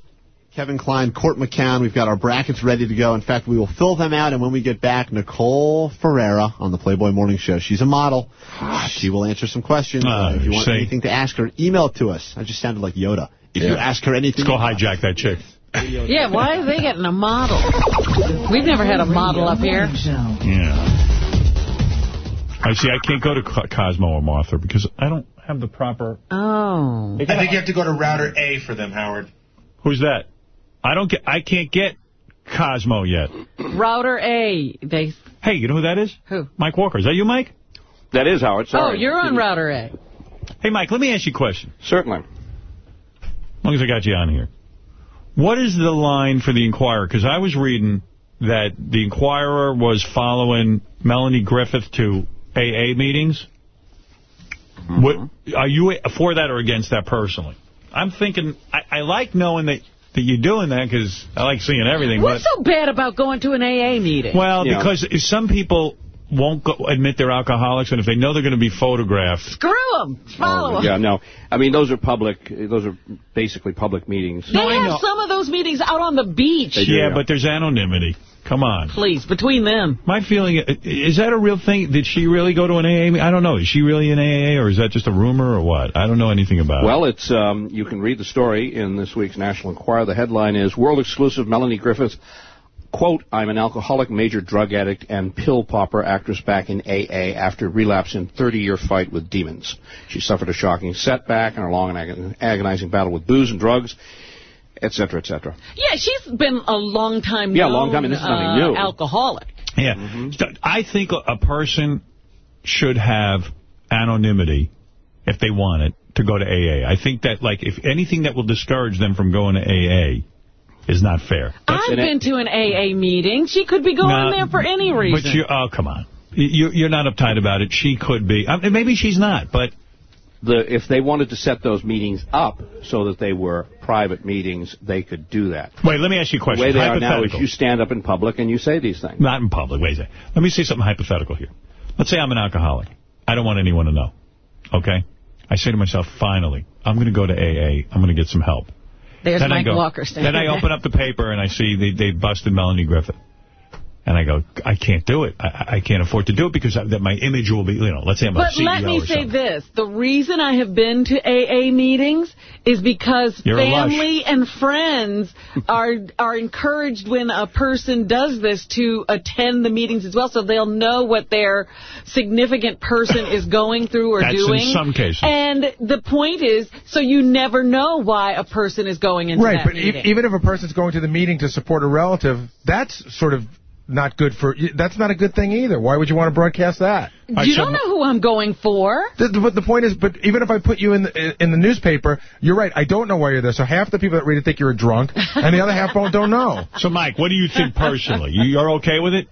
Kevin Klein, Cort McCown. We've got our brackets ready to go. In fact, we will fill them out, and when we get back, Nicole Ferreira on the Playboy Morning Show. She's a model. She will answer some questions. Uh, if you want see. anything to ask her, email it to us. I just sounded like Yoda. If you ask her anything... Let's go hijack that chick. Yeah, why are they getting a model? We've never had a model up here. Yeah. I see. I can't go to Cosmo or Martha because I don't have the proper. Oh. I think you have to go to router A for them, Howard. Who's that? I don't get. I can't get Cosmo yet. Router A. They. Hey, you know who that is? Who? Mike Walker. Is that you, Mike? That is Howard. Oh, you're on router A. Hey, Mike. Let me ask you a question. Certainly. As long as I got you on here. What is the line for the Enquirer? Because I was reading that the Enquirer was following Melanie Griffith to AA meetings. Mm-hmm. What Are you for that or against that personally? I'm thinking, I, I like knowing that, that you're doing that because I like seeing everything. What's but so bad about going to an AA meeting? Well, because if some people won't go, admit they're alcoholics, and if they know they're going to be photographed, Screw them. Oh, follow them. Yeah, no. I mean, those are public. Those are basically public meetings. They have some of those meetings out on the beach. yeah, but there's anonymity. Come on. Please, between them. My feeling, is that a real thing? Did she really go to an AA? meeting? I don't know. Is she really an AA, or is that just a rumor, or what? I don't know anything about it. Well, it's um, you can read the story in this week's National Enquirer. The headline is World Exclusive Melanie Griffith, quote, I'm an alcoholic, major drug addict, and pill popper actress back in AA after relapse in 30-year fight with demons. She suffered a shocking setback in her long and agonizing battle with booze and drugs, et cetera, et cetera. Yeah, she's been a long time Yeah, known, long time, and this is nothing uh, new. alcoholic. Yeah. Mm-hmm. I think a- a person should have anonymity if they want it to go to AA. I think that, like, if anything that will discourage them from going to AA is not fair. I've been to an AA meeting. She could be going No, there for any reason. But you, oh, come on. You, you're not uptight about it. She could be. I mean, maybe she's not, but... The, if they wanted to set those meetings up so that they were private meetings, they could do that. Wait, let me ask you a question. The way they are now is Hypothetical. you stand up in public and you say these things. Not in public. Wait a second. Let me say something hypothetical here. Let's say I'm an alcoholic. I don't want anyone to know. Okay? I say to myself, finally, I'm going to go to AA. I'm going to get some help. There's then I Mike go, Walker standing Then I open up the paper and I see they, they busted Melanie Griffith. And I go, I can't do it. I, I can't afford to do it because I, that my image will be, you know, let's say I'm a CEO But let me or say this. The reason I have been to AA meetings is because You're family and friends are are encouraged when a person does this to attend the meetings as well so they'll know what their significant person is going through or That's in some cases. And the point is, so you never know why a person is going into Right, that but e- even if a person's going to the meeting to support a relative, that's sort of not good for. That's not a good thing either. Why would you want to broadcast that? you don't know who I'm going for. The, the- but the point is, but even if I put you in the, in the newspaper, you're right. I don't know why you're there. So half the people that read it think you're a drunk, and the other half don't, don't know. So, Mike, what do you think personally? You're okay with it?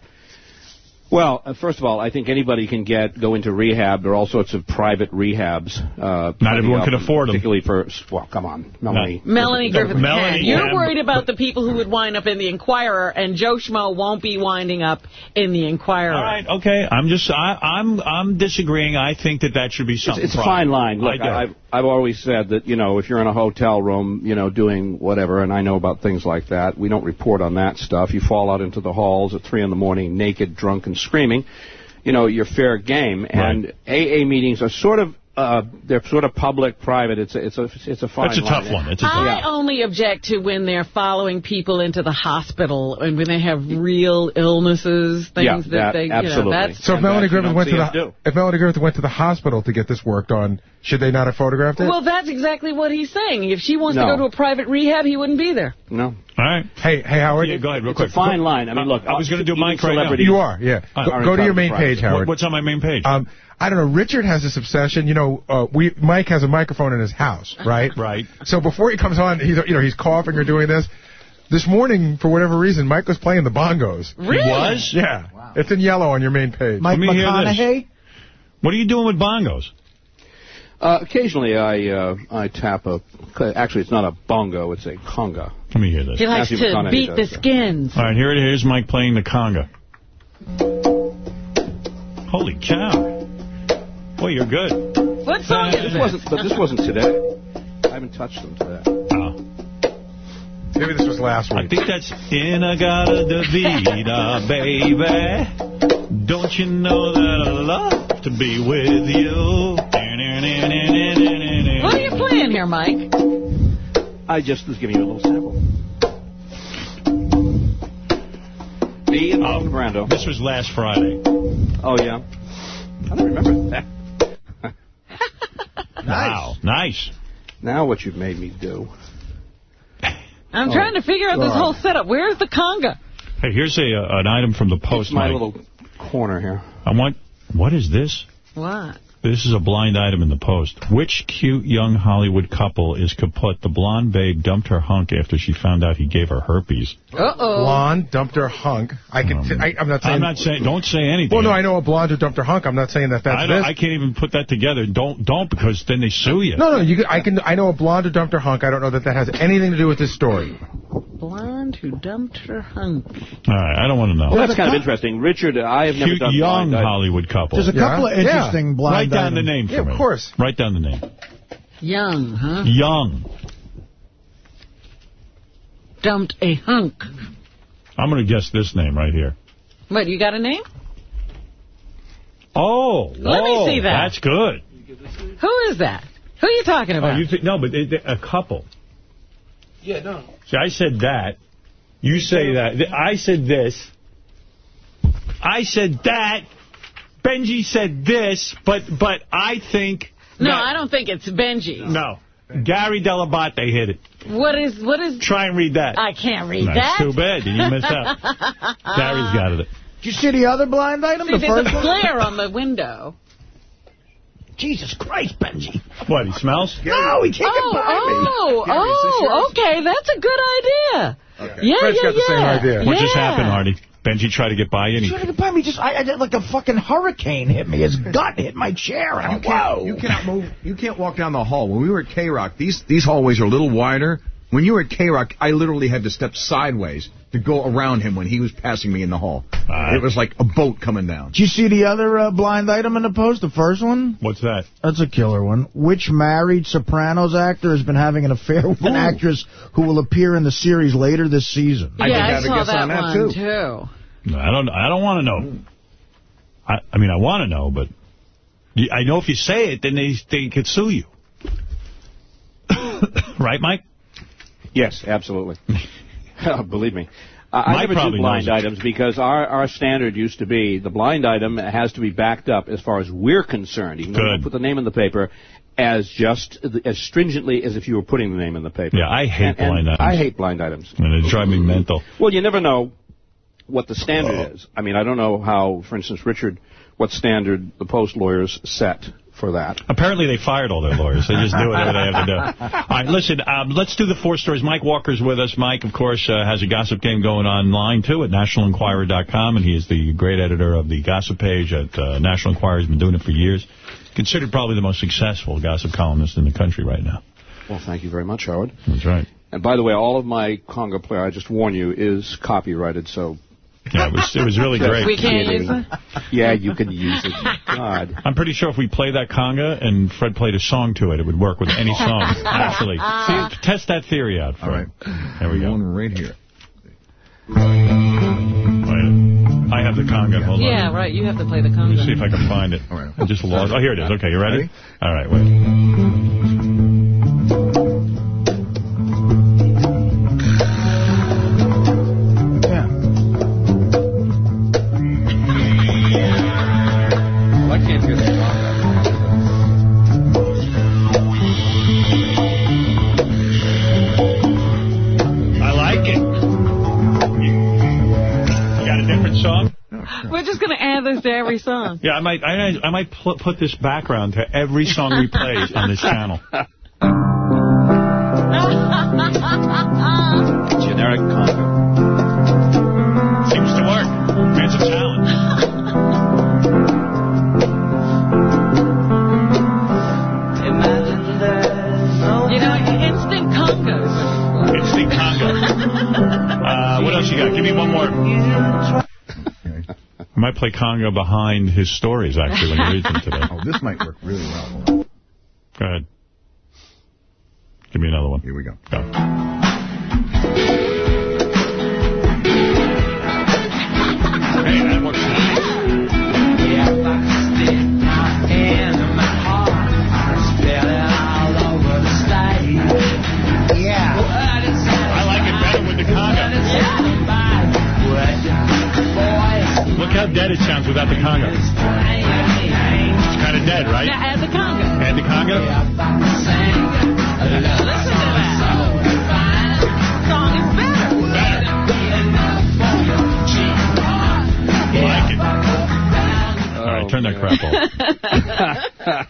Well, uh, first of all, I think anybody can get go into rehab. There are all sorts of private rehabs. Uh, plenty everyone can afford 'em. Particularly for, well, come on, Melanie. Melanie Griffith Melanie. You're worried about the people who would wind up in the Enquirer, and Joe Schmo won't be winding up in the Enquirer. All right, okay. I'm just, I, I'm I'm disagreeing. I think that that should be something it's a fine line. Look, I. I, I've, I've always said that, you know, if you're in a hotel room, you know, doing whatever, and I know about things like that, we don't report on that stuff. You fall out into the halls at 3 in the morning, naked, drunk, and screaming, you know, you're fair game. And AA meetings are sort of, uh, they're sort of public, private. It's a, it's a, it's a fine That's a line. tough one. It's a tough I only object to when they're following people into the hospital and when they have real illnesses, things Yeah, that, that- they, absolutely. you know, that's So if Melanie Griffith went to the the if Melanie Griffith went to the hospital to get this worked on, should they not have photographed it? Well, that's exactly what he's saying. If she wants to go to a private rehab, he wouldn't be there. No. All right. Hey, hey, Howard. Yeah, go ahead, real It's a quick. fine line. I mean, look, I was going to do even Mike right You are, yeah. Uh, Go, go to your main to page. Howard. What's on my main page? Um, I don't know. Richard has this obsession. You know, uh, we Mike has a microphone in his house, right? Right. So before he comes on, he's you know he's coughing or doing this. This morning, for whatever reason, Mike was playing the bongos. Really? He was? Yeah. Wow. It's in yellow on your main page. Let me hear this. What are you doing with bongos? Uh, occasionally, I uh, I tap a. Actually, it's not a bongo; it's a conga. Let me hear this. He likes Matthew to McConaughey beat does the skins. All right, here it is, Mike playing the conga. Holy cow. Boy, you're good. What song is This it? wasn't, but this wasn't today. I haven't touched them today. Maybe this was last week. I think that's In-A-Gadda-Da-Vida, baby. Don't you know that I love to be with you? What are you playing here, Mike? I just was giving you a little sample. Me and Marlon Brando. Oh, This was last Friday. Oh, yeah? I don't remember that. Wow, nice. Now what you've made me do. I'm Oh, trying to figure out this whole setup. Where's the conga? Hey, here's a uh, an item from the Post, It's my Mike. little corner here. I want, what is this? What? This is a blind item in the Post. Which cute young Hollywood couple is kaput? The blonde babe dumped her hunk after she found out he gave her herpes. Uh-oh. Blonde dumped her hunk. I can. Um, t- I, I'm not saying. I'm not saying, don't say anything. Well, no, I know a blonde who dumped her hunk. I'm not saying that that's I, this. I can't even put that together. Don't, don't, because then they sue you. No, no, you. I can. I know a blonde who dumped her hunk. I don't know that that has anything to do with this story. Blonde who dumped her hunk. All right, I don't want to know. Well, that's kind of interesting. Richard, I have never Cute done young blind. Hollywood couple. There's a couple of interesting blind Write down the name Yeah, of me. course. Write down the name. Young, huh? Young. Dumped a hunk. I'm going to guess this name right here. What, you got a name? Oh, Let me see oh, that. That's good. Who is that? Who are you talking Oh, about? you think no, but they, they- a couple. Yeah, no. See, I said that. You say that. I said this. I said that. Benji said this, but but I think no, that- I don't think it's Benji. no. Gary Dell'Abate hit it. What is, what is... Try and read that. I can't read That's that. too bad. You missed out. Gary's got it. Did you see the other blind item? See, the there's first a glare on the window. Jesus Christ, Benji. What, he smells? No, he can't Oh, get by me. oh, oh, okay, that's a good idea. Okay. Yeah, Fred's yeah, got the same yeah. idea. What just happened, Artie? Benji tried to get by you and He he... tried to get by me. Just I, I did like a fucking hurricane hit me. His gut hit my chair. And I'm You can't, whoa. you cannot move. You can't walk down the hall. When we were at K Rock, these these hallways are a little wider. When you were at K Rock, I literally had to step sideways to go around him when he was passing me in the hall. it was like a boat coming down. Did you see the other uh, blind item in the post? The first one. What's that? That's a killer one. Which married Sopranos actor has been having an affair with an actress who will appear in the series later this season? Yeah, I think I I saw guess that on that, one, too. too. I don't. I don't want to know. I, I mean, I want to know, but I know if you say it, then they they could sue you. right, Mike? Yes, absolutely. Believe me. Uh, I never do blind items because our, our standard used to be the blind item has to be backed up as far as we're concerned. Even though we Good. put the name in the paper as just as stringently as if you were putting the name in the paper. Yeah, I hate And- and blind items. I hate blind items. And it drive me mental. Well, you never know what the standard is. I mean, I don't know how, for instance, Richard, what standard the post lawyers set for that. Apparently they fired all their lawyers. They just do whatever they have to do. All right, listen, um, let's do the four stories. Mike Walker's with us. Mike, of course, uh, has a gossip game going online, too, at nationalenquirer.com, and he is the great editor of the gossip page at uh, National Enquirer. He's been doing it for years. Considered probably the most successful gossip columnist in the country right now. Well, thank you very much, Howard. That's right. And by the way, all of my conga player, I just warn you, is copyrighted, so... Yeah, it was, it was really great. We can't use it? Yeah, you can use it. God. I'm pretty sure if we play that conga and Fred played a song to it, it would work with any song, actually. See, test that theory out, Fred. There we go. One right here. Wait. I have the conga. Hold on. Yeah, right, you have to play the conga. Let me see if. I can find it. All right. I just lost. Oh, here it is. Okay, you ready? Ready? All right, wait. We're just going to add this to every song. Yeah, I might I, I might put this background to every song we play on this channel. Generic content. Seems to work. Man's a talent. You know, instant congo. Instant congo. Uh, what else you got? Give me one more. I might play conga behind his stories, actually, when he reads them today. Oh, this might work really well. Go ahead. Give me another one. Here we go. Go. Dead it sounds without the conga. It's kind of dead, right? Yeah, add the conga. And the conga? Listen to that. Song is better. Like it. All right, turn that crap off.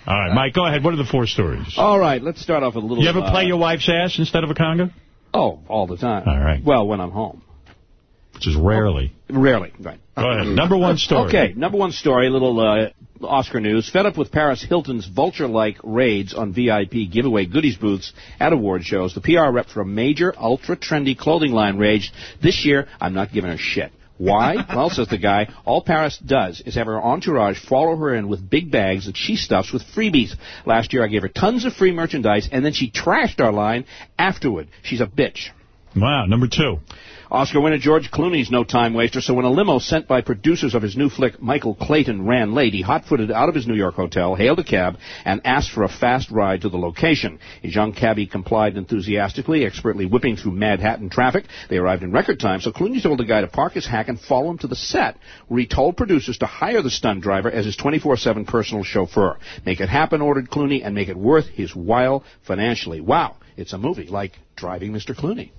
All right, Mike, go ahead. What are the four stories? All right, let's start off with a little... You ever uh, play your wife's ass instead of a conga? Oh, all the time. All right. Well, when I'm home. Which is rarely. Rarely, right. Go ahead. Number one story. Okay, number one story, a little uh, Oscar news. Fed up with Paris Hilton's vulture-like raids on VIP giveaway goodies booths at award shows, the PR rep for a major ultra-trendy clothing line raged, this year, I'm not giving a shit. Why? well, says the guy, all Paris does is have her entourage follow her in with big bags that she stuffs with freebies. Last year I gave her tons of free merchandise, and then she trashed our line afterward. She's a bitch. Wow, number two. Oscar winner George Clooney's no time waster, so when a limo sent by producers of his new flick Michael Clayton ran late, he hot-footed out of his New York hotel, hailed a cab, and asked for a fast ride to the location. His young cabbie complied enthusiastically, expertly whipping through Manhattan traffic. They arrived in record time, so Clooney told the guy to park his hack and follow him to the set, where he told producers to hire the stunt driver as his 24-7 personal chauffeur. Make it happen, ordered Clooney, and make it worth his while financially. Wow, it's a movie like Driving Mr. Clooney.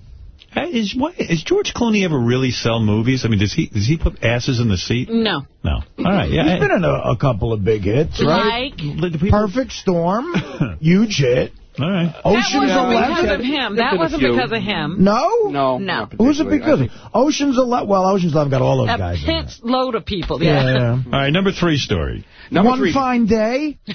Hey, Is, what, is George Clooney ever really sell movies? I mean, does he does he put asses in the seat? No. No. All right, yeah. He's been in a, a couple of big hits, right? Like Perfect Storm, huge hit. All right. That wasn't because Eleven. of him. That wasn't because of him. No? No. No. Who's it because of? Ocean's Eleven. Well, Ocean's Eleven got all those A guys. A it. pit load of people. Yeah. Yeah. yeah. All right, number three story. Number One three. fine day.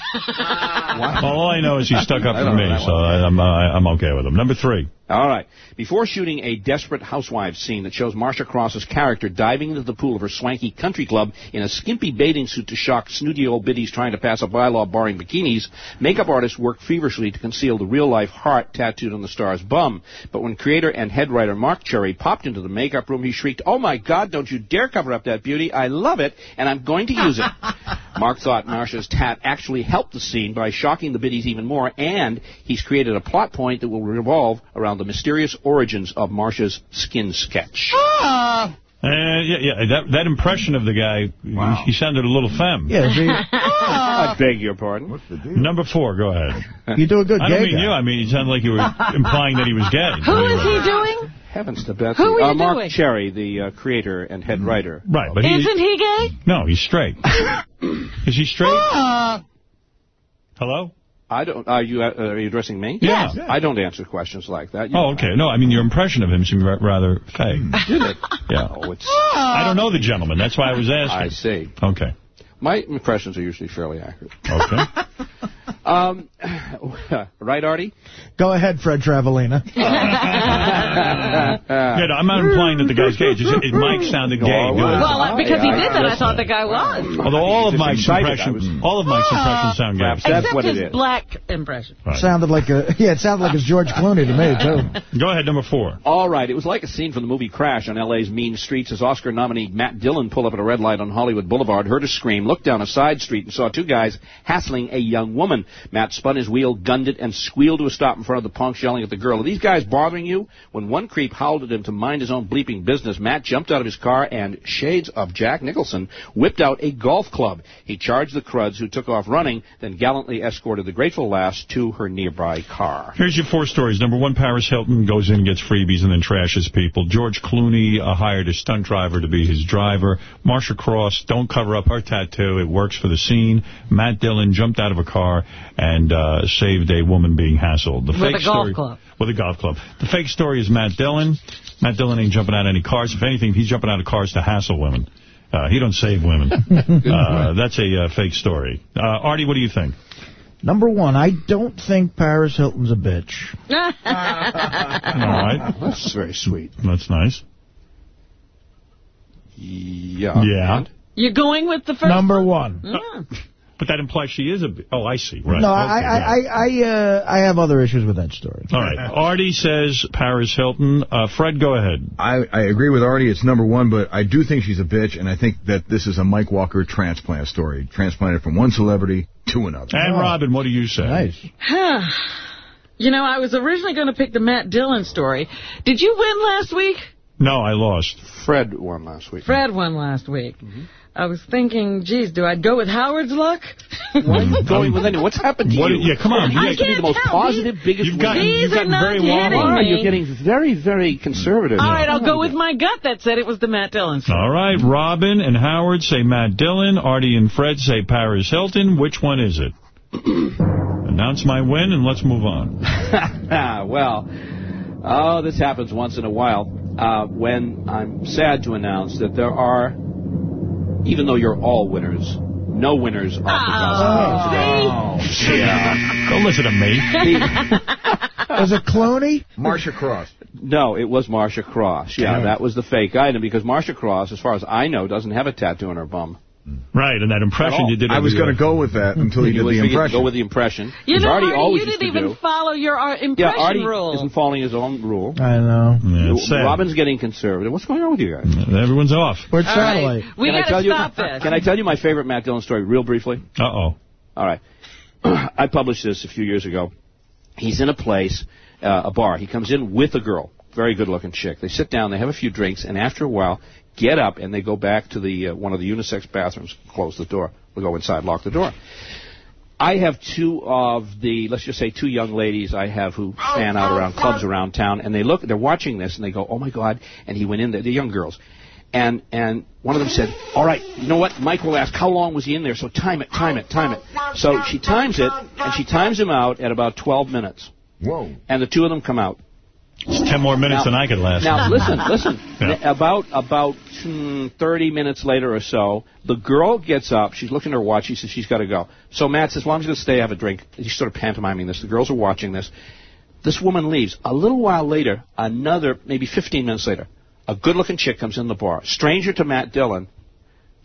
Well, all I know is he stuck up for me, so I, I'm uh, I'm okay with him. Number three. All right. Before shooting a desperate housewives scene that shows Marcia Cross's character diving into the pool of her swanky country club in a skimpy bathing suit to shock snooty old biddies trying to pass a bylaw barring bikinis, makeup artists worked feverishly to conceal the real-life heart tattooed on the star's bum. But when creator and head writer Marc Cherry popped into the makeup room, he shrieked, "Oh my God! Don't you dare cover up that beauty! I love it, and I'm going to use it." Marc thought Marcia's tat actually helped the scene by shocking the biddies even more, and he's created a plot point that will revolve around the mysterious origins of Marcia's skin sketch. Uh, yeah, yeah. That that impression of the guy, he, he sounded a little femme. Yeah, see, I beg your pardon. What's the deal? Number four, go ahead. you do a good I don't gay mean guy. you. I mean, it sounded like you were implying that he was gay. Who is he doing? Heavens to Betsy. Who are you uh, Marc doing? Cherry, the uh, creator and head writer. Right, but he, Isn't he gay? no, he's straight. is he straight? Hello? I don't. Are you uh, are you addressing me? Yeah. I don't answer questions like that. You Oh, okay. No, I mean, your impression of him seemed ra- rather fake. Did it? Yeah. Oh, it's. I don't know the gentleman. That's why I was asking. I see. Okay. My impressions are usually fairly accurate. Okay. Um, right, Artie? Go ahead, Fred Travalena. Yeah, no, I'm not implying that the guy's gay. Just, it, Mike sounded gay. Doing it. Well, because he did that, I thought the guy was. Although all of Just Mike's impressions, all of Mike's ah. impressions sound gay. Perhaps that's Except what his it is. black impression. Right. Sounded like a yeah. It sounded like it's George Clooney to me too. Go ahead, number four. All right, it was like a scene from the movie Crash on L.A.'s mean streets as Oscar nominee Matt Dillon pulled up at a red light on Hollywood Boulevard, heard a scream, looked down a side street, and saw two guys hassling a young woman. Matt spun his wheel, gunned it, and squealed to a stop in front of the punks, yelling at the girl, Are these guys bothering you? When one creep howled at him to mind his own bleeping business, Matt jumped out of his car and, shades of Jack Nicholson, whipped out a golf club. He charged the cruds who took off running, then gallantly escorted the grateful lass to her nearby car. Here's your four stories. Number one, Paris Hilton goes in, gets freebies, and then trashes people. George Clooney uh, hired a stunt driver to be his driver. Marcia Cross, don't cover up her tattoo. It works for the scene. Matt Dillon jumped out of a car and uh, saved a woman being hassled. The With fake a golf story, club. With a golf club. The fake story is Matt Dillon. Matt Dillon ain't jumping out of any cars. If anything, he's jumping out of cars to hassle women. Uh, he don't save women. uh, that's a uh, fake story. Uh, Artie, what do you think? Number one, I don't think Paris Hilton's a bitch. All right. That's very sweet. That's nice. Yeah. Yeah. You're going with the first Number one. Mm. But that implies she is a... Oh, I see. Right. No, I, Okay, I, right. I, I, uh, I have other issues with that story. All right. Artie says Paris Hilton. Uh, Fred, go ahead. I, I agree with Artie. It's number one, but I do think she's a bitch, and I think that this is a Mike Walker transplant story. Transplanted from one celebrity to another. And Robin, what do you say? Nice. you know, I was originally going to pick the Matt Dillon story. Did you win last week? No, I lost. Fred won last week. Fred won last week. I was thinking, geez, do I go with Howard's luck? Why are you going with any? What's happened to What- you? yeah, come on. You I guys can be the most can't positive, biggest You've gotten, These you've are gotten not very hitting wobbly. You're getting very, very conservative. All right, I'll go with my gut that said it was the Matt Dillon story. All right, Robin and Howard say Matt Dillon. Artie and Fred say Paris Hilton. Which one is it? Announce my win and let's move on. Ah, well, oh, this happens once in a while uh, when I'm sad to announce that there are, even though you're all winners, no winners off the gossip today. Yeah. Don't listen to me. Was it Clooney? Marcia Cross. No, it was Marcia Cross. Yeah, Damn. that was the fake item because Marcia Cross, as far as I know, doesn't have a tattoo on her bum. Right, and that impression you did. I was going to go with that until you did the impression. Go with the impression. You which know, Artie Artie, you didn't even do. follow your uh, Yeah, impression Artie rule. isn't following his own rule. I know. Yeah, it's. Robin's getting conservative. What's going on with you guys? Everyone's off. We're All right, satellite. we Can I got tell to you? stop this. Can I tell you my favorite Matt Dillon story real briefly? Uh-oh. All right. I published this a few years ago. He's in a place, uh, a bar. He comes in with a girl, very good-looking chick. They sit down, they have a few drinks, and after a while, get up and they go back to the uh, one of the unisex bathrooms, close the door. We go inside, lock the door. I have two of the, let's just say two young ladies I have who fan out around clubs around town, and they look, they're watching this, and they go, oh my God, and he went in there, they're young girls. And, and one of them said, all right, you know what, Mike will ask, how long was he in there, so time it, time it, time it. So she times it, and she times him out at about 12 minutes. Whoa. And the two of them come out. It's 10 more minutes Now- than I could last. Now listen, listen. Yeah. About about mm, 30 minutes later or so, the girl gets up. She's looking at her watch. She says she's got to go. So Matt says, "Well, I'm just going to stay have a drink." He's sort of pantomiming this. The girls are watching this. This woman leaves. A little while later, another maybe 15 minutes later, a good-looking chick comes in the bar. Stranger to Matt Dillon.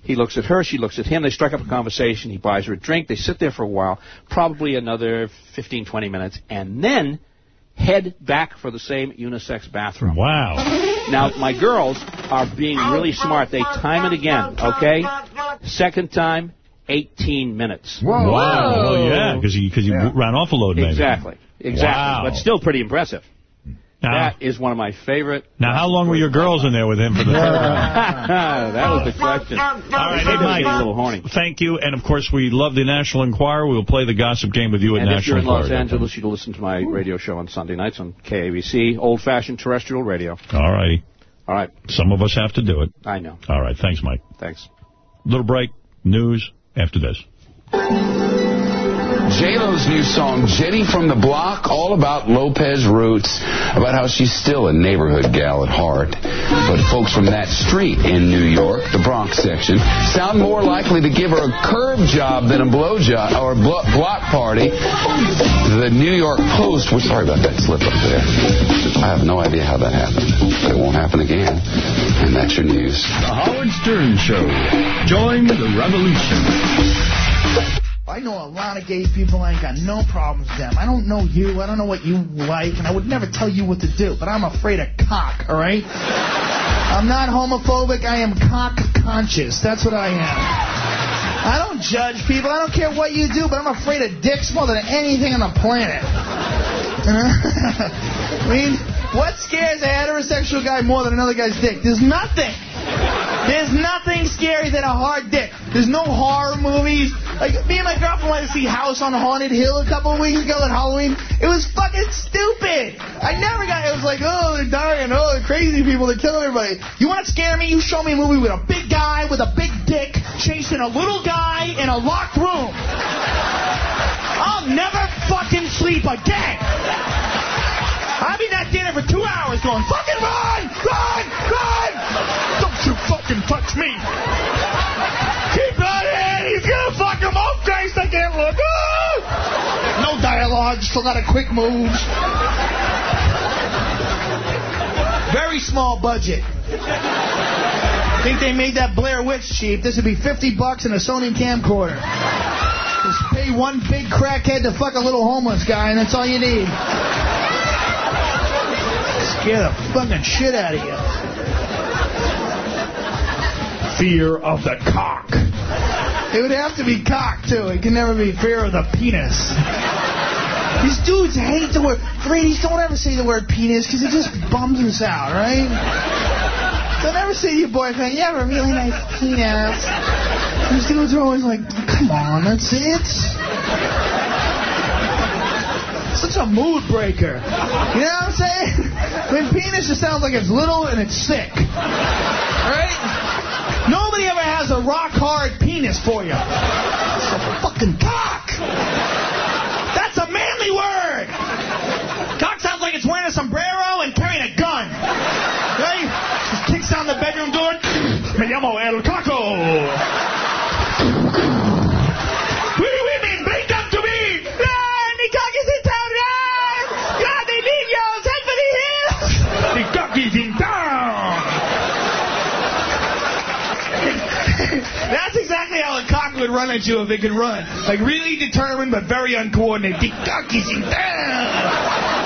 He looks at her. She looks at him. They strike up a conversation. He buys her a drink. They sit there for a while, probably another 15, 20 minutes, and then head back for the same unisex bathroom. Wow. Now, my girls are being really smart. They time it again, okay? Second time, 18 minutes. Wow. Well, yeah, because you, cause you ran off a load, maybe. Exactly. Exactly. Wow. But still pretty impressive. Now, That is one of my favorite. now, how long were your girls in there with him for the that was the question. All right, hey, Maybe a Mike. little horny. Thank you. And, of course, we love the National Enquirer. We'll play the gossip game with you at And if you're in Los Angeles, you can listen to my radio show on Sunday nights on KABC, old-fashioned terrestrial radio. All righty. All right. Some of us have to do it. I know. All right. Thanks, Mike. Thanks. Little break. News after this. J-Lo's new song, Jenny from the Block, all about Lopez roots, about how she's still a neighborhood gal at heart. But folks from that street in New York, the Bronx section, sound more likely to give her a curb job than a blow job or blo- block party. The New York Post, we're sorry about that slip up there. I have no idea how that happened, but it won't happen again. And that's your news. The Howard Stern Show. Join the revolution. I know a lot of gay people. I ain't got no problems with them. I don't know you. I don't know what you like, and I would never tell you what to do. But I'm afraid of cock. All right. I'm not homophobic. I am cock conscious. That's what I am. I don't judge people. I don't care what you do, but I'm afraid of dicks more than anything on the planet. You know? I mean, what scares a heterosexual guy more than another guy's dick? There's nothing. There's nothing scary than a hard dick. There's no horror movies. Like, me and my girlfriend went to see House on Haunted Hill a couple of weeks ago at Halloween. It was fucking stupid. I never got, it was like, oh, they're dying. Oh, they're crazy people, they're killing everybody. You want to scare me? You show me a movie with a big guy with a big dick chasing a little guy in a locked room. I'll never fucking sleep again. I'll been at dinner for two hours going, fucking run! Run! Run! Don't you fucking touch me! Keep running! He's gonna fuck him up, Grace! I can't look! Ah! No dialogue, just a lot of quick moves. Very small budget. Think they made that Blair Witch cheap. This would be 50 bucks and a Sony camcorder. Just pay one big crackhead to fuck a little homeless guy, and that's all you need. Scare the fucking shit out of you. Fear of the cock. It would have to be cock, too. It can never be fear of the penis. These dudes hate the word. Ladies, don't ever say the word penis because it just bums us out, right? Don't ever say to your boyfriend, you have a really nice penis. These dudes are always like, come on, that's it. Such a mood breaker. You know what I'm saying? When penis just sounds like it's little and it's sick. Right? Nobody ever has a rock hard penis for you. It's a fucking cock. That's a manly word. Cock sounds like it's wearing a sombrero and carrying a gun. Right? Just kicks down the bedroom door. Me llamo El Caco. Would run at you if it could run. Like really determined but very uncoordinated. The cock is in town.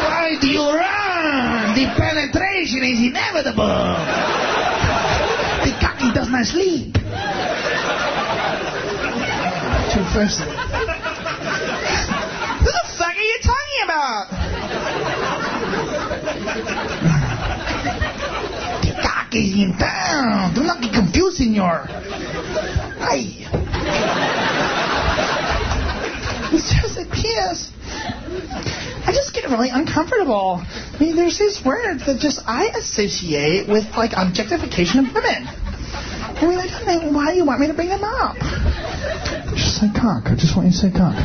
Why do you run? The penetration is inevitable. The cocky does not sleep. Too first. Who the fuck are you talking about? The cock is in town. Do not be confused, senor. Ay. It's just a penis. I just get really uncomfortable. I mean, there's these words that just I associate with like objectification of women. I mean, I don't know why you want me to bring them up. Just say cock. I just want you to say cock.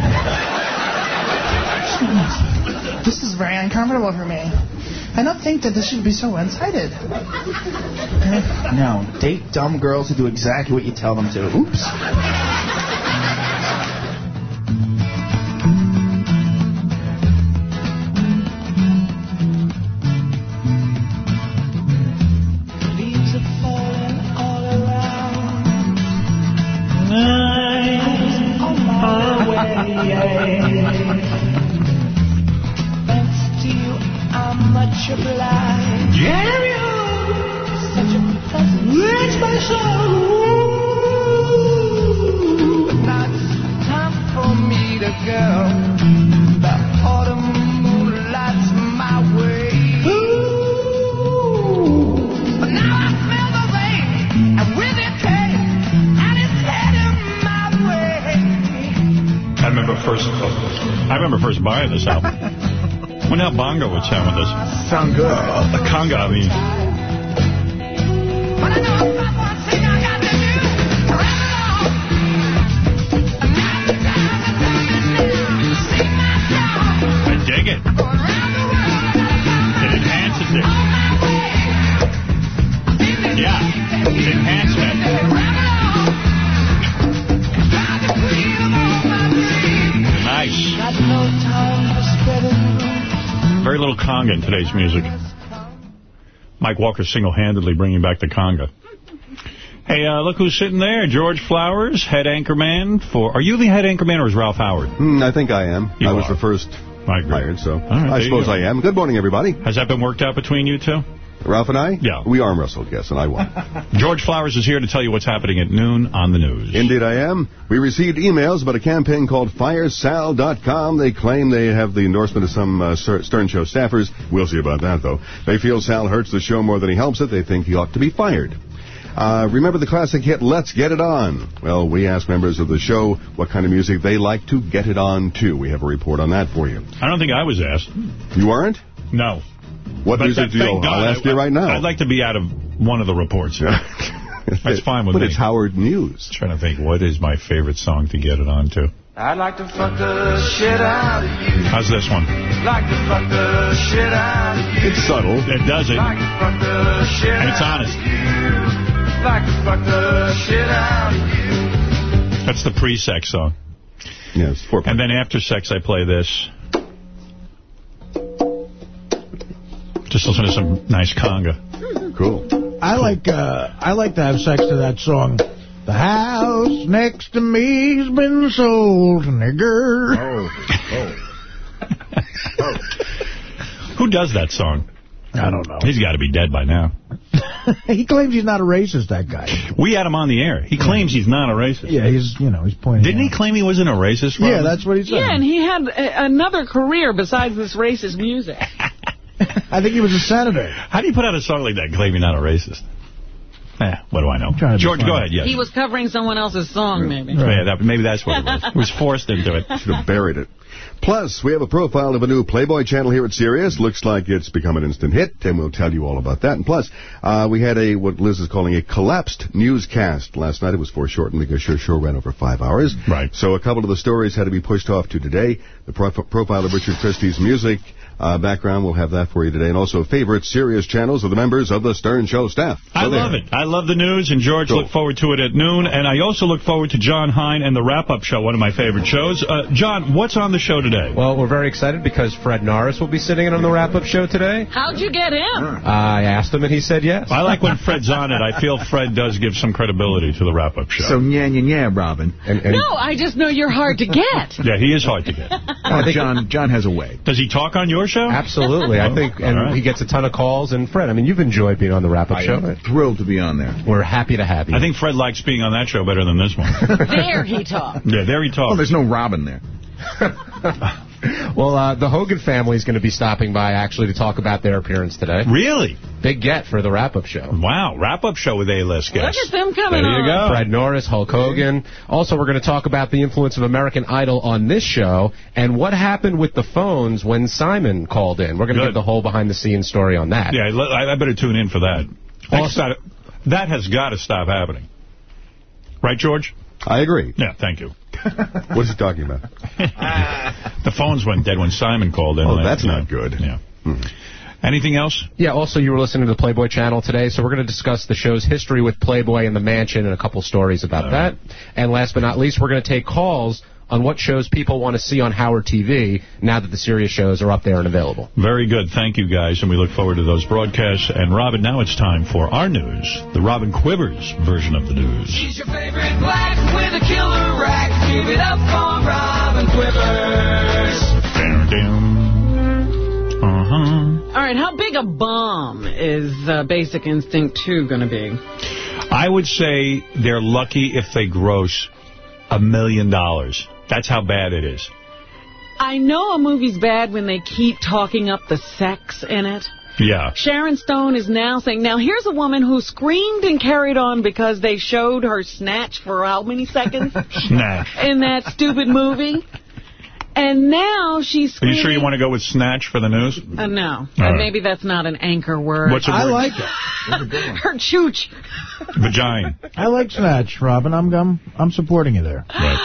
This is very uncomfortable for me. I don't think that this should be so one-sided. No, date dumb girls who do exactly what you tell them to. Oops. Conga, I mean. Mike Walker single-handedly bringing back the conga. Hey, uh, look who's sitting there. George Flowers, head anchorman for... Are you the head anchorman or is Ralph Howard? Hmm, I think I am. You I was the first I agree. hired, so right, I suppose. I am. Good morning, everybody. Has that been worked out between you two? Ralph and I? Yeah. We arm wrestled, yes, and I won. George Flowers is here to tell you what's happening at noon on the news. Indeed I am. We received emails about a campaign called FireSal.com. They claim they have the endorsement of some uh, Stern Show staffers. We'll see about that, though. They feel Sal hurts the show more than he helps it. They think he ought to be fired. Uh, remember the classic hit, Let's Get It On? Well, we asked members of the show what kind of music they like to get it on to. We have a report on that for you. I don't think I was asked. You aren't? No. What But music that- do you... thank God, I'll ask I- you right now. I'd like to be out of one of the reports. Yeah. That's fine with but me. it's Howard News. trying to think, what is my favorite song to get it on to? I'd like to fuck the shit out of you. How's this one? Like to fuck the shit out of you. It's subtle. It does it. Like to fuck the shit And it's honest. of you. Like to fuck the shit out of you. That's the pre-sex song. Yes, four And then after sex, I play this. Just listen to some nice conga. Cool. I like uh, I like to have sex to that song. The house next to me's been sold, nigger. Oh. Who does that song? I don't know. He's got to be dead by now. he claims he's not a racist, that guy. We had him on the air. He claims he's not a racist. Yeah, he's, you know, he's pointing Didn't he claim he wasn't a racist, Yeah, that's what he said. Yeah, and he had a, another career besides this racist music. I think he was a senator. How do you put out a song like that claiming not a racist? Eh, what do I know? trying to be George, go ahead, yes. He was covering someone else's song, maybe. Yeah, that, maybe that's what it was. He was forced into it. Should have buried it. Plus, we have a profile of a new Playboy channel here at Sirius. Looks like it's become an instant hit, and we'll tell you all about that. And plus, uh, we had a what Liz is calling a collapsed newscast last night. It was foreshortened because your show ran over five hours. Right. So a couple of the stories had to be pushed off to today. The pro- profile of Richard Christie's music uh, background, we'll have that for you today. And also favorite Sirius channels of the members of the Stern Show staff. I So there. love it. I love the news, and George, Cool. look forward to it at noon. And I also look forward to John Hein and the wrap-up show, one of my favorite shows. Uh, John, what's on the show today? Well, we're very excited because Fred Norris will be sitting in on the wrap-up show today. How'd you get him? I asked him and he said yes. I like when Fred's on it. I feel Fred does give some credibility to the wrap-up show. So, yeah, yeah, yeah, Robin. And, and No, I just know you're hard to get. yeah, he is hard to get. Oh, John, John has a way. Does he talk on your show? Absolutely. I think, and All right. he gets a ton of calls. And Fred, I mean, you've enjoyed being on the wrap-up I show. am thrilled to be on there. We're happy to have you. I think Fred likes being on that show better than this one. there he talks. yeah, there he talks. there's no Robin there. well, uh, the Hogan family is going to be stopping by actually to talk about their appearance today. Really? Big get for the wrap-up show. Wow, wrap-up show with A-list Look guests. at them coming There you on. go. Fred Norris, Hulk Hogan. Also, we're going to talk about the influence of American Idol on this show and what happened with the phones when Simon called in. We're going to Good. give the whole behind-the-scenes story on that. Yeah, I I better tune in for that. Also- that has got to stop happening. Right, George? I agree. Yeah, thank you. What is he talking about? The phones went dead when Simon called in. Oh, that's night. not good. Yeah. Hmm. Anything else? Yeah, also you were listening to the Playboy channel today, so we're going to discuss the show's history with Playboy and the mansion and a couple stories about that. And last but not least, we're going to take calls on what shows people want to see on Howard TV now that the Sirius shows are up there and available. Very good. Thank you, guys, and we look forward to those broadcasts. And, Robin, now it's time for our news, the Robin Quivers version of the news. She's your favorite black with a killer rack. Give it up for Robin Quivers. Uh-huh. All right, how big a bomb is uh, Basic Instinct 2 going to be? I would say they're lucky if they gross a million dollars. That's how bad it is. I know a movie's bad when they keep talking up the sex in it. Yeah. Sharon Stone is now saying, now here's a woman who screamed and carried on because they showed her snatch for how many seconds Snatch. in that stupid movie. And now she's Are you sure you want to go with snatch for the news? Uh, no. Right. Maybe that's not an anchor word. What's a I word? like it. Her chooch. Vagina. I like Snatch, Robin. I'm I'm, I'm supporting you there. They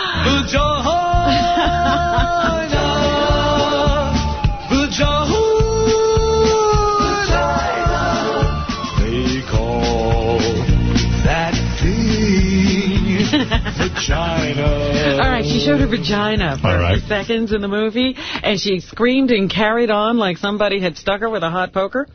showed her vagina for All right. a few seconds in the movie, and she screamed and carried on like somebody had stuck her with a hot poker.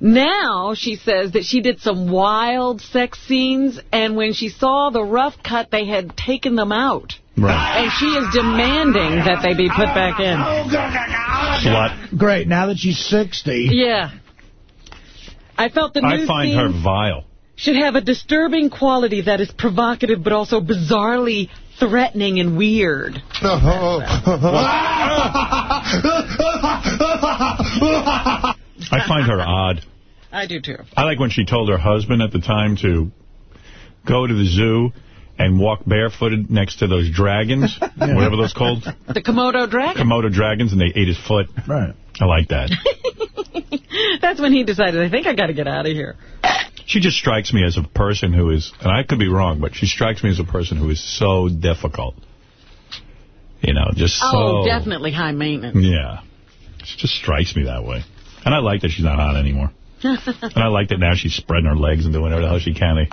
Now she says that she did some wild sex scenes, and when she saw the rough cut, they had taken them out. Right. And she is demanding that they be put back in. Slut. Great. Now that she's 60. Yeah. I felt the I new find scene her vile. should have a disturbing quality that is provocative but also bizarrely threatening and weird. I find her odd. I do too. I like when she told her husband at the time to go to the zoo and walk barefooted next to those dragons, whatever those called, The Komodo dragon. Komodo dragons, and they ate his foot. Right. I like that. That's when he decided, I think I got to get out of here. She just strikes me as a person who is, and I could be wrong, but she strikes me as a person who is so difficult. You know, just oh, so... Oh, definitely high maintenance. Yeah. She just strikes me that way. And I like that she's not hot anymore. And I like that now she's spreading her legs and doing whatever the hell she can.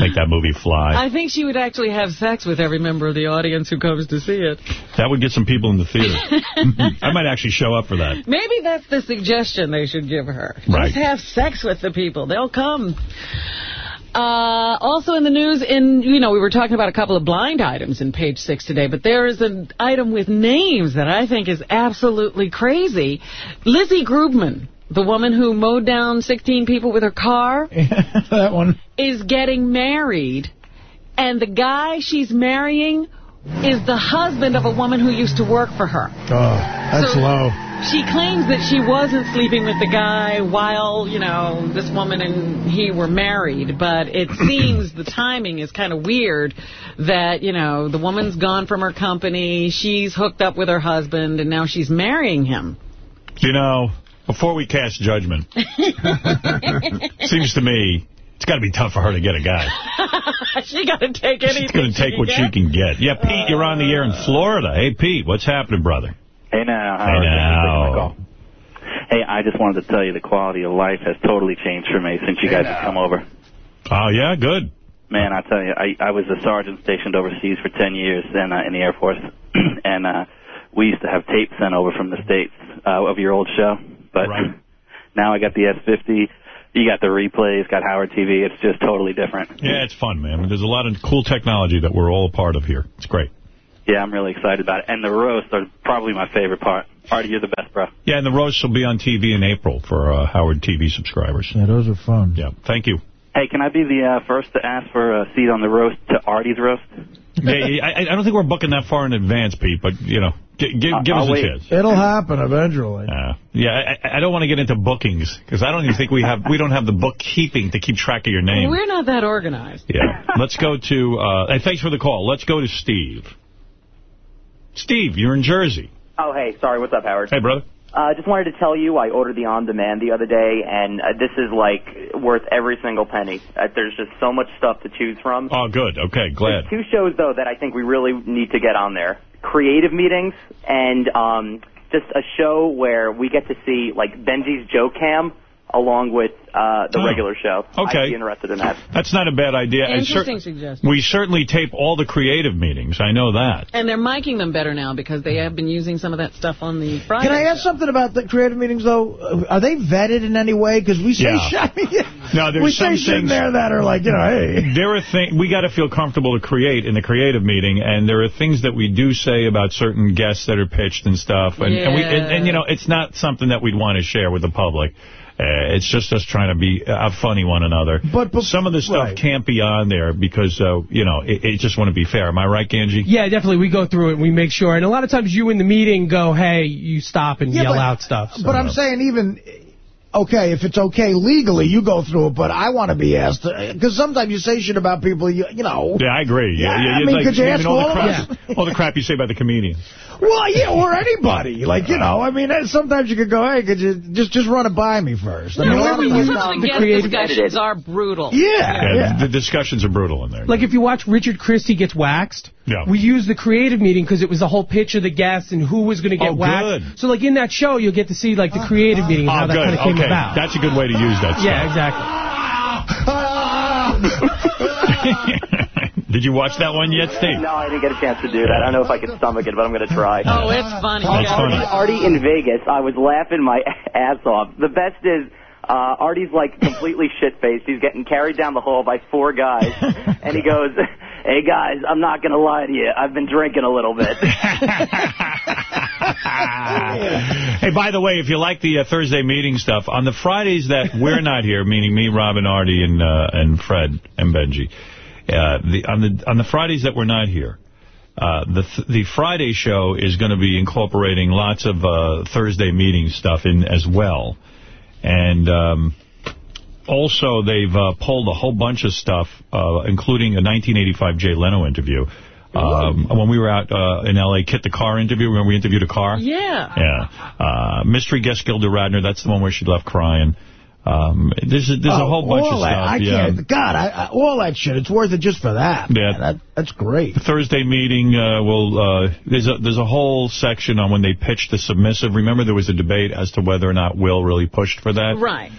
Make that movie fly. I think she would actually have sex with every member of the audience who comes to see it. That would get some people in the theater. I might actually show up for that. Maybe that's the suggestion they should give her. Right. Just have sex with the people. They'll come. Uh, also in the news, in you know, we were talking about a couple of blind items in page six today, but there is an item with names that I think is absolutely crazy. Lizzie Grubman, the woman who mowed down 16 people with her car, that one. is getting married, and the guy she's marrying is the husband of a woman who used to work for her. Oh, that's So- low. She claims that she wasn't sleeping with the guy while, you know, this woman and he were married, but it seems the timing is kind of weird that, you know, the woman's gone from her company, she's hooked up with her husband, and now she's marrying him. You know, before we cast judgment, seems to me it's got to be tough for her to get a guy. she got to take anything She's going to take she what can she can get. Yeah, Pete, you're on the air in Florida. Hey, Pete, what's happening, brother? Hey now, Hey, Howard, now. thanks for taking my call. Hey, I just wanted to tell you the quality of life has totally changed for me since you Hey, guys now. have come over. Oh, yeah, good. Man, I tell you, I, I was a sergeant stationed overseas for 10 years in, uh, in the Air Force, and uh, we used to have tape sent over from the States uh, of your old show. But now I got the S50, you got the replays, got Howard TV. It's just totally different. Yeah, it's fun, man. There's a lot of cool technology that we're all a part of here. It's great. Yeah, I'm really excited about it. And the roasts are probably my favorite part. Artie, you're the best, bro. Yeah, and the roast will be on TV in April for uh, Howard TV subscribers. Yeah, those are fun. Yeah, thank you. Hey, can I be the uh, first to ask for a seat on the roast to Artie's roast? Yeah, yeah, I, I don't think we're booking that far in advance, Pete, but, you know, gi- give, give I'll us a wait. chance. It'll happen eventually. Uh, yeah, I, I don't want to get into bookings, because I don't even think we have we don't have the bookkeeping to keep track of your name. We're not that organized. Yeah. Let's go to, uh, hey, thanks for the call. Let's go to Steve. Steve, you're in Jersey. Oh, hey, sorry. What's up, Howard? Hey, brother. Uh, just wanted to tell you I ordered the on-demand the other day, and uh, this is, like, worth every single penny. Uh, there's just so much stuff to choose from. Oh, good. Okay, glad. There's two shows, though, that I think we really need to get on there. Creative meetings and um, just a show where we get to see, like, Benji's Joe Cam along with uh, the Oh, regular show. okay. I'd be interested in that. That's not a bad idea. Interesting suggestion. we certainly tape all the creative meetings. I know that. And they're miking them better now because they have been using some of that stuff on the Friday. Can I ask something about the creative meetings, though? Uh, Are they vetted in any way? Because we say, Yeah. I mean, No, there's we some say shit in things there that are like, you know, hey. There are things we got to feel comfortable to create in the creative meeting, and there are things that we do say about certain guests that are pitched and stuff, and and, we, and, and you know it's not something that we'd want to share with the public. Uh, it's just us trying to be uh, funny one another. But, some of the stuff right. can't be on there because uh, you know it, it just want to be fair. Am I right, Ganji? Yeah, definitely. We go through it and we make sure. And a lot of times you in the meeting go, hey, you stop and Yeah, yell but- out stuff. so- But I'm saying even, okay, if it's okay legally, you go through it, but I want to be asked, because sometimes you say shit about people, you, you know. Yeah, I agree. Yeah, Yeah, yeah, I mean, like, could you even ask all all of crap, us? all the crap you say about the comedians. Well, yeah, or anybody. Like, you know, I mean, sometimes you could go, hey, could you just just run it by me first? I mean, a lot of Some times- of the guest discussions are brutal. Yeah, The discussions are brutal in there. Like if you watch Richard Christie gets waxed, Yeah. we used the creative meeting because it was the whole pitch of the guests and who was going to get Oh, waxed. good. So like in that show, you'll get to see like the creative meeting and Oh, how that kind of came okay. about. That's a good way to use that yeah, exactly. Did you watch that one yet, Steve? No, I didn't get a chance to do that. I don't know if I could stomach it, but I'm going to try. Oh, it's funny. That's funny. Artie in Vegas, I was laughing my ass off. The best is uh, Artie's like completely shit-faced. He's getting carried down the hall by four guys, and he goes, "Hey guys, I'm not going to lie to you. I've been drinking a little bit." Hey, by the way, if you like the uh, Thursday meeting stuff, on the Fridays that we're not here, meaning me, Robin, Artie, and uh, and Fred and Benji, uh, the on the on the Fridays that we're not here, uh, the th the Friday show is going to be incorporating lots of uh, Thursday meeting stuff in as well, and. Um, also, they've uh, pulled a whole bunch of stuff, uh, including a 1985 Jay Leno interview. Um, when we were out uh, in L.A., KITT the Car interview, when we interviewed a car. Yeah. Yeah. Uh, mystery guest Gilda Radner, that's the one where she left crying. Um, there's a, there's a Oh, whole bunch of that, stuff. I yeah. can't, God, I, I, all that shit, it's worth it just for that. Yeah. Man, that, that's great. The Thursday meeting uh, will uh, there's a there's a whole section on when they pitched the submissive. Remember there was a debate as to whether or not Will really pushed for that. Right.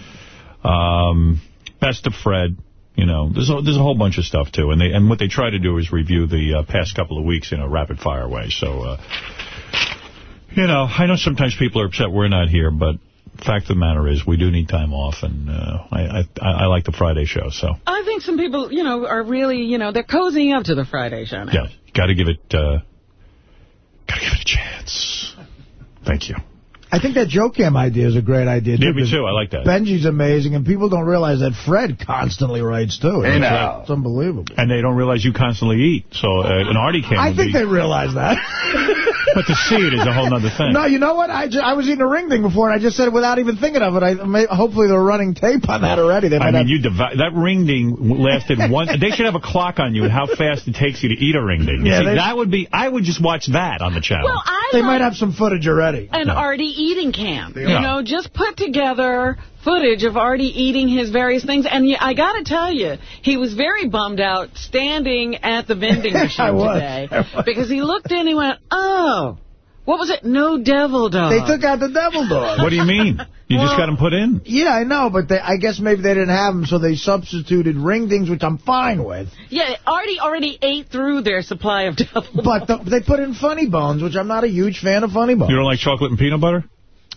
Um, best of Fred. You know, there's a, there's a whole bunch of stuff, too. And they and what they try to do is review the uh, past couple of weeks in a rapid-fire way. So, uh, you know, I know sometimes people are upset we're not here, but fact of the matter is we do need time off, and uh, I, I I like the Friday show, so. I think some people, you know, are really, you know, they're cozying up to the Friday show now. Yeah, got to give it, uh, got to give it a chance. Thank you. I think that Joe Cam idea is a great idea, too. Yeah, me 'cause too. I like that. Benjy's amazing, and people don't realize that Fred constantly writes, too. And, it's, uh, it's unbelievable. And they don't realize you constantly eat, so uh, an Artie cam I think be, they realize that. but to see it is a whole other thing. No, you know what? I, ju- I was eating a ring thing before, and I just said it without even thinking of it. I may, Hopefully they're running tape on that already. They I mean, have- you that ring ding lasted one. they should have a clock on you and how fast it takes you to eat a ring ding. Yeah, See, they- that would be. I would just watch that on the channel. Well, I they like might have some footage already. an Artie eating cam. Yeah. You know, just put together footage of Artie eating his various things. And I got to tell you, he was very bummed out standing at the vending I machine was. today. Because he looked in and he went, oh, what was it? No devil dog. They took out the devil dog. what do you mean? You just got them put in? Yeah, I know, but they, I guess maybe they didn't have them, so they substituted ring dings, which I'm fine with. Yeah, Artie already ate through their supply of devil But the, they put in Funny Bones, which I'm not a huge fan of Funny Bones. You don't like chocolate and peanut butter?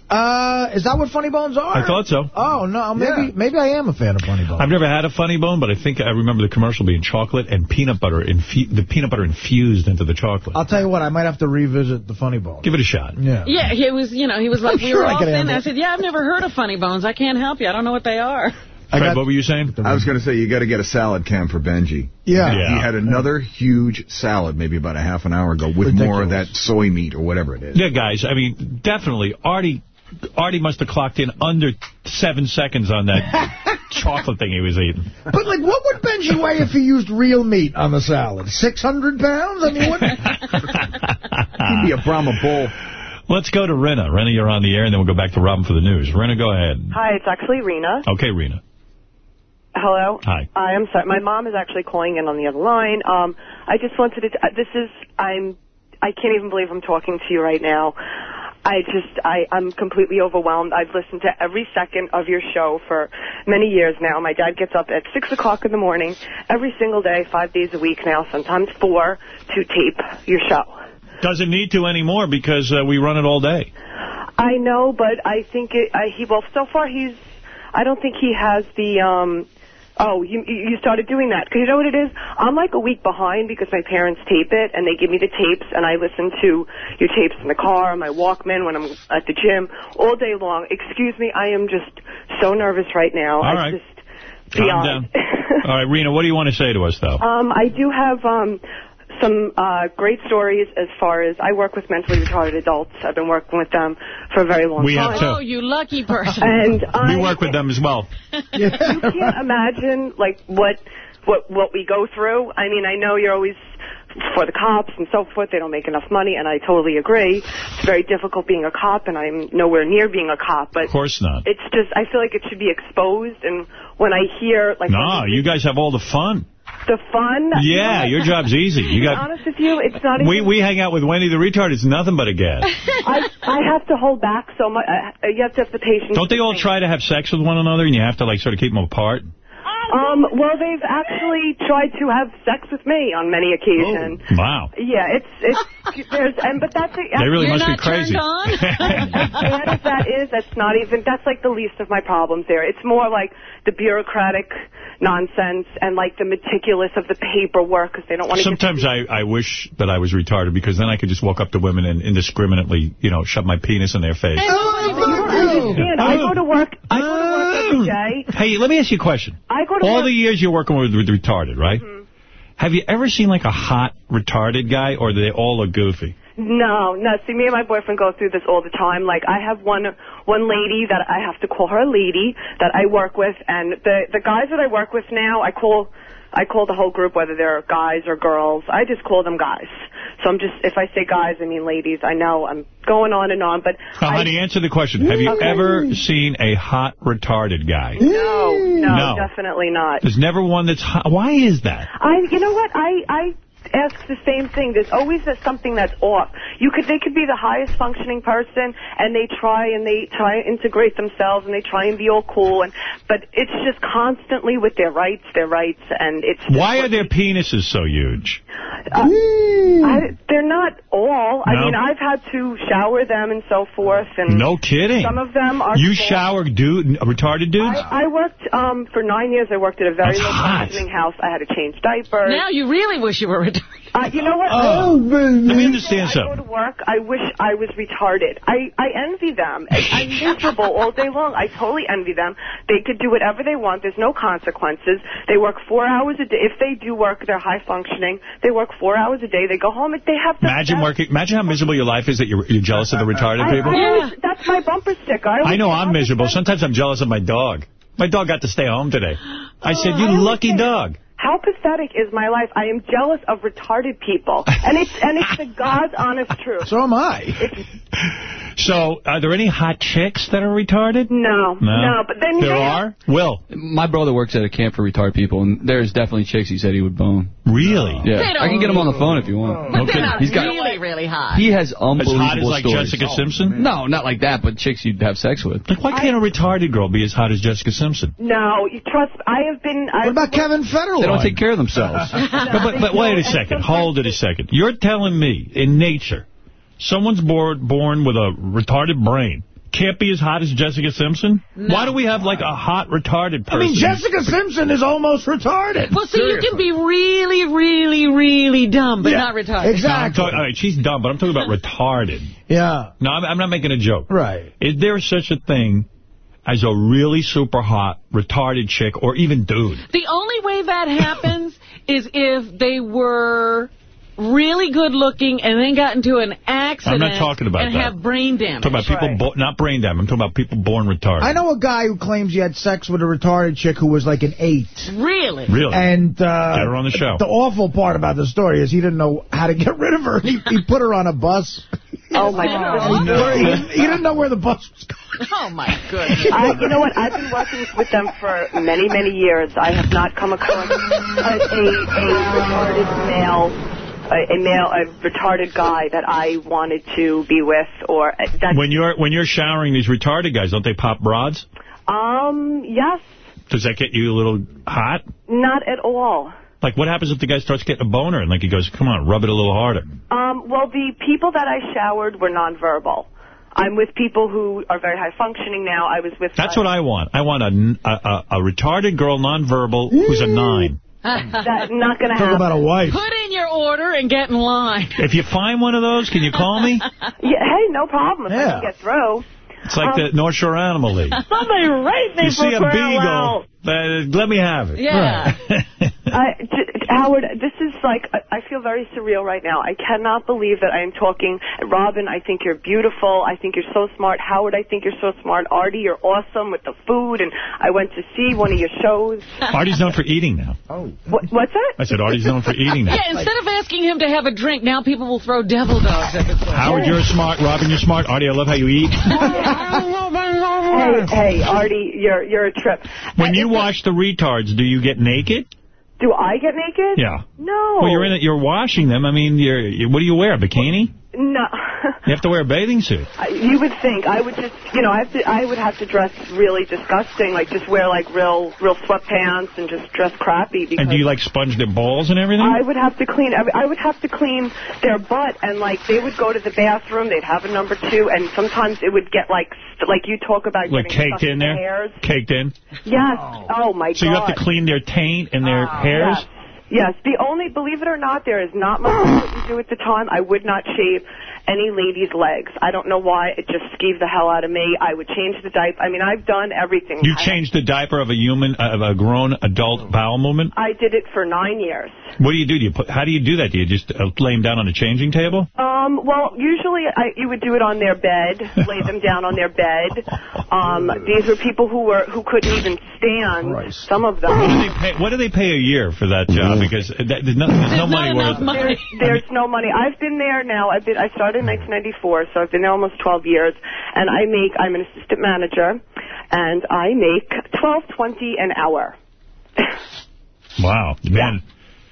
Uh, is that what Funny Bones are? I thought so. Oh, no, maybe maybe I am a fan of Funny Bones. I've never had a funny bone, but I think I remember the commercial being chocolate and peanut butter, infu- the peanut butter infused into the chocolate. I'll tell you what, I might have to revisit the Funny Bones. Give it a shot. Yeah. Yeah, he was, you know, he was like, I'm we sure were all could thin. I said, yeah, I've never heard of funny bones. I can't help you. I don't know what they are. Fred, what were you saying? I was going to say, you got to get a salad cam for Benjy. Yeah. Yeah. He had another huge salad maybe about a half an hour ago with more of that soy meat or whatever it is. Yeah, guys, I mean, definitely, Artie Artie must have clocked in under seven seconds on that chocolate thing he was eating. But, like, what would Benjy weigh if he used real meat on the salad? 600 pounds? I mean, what? He'd be a Brahma bull. Let's go to Rena. Rena, you're on the air, and then we'll go back to Robin for the news. Rena, go ahead. Hi, it's actually Rena. Okay, Rena. Hello. Hi. I am sorry. My mom is actually calling in on the other line. Um, I just wanted to. uh, This is. I'm. I can't even believe I'm talking to you right now. I just. I. I'm completely overwhelmed. I've listened to every second of your show for many years now. My dad gets up at six o'clock in the morning every single day, five days a week now, sometimes four, to tape your show. Doesn't need to anymore because uh, we run it all day. I know, but I think it, I, he. Well, so far he's. I don't think he has the. um Oh, you you started doing that because you know what it is. I'm like a week behind because my parents tape it and they give me the tapes and I listen to your tapes in the car, on my Walkman when I'm at the gym all day long. Excuse me, I am just so nervous right now. All I right. just Calm beyond. down. all right, Rena, what do you want to say to us, though? Um, I do have um, some uh, great stories as far as I work with mentally retarded adults. I've been working with them for a very long We time. have to. Oh, you lucky person. And I, we work with them as well. you can't imagine like what what what we go through. I mean, I know you're always for the cops and so forth. They don't make enough money, and I totally agree. It's very difficult being a cop, and I'm nowhere near being a cop. But Of course not. it's just I feel like it should be exposed. And when I hear like No, you guys have all the fun. the fun, Yeah, your job's easy. You To be got. honest with you, it's not. We even, we hang out with Wendy the retard. It's nothing but a gas. I I have to hold back so much. Uh, you have to have the patience. Don't they all try to have sex with one another, and you have to like sort of keep them apart? Um, well, they've actually tried to have sex with me on many occasions. Wow. Yeah, it's it's there's and but that's it. They really You're must be not crazy. turned on? as bad as that is, that's not even that's like the least of my problems there. It's more like the bureaucratic nonsense and like the meticulous of the paperwork because they don't want to. Sometimes I, I wish that I was retarded because then I could just walk up to women and indiscriminately, you know, shove my penis in their face. You don't understand. I go to work. I go to work every day. Hey, let me ask you a question. I go to All work. the years you're working with, with retarded, right? Mm-hmm. Have you ever seen like a hot retarded guy, or do they all look goofy? No, no. See, me and my boyfriend go through this all the time. Like, I have one one lady that I have to call her a lady that I work with, and the the guys that I work with now, I call I call the whole group, whether they're guys or girls. I just call them guys. So I'm just if I say guys, I mean ladies. I know I'm going on and on, but Now, honey, answer the question. Have you Okay. ever seen a hot retarded guy? no, no, No. definitely not. There's never one that's hot. Why is that? I, you know what? I, I asks the same thing. There's always a- something that's off. You could, they could be the highest functioning person, and they try and they try and integrate themselves, and they try and be all cool, and but it's just constantly with their rights, their rights, and it's. Why are their penises so huge? Uh, I, they're not all. I mean, I've had to shower them and so forth, and No kidding. Some of them are. You small. shower dude, retarded dudes? I, I worked um, for nine years. I worked at a very low functioning house. I had to change diapers. Now you really wish you were retarded. Uh, you know what? Oh, me understand I go to work. I wish I was retarded. I, I envy them. I, I'm miserable all day long. I totally envy them. They could do whatever they want. There's no consequences. They work four hours a day. If they do work, they're high functioning. They work four hours a day. They go home and they have the Imagine working. Imagine how miserable your life is that you're, you're jealous of the retarded I, people. I always- that's my bumper sticker. I, I know I'm miserable. Sometimes I'm jealous of my dog. My dog got to stay home today. I said, Oh, you lucky dog. How pathetic is my life? I am jealous of retarded people, and it's and it's the God's honest truth. So am I. So, are there any hot chicks that are retarded? No, no, but then there they- are. Will My brother works at a camp for retarded people, and there's definitely chicks he said he would bone. Really? Yeah, I can get him on the phone if you want. But they're not He's got. really, really hot. He has unbelievable As hot as, like, stories. Jessica Simpson? Oh, no, not like that, but chicks you'd have sex with. Like, why can't a retarded girl be as hot as Jessica Simpson? No, you trust. I have been. What about Kevin Federline? They don't take care of themselves. but, but, but wait a second. Hold it a second. You're telling me, in nature, someone's born, born with a retarded brain can't be as hot as Jessica Simpson? Why do we have, like, a hot retarded I mean, Jessica Simpson is almost retarded. Well, see, you can be really, really, really dumb, but Yeah, not retarded. No, talking- all right, she's dumb, but I'm talking about retarded. Yeah. No, I'm, I'm not making a joke. Right. Is there such a thing as a really super hot, retarded chick, or even dude? The only way that happens is if they were really good looking and then got into an accident I'm not talking about and that. have brain I'm damage. talking about people, bo- not brain damage. I'm talking about people born retarded. I know a guy who claims he had sex with a retarded chick who was like an eight. Really? Really? And uh, Get her on the show. The awful part about the story is he didn't know how to get rid of her. He, he put her on a bus. Oh my And God. he, he, didn't, know where the bus was going. Oh, my goodness. I, you know what? I've been working with them for many, many years. I have not come across a, a, a retarded male, a, a male, a retarded guy that I wanted to be with, or uh. When you're when you're showering these retarded guys, don't they pop broads? Um, yes, Does that get you a little hot? not at all. Like, what happens if the guy starts getting a boner and like he goes, come on, rub it a little harder? Um, well, the people that I showered were nonverbal. I'm with people who are very high functioning now. I was with. That's what I want. I want a a retarded girl, nonverbal, who's a nine. That's not going to happen. Talk about a wife. Put in your order and get in line. If you find one of those, can you call me? Yeah, hey, no problem. If I Yeah. can get through. It's like Um, the North Shore Animal League. Somebody rate me You for see a crying out beagle, loud. uh, let me have it. Yeah. I, J- Howard, this is like, I I feel very surreal right now. I cannot believe that I am talking. Robin, I think you're beautiful. I think you're so smart. Howard, I think you're so smart. Artie, you're awesome with the food. And I went to see one of your shows. Artie's known for eating now. Oh. What, what's that? I said Artie's known for eating now. Yeah, instead of asking him to have a drink, now people will throw devil dogs at his way. Howard, you're smart. Robin, you're smart. Artie, I love how you eat. Hey, hey, Artie, you're you're a trip. When you watch the retards, do you get naked? Do I get naked? Yeah. No. Well, you're in it. You're washing them. I mean, you're. you're what do you wear? A bikini? No. You have to wear a bathing suit. You would think I would just, you know, I have to, I would have to dress really disgusting, like just wear like real, real sweatpants and just dress crappy because And do you like sponge their balls and everything? I would have to clean. I would have to clean their butt, and like they would go to the bathroom, they'd have a number two, and sometimes it would get like, like you talk about like getting caked in the there? hairs. Caked in? Yes. Oh, my So god. So you have to clean their taint and their ah. hairs? Yes. Yes. The only, believe it or not, there is not much that you do at the time. I would not shave any lady's legs. I don't know why. It just skeeved the hell out of me. I would change the diaper. I mean, I've done everything. You I- changed the diaper of a human, of a grown adult bowel movement? I did it for nine years. What do you do? Do you put? How do you do that? Do you just uh, lay them down on a changing table? Um, well, usually I, you would do it on their bed, lay them down on their bed. Um, these were people who were who couldn't even stand. Some of them. What do they pay? What do they pay a year for that job? Because that, there's no, there's no money worth. There's, there's no money. I've been there now. I've been. I started in 1994, so I've been there almost 12 years. And I make. I'm an assistant manager, and I make 12.20 an hour. Wow, man.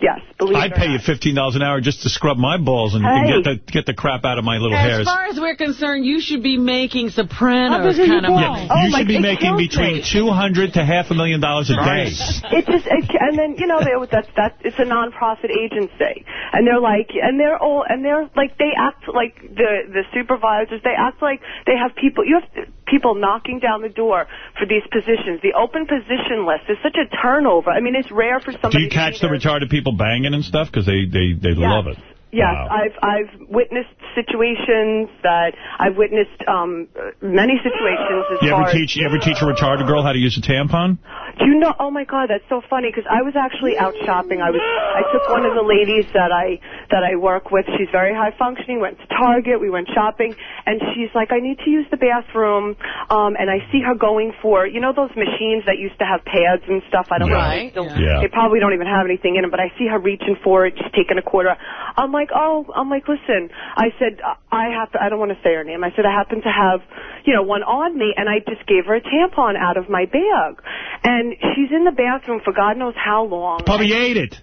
Yes, believe I'd it or pay you $15 an hour just to scrub my balls and, and get, the, get the crap out of my little As hairs. As far as we're concerned, you should be making Sopranos How big are your kind of balls? money. Oh, you my- should be making between me. 200 to half a million dollars a day. It just, it, and then you know, they, that's that. It's a non-profit agency, and they're like, and they're all, and they're like, they act like the the supervisors. They act like they have people. You have people knocking down the door for these positions. The open position list is such a turnover. I mean, it's rare for Do you catch the to be retarded people banging and stuff? Because they, they, they love it. Yes, Wow. I've I've witnessed situations that I've witnessed um many situations as You far ever as teach you ever teach a retarded girl how to use a tampon? Do you know? Oh my God, that's so funny because I was actually out shopping. I was I took one of the ladies that I that I work with. She's very high functioning. Went to Target. We went shopping, and she's like, I need to use the bathroom. Um, and I see her going for you know those machines that used to have pads and stuff. I don't know. Right, if they still- yeah. They probably don't even have anything in them. But I see her reaching for it. She's taking a quarter. I'm like, oh, I'm like, listen. I said I have to. I don't want to say her name. I said I happen to have you know one on me, and I just gave her a tampon out of my bag. And she's in the bathroom for God knows how long. Probably ate it.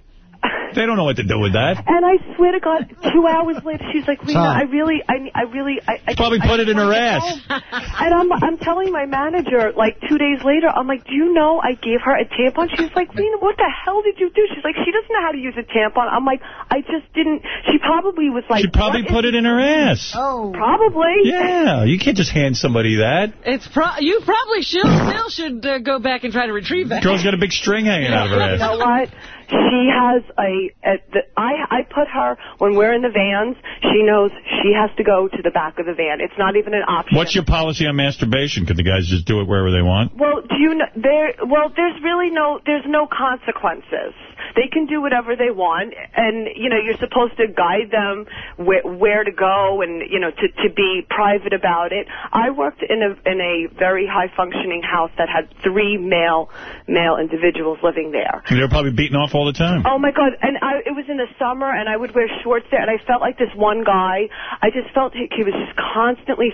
They don't know what to do with that. And I swear to God, two hours later, she's like, Rena, Tom. I really, I, I really, I, I Probably I put it in her ass. And I'm, I'm telling my manager, like two days later, I'm like, do you know I gave her a tampon? She's like, Rena, what the hell did you do? She's like, she doesn't know how to use a tampon. I'm like, I just didn't. She probably was like, She probably put it in her ass. Oh, probably. Yeah, you can't just hand somebody that. It's pro you probably should still should uh, go back and try to retrieve that. Girl's got a big string hanging out of her ass. You know what? She has a, a the, I I put her when we're in the vans. She knows she has to go to the back of the van. It's not even an option. What's your policy on masturbation? Can the guys just do it wherever they want? Well, do you know there? Well, there's really no there's no consequences. They can do whatever they want, and you know you're supposed to guide them where, where to go, and you know to to be private about it. I worked in a in a very high functioning house that had three male male individuals living there. And They're probably beating off all the time. Oh my god! And I, it was in the summer, and I would wear shorts there, and I felt like this one guy. I just felt he, he was just constantly.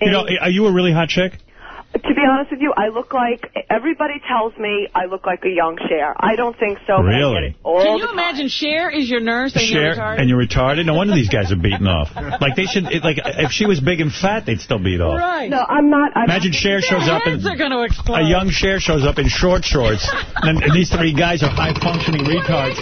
You know, are you a really hot chick? To be honest with you, I look like everybody tells me I look like a young Cher. I don't think so. but I get Really? Can you imagine Cher is your nurse and you're retarded? and you're retarded? No wonder these guys are beating off. Like, they should, it, like, if she was big and fat, they'd still beat off. Right. No, I'm not. I'm Imagine Cher shows up and Heads are going to explode. a young Cher shows up in short shorts, and, and these three guys are high-functioning retards.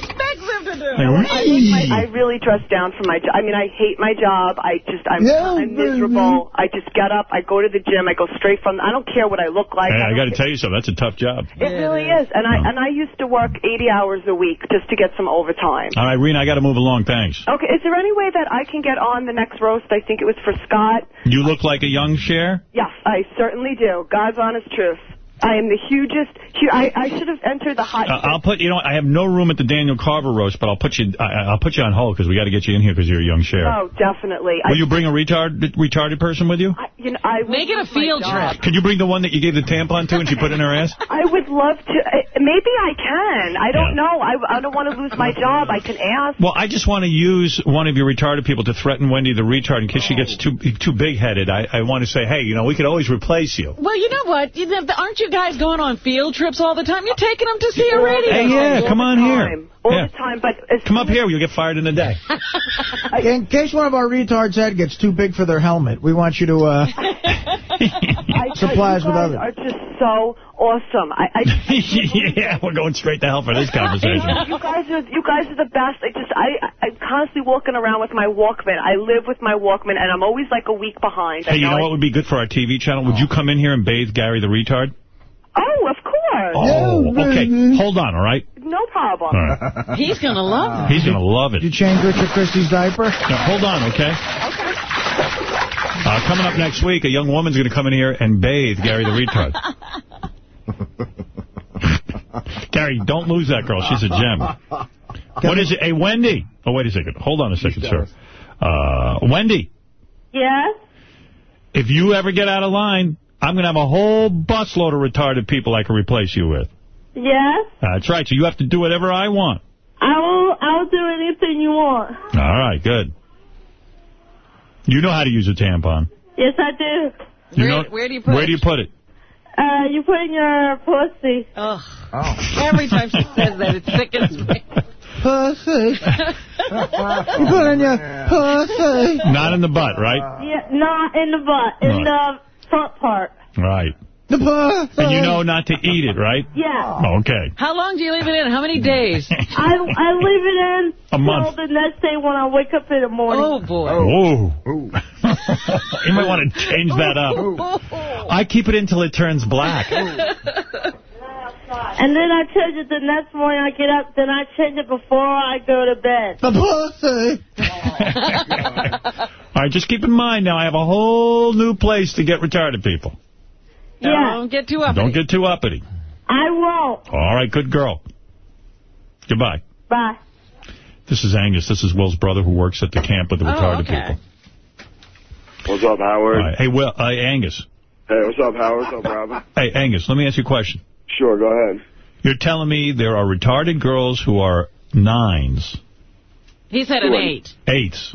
Expects them? Like, I, look I really dress down for my job. I mean, I hate my job. I just, I'm, I'm miserable. I just get up, I go to the gym, I go straight from, I don't care what I look like. Hey, I I got to tell you something. That's a tough job. It really is, and I and I used to work 80 hours a week just to get some overtime. All right, Rena, I got to move along. Thanks. Okay, is there any way that I can get on the next roast? I think it was for Scott. You look like a young Cher. Yes, I certainly do. God's honest truth. I am the hugest. Hu- I I should have entered the hot. Uh, I'll put you know I have no room at the Daniel Carver roast, but I'll put you I, I'll put you on hold because we got to get you in here because you're a young Cher. Oh, definitely. Will I, you bring a retard retarded person with you? you know, I Make it a field trip. Could you bring the one that you gave the tampon to and she put in her ass? I would love to. uh, Maybe I can. I don't Yeah. know. I, I don't want to lose my job. I can ask. Well, I just want to use one of your retarded people to threaten Wendy the retard in case she gets too too big-headed. I, I want to say, hey, you know, we could always replace you. Well, you know what? You know, Aren't you guys going on field trips all the time? You're taking them to see a radio. Hey, yeah, All come the on here. All Yeah. the time, but Come up here. You'll get fired in a day. In case one of our retards' head gets too big for their helmet, we want you to uh, I, supply us you with guys others. are just so awesome. I, I yeah, we're going straight to hell for this conversation. you guys are you guys are the best. I just I I'm constantly walking around with my Walkman. I live with my Walkman, and I'm always like a week behind. I Hey, you know what would be good for our TV channel? Would you come in here and bathe Gary the retard? Oh, of course. Oh, okay. Hold on, all right? No problem. All right. He's going to love it. He's going to love it. You change Richard Christie's diaper? Now, hold on, okay? Uh, coming up next week, a young woman's going to come in here and bathe Gary the retard. Gary, don't lose that girl. She's a gem. What is it? Hey, Wendy. Oh, wait a second. Hold on a second, sir. Uh, Wendy, Yes? if you ever get out of line, I'm going to have a whole busload of retarded people I can replace you with. Yes? That's right. So you have to do whatever I want. I will, I'll do anything you want. All right, good. You know how to use a tampon. Yes, I do. You Where- know, where do you put Where it? do you put it? Uh, you put in your pussy. Ugh. Every time she says that, it sickens me. pussy. you put in your pussy. Not in the butt, right? Yeah, not in the butt, in the front part. Right. The pussy. And you know not to eat it, right? Yeah. Oh, okay. How long do you leave it in? How many days? I I leave it in A month. the next day when I wake up in the morning. Oh, boy. Oh. Whoa. you might want to change that up. I keep it until it turns black. And then I change it the next morning I get up, then I change it before I go to bed. The pussy. All right, just keep in mind now, I have a whole new place to get retarded people. Yeah. Don't get too uppity. Don't get too uppity. I won't. All right, good girl. Goodbye. Bye. This is Angus. This is Will's brother who works at the camp with the Oh, retarded okay. people. What's up, Howard? All right. Hey, Will, uh, Angus. Hey, what's up, Howard? What's up, Robin? Hey, Angus, let me ask you a question. Sure, go ahead. You're telling me there are retarded girls who are nines, He said an eight. eights.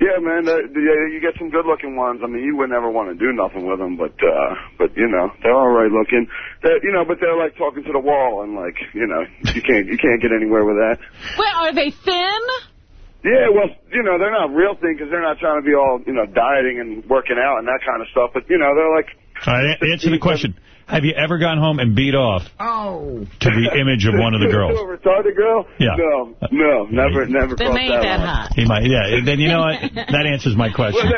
Yeah, man, uh, yeah, you get some good-looking ones. I mean, you would never want to do nothing with them, but, uh, but you know, they're all right looking. They're, you know, but they're like talking to the wall, and like, you know, you can't, you can't get anywhere with that. Well, are they thin? Yeah, well, you know, they're not real thin because they're not trying to be all, you know, dieting and working out and that kind of stuff. But you know, they're like, All right, answer the question. Have you ever gone home and beat off Oh. to the image of one of the girls? a retarded girl? Yeah. No, no, never, never. Then crossed they ain't that line. hot. He might, yeah. Then you know what? That answers my Well, question.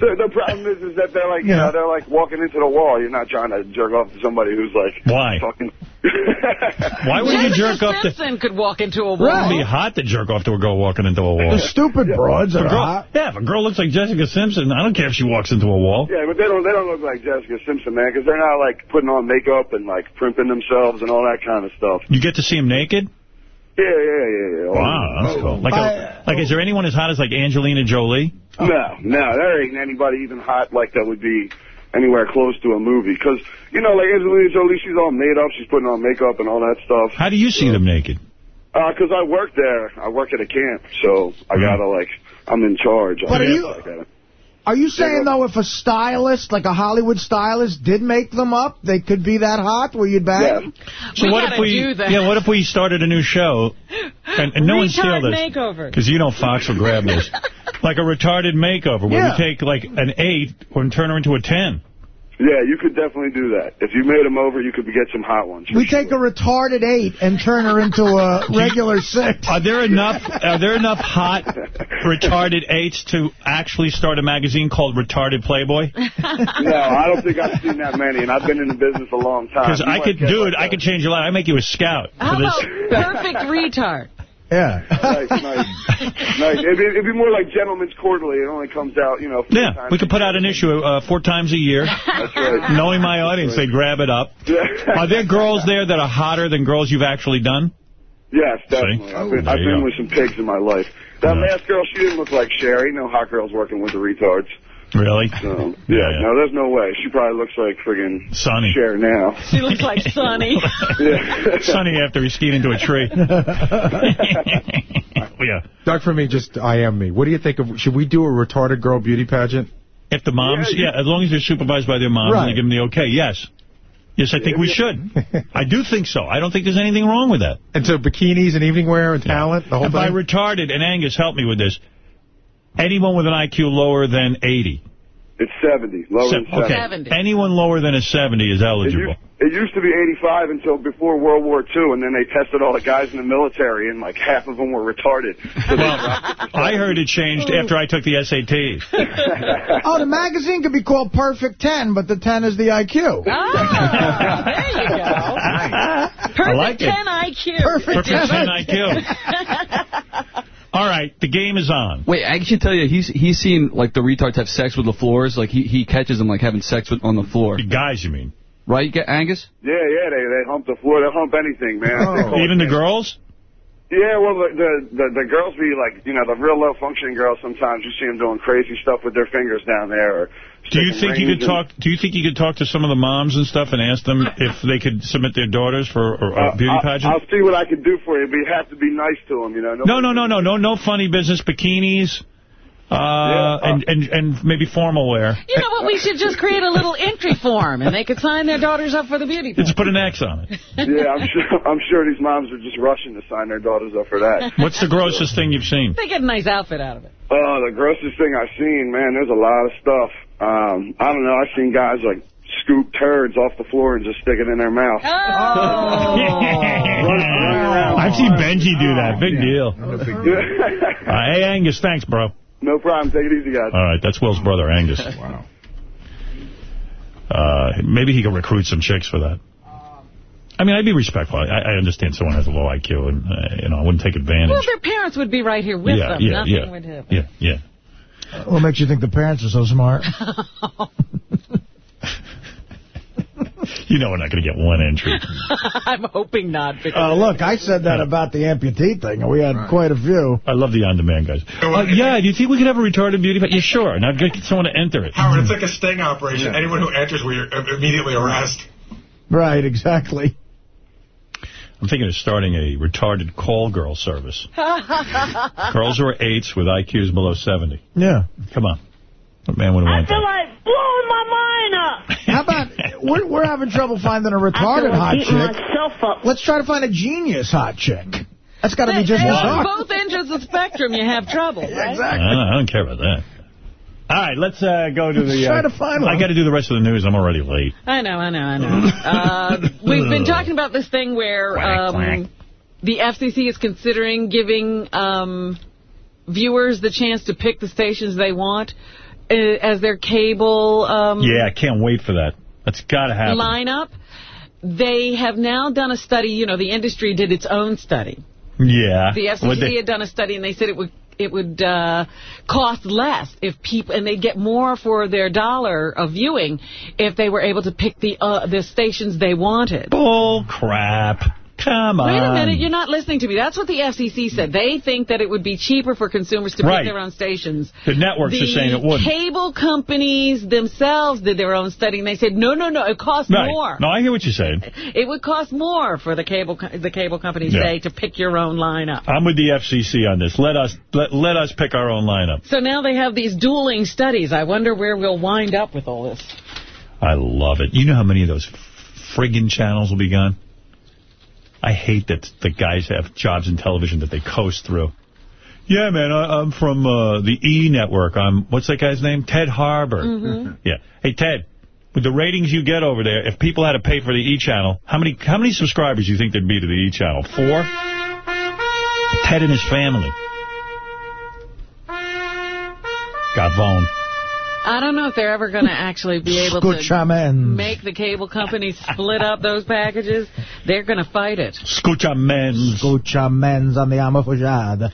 the, the problem is, is that they're like, you know, they're like walking into the wall. You're not trying to jerk off to somebody who's like, Why? Fucking. Why would you Jessica jerk off to? Simpson could walk into a wall It would be hot to jerk off to a girl walking into a wall. The stupid broads are girl, hot. yeah, if a girl looks like Jessica Simpson, I don't care if she walks into a wall. Yeah, but they don't. They don't look like Jessica Simpson, man, because they're not like putting on makeup and like primping themselves and all that kind of stuff. You get to see them naked? Yeah, yeah, yeah, yeah. Wow, that's cool. Like, oh, uh, a, like, is there anyone as hot as like Angelina Jolie? No, no, there ain't anybody even hot like that would be anywhere close to a movie. Because, you know, like Angelina Jolie, she's all made up. She's putting on makeup and all that stuff. How do you see them naked? Because I work there. I work at a camp. So I Hmm. got to, like, I'm in charge. But I are you- I Are you saying, though, if a stylist, like a Hollywood stylist, did make them up, they could be that hot where you'd bang? So We what if we? do that. Yeah, what if we started a new show, and, and no one steal Retard this makeover. because you know Fox will grab this, like a retarded makeover where Yeah. we take like an eight and turn her into a ten. Yeah, you could definitely do that. If you made them over, you could get some hot ones. We take a retarded eight and turn her into a regular six. Are there enough? Are there enough hot retarded eights to actually start a magazine called Retarded Playboy? no, I don't think I've seen that many, and I've been in the business a long time. Because I could, get dude, like I a- could change your life. I make you a scout How for this. about perfect retard? Yeah. nice, nice. nice. It'd, be, it'd be more like Gentleman's Quarterly. It only comes out, you know, four Yeah, we could put out an issue uh, four times a year. That's right. Knowing my audience, they grab it up. Are there girls there that are hotter than girls you've actually done? Yes, definitely. See? I've been, There I've been with some pigs in my life. That last girl, she didn't look like Sherry. No hot girls working with the retards. Really? Um, so, yeah, no, there's no way. She probably looks like friggin' Sonny. Cher now. She looks like Sonny. Yeah. Sonny after he skied into a tree. yeah. Doug, for me, just I am me. What do you think of? Should we do a retarded girl beauty pageant? If the moms, yeah, as long as they're supervised by their moms Right. and they give them the okay, yes. Yes, I think we should. I do think so. I don't think there's anything wrong with that. And so bikinis and evening wear and talent, the whole and by retarded, and Angus, help me with this, anyone with an IQ lower than 80. It's 70, lower than okay. 70. Anyone lower than a 70 is It eligible. used, it used to be 85 until before World War II, and then they tested all the guys in the military, and like half of them were retarded. So they dropped it to I heard it changed after I took the SATs. Oh, the magazine could be called Perfect 10, but the 10 is the IQ. Ah, there you go. Perfect I like it. 10 IQ. Perfect 10 IQ. All right, the game is on. Wait, I should tell you, he's he's seen like the retards have sex with the floors. Like he he catches them like having sex with on the floor. The guys, you mean? Right, Ga- Angus? Yeah, yeah, they they hump the floor. They hump anything, man. Oh. They call Even the girls? Yeah, well, the, the the the girls be like, you know, the real low functioning girls. Sometimes you see them doing crazy stuff with their fingers down there. Or Do you think you could talk? Do you think you could talk to some of the moms and stuff and ask them if they could submit their daughters for a, a Uh, beauty I'll- pageant? I'll see what I can do for you, but you have to be nice to them, you know. No, no, no, no, no, no funny business bikinis. Uh, and, and and maybe formal wear. You know what? We should just create a little entry form, and they could sign their daughters up for the beauty Just put an X on it. yeah, I'm sure. I'm sure these moms are just rushing to sign their daughters up for that. What's the grossest thing you've seen? They get a nice outfit out of it. Oh, the grossest thing I've seen, man. There's a lot of stuff. Um, I don't know. I've seen guys like scoop turds off the floor and just stick it in their mouth. Oh. I've seen Benjy do that. Big deal. Uh, hey, Angus, thanks, bro. No problem. Take it easy, guys. All right, that's Will's brother, Angus. Wow. Uh, maybe he could recruit some chicks for that. I mean, I'd be respectful. I, I understand someone has a low IQ, and, uh, you know, I wouldn't take advantage. Well, their parents would be right here with yeah, them. yeah, Nothing yeah, would happen. yeah, yeah. What makes you think the parents are so smart? You know we're not going to get one entry. I'm hoping not. Because Uh, look, I said that about the amputee thing, and we had quite a few. I love the on-demand guys. Uh, yeah, do you think we could have a retarded beauty pageant? Yeah, sure. Now get someone to enter it. Howard, it's like a sting operation. Anyone who enters, we immediately arrest. Right, exactly. I'm thinking of starting a retarded call girl service. Girls who are eights with IQs below 70. Yeah. Come on. What man would I feel that? like blowing my mind up. How about, we're, we're having trouble finding a I feel retarded like hot chick. myself up. Let's try to find a genius hot chick. That's got to be just as on hot. both ends of the spectrum, you have trouble, right? I don't, I don't care about that. All right, let's uh, go to the... Try Uh, to find one. I one. got to do the rest of the news. I'm already late. I know, I know, I know. uh, we've been talking about this thing where Quack, um, quack. the FCC is considering giving um, viewers the chance to pick the stations they want uh, as their cable um, Yeah, I can't wait for that. That's got to happen. lineup. They have now done a study. You know, the industry did its own study. Yeah. The FCC they- had done a study, and they said it would it would uh, cost less if people, and they'd get more for their dollar of viewing if they were able to pick the uh, the stations they wanted. Bull crap. Come on. Wait a minute, you're not listening to me. That's what the FCC said. They think that it would be cheaper for consumers to Right. pick their own stations. The networks are saying it wouldn't. The cable companies themselves did their own study, and they said, no, no, no, it costs Right. more. No, I hear what you're saying. It would cost more for the cable the cable companies Yeah. say to pick your own lineup. I'm with the FCC on this. Let us let, let us pick our own lineup. So now they have these dueling studies. I wonder where we'll wind up with all this. I love it. You know how many of those friggin' channels will be gone? I hate that the guys have jobs in television that they coast through. Yeah, man, I, I'm from uh, the E Network. I'm what's that guy's name? Ted Harbert. Mm-hmm. Yeah. Hey, Ted, with the ratings you get over there, if people had to pay for the E channel, how many how many subscribers do you think there'd be to the E channel? Four. Ted and his family. Gavone. I don't know if they're ever going to actually be able to Escuchamen's. make the cable companies split up those packages. They're going to fight it. Escuchamen's. Escuchamen's on the Amafajada.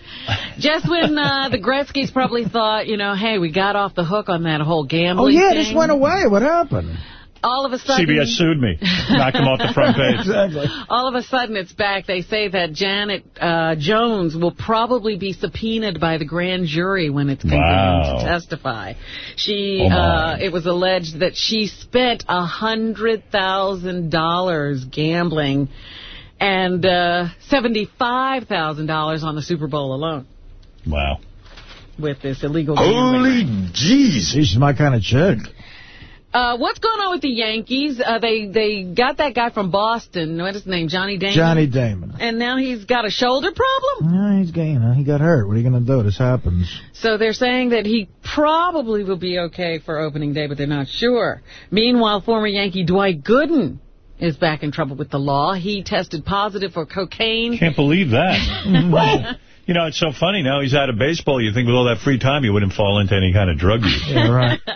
Just when uh, the Gretzky's probably thought, you know, hey, we got off the hook on that whole gambling Oh, gambling yeah, thing. this went away. What happened? All of a sudden... CBS sued me. Knocked him off the front page. Exactly. All of a sudden, it's back. They say that Janet uh, Jones will probably be subpoenaed by the grand jury when it's convened Wow. to testify. She, Oh, uh, it was alleged that she spent a hundred thousand dollars gambling and uh, seventy-five thousand dollars on the Super Bowl alone Wow. with this illegal gambling. Holy jeez. She's my kind of chick. Uh, what's going on with the Yankees? Uh, they they got that guy from Boston. What's his name? Johnny Damon. Johnny Damon. And now he's got a shoulder problem. Yeah, he's gay, you know. He got hurt. What are you going to do? This happens. So they're saying that he probably will be okay for opening day, but they're not sure. Meanwhile, former Yankee Dwight Gooden is back in trouble with the law. He tested positive for cocaine. Can't believe that. well, you know, it's so funny now he's out of baseball. You think with all that free time he wouldn't fall into any kind of drug use. Yeah, right.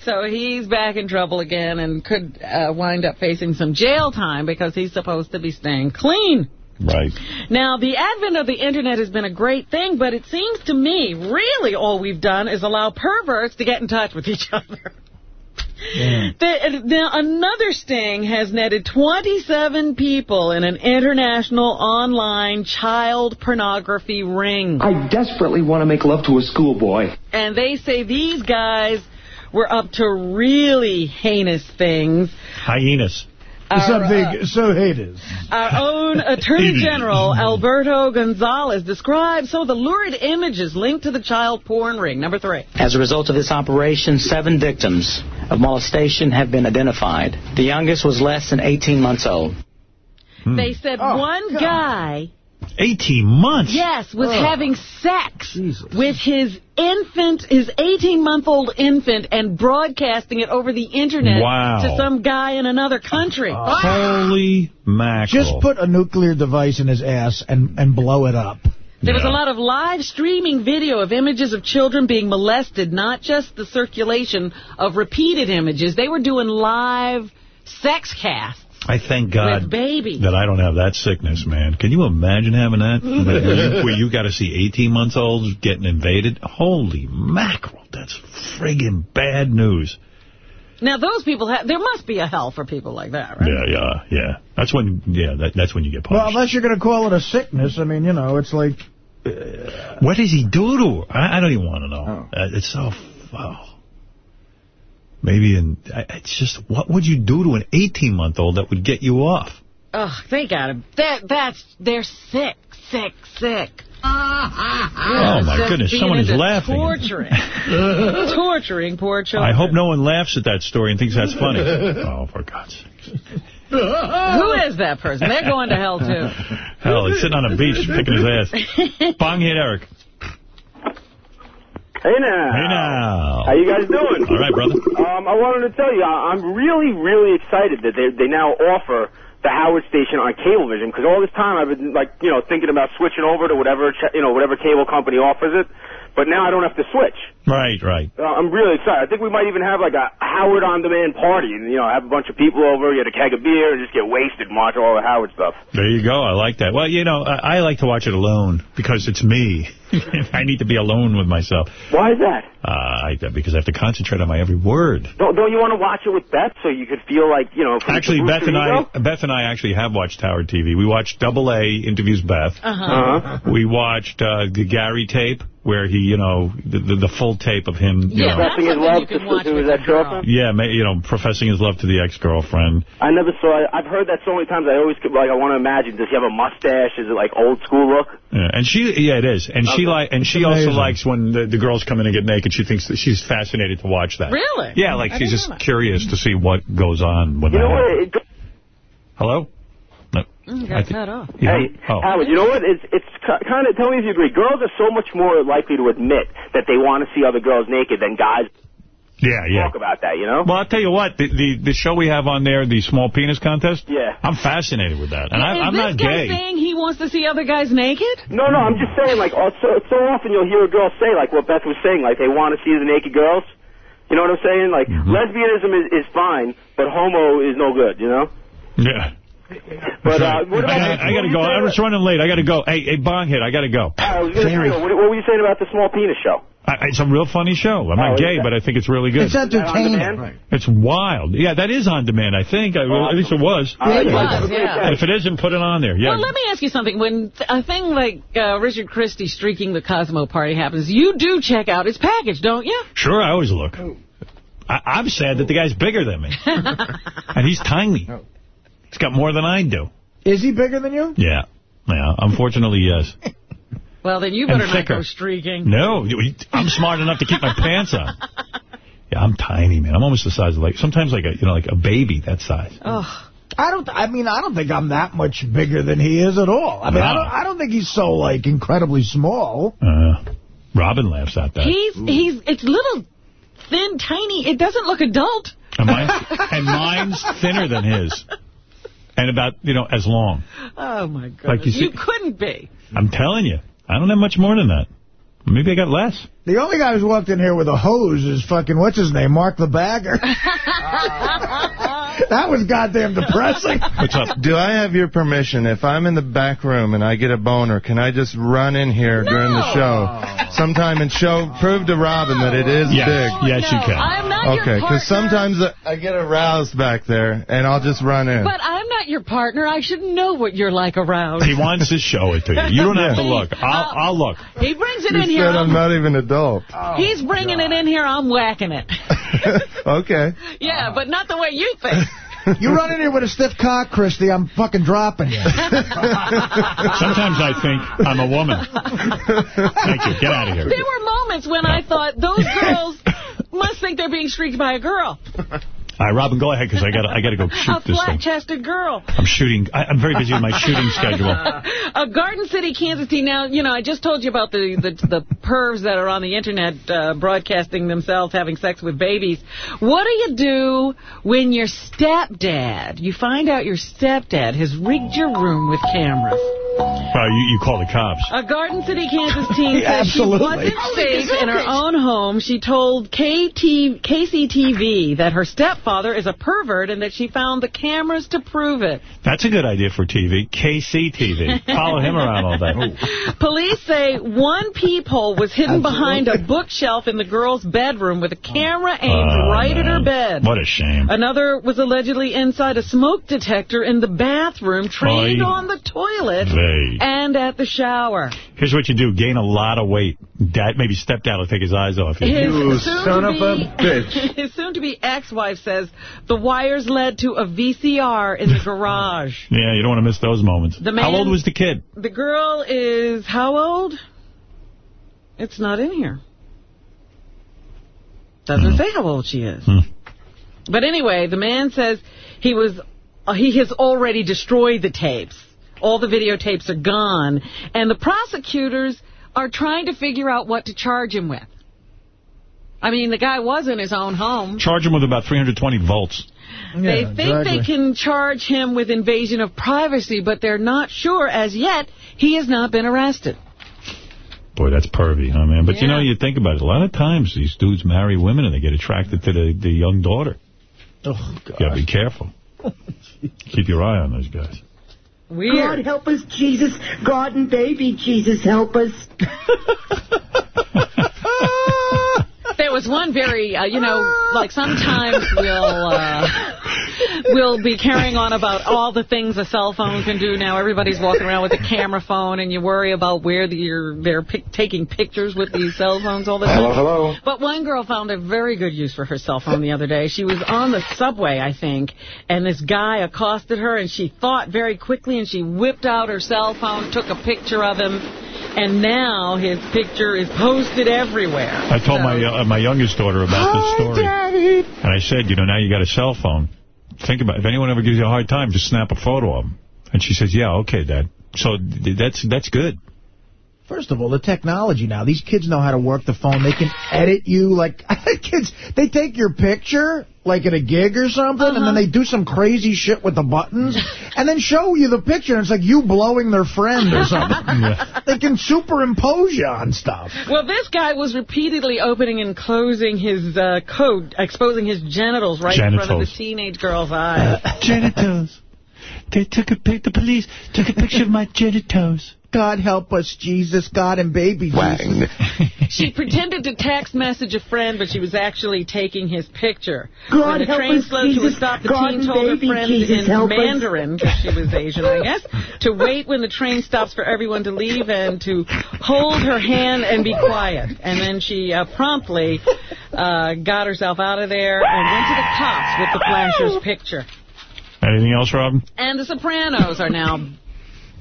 So he's back in trouble again and could uh, wind up facing some jail time because he's supposed to be staying clean. Right. Now, the advent of the Internet has been a great thing, but it seems to me really all we've done is allow perverts to get in touch with each other. Mm. The- Now, another sting has netted 27 people in an international online child pornography ring. I desperately want to make love to a schoolboy. And they say these guys were up to really heinous things. Hyenas. Something uh, so haters. Our own Attorney General Alberto Gonzales describes some of the lurid images linked to the child porn ring. Number three. As a result of this operation, seven victims of molestation have been identified. The youngest was less than 18 months old. Hmm. They said oh, one guy 18 months? Yes, was Ugh. having sex with his infant, his 18-month-old infant, and broadcasting it over the internet Wow. to some guy in another country. Uh, holy mackerel. Just put a nuclear device in his ass and, and blow it up. There was a lot of live streaming video of images of children being molested, not just the circulation of repeated images. They were doing live sex casts. I thank God With babies. that I don't have that sickness, man. Can you imagine having that? where, you, you got to see 18-months-olds getting invaded? Holy mackerel. That's friggin' bad news. Now, those people, have, there must be a hell for people like that, right? Yeah, yeah, yeah. That's when, yeah, that, that's when you get Well, unless you're going to call it a sickness, I mean, you know, it's like... what does he do to her? I, I don't even want to know. Uh, it's so, oh. Maybe, in, it's just, what would you do to an 18-month-old that would get you off? Oh, they got him. That, that's, they're sick, sick, sick. Oh, my Just goodness, someone is laughing. Torturing. torturing poor children. I hope no one laughs at that story and thinks that's funny. oh, for God's sake. Who is that person? They're going to hell, too. Hell, he's sitting on a beach picking his ass. Bong hit Eric. Hey now. Hey now. How you guys doing? All right, brother. Um, I wanted to tell you, I- I'm really, really excited that they they now offer the Howard station on Cablevision because all this time I've been like, you know, thinking about switching over to whatever, you know, whatever cable company offers it. But now I don't have to switch. Right, right. Uh, I'm really excited. I think we might even have like a Howard on demand party, and you know, have a bunch of people over, get a keg of beer, and just get wasted and watch all the Howard stuff. There you go. I like that. Well, you know, I, I like to watch it alone because it's me. I need to be alone with myself. Why is that? Uh, I, because I have to concentrate on my every word. Don't don't you want to watch it with Beth so you could feel like you know? Actually, Beth and I. Beth and I actually have watched Howard TV. We watched Double A interviews Beth. Uh-huh. Uh-huh. We watched uh, the Gary tape where he, you know, the, the, the full tape of him. You Yeah, know, Professing his love you to- to his ex-girlfriend? Yeah, ma- you know, professing his love to the ex-girlfriend. I never saw it. I've heard that so many times. I always could, like I want to imagine. Does he have a mustache? Is it like old school look? Yeah, and she, yeah, it is, and she like, and she It's also likes when the, the girls come in and get naked. She thinks that she's fascinated to watch that. Really? Yeah, like I she's just curious to see what goes on when You that know what? It, Hello. No. Mm, I got cut off. Yeah. Hey, Oh. Howard, you know what? It's it's kind of. Tell me if you agree. Girls are so much more likely to admit that they want to see other girls naked than guys Yeah, yeah. talk about that. You know? Well, I'll tell you what, the, the the show we have on there, the small penis contest. Yeah. I'm fascinated with that, and I, Is I'm this not guy saying he wants to see other guys naked? No, no. I'm just saying. Like, oh, so so often you'll hear a girl say like what Beth was saying, like they want to see the naked girls. You know what I'm saying? Like Mm-hmm. lesbianism is, is fine, but homo is no good. You know? Yeah. But uh, what about I, I gotta go. I was running late. I gotta go. Hey, hey, bong hit. I gotta go. I was gonna say, what, what were you saying about the small penis show? I, it's a real funny show. I'm Oh, not is gay, that- but I think it's really good. It's entertaining. It's wild. Yeah, that is on demand, I think. I, at least it was. It was, yeah. If it isn't, put it on there. Yeah. Well, let me ask you something. When a thing like uh, Richard Christie streaking the Cosmo party happens, you do check out his package, don't you? Sure, I always look. I, I'm sad that the guy's bigger than me. and he's tiny. He's got more than I do. Is he bigger than you? Yeah. Yeah, unfortunately, yes. Well, then you better not go streaking. No, I'm smart enough to keep my pants on. Yeah, I'm tiny, man. I'm almost the size of like, sometimes like a, you know, like a baby that size. Oh. I don't. I mean, I don't think I'm that much bigger than he is at all. I mean, I don't. I don't think he's so like incredibly small. Uh, Robin laughs at that. He's he's it's little, thin, tiny. It doesn't look adult. And, mine, and mine's thinner than his. And about, you know, as long. Oh my God. Like you see- couldn't be. I'm telling you. I don't have much more than that. Maybe I got less. The only guy who's walked in here with a hose is fucking what's his name, Mark the Bagger. that was goddamn depressing. What's up? Do I have your permission if I'm in the back room and I get a boner, can I just run in here during the show sometime and show, prove to Robin that it is Yes. big? Yes, you can. I'm not your Okay, because sometimes I get aroused back there and I'll just run in. But I'm not your partner. I should know what you're like around. He wants to show it to you. You don't have to look. I'll, uh, I'll look. He brings it you in here. said I'm I'm- not even adult. Oh, He's bringing it in here. I'm whacking it. Okay. Yeah, but not the way you think. You run in here with a stiff cock, Christy, I'm fucking dropping you. Sometimes I think I'm a woman. Thank you. Get out of here. There were moments when I thought those girls must think they're being streaked by a girl. All right, Robin, go ahead, because I got I got to go shoot A this thing. flat-chested girl. I'm shooting. I, I'm very busy with my shooting schedule. A Garden City, Kansas City. Now, you know, I just told you about the the, the pervs that are on the Internet uh, broadcasting themselves having sex with babies. What do you do when your stepdad, you find out your stepdad has rigged your room with cameras? Uh, you, you call the cops. A Garden City, Kansas teen says she wasn't safe in her own home. She told KT, KCTV that her stepfather is a pervert and that she found the cameras to prove it. That's a good idea for TV. KCTV. Follow him around all day. Police say one peephole was hidden behind a bookshelf in the girl's bedroom with a camera aimed Oh, right at her bed. What a shame. Another was allegedly inside a smoke detector in the bathroom, trained Oy on the toilet, vey. and at the shower. Here's what you do. Gain a lot of weight. Dad, maybe stepdad will take his eyes off you. His of a bitch. His soon-to-be ex-wife says the wires led to a VCR in the garage. Yeah, you don't want to miss those moments. The man- How old was the kid? The girl is how old? It's not in here. Doesn't say how old she is. But anyway, the man says he was uh, he has already destroyed the tapes. All the videotapes are gone, and the prosecutors are trying to figure out what to charge him with. I mean, the guy was in his own home. Charge him with about 320 volts. they think they can charge him with invasion of privacy, but they're not sure as yet. He has not been arrested. Boy, that's pervy, huh, man? But you know, you think about it. A lot of times these dudes marry women and they get attracted to the, the young daughter. Oh, God. You gotta be careful. Oh, Keep your eye on those guys. God help us, Jesus. God and baby Jesus help us. There was one very, uh, you know, like sometimes we'll uh, we'll be carrying on about all the things a cell phone can do now. Everybody's walking around with a camera phone, and you worry about where the, you're, they're pic taking pictures with these cell phones all the time. Hello, hello. But one girl found a very good use for her cell phone the other day. She was on the subway, I think, and this guy accosted her, and she thought very quickly, and she whipped out her cell phone, took a picture of him, and now his picture is posted everywhere. I told my uh, my youngest daughter about this story. And I said, you know, now you got a cell phone. Think about it. If anyone ever gives you a hard time, just snap a photo of them. And she says, yeah, okay, Dad. So th- that's that's good. First of all, the technology now. These kids know how to work the phone. They can edit you. Like, kids, they take your picture, like at a gig or something, and then they do some crazy shit with the buttons, and then show you the picture, and it's like you blowing their friend or something. They can superimpose you on stuff. Well, this guy was repeatedly opening and closing his uh, coat, exposing his genitals right in front of the teenage girl's eyes. genitals. They took a pic. The police took a picture of my genitals. God help us, Jesus, God and baby Jesus. She pretended to text message a friend, but she was actually taking his picture. God when the help train us, slowed to a Jesus. stop, the God teen and told her baby friend Jesus, in help us. Mandarin, because she was Asian, I guess, to wait when the train stops for everyone to leave and to hold her hand and be quiet. And then she uh, promptly uh, got herself out of there and went to the cops with the flasher's picture. Anything else, Robin? And the Sopranos are now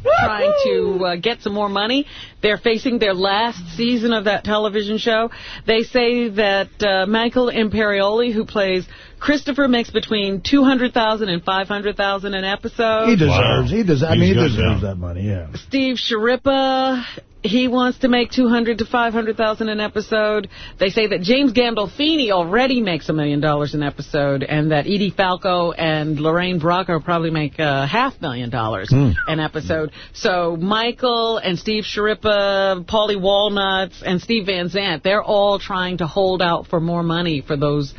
trying to uh, get some more money. They're facing their last season of that television show. They say that uh, Michael Imperioli, who plays Christopher, makes between $200,000 and $500,000 an episode. He deserves. He does. I mean, he deserves yeah. that money. Yeah. Steve Schirripa, he wants to make $200,000 to $500,000 an episode. They say that James Gandolfini already makes a million dollars an episode, and that Edie Falco and Lorraine Bracco probably make a half million dollars Hmm. an episode. So Michael and Steve Schirripa, Paulie Walnuts, and Steve Van Zandt, they're all trying to hold out for more money for those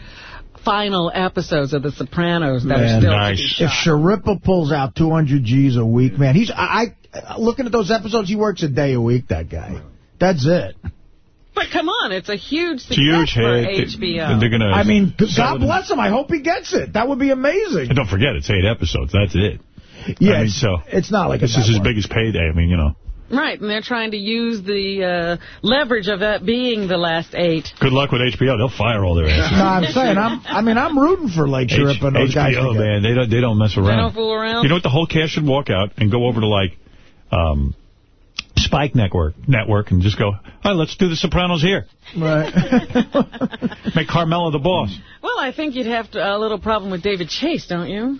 final episodes of The Sopranos that are Man, still to be If shot. Schirripa pulls out 200 G's a week, man, he's I, I looking at those episodes. He works a day a week. That guy. That's it. But come on, it's a huge It's a success huge for hit. HBO. They're gonna. I mean, God bless him. I hope he gets it. That would be amazing. And don't forget, it's eight episodes. That's it. Yeah, I mean, it's- so it's not like this a is his network. biggest payday. I mean, you know. Right, and they're trying to use the uh, leverage of that being the last eight. Good luck with HBO. They'll fire all their asses. No, I'm saying, I'm, I mean, I'm rooting for Lake Sheriff H- and those guys. HBO, man, they don't they don't mess around. don't fool around? You know what? The whole cast should walk out and go over to like um, Spike Network network and just go, all right, let's do The Sopranos here. Right. Make Carmela the boss. Well, I think you'd have to, a little problem with David Chase, don't you?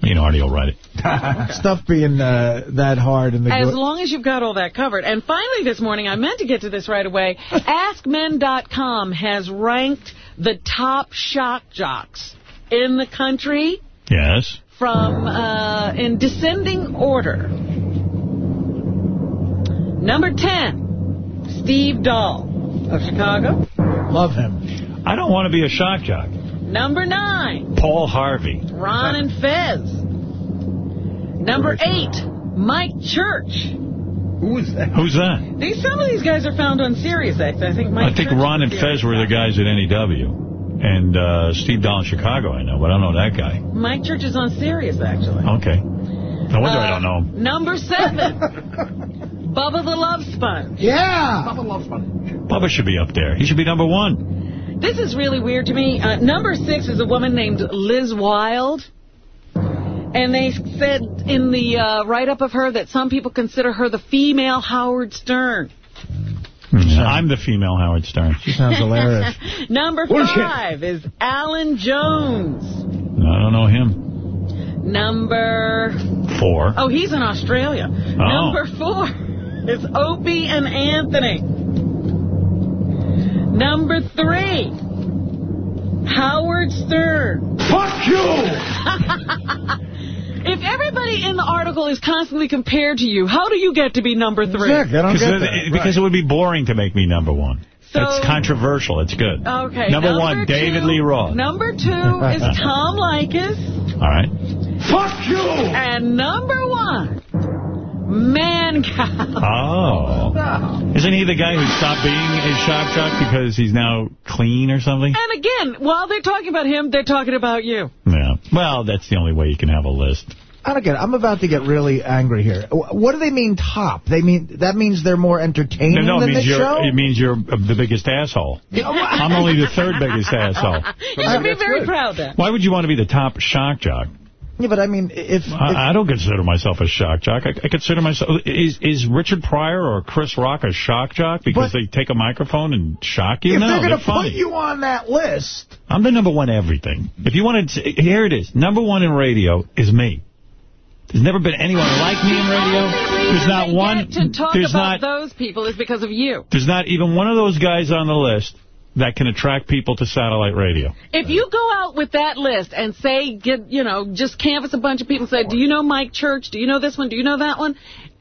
You know, Artie will write it. Stuff being uh, that hard in the As long as you've got all that covered. And finally this morning, I meant to get to this right away, AskMen.com has ranked the top shock jocks in the country Yes. from uh, in descending order. Number 10, Steve Dahl of Chicago. Love him. I don't want to be a shock jock. Number 9, Paul Harvey. Ron and Fez. Number 8, Mike Church. Who is that? Who's that? These Some of these guys are found on Sirius X. I think Mike I think Church Ron and Sirius. Fez were the guys at NEW. And uh, Steve Dahl in Chicago, I know, but I don't know that guy. Mike Church is on Sirius, actually. Okay. No wonder I don't know him. Number 7, Bubba the Love Sponge. Yeah. Bubba Love Sponge. Bubba should be up there. He should be number one. This is really weird to me. Uh, number six is a woman named Liz Wild. And they said in the uh, write-up of her that some people consider her the female Howard Stern. I'm the female Howard Stern. She sounds hilarious. Number five is Alan Jones. I don't know him. Number... Four. Oh, he's in Australia. Oh. Number four is Opie and Anthony. Number three, Howard Stern. Fuck you! if everybody in the article is constantly compared to you, how do you get to be number three? Because it- because it would be boring to make me number one. That's controversial. It's good. Okay. Number, one, David Lee Roth. Number two is Tom Leykis. All right. Fuck you! And number one, Man Cow. Oh. Isn't he the guy who stopped being a shock jock because he's now clean or something? And again, while they're talking about him, they're talking about you. Yeah. Well, that's the only way you can have a list. I don't get it. I'm about to get really angry here. What do they mean top? They mean That means they're more entertaining No, no, it than means the you're show? it means you're uh, the biggest asshole. I'm only the third biggest asshole. You should be very proud then. Why would you want to be the top shock jock? Yeah, but I mean, if... I, I don't consider myself a shock jock. I, I consider myself... Is is Richard Pryor or Chris Rock a shock jock because they take a microphone and shock you? if no, they're going to put you on that list... I'm the number one everything. If you wanted to... Here it is. Number one in radio is me. There's never been anyone like me in radio. There's not one... To talk There's about not... those people is because of you. There's not even one of those guys on the list that can attract people to satellite radio. If you go out with that list and say, get you know, just canvass a bunch of people, say, do you know Mike Church? Do you know this one? Do you know that one?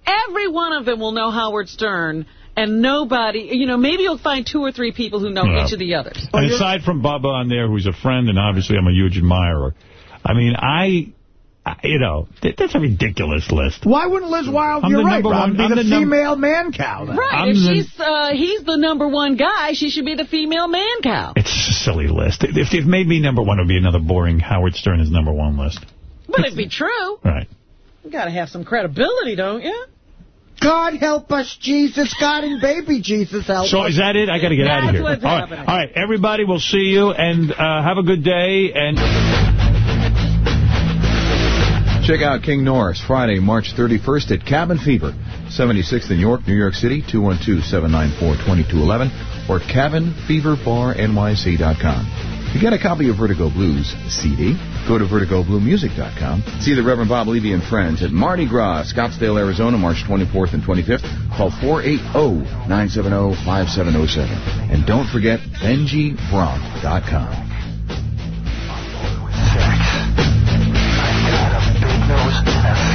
Every one of them will know Howard Stern, and nobody, you know, maybe you'll find two or three people who know No. each of the others. Oh, and aside from Bubba on there, who's a friend, and obviously I'm a huge admirer, I mean, I, I you know, that's a ridiculous list. Why wouldn't Liz Wild, I'm you're the right, number Rob, one- be I'm the, the female Mancow? Then. Right, I'm if the- she's uh, he's the number one guy, she should be the female Mancow. It's a silly list. If it made me number one, it would be another boring Howard Stern is number one list. But it'd be true. Right. You got to have some credibility, don't you? God help us, Jesus. God and baby Jesus help So us. is that it? I got to get out of here. what's All right. All right, everybody, we'll see you, and uh, have a good day. And Check out King Norris Friday, March 31st at Cabin Fever, 76th in York, New York City, 212-794-2211, or cabinfeverbarnyc.com. To get a copy of Vertigo Blues CD, go to vertigobluemusic.com. See the Reverend Bob Levy and friends at Mardi Gras, Scottsdale, Arizona, March 24th and 25th. Call 480-970-5707. And don't forget BenjyBronk.com. hours